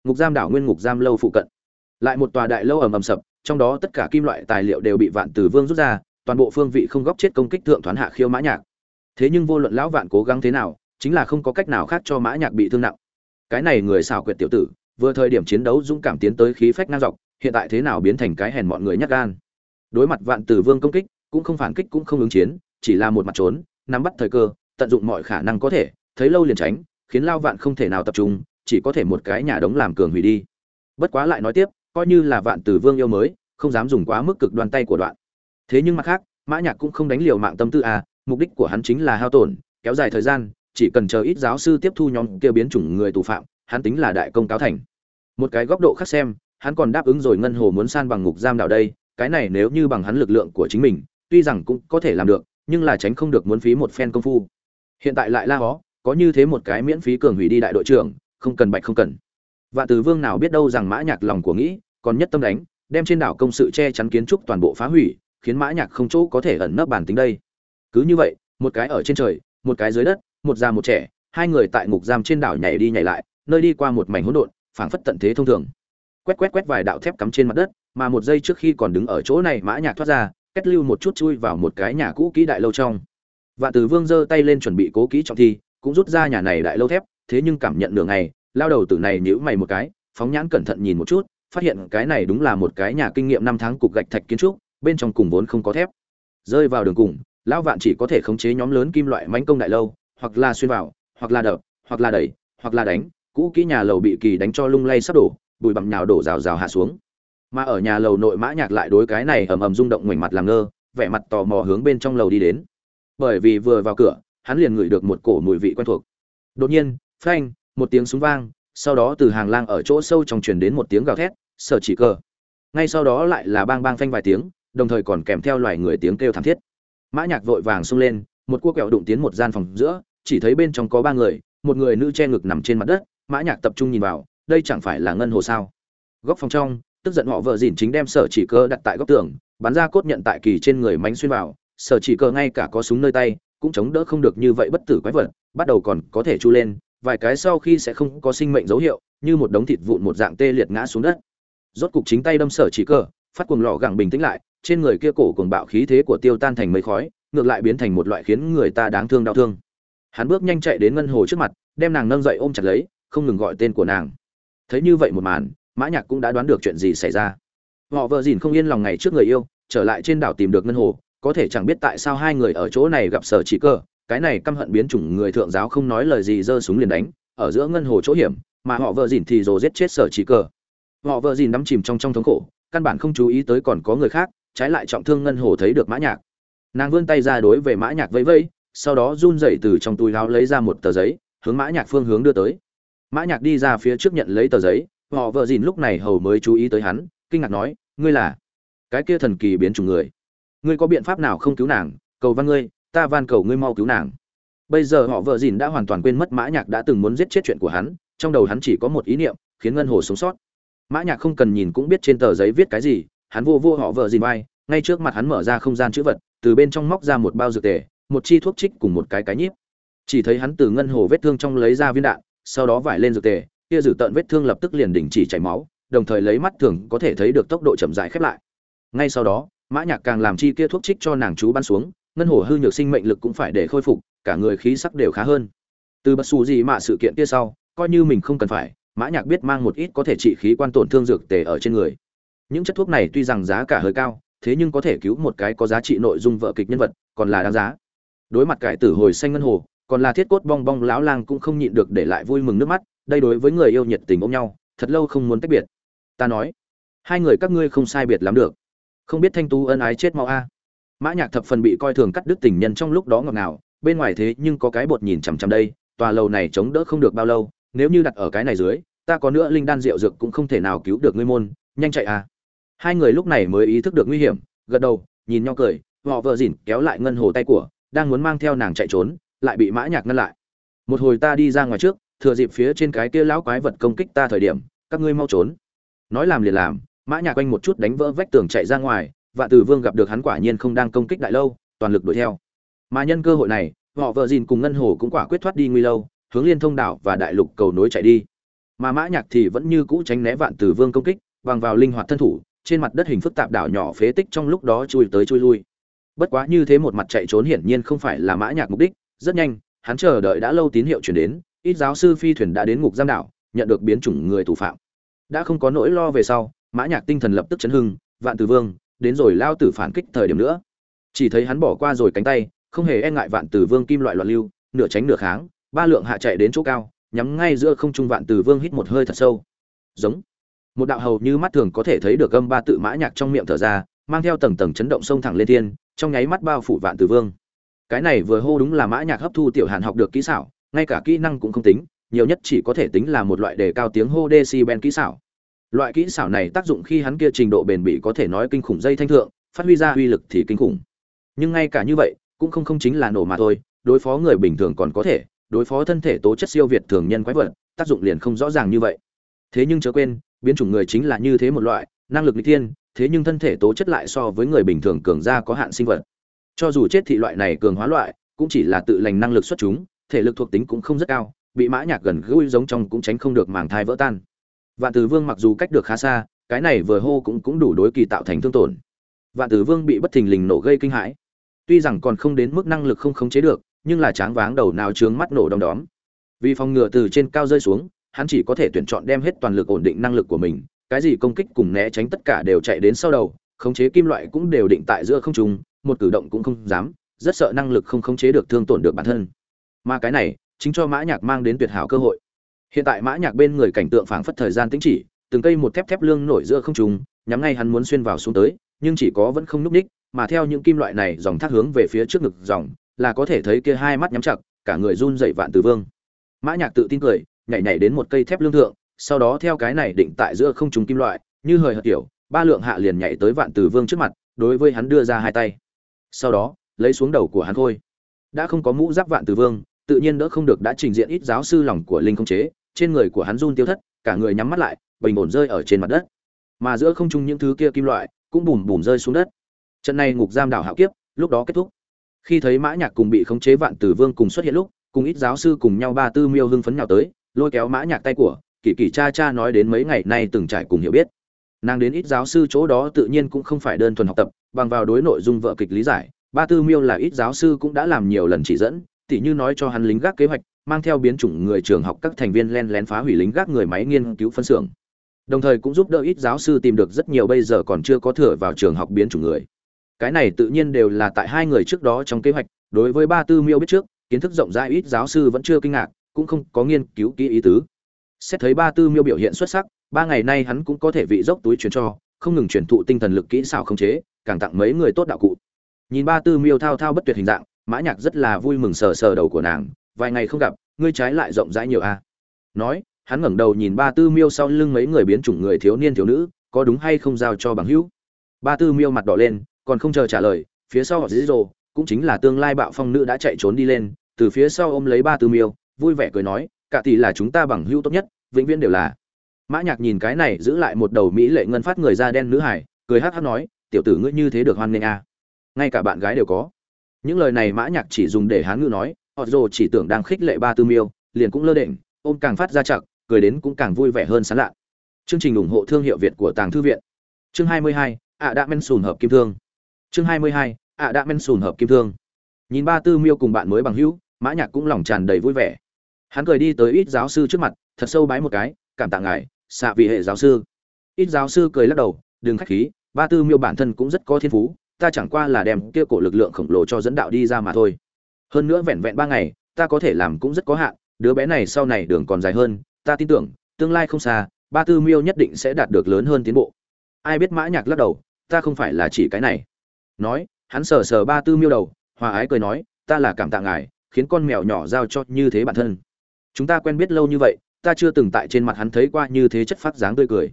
Ngục giam đảo nguyên ngục giam lâu phụ cận. Lại một tòa đại lâu ầm ầm sập trong đó tất cả kim loại tài liệu đều bị vạn tử vương rút ra toàn bộ phương vị không góc chết công kích thượng thoán hạ khiêu mã nhạc. Thế nhưng vô luận lão vạn cố gắng thế nào chính là không có cách nào khác cho mã nhạc bị thương nặng. Cái này người xảo quyệt tiểu tử vừa thời điểm chiến đấu dũng cảm tiến tới khí phách ngang dọc hiện tại thế nào biến thành cái hèn mọn người nhát gan. Đối mặt vạn tử vương công kích cũng không phản kích cũng không ứng chiến, chỉ là một mặt trốn, nắm bắt thời cơ, tận dụng mọi khả năng có thể, thấy lâu liền tránh, khiến lao vạn không thể nào tập trung, chỉ có thể một cái nhà đống làm cường hủy đi. Bất quá lại nói tiếp, coi như là vạn tử vương yêu mới, không dám dùng quá mức cực đoan tay của đoạn. Thế nhưng mặt khác, mã nhạc cũng không đánh liều mạng tâm tư à mục đích của hắn chính là hao tổn, kéo dài thời gian, chỉ cần chờ ít giáo sư tiếp thu nhóm kia biến chủng người tù phạm, hắn tính là đại công cáo thành. Một cái góc độ khác xem, hắn còn đáp ứng rồi ngân hồ muốn san bằng ngục giam đảo đây, cái này nếu như bằng hắn lực lượng của chính mình tuy rằng cũng có thể làm được, nhưng là tránh không được muốn phí một phen công phu. Hiện tại lại la hó, có như thế một cái miễn phí cường hủy đi đại đội trưởng, không cần bạch không cần. Vạn từ vương nào biết đâu rằng mã nhạc lòng của nghĩ, còn nhất tâm đánh, đem trên đảo công sự che chắn kiến trúc toàn bộ phá hủy, khiến mã nhạc không chỗ có thể ẩn nấp bản tính đây. Cứ như vậy, một cái ở trên trời, một cái dưới đất, một già một trẻ, hai người tại ngục giam trên đảo nhảy đi nhảy lại, nơi đi qua một mảnh hỗn độn, phảng phất tận thế thông thường. Quét quét quét vài đạo thép cắm trên mặt đất, mà một giây trước khi còn đứng ở chỗ này mã nhạc thoát ra kết lưu một chút chui vào một cái nhà cũ kỹ đại lâu trong. Vạn tử vương giơ tay lên chuẩn bị cố kỹ trọng thi, cũng rút ra nhà này đại lâu thép, thế nhưng cảm nhận nửa ngày, lao đầu tử này nhữ mày một cái, phóng nhãn cẩn thận nhìn một chút, phát hiện cái này đúng là một cái nhà kinh nghiệm năm tháng cục gạch thạch kiến trúc, bên trong cùng vốn không có thép. Rơi vào đường cùng, lão vạn chỉ có thể khống chế nhóm lớn kim loại mãnh công đại lâu, hoặc là xuyên vào, hoặc là đập, hoặc là đẩy, hoặc là đánh, cũ kỹ nhà lầu bị kỳ đánh cho lung lay sắp đổ, bụi bặm nhào đổ rào rào hạ xuống mà ở nhà lầu nội mã nhạc lại đối cái này ầm ầm rung động ngoảnh mặt làm ngơ, vẻ mặt tò mò hướng bên trong lầu đi đến. Bởi vì vừa vào cửa, hắn liền ngửi được một cổ mùi vị quen thuộc. Đột nhiên, phanh, một tiếng súng vang, sau đó từ hàng lang ở chỗ sâu trong truyền đến một tiếng gào thét, sở chỉ cờ. ngay sau đó lại là bang bang phanh vài tiếng, đồng thời còn kèm theo loài người tiếng kêu thảm thiết. Mã nhạc vội vàng xông lên, một cua kẹo đụng tiến một gian phòng giữa, chỉ thấy bên trong có ba người, một người nữ che ngực nằm trên mặt đất, mã nhạc tập trung nhìn vào, đây chẳng phải là ngân hồ sao? Góc phòng trong tức giận họ vợ dìn chính đem sở chỉ cơ đặt tại góc tường, bắn ra cốt nhận tại kỳ trên người mánh xuyên vào, sở chỉ cơ ngay cả có súng nơi tay, cũng chống đỡ không được như vậy bất tử quái vật, bắt đầu còn có thể chu lên, vài cái sau khi sẽ không có sinh mệnh dấu hiệu, như một đống thịt vụn một dạng tê liệt ngã xuống đất. Rốt cục chính tay đâm sở chỉ cơ, phát cuồng lọ gẳng bình tĩnh lại, trên người kia cổ cuồng bạo khí thế của tiêu tan thành mây khói, ngược lại biến thành một loại khiến người ta đáng thương đau thương. Hắn bước nhanh chạy đến ngân hồ trước mặt, đem nàng nâng dậy ôm chặt lấy, không ngừng gọi tên của nàng. Thấy như vậy một màn mã nhạc cũng đã đoán được chuyện gì xảy ra. Họ vợ dìn không yên lòng ngày trước người yêu, trở lại trên đảo tìm được ngân hồ, có thể chẳng biết tại sao hai người ở chỗ này gặp sở chỉ cơ, cái này căm hận biến chủng người thượng giáo không nói lời gì giơ súng liền đánh, ở giữa ngân hồ chỗ hiểm, mà họ vợ dìn thì rồ giết chết sở chỉ cơ. Họ vợ dìn đắm chìm trong trong thống khổ, căn bản không chú ý tới còn có người khác, trái lại trọng thương ngân hồ thấy được mã nhạc. Nàng vươn tay ra đối về mã nhạc vẫy vẫy, sau đó run rẩy từ trong túi áo lấy ra một tờ giấy, hướng mã nhạc phương hướng đưa tới. Mã nhạc đi ra phía trước nhận lấy tờ giấy họ vợ dìn lúc này hầu mới chú ý tới hắn, kinh ngạc nói, ngươi là cái kia thần kỳ biến chủng người. Ngươi có biện pháp nào không cứu nàng? Cầu văn ngươi, ta van cầu ngươi mau cứu nàng. Bây giờ họ vợ dìn đã hoàn toàn quên mất mã nhạc đã từng muốn giết chết chuyện của hắn, trong đầu hắn chỉ có một ý niệm, khiến ngân hồ sống sót. Mã nhạc không cần nhìn cũng biết trên tờ giấy viết cái gì, hắn vô vô họ vợ dìn bay ngay trước mặt hắn mở ra không gian chữ vật, từ bên trong móc ra một bao dược tề, một chi thuốc trích cùng một cái cái nhíp. Chỉ thấy hắn từ ngân hồ vết thương trong lấy ra viên đạn, sau đó vải lên dược tề kia dử tận vết thương lập tức liền đình chỉ chảy máu, đồng thời lấy mắt thường có thể thấy được tốc độ chậm rãi khép lại. Ngay sau đó, mã nhạc càng làm chi kia thuốc trích cho nàng chú bắn xuống, ngân hồ hư nhược sinh mệnh lực cũng phải để khôi phục, cả người khí sắc đều khá hơn. Từ bất xù gì mà sự kiện kia sau, coi như mình không cần phải, mã nhạc biết mang một ít có thể trị khí quan tổn thương dược tề ở trên người. Những chất thuốc này tuy rằng giá cả hơi cao, thế nhưng có thể cứu một cái có giá trị nội dung vợ kịch nhân vật, còn là đáng giá. Đối mặt cải tử hồi xanh ngân hồ, còn là thiết cốt bong bong lão lang cũng không nhịn được để lại vui mừng nước mắt đây đối với người yêu nhiệt tình ôm nhau, thật lâu không muốn tách biệt. Ta nói, hai người các ngươi không sai biệt lắm được. Không biết thanh tú ân ái chết mau a. Mã nhạc thập phần bị coi thường cắt đứt tình nhân trong lúc đó ngọt ngào, bên ngoài thế nhưng có cái bột nhìn chằm chằm đây, tòa lầu này chống đỡ không được bao lâu, nếu như đặt ở cái này dưới, ta có nữa linh đan rượu dược cũng không thể nào cứu được ngươi môn, nhanh chạy a. Hai người lúc này mới ý thức được nguy hiểm, gật đầu, nhìn nhau cười, họ vợ dỉn kéo lại ngân hồ tay của, đang muốn mang theo nàng chạy trốn, lại bị mã nhạc ngăn lại. Một hồi ta đi ra ngoài trước thừa dịp phía trên cái kia lão quái vật công kích ta thời điểm, các ngươi mau trốn. Nói làm liền làm, mã nhạc quanh một chút đánh vỡ vách tường chạy ra ngoài vạn tử vương gặp được hắn quả nhiên không đang công kích đại lâu, toàn lực đuổi theo. Mà nhân cơ hội này, họ vợ dìn cùng ngân hồ cũng quả quyết thoát đi nguy lâu, hướng liên thông đảo và đại lục cầu nối chạy đi. Mà mã nhạc thì vẫn như cũ tránh né vạn tử vương công kích, bằng vào linh hoạt thân thủ, trên mặt đất hình phức tạp đảo nhỏ phế tích trong lúc đó chui tới chui lui. Bất quá như thế một mặt chạy trốn hiển nhiên không phải là mã nhạc mục đích, rất nhanh, hắn chờ đợi đã lâu tín hiệu truyền đến ít giáo sư phi thuyền đã đến ngục giam đảo, nhận được biến chủng người tù phạm. Đã không có nỗi lo về sau, mã nhạc tinh thần lập tức chấn hưng, vạn tử vương, đến rồi lao tử phản kích thời điểm nữa. Chỉ thấy hắn bỏ qua rồi cánh tay, không hề e ngại vạn tử vương kim loại loạn lưu, nửa tránh nửa kháng, ba lượng hạ chạy đến chỗ cao, nhắm ngay giữa không trung vạn tử vương hít một hơi thật sâu. Giống. Một đạo hầu như mắt thường có thể thấy được âm ba tự mã nhạc trong miệng thở ra, mang theo tầng tầng chấn động sông thẳng lên thiên, trong nháy mắt bao phủ vạn tử vương. Cái này vừa hô đúng là mã nhạc hấp thu tiểu hàn học được kỹ xảo ngay cả kỹ năng cũng không tính, nhiều nhất chỉ có thể tính là một loại đề cao tiếng hô decibel kỹ xảo. Loại kỹ xảo này tác dụng khi hắn kia trình độ bền bỉ có thể nói kinh khủng dây thanh thượng, phát huy ra uy lực thì kinh khủng. Nhưng ngay cả như vậy, cũng không không chính là nổ mà thôi, đối phó người bình thường còn có thể, đối phó thân thể tố chất siêu việt thường nhân quái vật, tác dụng liền không rõ ràng như vậy. Thế nhưng chớ quên, biến chủng người chính là như thế một loại, năng lực n thiên, thế nhưng thân thể tố chất lại so với người bình thường cường ra có hạn sinh vật. Cho dù chết thị loại này cường hóa loại, cũng chỉ là tự lành năng lực xuất chúng thể lực thuộc tính cũng không rất cao, bị mã nhạc gần gũi giống trong cũng tránh không được màng thai vỡ tan. Vạn tử vương mặc dù cách được khá xa, cái này vừa hô cũng cũng đủ đối kỳ tạo thành thương tổn. Vạn tử vương bị bất thình lình nổ gây kinh hãi. Tuy rằng còn không đến mức năng lực không khống chế được, nhưng là tráng váng đầu nào trướng mắt nổ đom đóm. Vì phòng ngừa từ trên cao rơi xuống, hắn chỉ có thể tuyển chọn đem hết toàn lực ổn định năng lực của mình, cái gì công kích cùng né tránh tất cả đều chạy đến sau đầu, khống chế kim loại cũng đều định tại giữa không trung, một cử động cũng không dám, rất sợ năng lực không khống chế được thương tổn được bản thân mà cái này chính cho mã nhạc mang đến tuyệt hảo cơ hội. Hiện tại mã nhạc bên người cảnh tượng phảng phất thời gian tĩnh chỉ, từng cây một thép thép lương nổi giữa không trung, nhắm ngay hắn muốn xuyên vào xuống tới, nhưng chỉ có vẫn không núc đích, mà theo những kim loại này dòng thác hướng về phía trước ngực dòng, là có thể thấy kia hai mắt nhắm chặt, cả người run rẩy vạn tử vương. Mã nhạc tự tin cười, nhảy nhảy đến một cây thép lương thượng, sau đó theo cái này định tại giữa không trung kim loại, như hời hợt tiểu ba lượng hạ liền nhảy tới vạn tử vương trước mặt, đối với hắn đưa ra hai tay. Sau đó, lấy xuống đầu của hắn thôi đã không có mũ giáp vạn tử vương tự nhiên đỡ không được đã trình diện ít giáo sư lòng của linh không chế, trên người của hắn run tiêu thất, cả người nhắm mắt lại, bình ổn rơi ở trên mặt đất. Mà giữa không trung những thứ kia kim loại cũng bùm bùm rơi xuống đất. Trận này ngục giam đảo hạo kiếp, lúc đó kết thúc. Khi thấy mã nhạc cùng bị khống chế vạn tử vương cùng xuất hiện lúc, cùng ít giáo sư cùng nhau ba tư miêu hưng phấn nhào tới, lôi kéo mã nhạc tay của, kỳ kỳ cha cha nói đến mấy ngày nay từng trải cùng hiểu biết. Nàng đến ít giáo sư chỗ đó tự nhiên cũng không phải đơn thuần học tập, bằng vào đối nội dung vợ kịch lý giải, ba tư miêu là ít giáo sư cũng đã làm nhiều lần chỉ dẫn tỉ như nói cho hắn lính gác kế hoạch, mang theo biến chủng người trường học các thành viên len lén phá hủy lính gác người máy nghiên cứu phân xưởng. Đồng thời cũng giúp đỡ ít giáo sư tìm được rất nhiều bây giờ còn chưa có thừa vào trường học biến chủng người. Cái này tự nhiên đều là tại hai người trước đó trong kế hoạch, đối với ba tư miêu biết trước, kiến thức rộng rãi ít giáo sư vẫn chưa kinh ngạc, cũng không có nghiên cứu kỹ ý tứ. Xét thấy ba tư miêu biểu hiện xuất sắc, ba ngày nay hắn cũng có thể vị dốc túi chuyển cho, không ngừng truyền thụ tinh thần lực kỹ xảo khống chế, càng tặng mấy người tốt đạo cụ. Nhìn ba tư miêu thao thao bất tuyệt hình dạng mã nhạc rất là vui mừng sờ sờ đầu của nàng, vài ngày không gặp, ngươi trái lại rộng rãi nhiều a. Nói, hắn ngẩng đầu nhìn ba tư miêu sau lưng mấy người biến chủng người thiếu niên thiếu nữ, có đúng hay không giao cho bằng hữu? Ba tư miêu mặt đỏ lên, còn không chờ trả lời, phía sau họ dĩ dồ cũng chính là tương lai bạo phong nữ đã chạy trốn đi lên, từ phía sau ôm lấy ba tư miêu, vui vẻ cười nói, cả tỷ là chúng ta bằng hữu tốt nhất, vĩnh viễn đều là. Mã nhạc nhìn cái này giữ lại một đầu mỹ lệ ngân phát người da đen nữ hải, cười hắt hắt nói, tiểu tử ngươi như thế được hoan nghênh a. À. ngay cả bạn gái đều có những lời này mã nhạc chỉ dùng để hán ngữ nói họ dồ chỉ tưởng đang khích lệ ba tư miêu liền cũng lơ đễnh ôm càng phát ra chặt cười đến cũng càng vui vẻ hơn sán lạ. Chương trình ủng hộ thương hiệu việt của tàng thư viện. Chương 22, ạ đã men sùn hợp kim thương. Chương 22, ạ đã men sùn hợp kim thương. Nhìn ba tư miêu cùng bạn mới bằng hữu mã nhạc cũng lòng tràn đầy vui vẻ. Hắn cười đi tới ít giáo sư trước mặt thật sâu bái một cái cảm tạ ngài xạ vị hệ giáo sư. Ít giáo sư cười lắc đầu đừng khách khí ba tư miêu bản thân cũng rất có thiên phú ta chẳng qua là đem kia cổ lực lượng khổng lồ cho dẫn đạo đi ra mà thôi. Hơn nữa vẹn vẹn ba ngày, ta có thể làm cũng rất có hạn, đứa bé này sau này đường còn dài hơn, ta tin tưởng, tương lai không xa, ba tư miêu nhất định sẽ đạt được lớn hơn tiến bộ. Ai biết mã nhạc lắc đầu, ta không phải là chỉ cái này. Nói, hắn sờ sờ ba tư miêu đầu, hòa ái cười nói, ta là cảm tạ ngài, khiến con mèo nhỏ giao cho như thế bản thân. Chúng ta quen biết lâu như vậy, ta chưa từng tại trên mặt hắn thấy qua như thế chất phát dáng tươi cười.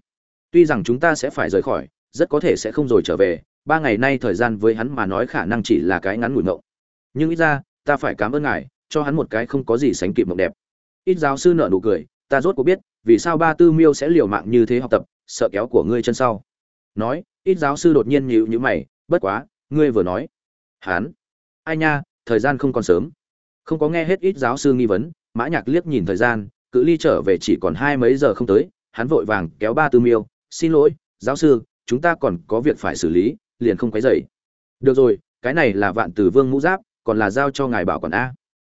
Tuy rằng chúng ta sẽ phải rời khỏi, rất có thể sẽ không rồi trở về ba ngày nay thời gian với hắn mà nói khả năng chỉ là cái ngắn ngủi ngộng. Nhưng ít ra, ta phải cảm ơn ngài, cho hắn một cái không có gì sánh kịp mộng đẹp. Ít giáo sư nợ nụ cười, ta rốt cuộc biết, vì sao ba tư miêu sẽ liều mạng như thế học tập, sợ kéo của ngươi chân sau. Nói, ít giáo sư đột nhiên nhịu nhữ mày, bất quá, ngươi vừa nói. Hắn. Ai nha, thời gian không còn sớm. Không có nghe hết ít giáo sư nghi vấn, mã nhạc liếc nhìn thời gian, cự ly trở về chỉ còn hai mấy giờ không tới, hắn vội vàng kéo ba tư miêu, xin lỗi, giáo sư, chúng ta còn có việc phải xử lý liền không quấy dậy được rồi, cái này là vạn tử vương mũ giáp, còn là giao cho ngài bảo quản a.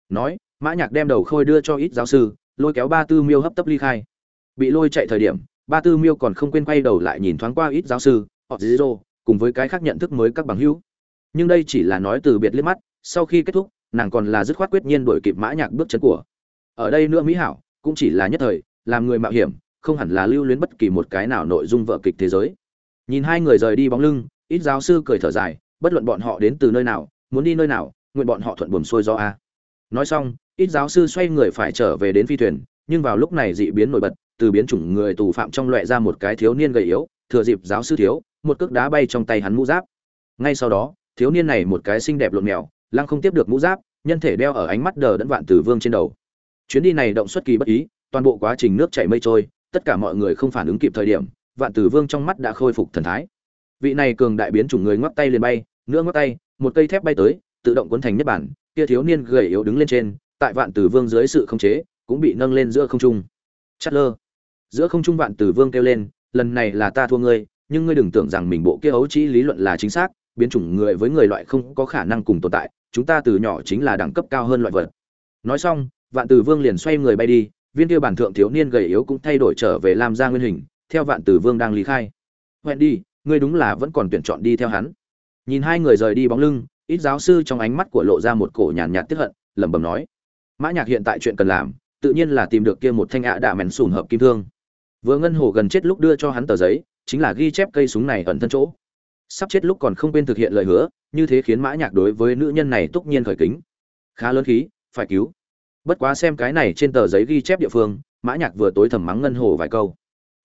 Nói, mã nhạc đem đầu khôi đưa cho ít giáo sư, lôi kéo ba tư miêu hấp tấp ly khai. Bị lôi chạy thời điểm, ba tư miêu còn không quên quay đầu lại nhìn thoáng qua ít giáo sư, họ zero cùng với cái khác nhận thức mới các bằng hữu. Nhưng đây chỉ là nói từ biệt liếc mắt, sau khi kết thúc, nàng còn là dứt khoát quyết nhiên đuổi kịp mã nhạc bước chân của. Ở đây nữa mỹ hảo, cũng chỉ là nhất thời, làm người mạo hiểm, không hẳn là lưu luyến bất kỳ một cái nào nội dung vở kịch thế giới. Nhìn hai người rời đi bóng lưng ít giáo sư cười thở dài, bất luận bọn họ đến từ nơi nào, muốn đi nơi nào, nguyện bọn họ thuận buồm xuôi do a. Nói xong, ít giáo sư xoay người phải trở về đến phi thuyền, nhưng vào lúc này dị biến nổi bật, từ biến chủng người tù phạm trong loại ra một cái thiếu niên gầy yếu, thừa dịp giáo sư thiếu, một cước đá bay trong tay hắn mũ giáp. Ngay sau đó, thiếu niên này một cái xinh đẹp lộn mèo, lăng không tiếp được mũ giáp, nhân thể đeo ở ánh mắt đờ đẫn vạn tử vương trên đầu. Chuyến đi này động xuất kỳ bất ý, toàn bộ quá trình nước chảy mây trôi, tất cả mọi người không phản ứng kịp thời điểm, vạn tử vương trong mắt đã khôi phục thần thái vị này cường đại biến chủng người ngoắc tay liền bay, nữa ngoắc tay, một cây thép bay tới, tự động cuốn thành nhất bản, kia thiếu niên gầy yếu đứng lên trên, tại vạn tử vương dưới sự khống chế, cũng bị nâng lên giữa không trung. Chát lơ giữa không trung vạn tử vương kêu lên, lần này là ta thua ngươi, nhưng ngươi đừng tưởng rằng mình bộ kia ấu trí lý luận là chính xác, biến chủng người với người loại không có khả năng cùng tồn tại, chúng ta từ nhỏ chính là đẳng cấp cao hơn loại vật. Nói xong, vạn tử vương liền xoay người bay đi, viên kia bản thượng thiếu niên gầy yếu cũng thay đổi trở về làm ra nguyên hình, theo vạn tử vương đang lý khai. Hoẹn đi ngươi đúng là vẫn còn tuyển chọn đi theo hắn. Nhìn hai người rời đi bóng lưng, ít giáo sư trong ánh mắt của lộ ra một cổ nhàn nhạt tức hận, lẩm bẩm nói, mã nhạc hiện tại chuyện cần làm, tự nhiên là tìm được kia một thanh ạ đạ mèn sùn hợp kim thương. Vừa ngân hồ gần chết lúc đưa cho hắn tờ giấy, chính là ghi chép cây súng này ẩn thân chỗ. Sắp chết lúc còn không quên thực hiện lời hứa, như thế khiến mã nhạc đối với nữ nhân này túc nhiên khởi kính. Khá lớn khí, phải cứu. Bất quá xem cái này trên tờ giấy ghi chép địa phương, mã nhạc vừa tối thầm mắng ngân hồ vài câu.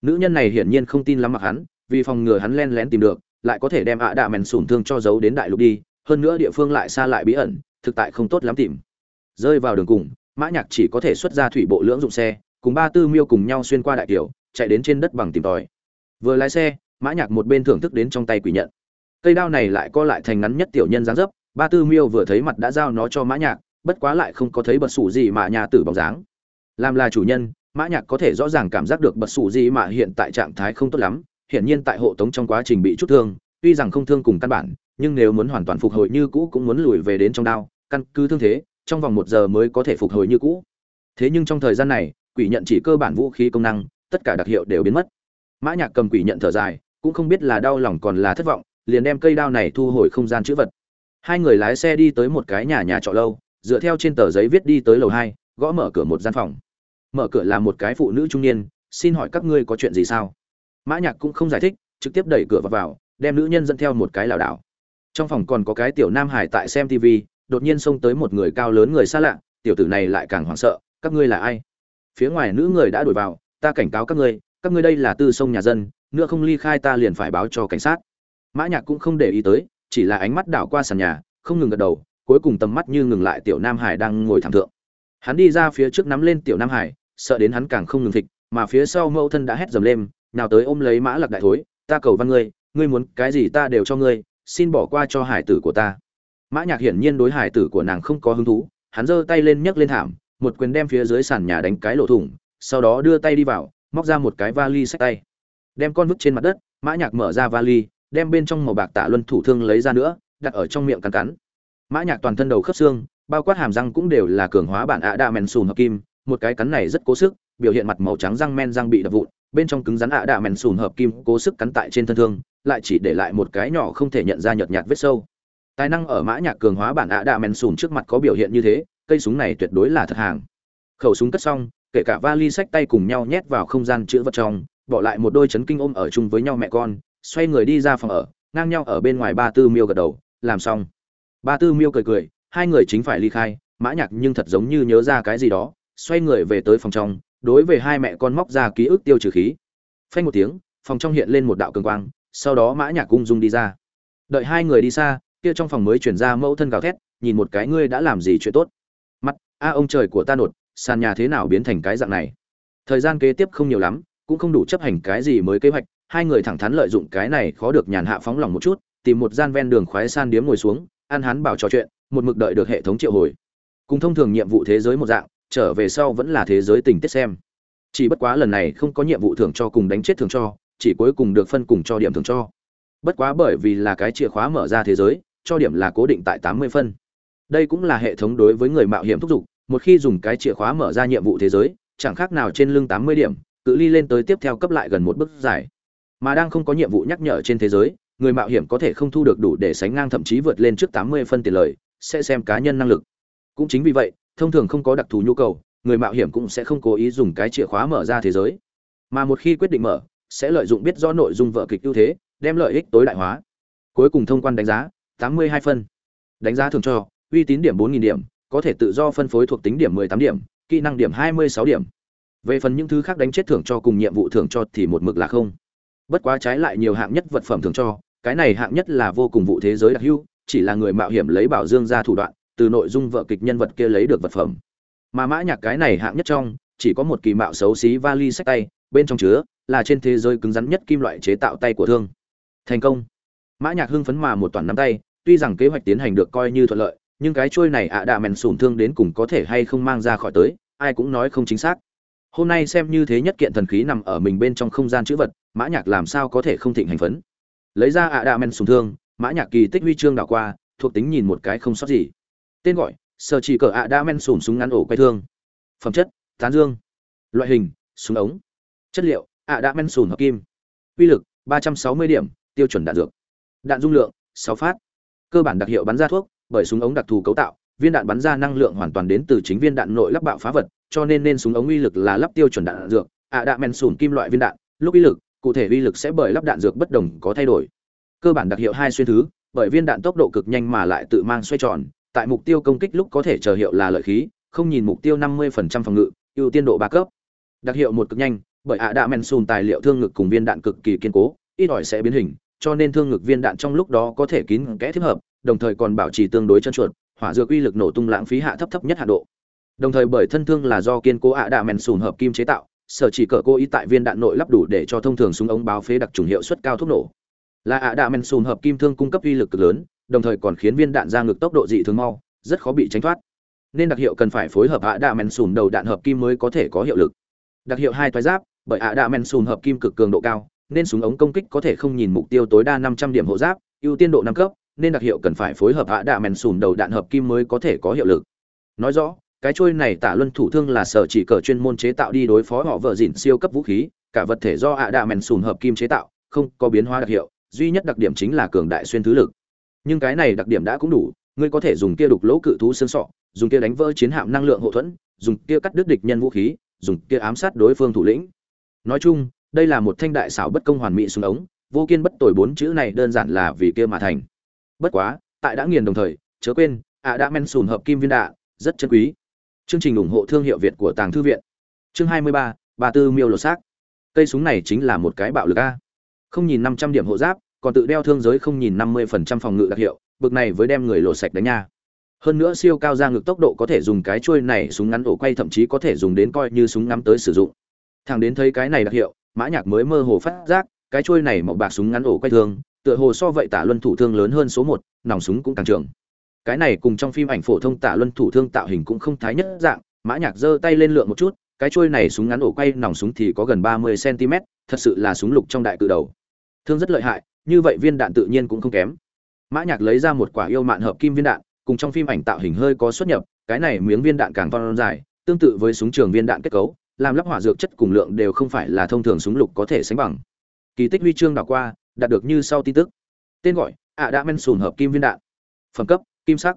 Nữ nhân này hiển nhiên không tin lắm mặc hắn vì phòng ngừa hắn len lén tìm được, lại có thể đem ạ đạ mèn sùn thương cho giấu đến đại lục đi, hơn nữa địa phương lại xa lại bí ẩn, thực tại không tốt lắm tìm. Rơi vào đường cùng, mã nhạc chỉ có thể xuất ra thủy bộ lưỡng dụng xe, cùng ba tư miêu cùng nhau xuyên qua đại kiều chạy đến trên đất bằng tìm tòi. Vừa lái xe, mã nhạc một bên thưởng thức đến trong tay quỷ nhận. Cây đao này lại co lại thành ngắn nhất tiểu nhân dáng dấp, ba tư miêu vừa thấy mặt đã giao nó cho mã nhạc, bất quá lại không có thấy bật sủ gì mà nhà tử bóng dáng. Làm là chủ nhân, mã nhạc có thể rõ ràng cảm giác được bật sủ gì mà hiện tại trạng thái không tốt lắm hiện nhiên tại hộ tống trong quá trình bị chút thương, tuy rằng không thương cùng căn bản, nhưng nếu muốn hoàn toàn phục hồi như cũ cũng muốn lùi về đến trong đao, căn cứ thương thế, trong vòng một giờ mới có thể phục hồi như cũ. Thế nhưng trong thời gian này, quỷ nhận chỉ cơ bản vũ khí công năng, tất cả đặc hiệu đều biến mất. Mã nhạc cầm quỷ nhận thở dài, cũng không biết là đau lòng còn là thất vọng, liền đem cây đao này thu hồi không gian chữ vật. Hai người lái xe đi tới một cái nhà nhà trọ lâu, dựa theo trên tờ giấy viết đi tới lầu hai, gõ mở cửa một gian phòng. Mở cửa là một cái phụ nữ trung niên, xin hỏi các ngươi có chuyện gì sao? Mã nhạc cũng không giải thích trực tiếp đẩy cửa vào, vào đem nữ nhân dẫn theo một cái lảo đảo. Trong phòng còn có cái tiểu nam hải tại xem tv đột nhiên xông tới một người cao lớn người xa lạ tiểu tử này lại càng hoảng sợ các ngươi là ai? Phía ngoài nữ người đã đuổi vào ta cảnh cáo các ngươi các ngươi đây là tư sông nhà dân nữa không ly khai ta liền phải báo cho cảnh sát. Mã nhạc cũng không để ý tới chỉ là ánh mắt đảo qua sàn nhà không ngừng gật đầu cuối cùng tầm mắt như ngừng lại tiểu nam hải đang ngồi thẳng thượng. Hắn đi ra phía trước nắm lên tiểu nam hải sợ đến hắn càng không ngừng thịt mà phía sau mẫu thân đã hét dầm lên nào tới ôm lấy mã lạc đại thối, ta cầu văn ngươi ngươi muốn cái gì ta đều cho ngươi, xin bỏ qua cho hải tử của ta. Mã nhạc hiển nhiên đối hải tử của nàng không có hứng thú, hắn giơ tay lên nhấc lên thảm, một quyền đem phía dưới sàn nhà đánh cái lỗ thủng, sau đó đưa tay đi vào, móc ra một cái vali sách tay. Đem con vứt trên mặt đất, mã nhạc mở ra vali, đem bên trong màu bạc tạ luân thủ thương lấy ra nữa, đặt ở trong miệng cắn cắn. Mã nhạc toàn thân đầu khớp xương, bao quát hàm răng cũng đều là cường hóa bản ạ đa men sùn hợp kim, một cái cắn này rất cố sức, biểu hiện mặt màu trắng răng men răng bị đập vụn bên trong cứng rắn ạ đạ mèn sùn hợp kim cố sức cắn tại trên thân thương, lại chỉ để lại một cái nhỏ không thể nhận ra nhợt nhạt vết sâu. Tài năng ở mã nhạc cường hóa bản ạ đạ mèn sùn trước mặt có biểu hiện như thế, cây súng này tuyệt đối là thật hàng. Khẩu súng cất xong, kể cả vali sách tay cùng nhau nhét vào không gian chứa vật trong, bỏ lại một đôi chấn kinh ôm ở chung với nhau mẹ con, xoay người đi ra phòng ở, ngang nhau ở bên ngoài ba tư miêu gật đầu, làm xong. Ba tư miêu cười cười, hai người chính phải ly khai, mã nhạc nhưng thật giống như nhớ ra cái gì đó, xoay người về tới phòng trong đối với hai mẹ con móc ra ký ức tiêu trừ khí. Phanh một tiếng, phòng trong hiện lên một đạo cường quang, sau đó mã nhạc cung dung đi ra. Đợi hai người đi xa, kia trong phòng mới chuyển ra mẫu thân gào thét, nhìn một cái ngươi đã làm gì chuyện tốt? Mắt a, ông trời của ta nột sàn nhà thế nào biến thành cái dạng này? Thời gian kế tiếp không nhiều lắm, cũng không đủ chấp hành cái gì mới kế hoạch, hai người thẳng thắn lợi dụng cái này khó được nhàn hạ phóng lòng một chút, tìm một gian ven đường khoái san điếm ngồi xuống, ăn hắn bảo trò chuyện, một mực đợi được hệ thống triệu hồi. Cùng thông thường nhiệm vụ thế giới một dạng trở về sau vẫn là thế giới tình tiết xem. Chỉ bất quá lần này không có nhiệm vụ thưởng cho cùng đánh chết thưởng cho, chỉ cuối cùng được phân cùng cho điểm thưởng cho. Bất quá bởi vì là cái chìa khóa mở ra thế giới, cho điểm là cố định tại tám mươi phân. Đây cũng là hệ thống đối với người mạo hiểm thúc giục, một khi dùng cái chìa khóa mở ra nhiệm vụ thế giới, chẳng khác nào trên lưng tám mươi điểm, cự ly lên tới tiếp theo cấp lại gần một bước dài. Mà đang không có nhiệm vụ nhắc nhở trên thế giới, người mạo hiểm có thể không thu được đủ để sánh ngang thậm chí vượt lên trước tám mươi phân tiền lời, sẽ xem cá nhân năng lực. Cũng chính vì vậy thông thường không có đặc thù nhu cầu, người mạo hiểm cũng sẽ không cố ý dùng cái chìa khóa mở ra thế giới. Mà một khi quyết định mở, sẽ lợi dụng biết rõ nội dung vợ kịch ưu thế, đem lợi ích tối đại hóa. Cuối cùng thông quan đánh giá, tám mươi hai phân. Đánh giá thường cho, uy tín điểm bốn điểm, có thể tự do phân phối thuộc tính điểm 18 điểm, kỹ năng điểm 26 điểm. Về phần những thứ khác đánh chết thưởng cho cùng nhiệm vụ thưởng cho thì một mực là không. Bất quá trái lại nhiều hạng nhất vật phẩm thưởng cho, cái này hạng nhất là vô cùng vụ thế giới đặc hữu, chỉ là người mạo hiểm lấy bảo dương ra thủ đoạn từ nội dung vợ kịch nhân vật kia lấy được vật phẩm. Mà mã nhạc cái này hạng nhất trong, chỉ có một kỳ mạo xấu xí vali sách tay, bên trong chứa là trên thế giới cứng rắn nhất kim loại chế tạo tay của thương. Thành công. Mã nhạc hưng phấn mà một toàn nắm tay, tuy rằng kế hoạch tiến hành được coi như thuận lợi, nhưng cái chuôi này ạ à đạ mèn sùn thương đến cùng có thể hay không mang ra khỏi tới, ai cũng nói không chính xác. Hôm nay xem như thế nhất kiện thần khí nằm ở mình bên trong không gian chữ vật, mã nhạc làm sao có thể không thịnh hành phấn? Lấy ra ạ à đạ mèn sùn thương, mã nhạc kỳ tích huy chương đảo qua, thuộc tính nhìn một cái không sót gì tên gọi sở chỉ cờ ạ đã men sùm súng ngắn ổ quay thương. Phẩm chất tán dương. Loại hình súng ống. Chất liệu ạ đã men sùm hợp kim. Uy lực 360 điểm tiêu chuẩn đạn dược. Đạn dung lượng 6 phát. Cơ bản đặc hiệu bắn ra thuốc bởi súng ống đặc thù cấu tạo viên đạn bắn ra năng lượng hoàn toàn đến từ chính viên đạn nội lắp bạo phá vật cho nên nên súng ống uy lực là lắp tiêu chuẩn đạn, dược ạ đạn men sùn kim loại viên đạn. Lúc uy lực cụ thể uy lực sẽ bởi lắp đạn dược bất đồng có thay đổi. Cơ bản đặc hiệu hai xuyên thứ bởi viên đạn tốc độ cực nhanh mà lại tự mang xoay tròn tại mục tiêu công kích lúc có thể chờ hiệu là lợi khí, không nhìn mục tiêu 50% phòng ngự, ưu tiên độ ba cấp. Đặc hiệu một cực nhanh, bởi ạ đạ men sùn tài liệu thương ngực cùng viên đạn cực kỳ kiên cố, ít đòi sẽ biến hình, cho nên thương ngực viên đạn trong lúc đó có thể kín kẽ thích hợp, đồng thời còn bảo trì tương đối chân chuột, hỏa dược uy lực nổ tung lãng phí hạ thấp thấp nhất hạ độ. Đồng thời bởi thân thương là do kiên cố ạ đạ mèn sùn hợp kim chế tạo, sở chỉ cỡ cố ý tại viên đạn nội lắp đủ để cho thông thường súng ống báo phế đặc trùng hiệu suất cao thuốc nổ. Là ạ đạ mèn sùn hợp kim thương cung cấp uy lực cực lớn đồng thời còn khiến viên đạn ra ngực tốc độ dị thường mau, rất khó bị tránh thoát. Nên đặc hiệu cần phải phối hợp ạ đạ mèn sùn đầu đạn hợp kim mới có thể có hiệu lực. Đặc hiệu hai toái giáp, bởi ạ đạ mèn sùn hợp kim cực cường độ cao, nên súng ống công kích có thể không nhìn mục tiêu tối đa 500 điểm hộ giáp, ưu tiên độ năm cấp, nên đặc hiệu cần phải phối hợp ạ đạ mèn sùn đầu đạn hợp kim mới có thể có hiệu lực. Nói rõ, cái trôi này tả luân thủ thương là sở chỉ cờ chuyên môn chế tạo đi đối phó họ vợ dỉn siêu cấp vũ khí, cả vật thể do ạ đạ mèn sùn hợp kim chế tạo, không có biến hóa đặc hiệu, duy nhất đặc điểm chính là cường đại xuyên thứ lực nhưng cái này đặc điểm đã cũng đủ ngươi có thể dùng kia đục lỗ cự thú xương sọ dùng kia đánh vỡ chiến hạm năng lượng hậu thuẫn dùng kia cắt đứt địch nhân vũ khí dùng kia ám sát đối phương thủ lĩnh. Nói chung đây là một thanh đại xảo bất công hoàn mỹ xuống ống vô kiên bất tồi bốn chữ này đơn giản là vì kia mà thành. Bất quá tại đã nghiền đồng thời chớ quên ạ đã men sùn hợp kim viên đạ rất chân quý. Chương trình ủng hộ thương hiệu việt của tàng thư viện. Chương 23, ba tư miêu lột xác. Cây súng này chính là một cái bạo lực a. Không nhìn năm trăm điểm hộ giáp còn tự đeo thương giới không nhìn năm mươi phần trăm phòng ngự đặc hiệu, bực này với đem người lộ sạch đánh nha. Hơn nữa siêu cao ra ngực tốc độ có thể dùng cái chuôi này súng ngắn ổ quay thậm chí có thể dùng đến coi như súng ngắm tới sử dụng. Thằng đến thấy cái này đặc hiệu, mã nhạc mới mơ hồ phát giác, cái chuôi này màu bạc súng ngắn ổ quay thương tựa hồ so vậy tả luân thủ thương lớn hơn số một, nòng súng cũng càng trường. Cái này cùng trong phim ảnh phổ thông tả luân thủ thương tạo hình cũng không thái nhất dạng, mã nhạc giơ tay lên lượng một chút, cái chuôi này súng ngắn ổ quay nòng súng thì có gần ba mươi cm thật sự là súng lục trong đại cự đầu. Thương rất lợi hại như vậy viên đạn tự nhiên cũng không kém. Mã nhạc lấy ra một quả yêu mạn hợp kim viên đạn, cùng trong phim ảnh tạo hình hơi có xuất nhập, cái này miếng viên đạn càng to dài, tương tự với súng trường viên đạn kết cấu, làm lắp hỏa dược chất cùng lượng đều không phải là thông thường súng lục có thể sánh bằng. Kỳ tích huy chương đảo qua, đạt được như sau tin tức. Tên gọi ạ đã men sùn hợp kim viên đạn. Phẩm cấp, kim sắc.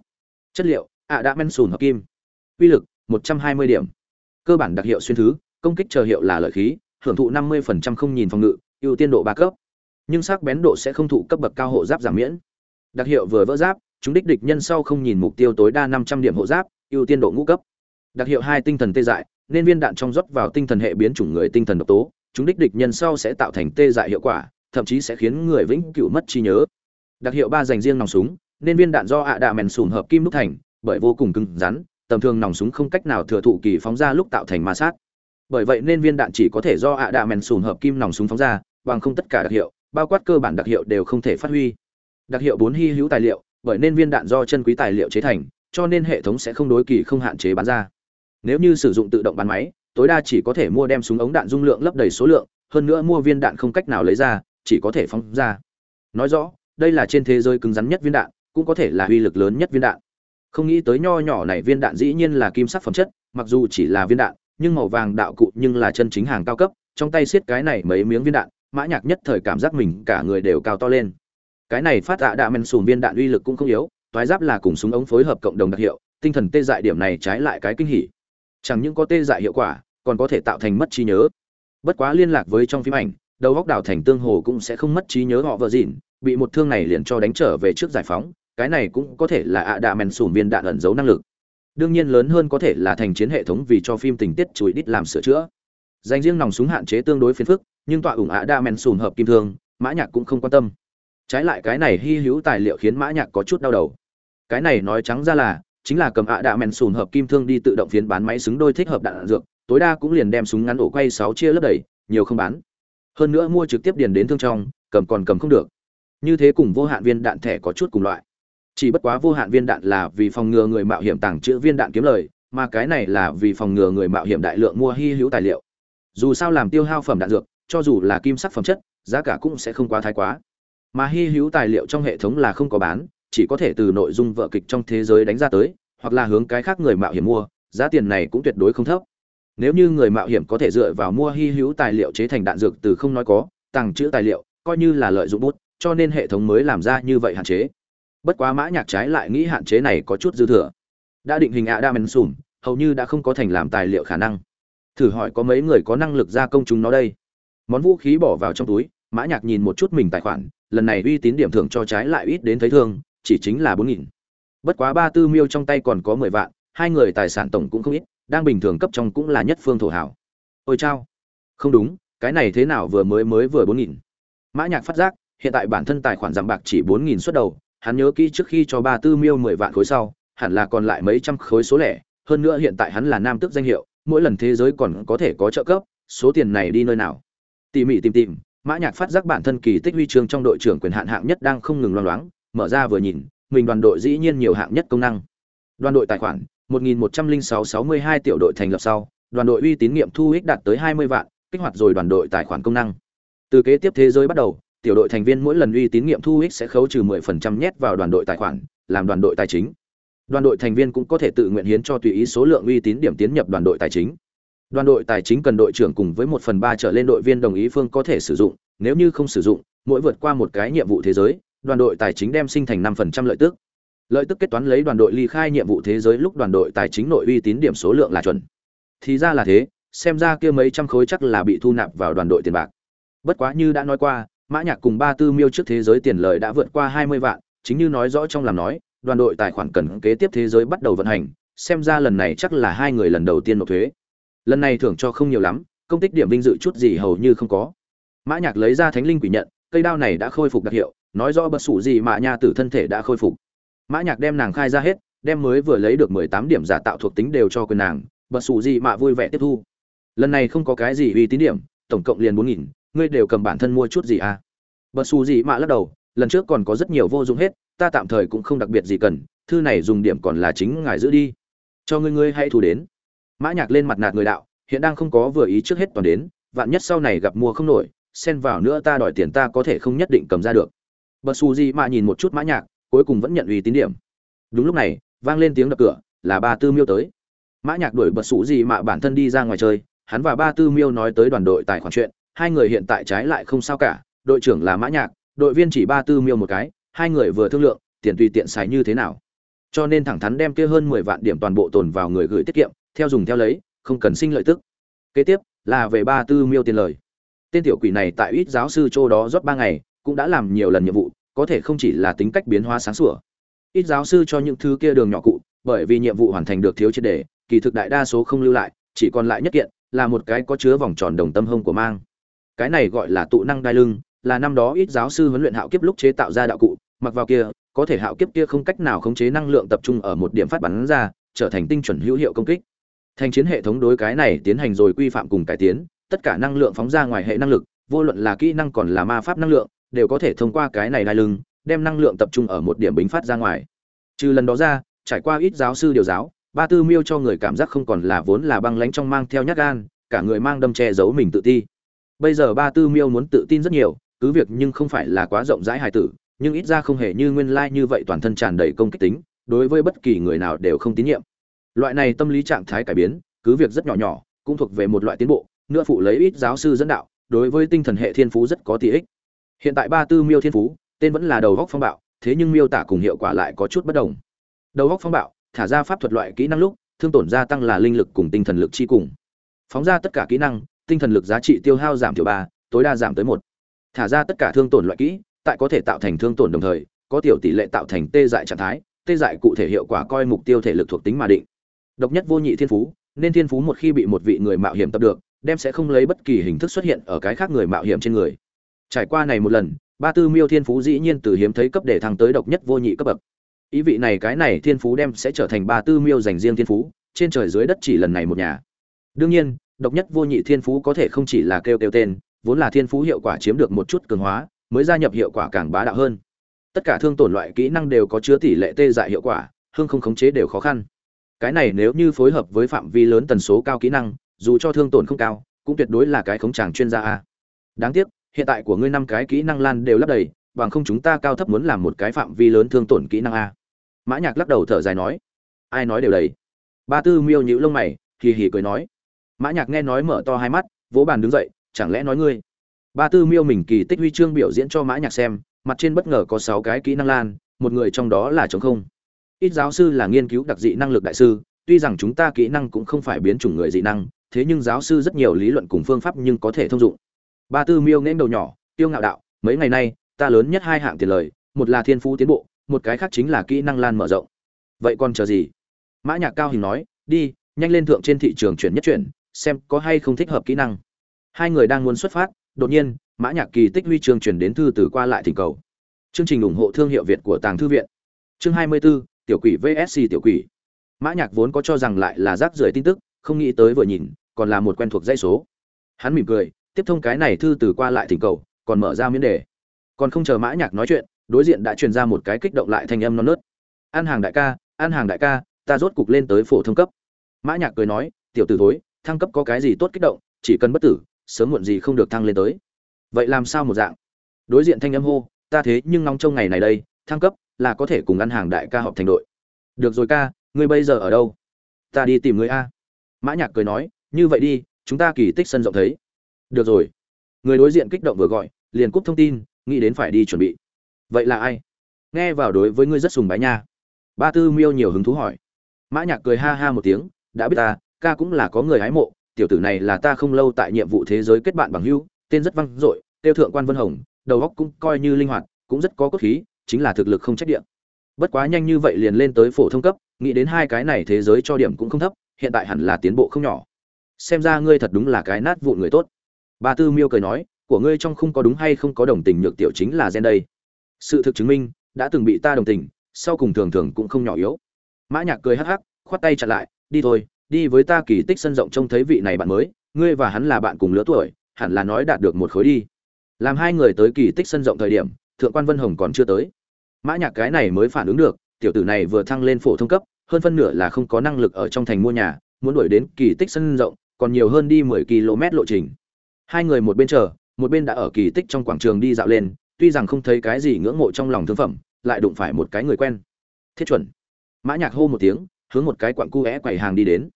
Chất liệu ạ đã men sùn hợp kim. Uy lực 120 điểm. Cơ bản đặc hiệu xuyên thứ, công kích chờ hiệu là lợi khí, hưởng thụ 50% không nhìn phòng ngự, ưu tiên độ ba cấp nhưng sắc bén độ sẽ không thụ cấp bậc cao hộ giáp giảm miễn. Đặc hiệu vừa vỡ giáp, chúng đích địch nhân sau không nhìn mục tiêu tối đa 500 điểm hộ giáp, ưu tiên độ ngũ cấp. Đặc hiệu hai tinh thần tê dại, nên viên đạn trong rót vào tinh thần hệ biến chủng người tinh thần độc tố, chúng đích địch nhân sau sẽ tạo thành tê dại hiệu quả, thậm chí sẽ khiến người vĩnh cửu mất trí nhớ. Đặc hiệu ba dành riêng nòng súng, nên viên đạn do ạ đạ mèn sùn hợp kim đúc thành, bởi vô cùng cứng rắn, tầm thường nòng súng không cách nào thừa thụ kỳ phóng ra lúc tạo thành ma sát. Bởi vậy nên viên đạn chỉ có thể do ạ đạ mèn sùn hợp kim nòng súng phóng ra, bằng không tất cả đặc hiệu bao quát cơ bản đặc hiệu đều không thể phát huy. Đặc hiệu bốn hy hữu tài liệu, bởi nên viên đạn do chân quý tài liệu chế thành, cho nên hệ thống sẽ không đối kỳ không hạn chế bán ra. Nếu như sử dụng tự động bắn máy, tối đa chỉ có thể mua đem súng ống đạn dung lượng lấp đầy số lượng, hơn nữa mua viên đạn không cách nào lấy ra, chỉ có thể phóng ra. Nói rõ, đây là trên thế giới cứng rắn nhất viên đạn, cũng có thể là uy lực lớn nhất viên đạn. Không nghĩ tới nho nhỏ này viên đạn dĩ nhiên là kim sắc phẩm chất, mặc dù chỉ là viên đạn, nhưng màu vàng đạo cụ nhưng là chân chính hàng cao cấp, trong tay siết cái này mấy miếng viên đạn mã nhạc nhất thời cảm giác mình cả người đều cao to lên. Cái này phát tạ đạ men sùn viên đạn uy lực cũng không yếu, toái giáp là cùng súng ống phối hợp cộng đồng đặc hiệu, tinh thần tê dại điểm này trái lại cái kinh hỉ. Chẳng những có tê dại hiệu quả, còn có thể tạo thành mất trí nhớ. Bất quá liên lạc với trong phim ảnh, đầu góc đảo thành tương hồ cũng sẽ không mất trí nhớ họ vợ dịn, bị một thương này liền cho đánh trở về trước giải phóng, cái này cũng có thể là ạ đạ men sùn viên đạn ẩn giấu năng lực. Đương nhiên lớn hơn có thể là thành chiến hệ thống vì cho phim tình tiết chùi đít làm sửa chữa. Dành riêng nòng súng hạn chế tương đối phiền phức nhưng tọa ủng ạ đa men sùm hợp kim thương, mã nhạc cũng không quan tâm. Trái lại cái này hy hữu tài liệu khiến mã nhạc có chút đau đầu. Cái này nói trắng ra là, chính là cầm ạ đạ men sùn hợp kim thương đi tự động phiến bán máy xứng đôi thích hợp đạn dược, tối đa cũng liền đem súng ngắn ổ quay sáu chia lớp đầy, nhiều không bán. Hơn nữa mua trực tiếp điền đến thương trong, cầm còn cầm không được. Như thế cùng vô hạn viên đạn thẻ có chút cùng loại. Chỉ bất quá vô hạn viên đạn là vì phòng ngừa người mạo hiểm tàng trữ viên đạn kiếm lời, mà cái này là vì phòng ngừa người mạo hiểm đại lượng mua hy hữu tài liệu. Dù sao làm tiêu hao phẩm đạn dược cho dù là kim sắc phẩm chất, giá cả cũng sẽ không quá thái quá. Mà hy hữu tài liệu trong hệ thống là không có bán, chỉ có thể từ nội dung vợ kịch trong thế giới đánh ra tới, hoặc là hướng cái khác người mạo hiểm mua, giá tiền này cũng tuyệt đối không thấp. Nếu như người mạo hiểm có thể dựa vào mua hy hữu tài liệu chế thành đạn dược từ không nói có, tàng trữ tài liệu, coi như là lợi dụng bút, cho nên hệ thống mới làm ra như vậy hạn chế. Bất quá mã nhạc trái lại nghĩ hạn chế này có chút dư thừa. Đã định hình ạ đa hầu như đã không có thành làm tài liệu khả năng. Thử hỏi có mấy người có năng lực gia công chúng nó đây? Món vũ khí bỏ vào trong túi, mã nhạc nhìn một chút mình tài khoản, lần này uy tín điểm thưởng cho trái lại ít đến thấy thương, chỉ chính là bốn nghìn. Bất quá ba tư miêu trong tay còn có mười vạn, hai người tài sản tổng cũng không ít, đang bình thường cấp trong cũng là nhất phương thổ hảo. Ôi chao. Không đúng, cái này thế nào vừa mới mới vừa bốn nghìn. Mã nhạc phát giác, hiện tại bản thân tài khoản giảm bạc chỉ bốn nghìn suất đầu, hắn nhớ kỹ trước khi cho ba tư miêu mười vạn khối sau, hẳn là còn lại mấy trăm khối số lẻ, hơn nữa hiện tại hắn là nam tước danh hiệu, mỗi lần thế giới còn có thể có trợ cấp, số tiền này đi nơi nào? Tỉ mỉ tìm tìm, mã nhạc phát giác bản thân kỳ tích huy chương trong đội trưởng quyền hạn hạng nhất đang không ngừng loang loáng, mở ra vừa nhìn, mình đoàn đội dĩ nhiên nhiều hạng nhất công năng. Đoàn đội tài khoản 1106-62 tiểu đội thành lập sau, đoàn đội uy tín nghiệm thu ích đạt tới 20 vạn, kích hoạt rồi đoàn đội tài khoản công năng. Từ kế tiếp thế giới bắt đầu, tiểu đội thành viên mỗi lần uy tín nghiệm thu ích sẽ khấu trừ 10% nhét vào đoàn đội tài khoản, làm đoàn đội tài chính. Đoàn đội thành viên cũng có thể tự nguyện hiến cho tùy ý số lượng uy tín điểm tiến nhập đoàn đội tài chính đoàn đội tài chính cần đội trưởng cùng với một phần ba trở lên đội viên đồng ý phương có thể sử dụng, nếu như không sử dụng, mỗi vượt qua một cái nhiệm vụ thế giới, đoàn đội tài chính đem sinh thành 5% lợi tức. Lợi tức kết toán lấy đoàn đội ly khai nhiệm vụ thế giới lúc đoàn đội tài chính nội uy tín điểm số lượng là chuẩn. Thì ra là thế, xem ra kia mấy trăm khối chắc là bị thu nạp vào đoàn đội tiền bạc. Bất quá như đã nói qua, mã nhạc cùng ba tư miêu trước thế giới tiền lợi đã vượt qua 20 vạn, chính như nói rõ trong làm nói, đoàn đội tài khoản cần kế tiếp thế giới bắt đầu vận hành, xem ra lần này chắc là hai người lần đầu tiên nộp thuế lần này thưởng cho không nhiều lắm, công tích điểm vinh dự chút gì hầu như không có. Mã nhạc lấy ra thánh linh quỷ nhận, cây đao này đã khôi phục đặc hiệu, nói rõ bất sủ gì mà nha tử thân thể đã khôi phục. Mã nhạc đem nàng khai ra hết, đem mới vừa lấy được mười tám điểm giả tạo thuộc tính đều cho quyền nàng, bất sủ gì mà vui vẻ tiếp thu. Lần này không có cái gì uy tín điểm, tổng cộng liền bốn nghìn, ngươi đều cầm bản thân mua chút gì à? Bất sủ gì mà lắc đầu, lần trước còn có rất nhiều vô dụng hết, ta tạm thời cũng không đặc biệt gì cần, thư này dùng điểm còn là chính ngài giữ đi. Cho ngươi ngươi hãy thu đến mã nhạc lên mặt nạt người đạo, hiện đang không có vừa ý trước hết toàn đến, vạn nhất sau này gặp mua không nổi, xen vào nữa ta đòi tiền ta có thể không nhất định cầm ra được. Bất su di mạ nhìn một chút mã nhạc, cuối cùng vẫn nhận uy tín điểm. Đúng lúc này, vang lên tiếng đập cửa, là ba tư miêu tới. Mã nhạc đuổi bật sủ gì mạ bản thân đi ra ngoài chơi, hắn và ba tư miêu nói tới đoàn đội tài khoản chuyện, hai người hiện tại trái lại không sao cả, đội trưởng là mã nhạc, đội viên chỉ ba tư miêu một cái, hai người vừa thương lượng, tiền tùy tiện xài như thế nào. Cho nên thẳng thắn đem kia hơn mười vạn điểm toàn bộ tồn vào người gửi tiết kiệm theo dùng theo lấy, không cần sinh lợi tức. Kế tiếp, là về ba tư miêu tiền lời. Tên tiểu quỷ này tại ít giáo sư châu đó rót ba ngày, cũng đã làm nhiều lần nhiệm vụ, có thể không chỉ là tính cách biến hóa sáng sủa. Ít giáo sư cho những thứ kia đường nhỏ cụ, bởi vì nhiệm vụ hoàn thành được thiếu triệt đề, kỳ thực đại đa số không lưu lại, chỉ còn lại nhất kiện, là một cái có chứa vòng tròn đồng tâm hông của mang. Cái này gọi là tụ năng đai lưng, là năm đó ít giáo sư huấn luyện hạo kiếp lúc chế tạo ra đạo cụ, mặc vào kia, có thể hạo kiếp kia không cách nào khống chế năng lượng tập trung ở một điểm phát bắn ra, trở thành tinh chuẩn hữu hiệu công kích thành chiến hệ thống đối cái này tiến hành rồi quy phạm cùng cải tiến, tất cả năng lượng phóng ra ngoài hệ năng lực, vô luận là kỹ năng còn là ma pháp năng lượng, đều có thể thông qua cái này đai lưng, đem năng lượng tập trung ở một điểm bính phát ra ngoài. Trừ lần đó ra, trải qua ít giáo sư điều giáo, ba tư miêu cho người cảm giác không còn là vốn là băng lánh trong mang theo nhát gan, cả người mang đâm che giấu mình tự ti. Bây giờ ba tư miêu muốn tự tin rất nhiều, cứ việc nhưng không phải là quá rộng rãi hài tử, nhưng ít ra không hề như nguyên lai như vậy toàn thân tràn đầy công kích tính, đối với bất kỳ người nào đều không tín nhiệm loại này tâm lý trạng thái cải biến, cứ việc rất nhỏ nhỏ, cũng thuộc về một loại tiến bộ, nữa phụ lấy ít giáo sư dẫn đạo, đối với tinh thần hệ thiên phú rất có tỷ ích. Hiện tại ba tư miêu thiên phú, tên vẫn là đầu góc phong bạo, thế nhưng miêu tả cùng hiệu quả lại có chút bất đồng. Đầu góc phong bạo, thả ra pháp thuật loại kỹ năng lúc, thương tổn gia tăng là linh lực cùng tinh thần lực chi cùng. Phóng ra tất cả kỹ năng, tinh thần lực giá trị tiêu hao giảm thiểu ba, tối đa giảm tới một. Thả ra tất cả thương tổn loại kỹ, tại có thể tạo thành thương tổn đồng thời, có tiểu tỷ lệ tạo thành tê dại trạng thái, tê dại cụ thể hiệu quả coi mục tiêu thể lực thuộc tính mà định độc nhất vô nhị thiên phú, nên thiên phú một khi bị một vị người mạo hiểm tập được, đem sẽ không lấy bất kỳ hình thức xuất hiện ở cái khác người mạo hiểm trên người. Trải qua này một lần, ba tư miêu thiên phú dĩ nhiên từ hiếm thấy cấp để thăng tới độc nhất vô nhị cấp bậc. Ý vị này cái này thiên phú đem sẽ trở thành ba tư miêu dành riêng thiên phú, trên trời dưới đất chỉ lần này một nhà. Đương nhiên, độc nhất vô nhị thiên phú có thể không chỉ là kêu kêu tên, vốn là thiên phú hiệu quả chiếm được một chút cường hóa, mới gia nhập hiệu quả càng bá đạo hơn. Tất cả thương tổn loại kỹ năng đều có chứa tỷ lệ tê dại hiệu quả, hương không khống chế đều khó khăn cái này nếu như phối hợp với phạm vi lớn tần số cao kỹ năng, dù cho thương tổn không cao, cũng tuyệt đối là cái khống tràng chuyên gia a. Đáng tiếc, hiện tại của ngươi năm cái kỹ năng lan đều lấp đầy, bằng không chúng ta cao thấp muốn làm một cái phạm vi lớn thương tổn kỹ năng a. Mã nhạc lắc đầu thở dài nói. Ai nói đều đầy. Ba tư miêu nhíu lông mày, hì hì cười nói. Mã nhạc nghe nói mở to hai mắt, vỗ bàn đứng dậy, chẳng lẽ nói ngươi? Ba tư miêu mình kỳ tích huy chương biểu diễn cho mã nhạc xem, mặt trên bất ngờ có sáu cái kỹ năng lan, một người trong đó là trống không ít giáo sư là nghiên cứu đặc dị năng lực đại sư tuy rằng chúng ta kỹ năng cũng không phải biến chủng người dị năng thế nhưng giáo sư rất nhiều lý luận cùng phương pháp nhưng có thể thông dụng. Ba tư miêu nghẽn đầu nhỏ tiêu ngạo đạo mấy ngày nay ta lớn nhất hai hạng tiền lời một là thiên phú tiến bộ một cái khác chính là kỹ năng lan mở rộng. Vậy còn chờ gì? Mã nhạc cao hình nói đi nhanh lên thượng trên thị trường chuyển nhất chuyển xem có hay không thích hợp kỹ năng. Hai người đang muốn xuất phát đột nhiên mã nhạc kỳ tích huy chương chuyển đến thư từ qua lại thỉnh cầu. Chương trình ủng hộ thương hiệu việt của tàng thư viện. Chương 24, tiểu quỷ vsc tiểu quỷ. Mã nhạc vốn có cho rằng lại là rác rưởi tin tức, không nghĩ tới vừa nhìn, còn là một quen thuộc dây số. Hắn mỉm cười, tiếp thông cái này thư từ qua lại thỉnh cầu, còn mở ra miễn đề. Còn không chờ mã nhạc nói chuyện, đối diện đã truyền ra một cái kích động lại thanh âm non nớt. An hàng đại ca, an hàng đại ca, ta rốt cục lên tới phổ thông cấp. Mã nhạc cười nói, tiểu tử thối, thăng cấp có cái gì tốt kích động, chỉ cần bất tử, sớm muộn gì không được thăng lên tới. Vậy làm sao một dạng? Đối diện thanh âm hô, ta thế nhưng ngóng trông ngày này đây, thăng cấp là có thể cùng ăn hàng đại ca họp thành đội. Được rồi ca, ngươi bây giờ ở đâu? Ta đi tìm ngươi a. Mã nhạc cười nói, như vậy đi, chúng ta kỳ tích sân rộng thấy. Được rồi. Người đối diện kích động vừa gọi, liền cúp thông tin, nghĩ đến phải đi chuẩn bị. Vậy là ai? Nghe vào đối với ngươi rất sùng bái nha. Ba tư miêu nhiều hứng thú hỏi. Mã nhạc cười ha ha một tiếng, đã biết ta, ca cũng là có người hái mộ, tiểu tử này là ta không lâu tại nhiệm vụ thế giới kết bạn bằng hữu, tên rất vang dội, tiêu thượng quan vân hồng, đầu óc cũng coi như linh hoạt, cũng rất có cốt khí chính là thực lực không trách điện bất quá nhanh như vậy liền lên tới phổ thông cấp, nghĩ đến hai cái này thế giới cho điểm cũng không thấp, hiện tại hẳn là tiến bộ không nhỏ. Xem ra ngươi thật đúng là cái nát vụn người tốt. Ba tư miêu cười nói, của ngươi trong không có đúng hay không có đồng tình nhược tiểu chính là gen đây. Sự thực chứng minh, đã từng bị ta đồng tình, sau cùng thường thường cũng không nhỏ yếu. Mã nhạc cười hắc hắc, khoát tay chặn lại, đi thôi, đi với ta kỳ tích sân rộng trông thấy vị này bạn mới, ngươi và hắn là bạn cùng lứa tuổi, hẳn là nói đạt được một khối đi. Làm hai người tới kỳ tích sân rộng thời điểm thượng quan vân hồng còn chưa tới. Mã nhạc cái này mới phản ứng được, tiểu tử này vừa thăng lên phổ thông cấp, hơn phân nửa là không có năng lực ở trong thành mua nhà, muốn đuổi đến kỳ tích sân rộng, còn nhiều hơn đi 10 km lộ trình. Hai người một bên chờ, một bên đã ở kỳ tích trong quảng trường đi dạo lên, tuy rằng không thấy cái gì ngưỡng mộ trong lòng thương phẩm, lại đụng phải một cái người quen. Thiết chuẩn. Mã nhạc hô một tiếng, hướng một cái quặng cu é quầy hàng đi đến.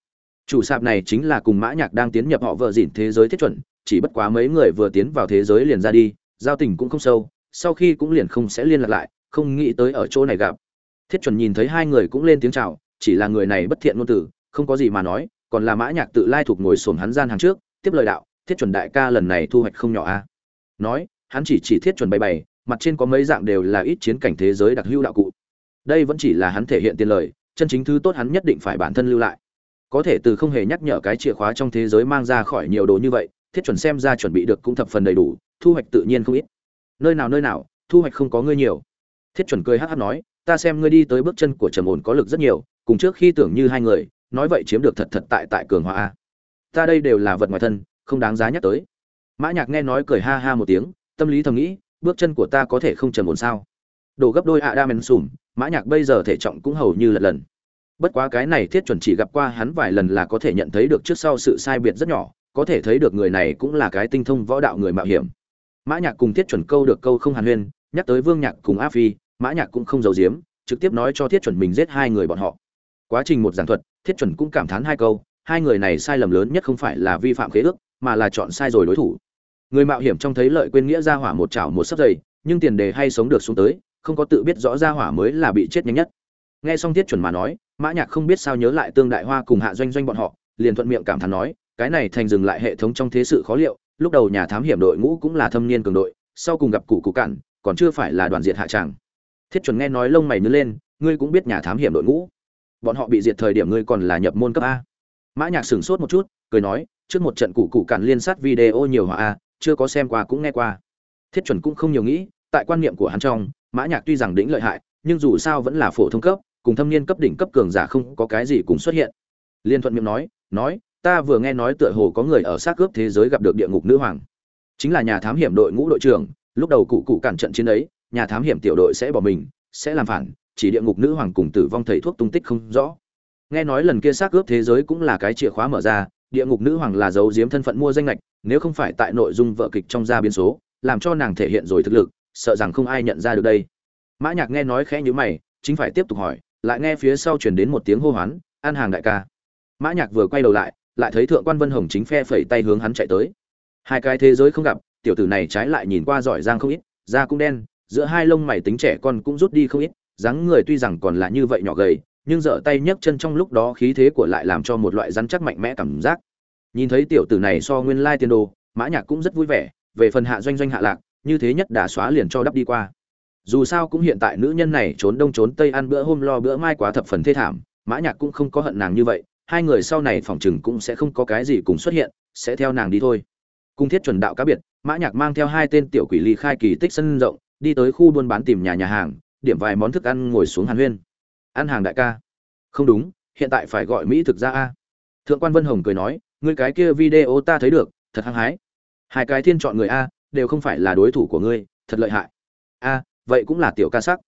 Chủ sạp này chính là cùng mã nhạc đang tiến nhập họ vợ dỉn thế giới thiết chuẩn, chỉ bất quá mấy người vừa tiến vào thế giới liền ra đi, giao tình cũng không sâu sau khi cũng liền không sẽ liên lạc lại, không nghĩ tới ở chỗ này gặp. Thiết chuẩn nhìn thấy hai người cũng lên tiếng chào, chỉ là người này bất thiện ngôn từ, không có gì mà nói, còn là mã nhạc tự lai thuộc ngồi sồn hắn gian hàng trước, tiếp lời đạo, thiết chuẩn đại ca lần này thu hoạch không nhỏ a. Nói, hắn chỉ chỉ thiết chuẩn bày bày, mặt trên có mấy dạng đều là ít chiến cảnh thế giới đặc hữu đạo cụ. Đây vẫn chỉ là hắn thể hiện tiền lời, chân chính thứ tốt hắn nhất định phải bản thân lưu lại. Có thể từ không hề nhắc nhở cái chìa khóa trong thế giới mang ra khỏi nhiều đồ như vậy, thiết chuẩn xem ra chuẩn bị được cũng thập phần đầy đủ, thu hoạch tự nhiên không ít nơi nào nơi nào, thu hoạch không có ngươi nhiều. Thiết chuẩn cười hát hát nói, ta xem ngươi đi tới bước chân của trầm ổn có lực rất nhiều, cùng trước khi tưởng như hai người, nói vậy chiếm được thật thật tại tại cường hóa a. Ta đây đều là vật ngoài thân, không đáng giá nhắc tới. Mã nhạc nghe nói cười ha ha một tiếng, tâm lý thầm nghĩ, bước chân của ta có thể không trầm ổn sao? Đổ gấp đôi ạ đa men sùm, mã nhạc bây giờ thể trọng cũng hầu như lật lần. Bất quá cái này thiết chuẩn chỉ gặp qua hắn vài lần là có thể nhận thấy được trước sau sự sai biệt rất nhỏ, có thể thấy được người này cũng là cái tinh thông võ đạo người mạo hiểm mã nhạc cùng thiết chuẩn câu được câu không hàn huyên, nhắc tới vương nhạc cùng a phi, mã nhạc cũng không giấu giếm, trực tiếp nói cho thiết chuẩn mình giết hai người bọn họ. Quá trình một giảng thuật, thiết chuẩn cũng cảm thán hai câu, hai người này sai lầm lớn nhất không phải là vi phạm khế ước, mà là chọn sai rồi đối thủ. Người mạo hiểm trong thấy lợi quên nghĩa ra hỏa một chảo một sấp dày, nhưng tiền đề hay sống được xuống tới, không có tự biết rõ ra hỏa mới là bị chết nhanh nhất. Nghe xong thiết chuẩn mà nói, mã nhạc không biết sao nhớ lại tương đại hoa cùng hạ doanh doanh bọn họ, liền thuận miệng cảm thán nói, cái này thành dừng lại hệ thống trong thế sự khó liệu lúc đầu nhà thám hiểm đội ngũ cũng là thâm niên cường đội, sau cùng gặp cụ cụ cản còn chưa phải là đoàn diệt hạ tràng. Thiết chuẩn nghe nói lông mày nhớ lên, ngươi cũng biết nhà thám hiểm đội ngũ. Bọn họ bị diệt thời điểm ngươi còn là nhập môn cấp a. Mã nhạc sửng sốt một chút, cười nói, trước một trận cụ cụ cản liên sát video nhiều hỏa a, chưa có xem qua cũng nghe qua. Thiết chuẩn cũng không nhiều nghĩ, tại quan niệm của hắn trong, mã nhạc tuy rằng đỉnh lợi hại, nhưng dù sao vẫn là phổ thông cấp, cùng thâm niên cấp đỉnh cấp cường giả không có cái gì cùng xuất hiện. Liên thuận miệng nói nói ta vừa nghe nói tựa hồ có người ở xác cướp thế giới gặp được địa ngục nữ hoàng. Chính là nhà thám hiểm đội ngũ đội trưởng, lúc đầu cụ cụ cản trận chiến ấy, nhà thám hiểm tiểu đội sẽ bỏ mình, sẽ làm phản, chỉ địa ngục nữ hoàng cùng tử vong thầy thuốc tung tích không rõ. Nghe nói lần kia xác cướp thế giới cũng là cái chìa khóa mở ra, địa ngục nữ hoàng là giấu giếm thân phận mua danh lệch nếu không phải tại nội dung vợ kịch trong gia biến số, làm cho nàng thể hiện rồi thực lực, sợ rằng không ai nhận ra được đây. Mã nhạc nghe nói khẽ như mày, chính phải tiếp tục hỏi, lại nghe phía sau truyền đến một tiếng hô hoán, an hàng đại ca. Mã nhạc vừa quay đầu lại lại thấy thượng quan vân hồng chính phe phẩy tay hướng hắn chạy tới. Hai cái thế giới không gặp, tiểu tử này trái lại nhìn qua giỏi giang không ít, da cũng đen, giữa hai lông mày tính trẻ con cũng rút đi không ít, dáng người tuy rằng còn là như vậy nhỏ gầy, nhưng dở tay nhấc chân trong lúc đó khí thế của lại làm cho một loại rắn chắc mạnh mẽ cảm giác. Nhìn thấy tiểu tử này so nguyên lai tiên đồ, mã nhạc cũng rất vui vẻ, về phần hạ doanh doanh hạ lạc, như thế nhất đã xóa liền cho đắp đi qua. Dù sao cũng hiện tại nữ nhân này trốn đông trốn tây ăn bữa hôm lo bữa mai quá thập phần thê thảm, mã nhạc cũng không có hận nàng như vậy hai người sau này phòng chừng cũng sẽ không có cái gì cùng xuất hiện, sẽ theo nàng đi thôi. Cung thiết chuẩn đạo cá biệt, mã nhạc mang theo hai tên tiểu quỷ ly khai kỳ tích sân rộng, đi tới khu buôn bán tìm nhà nhà hàng, điểm vài món thức ăn ngồi xuống hàn huyên. Ăn hàng đại ca. Không đúng, hiện tại phải gọi mỹ thực ra a. Thượng quan vân hồng cười nói, ngươi cái kia video ta thấy được, thật hăng hái. Hai cái thiên chọn người a, đều không phải là đối thủ của ngươi, thật lợi hại. A, vậy cũng là tiểu ca sắc.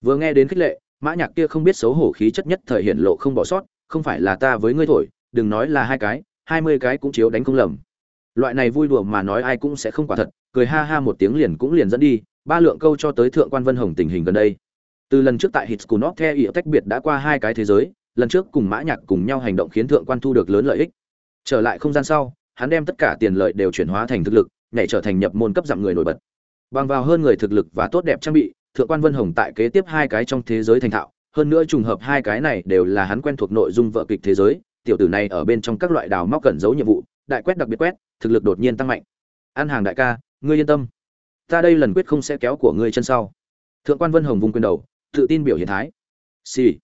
Vừa nghe đến khích lệ, mã nhạc kia không biết xấu hổ khí chất nhất thời hiện lộ không bỏ sót không phải là ta với ngươi thổi, đừng nói là hai cái, hai mươi cái cũng chiếu đánh không lầm. Loại này vui đùa mà nói ai cũng sẽ không quả thật, cười ha ha một tiếng liền cũng liền dẫn đi, ba lượng câu cho tới thượng quan vân hồng tình hình gần đây. Từ lần trước tại hit cunot theo ỉa tách biệt đã qua hai cái thế giới, lần trước cùng mã nhạc cùng nhau hành động khiến thượng quan thu được lớn lợi ích. Trở lại không gian sau, hắn đem tất cả tiền lợi đều chuyển hóa thành thực lực, nhảy trở thành nhập môn cấp dặm người nổi bật. Bằng vào hơn người thực lực và tốt đẹp trang bị, thượng quan vân hồng tại kế tiếp hai cái trong thế giới thành thạo hơn nữa trùng hợp hai cái này đều là hắn quen thuộc nội dung vợ kịch thế giới, tiểu tử này ở bên trong các loại đào móc cẩn giấu nhiệm vụ, đại quét đặc biệt quét, thực lực đột nhiên tăng mạnh. An hàng đại ca, ngươi yên tâm. Ta đây lần quyết không sẽ kéo của ngươi chân sau. Thượng quan vân hồng vùng quyền đầu, tự tin biểu hiện thái. Xì、sì.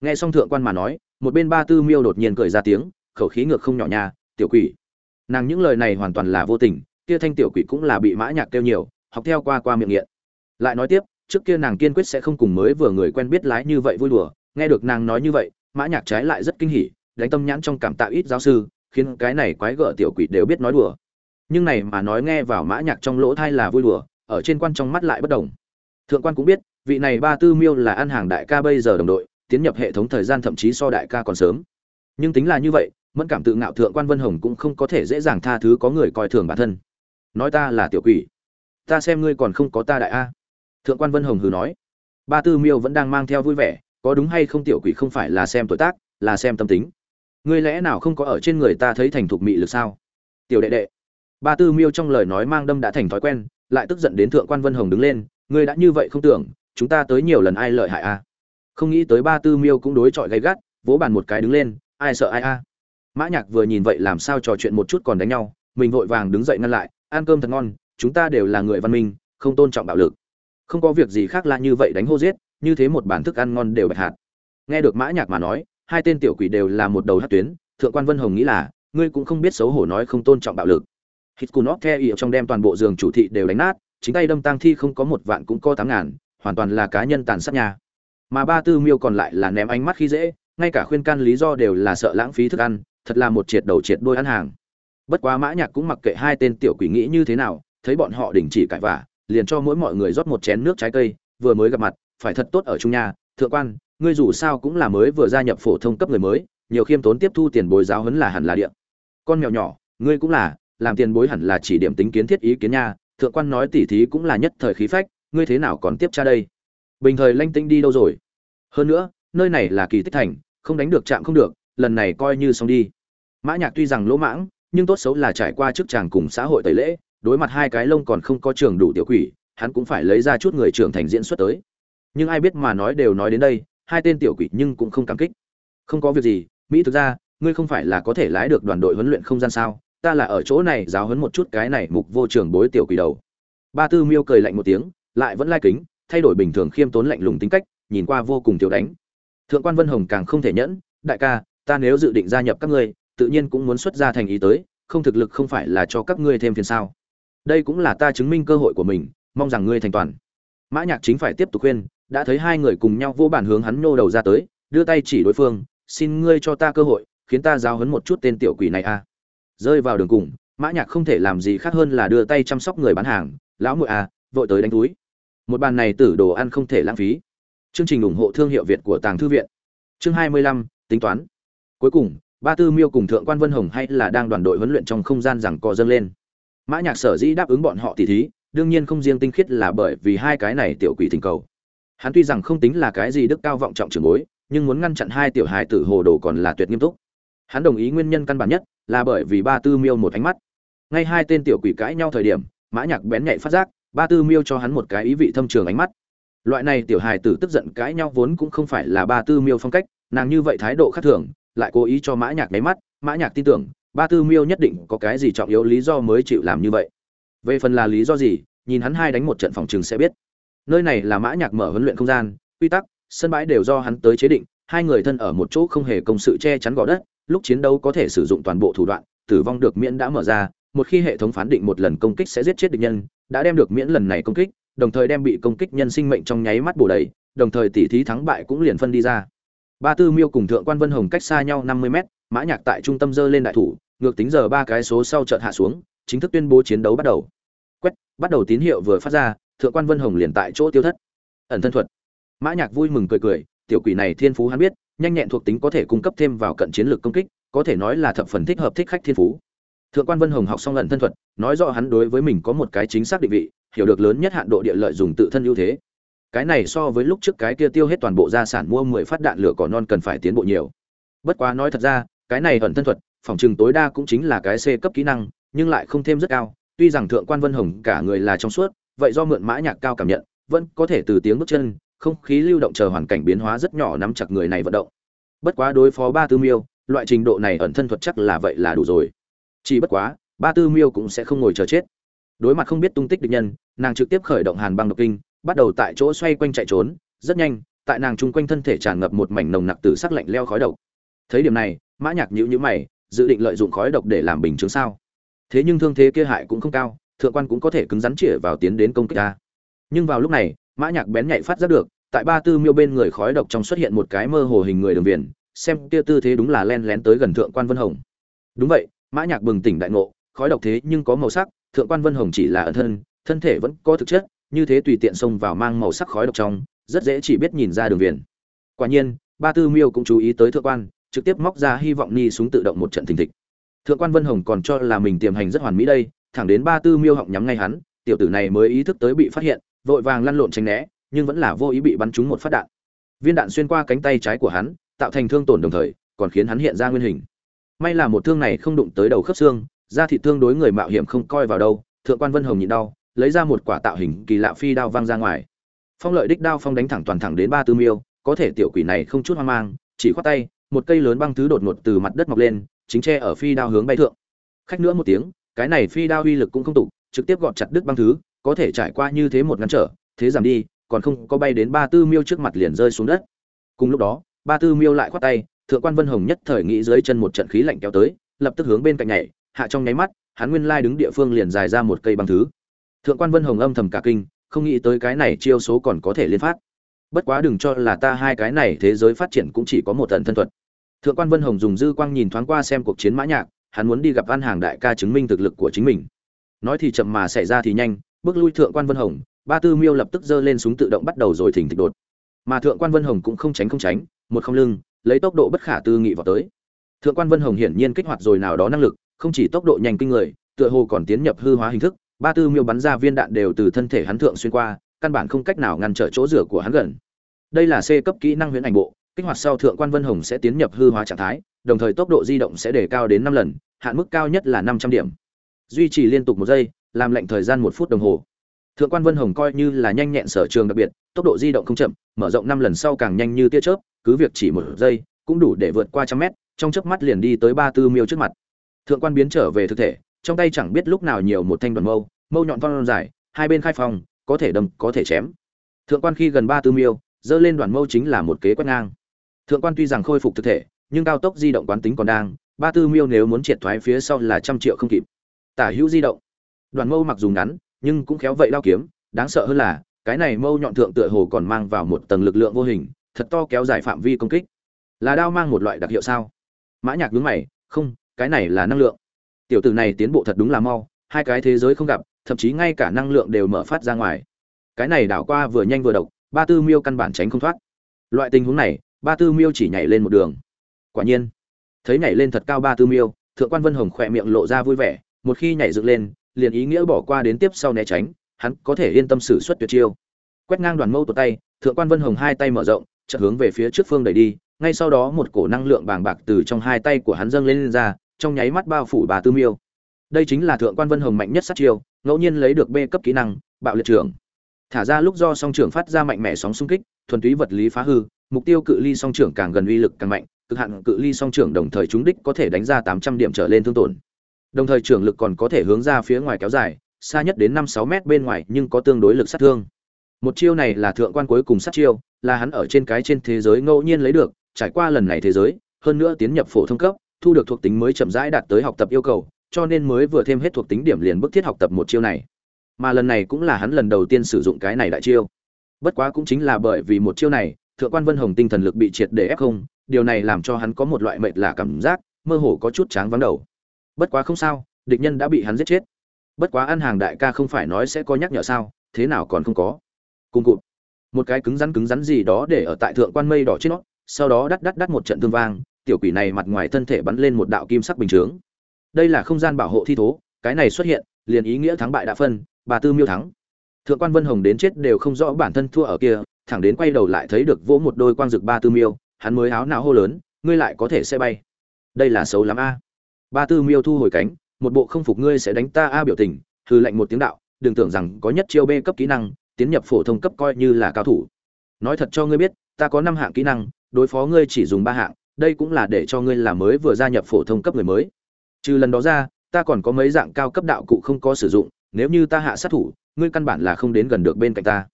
nghe xong thượng quan mà nói, một bên ba tư miêu đột nhiên cười ra tiếng, khẩu khí ngược không nhỏ nha, tiểu quỷ. Nàng những lời này hoàn toàn là vô tình, kia thanh tiểu quỷ cũng là bị mã nhạc kêu nhiều, học theo qua qua miệng nghiện. Lại nói tiếp trước kia nàng kiên quyết sẽ không cùng mới vừa người quen biết lái như vậy vui đùa, nghe được nàng nói như vậy, mã nhạc trái lại rất kinh hỉ, đánh tâm nhãn trong cảm tạ ít giáo sư, khiến cái này quái gở tiểu quỷ đều biết nói đùa. Nhưng này mà nói nghe vào mã nhạc trong lỗ thai là vui đùa, ở trên quan trong mắt lại bất động thượng quan cũng biết, vị này ba tư miêu là ăn hàng đại ca bây giờ đồng đội, tiến nhập hệ thống thời gian thậm chí so đại ca còn sớm. Nhưng tính là như vậy, mẫn cảm tự ngạo thượng quan vân hồng cũng không có thể dễ dàng tha thứ có người coi thường bản thân. Nói ta là tiểu quỷ, ta xem ngươi còn không có ta đại a thượng quan vân hồng hừ nói, ba tư miêu vẫn đang mang theo vui vẻ, có đúng hay không tiểu quỷ không phải là xem tuổi tác, là xem tâm tính. Ngươi lẽ nào không có ở trên người ta thấy thành thục mị lực sao? Tiểu đệ đệ. Ba tư miêu trong lời nói mang đâm đã thành thói quen, lại tức giận đến thượng quan vân hồng đứng lên, ngươi đã như vậy không tưởng, chúng ta tới nhiều lần ai lợi hại a? Không nghĩ tới ba tư miêu cũng đối chọi gay gắt, vỗ bàn một cái đứng lên, ai sợ ai a? Mã nhạc vừa nhìn vậy làm sao trò chuyện một chút còn đánh nhau, mình vội vàng đứng dậy ngăn lại, ăn cơm thật ngon, chúng ta đều là người văn minh, không tôn trọng bạo lực không có việc gì khác là như vậy đánh hô giết, như thế một bản thức ăn ngon đều bạch hạt. Nghe được mã nhạc mà nói, hai tên tiểu quỷ đều là một đầu hát tuyến, thượng quan vân hồng nghĩ là, ngươi cũng không biết xấu hổ nói không tôn trọng bạo lực. Hít cù nót theo ý trong đem toàn bộ giường chủ thị đều đánh nát, chính tay đâm tang thi không có một vạn cũng có tám ngàn, hoàn toàn là cá nhân tàn sát nhà. Mà ba tư miêu còn lại là ném ánh mắt khi dễ, ngay cả khuyên can lý do đều là sợ lãng phí thức ăn, thật là một triệt đầu triệt đôi ăn hàng. Bất quá mã nhạc cũng mặc kệ hai tên tiểu quỷ nghĩ như thế nào, thấy bọn họ đình chỉ cãi vã liền cho mỗi mọi người rót một chén nước trái cây, vừa mới gặp mặt, phải thật tốt ở trung nhà, thượng quan, ngươi dù sao cũng là mới vừa gia nhập phổ thông cấp người mới, nhiều khiêm tốn tiếp thu tiền bối giáo huấn là hẳn là điện con mèo nhỏ, ngươi cũng là, làm tiền bối hẳn là chỉ điểm tính kiến thiết ý kiến nha thượng quan nói tỉ thí cũng là nhất thời khí phách, ngươi thế nào còn tiếp tra đây? Bình thời lanh tinh đi đâu rồi? Hơn nữa, nơi này là kỳ tích thành, không đánh được chạm không được, lần này coi như xong đi. Mã nhạc tuy rằng lỗ mãng, nhưng tốt xấu là trải qua chức chàng cùng xã hội tẩy lễ đối mặt hai cái lông còn không có trường đủ tiểu quỷ, hắn cũng phải lấy ra chút người trưởng thành diễn xuất tới. Nhưng ai biết mà nói đều nói đến đây, hai tên tiểu quỷ nhưng cũng không cảm kích. Không có việc gì, mỹ thực ra, ngươi không phải là có thể lái được đoàn đội huấn luyện không gian sao? Ta là ở chỗ này giáo huấn một chút cái này mục vô trường bối tiểu quỷ đầu. Ba tư miêu cười lạnh một tiếng, lại vẫn lai kính, thay đổi bình thường khiêm tốn lạnh lùng tính cách, nhìn qua vô cùng tiểu đánh. Thượng quan vân hồng càng không thể nhẫn, đại ca, ta nếu dự định gia nhập các ngươi, tự nhiên cũng muốn xuất ra thành ý tới, không thực lực không phải là cho các ngươi thêm phiền sao đây cũng là ta chứng minh cơ hội của mình, mong rằng ngươi thành toàn. Mã nhạc chính phải tiếp tục khuyên, đã thấy hai người cùng nhau vô bản hướng hắn nhô đầu ra tới, đưa tay chỉ đối phương, xin ngươi cho ta cơ hội, khiến ta giao huấn một chút tên tiểu quỷ này a. Rơi vào đường cùng, mã nhạc không thể làm gì khác hơn là đưa tay chăm sóc người bán hàng, lão muội a vội tới đánh túi. Một bàn này tử đồ ăn không thể lãng phí. Chương trình ủng hộ thương hiệu việt của tàng thư viện. Chương hai mươi lăm, tính toán. Cuối cùng, ba tư miêu cùng thượng quan vân hồng hay là đang đoàn đội huấn luyện trong không gian rằng co dâng lên mã nhạc sở dĩ đáp ứng bọn họ tỷ thí, đương nhiên không riêng tinh khiết là bởi vì hai cái này tiểu quỷ thỉnh cầu. Hắn tuy rằng không tính là cái gì đức cao vọng trọng trưởng bối, nhưng muốn ngăn chặn hai tiểu hài tử hồ đồ còn là tuyệt nghiêm túc. Hắn đồng ý nguyên nhân căn bản nhất, là bởi vì ba tư miêu một ánh mắt. Ngay hai tên tiểu quỷ cãi nhau thời điểm, mã nhạc bén nhạy phát giác, ba tư miêu cho hắn một cái ý vị thâm trường ánh mắt. Loại này tiểu hài tử tức giận cãi nhau vốn cũng không phải là ba tư miêu phong cách, nàng như vậy thái độ khác thường lại cố ý cho mã nhạc máy mắt, mã nhạc tin tưởng, ba tư miêu nhất định có cái gì trọng yếu lý do mới chịu làm như vậy. Về phần là lý do gì, nhìn hắn hai đánh một trận phòng trường sẽ biết. Nơi này là mã nhạc mở huấn luyện không gian, quy tắc, sân bãi đều do hắn tới chế định, hai người thân ở một chỗ không hề công sự che chắn gò đất, lúc chiến đấu có thể sử dụng toàn bộ thủ đoạn, tử vong được miễn đã mở ra, một khi hệ thống phán định một lần công kích sẽ giết chết địch nhân, đã đem được miễn lần này công kích, đồng thời đem bị công kích nhân sinh mệnh trong nháy mắt bổ đầy, đồng thời tỷ thí thắng bại cũng liền phân đi ra ba tư miêu cùng thượng quan vân hồng cách xa nhau năm mươi mét, mã nhạc tại trung tâm dơ lên đại thủ, ngược tính giờ ba cái số sau chợt hạ xuống, chính thức tuyên bố chiến đấu bắt đầu. Quét, bắt đầu tín hiệu vừa phát ra, thượng quan vân hồng liền tại chỗ tiêu thất. Ẩn thân thuật. Mã nhạc vui mừng cười cười, tiểu quỷ này thiên phú hắn biết, nhanh nhẹn thuộc tính có thể cung cấp thêm vào cận chiến lược công kích, có thể nói là thập phần thích hợp thích khách thiên phú. Thượng quan vân hồng học xong ẩn thân thuật, nói rõ hắn đối với mình có một cái chính xác định vị, hiểu được lớn nhất hạn độ địa lợi dùng tự thân ưu thế cái này so với lúc trước cái kia tiêu hết toàn bộ gia sản mua mười phát đạn lửa cỏ non cần phải tiến bộ nhiều. Bất quá nói thật ra, cái này ẩn thân thuật, phòng trường tối đa cũng chính là cái c cấp kỹ năng, nhưng lại không thêm rất cao, tuy rằng thượng quan vân hồng cả người là trong suốt, vậy do mượn mã nhạc cao cảm nhận, vẫn có thể từ tiếng bước chân, không khí lưu động chờ hoàn cảnh biến hóa rất nhỏ nắm chặt người này vận động. Bất quá đối phó ba tư miêu, loại trình độ này ẩn thân thuật chắc là vậy là đủ rồi. Chỉ bất quá, ba tư miêu cũng sẽ không ngồi chờ chết. Đối mặt không biết tung tích địch nhân, nàng trực tiếp khởi động hàn băng độc kinh bắt đầu tại chỗ xoay quanh chạy trốn, rất nhanh, tại nàng chung quanh thân thể tràn ngập một mảnh nồng nặc từ sắc lạnh leo khói độc. Thấy điểm này, mã nhạc nhíu nhíu mày, dự định lợi dụng khói độc để làm bình chứng sao. Thế nhưng thương thế kia hại cũng không cao, thượng quan cũng có thể cứng rắn chĩa vào tiến đến công kích ta. Nhưng vào lúc này, mã nhạc bén nhạy phát giác được, tại ba tư miêu bên người khói độc trong xuất hiện một cái mơ hồ hình người đường viền, xem kia tư thế đúng là len lén tới gần thượng quan vân hồng. Đúng vậy, mã nhạc bừng tỉnh đại ngộ, khói độc thế nhưng có màu sắc, thượng quan vân hồng chỉ là ẩn thân thân thể vẫn có thực chất như thế tùy tiện xông vào mang màu sắc khói độc trong, rất dễ chỉ biết nhìn ra đường viền. Quả nhiên, ba tư miêu cũng chú ý tới thượng quan, trực tiếp móc ra hy vọng ni súng tự động một trận thình thịch. Thượng quan vân hồng còn cho là mình tiềm hành rất hoàn mỹ đây, thẳng đến ba tư miêu họng nhắm ngay hắn, tiểu tử này mới ý thức tới bị phát hiện, vội vàng lăn lộn tránh né, nhưng vẫn là vô ý bị bắn trúng một phát đạn. Viên đạn xuyên qua cánh tay trái của hắn, tạo thành thương tổn đồng thời, còn khiến hắn hiện ra nguyên hình. May là một thương này không đụng tới đầu khớp xương, da thịt thương đối người mạo hiểm không coi vào đâu, thượng quan vân hồng nhịn đau lấy ra một quả tạo hình kỳ lạ phi đao vang ra ngoài. Phong lợi đích đao phong đánh thẳng toàn thẳng đến ba tư miêu, có thể tiểu quỷ này không chút hoang mang, chỉ khoát tay, một cây lớn băng thứ đột ngột từ mặt đất mọc lên, chính che ở phi đao hướng bay thượng. Khách nữa một tiếng, cái này phi đao uy lực cũng không tục trực tiếp gọt chặt đứt băng thứ, có thể trải qua như thế một ngăn trở, thế giảm đi, còn không có bay đến ba tư miêu trước mặt liền rơi xuống đất. Cùng lúc đó, ba tư miêu lại khoát tay, thượng quan vân hồng nhất thời nghĩ dưới chân một trận khí lạnh kéo tới, lập tức hướng bên cạnh nhảy, hạ trong nháy mắt, hắn nguyên lai đứng địa phương liền dài ra một cây băng thứ thượng quan vân hồng âm thầm cả kinh, không nghĩ tới cái này chiêu số còn có thể liên phát. Bất quá đừng cho là ta hai cái này thế giới phát triển cũng chỉ có một tận thân thuật. Thượng quan vân hồng dùng dư quang nhìn thoáng qua xem cuộc chiến mã nhạc, hắn muốn đi gặp an hàng đại ca chứng minh thực lực của chính mình. Nói thì chậm mà xảy ra thì nhanh, bước lui thượng quan vân hồng, ba tư miêu lập tức giơ lên súng tự động bắt đầu rồi thỉnh thịch đột. Mà thượng quan vân hồng cũng không tránh không tránh, một không lưng, lấy tốc độ bất khả tư nghị vào tới. Thượng quan vân hồng hiển nhiên kích hoạt rồi nào đó năng lực, không chỉ tốc độ nhanh kinh người, tựa hồ còn tiến nhập hư hóa hình thức ba tư miêu bắn ra viên đạn đều từ thân thể hắn thượng xuyên qua, căn bản không cách nào ngăn trở chỗ rửa của hắn gần. Đây là c cấp kỹ năng huyễn ảnh bộ, kích hoạt sau thượng quan vân hồng sẽ tiến nhập hư hóa trạng thái, đồng thời tốc độ di động sẽ đề cao đến năm lần, hạn mức cao nhất là năm trăm điểm. Duy trì liên tục một giây, làm lệnh thời gian một phút đồng hồ. Thượng quan vân hồng coi như là nhanh nhẹn sở trường đặc biệt, tốc độ di động không chậm, mở rộng năm lần sau càng nhanh như tia chớp, cứ việc chỉ một giây, cũng đủ để vượt qua trăm mét, trong chớp mắt liền đi tới ba tư miêu trước mặt. Thượng quan biến trở về thực thể trong tay chẳng biết lúc nào nhiều một thanh đoàn mâu mâu nhọn phong dài, hai bên khai phòng, có thể đâm, có thể chém. Thượng quan khi gần ba tư miêu, dơ lên đoàn mâu chính là một kế quét ngang. Thượng quan tuy rằng khôi phục thực thể, nhưng cao tốc di động quán tính còn đang, ba tư miêu nếu muốn triệt thoái phía sau là trăm triệu không kịp. Tả hữu di động. Đoàn mâu mặc dù ngắn, nhưng cũng khéo vậy lao kiếm, đáng sợ hơn là, cái này mâu nhọn thượng tựa hồ còn mang vào một tầng lực lượng vô hình, thật to kéo dài phạm vi công kích. Là đao mang một loại đặc hiệu sao? Mã nhạc nhướng mày, không, cái này là năng lượng tiểu tử này tiến bộ thật đúng là mau hai cái thế giới không gặp thậm chí ngay cả năng lượng đều mở phát ra ngoài. Cái này đảo qua vừa nhanh vừa độc ba tư miêu căn bản tránh không thoát. Loại tình huống này ba tư miêu chỉ nhảy lên một đường. Quả nhiên thấy nhảy lên thật cao ba tư miêu thượng quan vân hồng khỏe miệng lộ ra vui vẻ một khi nhảy dựng lên liền ý nghĩa bỏ qua đến tiếp sau né tránh hắn có thể yên tâm xử suất tuyệt chiêu. Quét ngang đoàn mâu tột tay thượng quan vân hồng hai tay mở rộng chợt hướng về phía trước phương đẩy đi ngay sau đó một cổ năng lượng bàng bạc từ trong hai tay của hắn dâng lên, lên ra trong nháy mắt bao phủ bà tư miêu. Đây chính là thượng quan vân hồng mạnh nhất sát chiêu, ngẫu nhiên lấy được b cấp kỹ năng, bạo liệt trưởng. Thả ra lúc do song trưởng phát ra mạnh mẽ sóng xung kích, thuần túy vật lý phá hư, mục tiêu cự ly song trưởng càng gần uy lực càng mạnh, cực hạn cự ly song trưởng đồng thời chúng đích có thể đánh ra tám trăm điểm trở lên thương tổn. Đồng thời trưởng lực còn có thể hướng ra phía ngoài kéo dài, xa nhất đến năm sáu mét bên ngoài nhưng có tương đối lực sát thương. Một chiêu này là thượng quan cuối cùng sát chiêu, là hắn ở trên cái trên thế giới ngẫu nhiên lấy được, trải qua lần này thế giới, hơn nữa tiến nhập phổ thông cấp thu được thuộc tính mới chậm rãi đạt tới học tập yêu cầu, cho nên mới vừa thêm hết thuộc tính điểm liền bức thiết học tập một chiêu này. Mà lần này cũng là hắn lần đầu tiên sử dụng cái này đại chiêu. Bất quá cũng chính là bởi vì một chiêu này, thượng quan vân hồng tinh thần lực bị triệt để ép không, điều này làm cho hắn có một loại mệt lạ cảm giác, mơ hồ có chút chán vắng đầu. Bất quá không sao, địch nhân đã bị hắn giết chết. Bất quá ăn hàng đại ca không phải nói sẽ có nhắc nhở sao, thế nào còn không có. Cùng cụt. Một cái cứng rắn cứng rắn gì đó để ở tại thượng quan mây đỏ trên nó sau đó đắt đắt đắt một trận tương vang tiểu quỷ này mặt ngoài thân thể bắn lên một đạo kim sắc bình chướng. Đây là không gian bảo hộ thi thố, cái này xuất hiện, liền ý nghĩa thắng bại đã phân, bà tư miêu thắng. Thượng quan vân hồng đến chết đều không rõ bản thân thua ở kia, thẳng đến quay đầu lại thấy được vỗ một đôi quang rực ba tư miêu, hắn mới áo não hô lớn, ngươi lại có thể sẽ bay. Đây là xấu lắm a. Ba tư miêu thu hồi cánh, một bộ không phục ngươi sẽ đánh ta a biểu tình hư lệnh một tiếng đạo, đừng tưởng rằng có nhất chiêu b cấp kỹ năng, tiến nhập phổ thông cấp coi như là cao thủ. Nói thật cho ngươi biết, ta có năm hạng kỹ năng, đối phó ngươi chỉ dùng ba hạng đây cũng là để cho ngươi là mới vừa gia nhập phổ thông cấp người mới. Trừ lần đó ra, ta còn có mấy dạng cao cấp đạo cụ không có sử dụng, nếu như ta hạ sát thủ, ngươi căn bản là không đến gần được bên cạnh ta.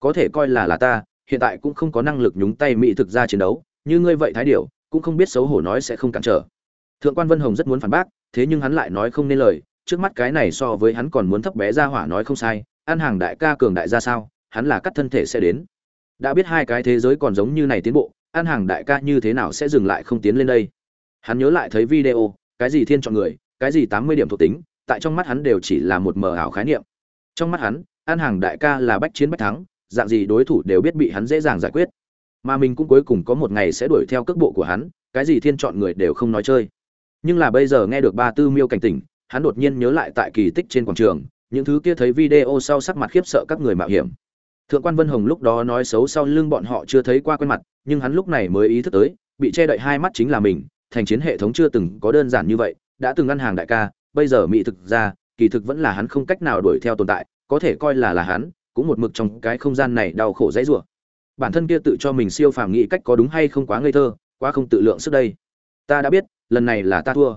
Có thể coi là là ta, hiện tại cũng không có năng lực nhúng tay mỹ thực ra chiến đấu, như ngươi vậy thái điểu, cũng không biết xấu hổ nói sẽ không cản trở. Thượng quan vân hồng rất muốn phản bác, thế nhưng hắn lại nói không nên lời, trước mắt cái này so với hắn còn muốn thấp bé ra hỏa nói không sai, ăn hàng đại ca cường đại ra sao, hắn là cắt thân thể sẽ đến. Đã biết hai cái thế giới còn giống như này tiến bộ ăn hàng đại ca như thế nào sẽ dừng lại không tiến lên đây? Hắn nhớ lại thấy video, cái gì thiên chọn người, cái gì tám mươi điểm thuộc tính, tại trong mắt hắn đều chỉ là một mờ ảo khái niệm. Trong mắt hắn ăn hàng đại ca là bách chiến bách thắng, dạng gì đối thủ đều biết bị hắn dễ dàng giải quyết. Mà mình cũng cuối cùng có một ngày sẽ đuổi theo cước bộ của hắn, cái gì thiên chọn người đều không nói chơi. Nhưng là bây giờ nghe được ba tư miêu cảnh tỉnh, hắn đột nhiên nhớ lại tại kỳ tích trên quảng trường, những thứ kia thấy video sau sắc mặt khiếp sợ các người mạo hiểm thượng quan vân hồng lúc đó nói xấu sau lưng bọn họ chưa thấy qua quen mặt, nhưng hắn lúc này mới ý thức tới, bị che đậy hai mắt chính là mình, thành chiến hệ thống chưa từng có đơn giản như vậy, đã từng ngăn hàng đại ca, bây giờ mỹ thực ra, kỳ thực vẫn là hắn không cách nào đuổi theo tồn tại, có thể coi là là hắn, cũng một mực trong cái không gian này đau khổ dãy rủa. Bản thân kia tự cho mình siêu phàm nghĩ cách có đúng hay không quá ngây thơ, quá không tự lượng sức đây. Ta đã biết, lần này là ta thua.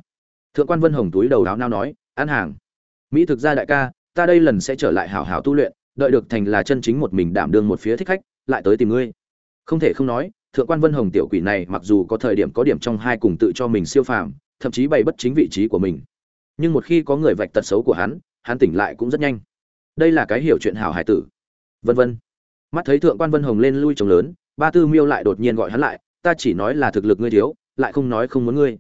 Thượng quan vân hồng túi đầu đáo nao nói, ăn hàng. Mỹ thực ra đại ca, ta đây lần sẽ trở lại hảo hảo tu luyện đợi được thành là chân chính một mình đảm đương một phía thích khách, lại tới tìm ngươi. Không thể không nói, thượng quan vân hồng tiểu quỷ này mặc dù có thời điểm có điểm trong hai cùng tự cho mình siêu phàm, thậm chí bày bất chính vị trí của mình. Nhưng một khi có người vạch tật xấu của hắn hắn tỉnh lại cũng rất nhanh. Đây là cái hiểu chuyện hảo hải tử. Vân vân. Mắt thấy thượng quan vân hồng lên lui trống lớn, ba tư miêu lại đột nhiên gọi hắn lại, ta chỉ nói là thực lực ngươi thiếu, lại không nói không muốn ngươi.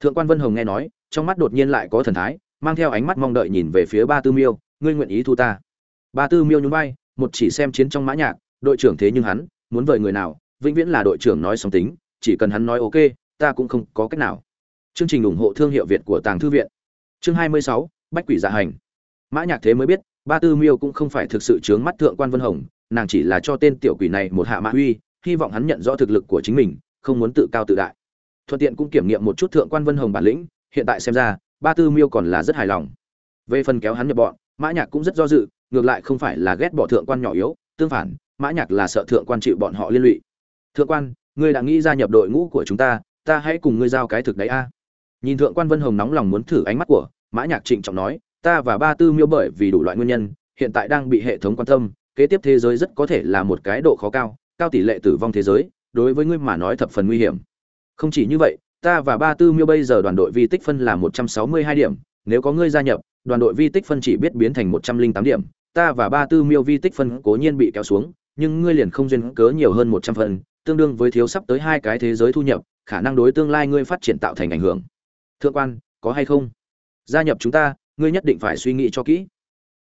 Thượng quan vân hồng nghe nói, trong mắt đột nhiên lại có thần thái, mang theo ánh mắt mong đợi nhìn về phía ba tư miêu, ngươi nguyện ý thu ta? Ba tư miêu nhún vai một chỉ xem chiến trong mã nhạc đội trưởng thế nhưng hắn muốn vời người nào vĩnh viễn là đội trưởng nói xong tính chỉ cần hắn nói ok ta cũng không có cách nào. Chương trình ủng hộ thương hiệu việt của tàng thư viện. Chương 26, bách quỷ dạ hành. Mã nhạc thế mới biết ba tư miêu cũng không phải thực sự chướng mắt thượng quan vân hồng nàng chỉ là cho tên tiểu quỷ này một hạ mã uy hy vọng hắn nhận rõ thực lực của chính mình không muốn tự cao tự đại. Thuận tiện cũng kiểm nghiệm một chút thượng quan vân hồng bản lĩnh hiện tại xem ra ba tư miêu còn là rất hài lòng. Về phần kéo hắn nhập bọn mã nhạc cũng rất do dự ngược lại không phải là ghét bỏ thượng quan nhỏ yếu, tương phản, mã nhạc là sợ thượng quan chịu bọn họ liên lụy. Thượng quan, ngươi đã nghĩ gia nhập đội ngũ của chúng ta ta hãy cùng ngươi giao cái thực đấy a. Nhìn thượng quan vân hồng nóng lòng muốn thử ánh mắt của, mã nhạc trịnh trọng nói, ta và ba tư miêu bởi vì đủ loại nguyên nhân, hiện tại đang bị hệ thống quan tâm, kế tiếp thế giới rất có thể là một cái độ khó cao cao tỷ lệ tử vong thế giới, đối với ngươi mà nói thập phần nguy hiểm. Không chỉ như vậy, ta và ba tư miêu bây giờ đoàn đội vi tích phân là một trăm sáu mươi hai điểm, nếu có ngươi gia nhập, đoàn đội vi tích phân chỉ biết biến thành một trăm linh tám điểm ta và ba tư miêu vi tích phân cố nhiên bị kéo xuống, nhưng ngươi liền không duyên cớ nhiều hơn một trăm phần, tương đương với thiếu sắp tới hai cái thế giới thu nhập, khả năng đối tương lai ngươi phát triển tạo thành ảnh hưởng. Thượng quan, có hay không? Gia nhập chúng ta, ngươi nhất định phải suy nghĩ cho kỹ.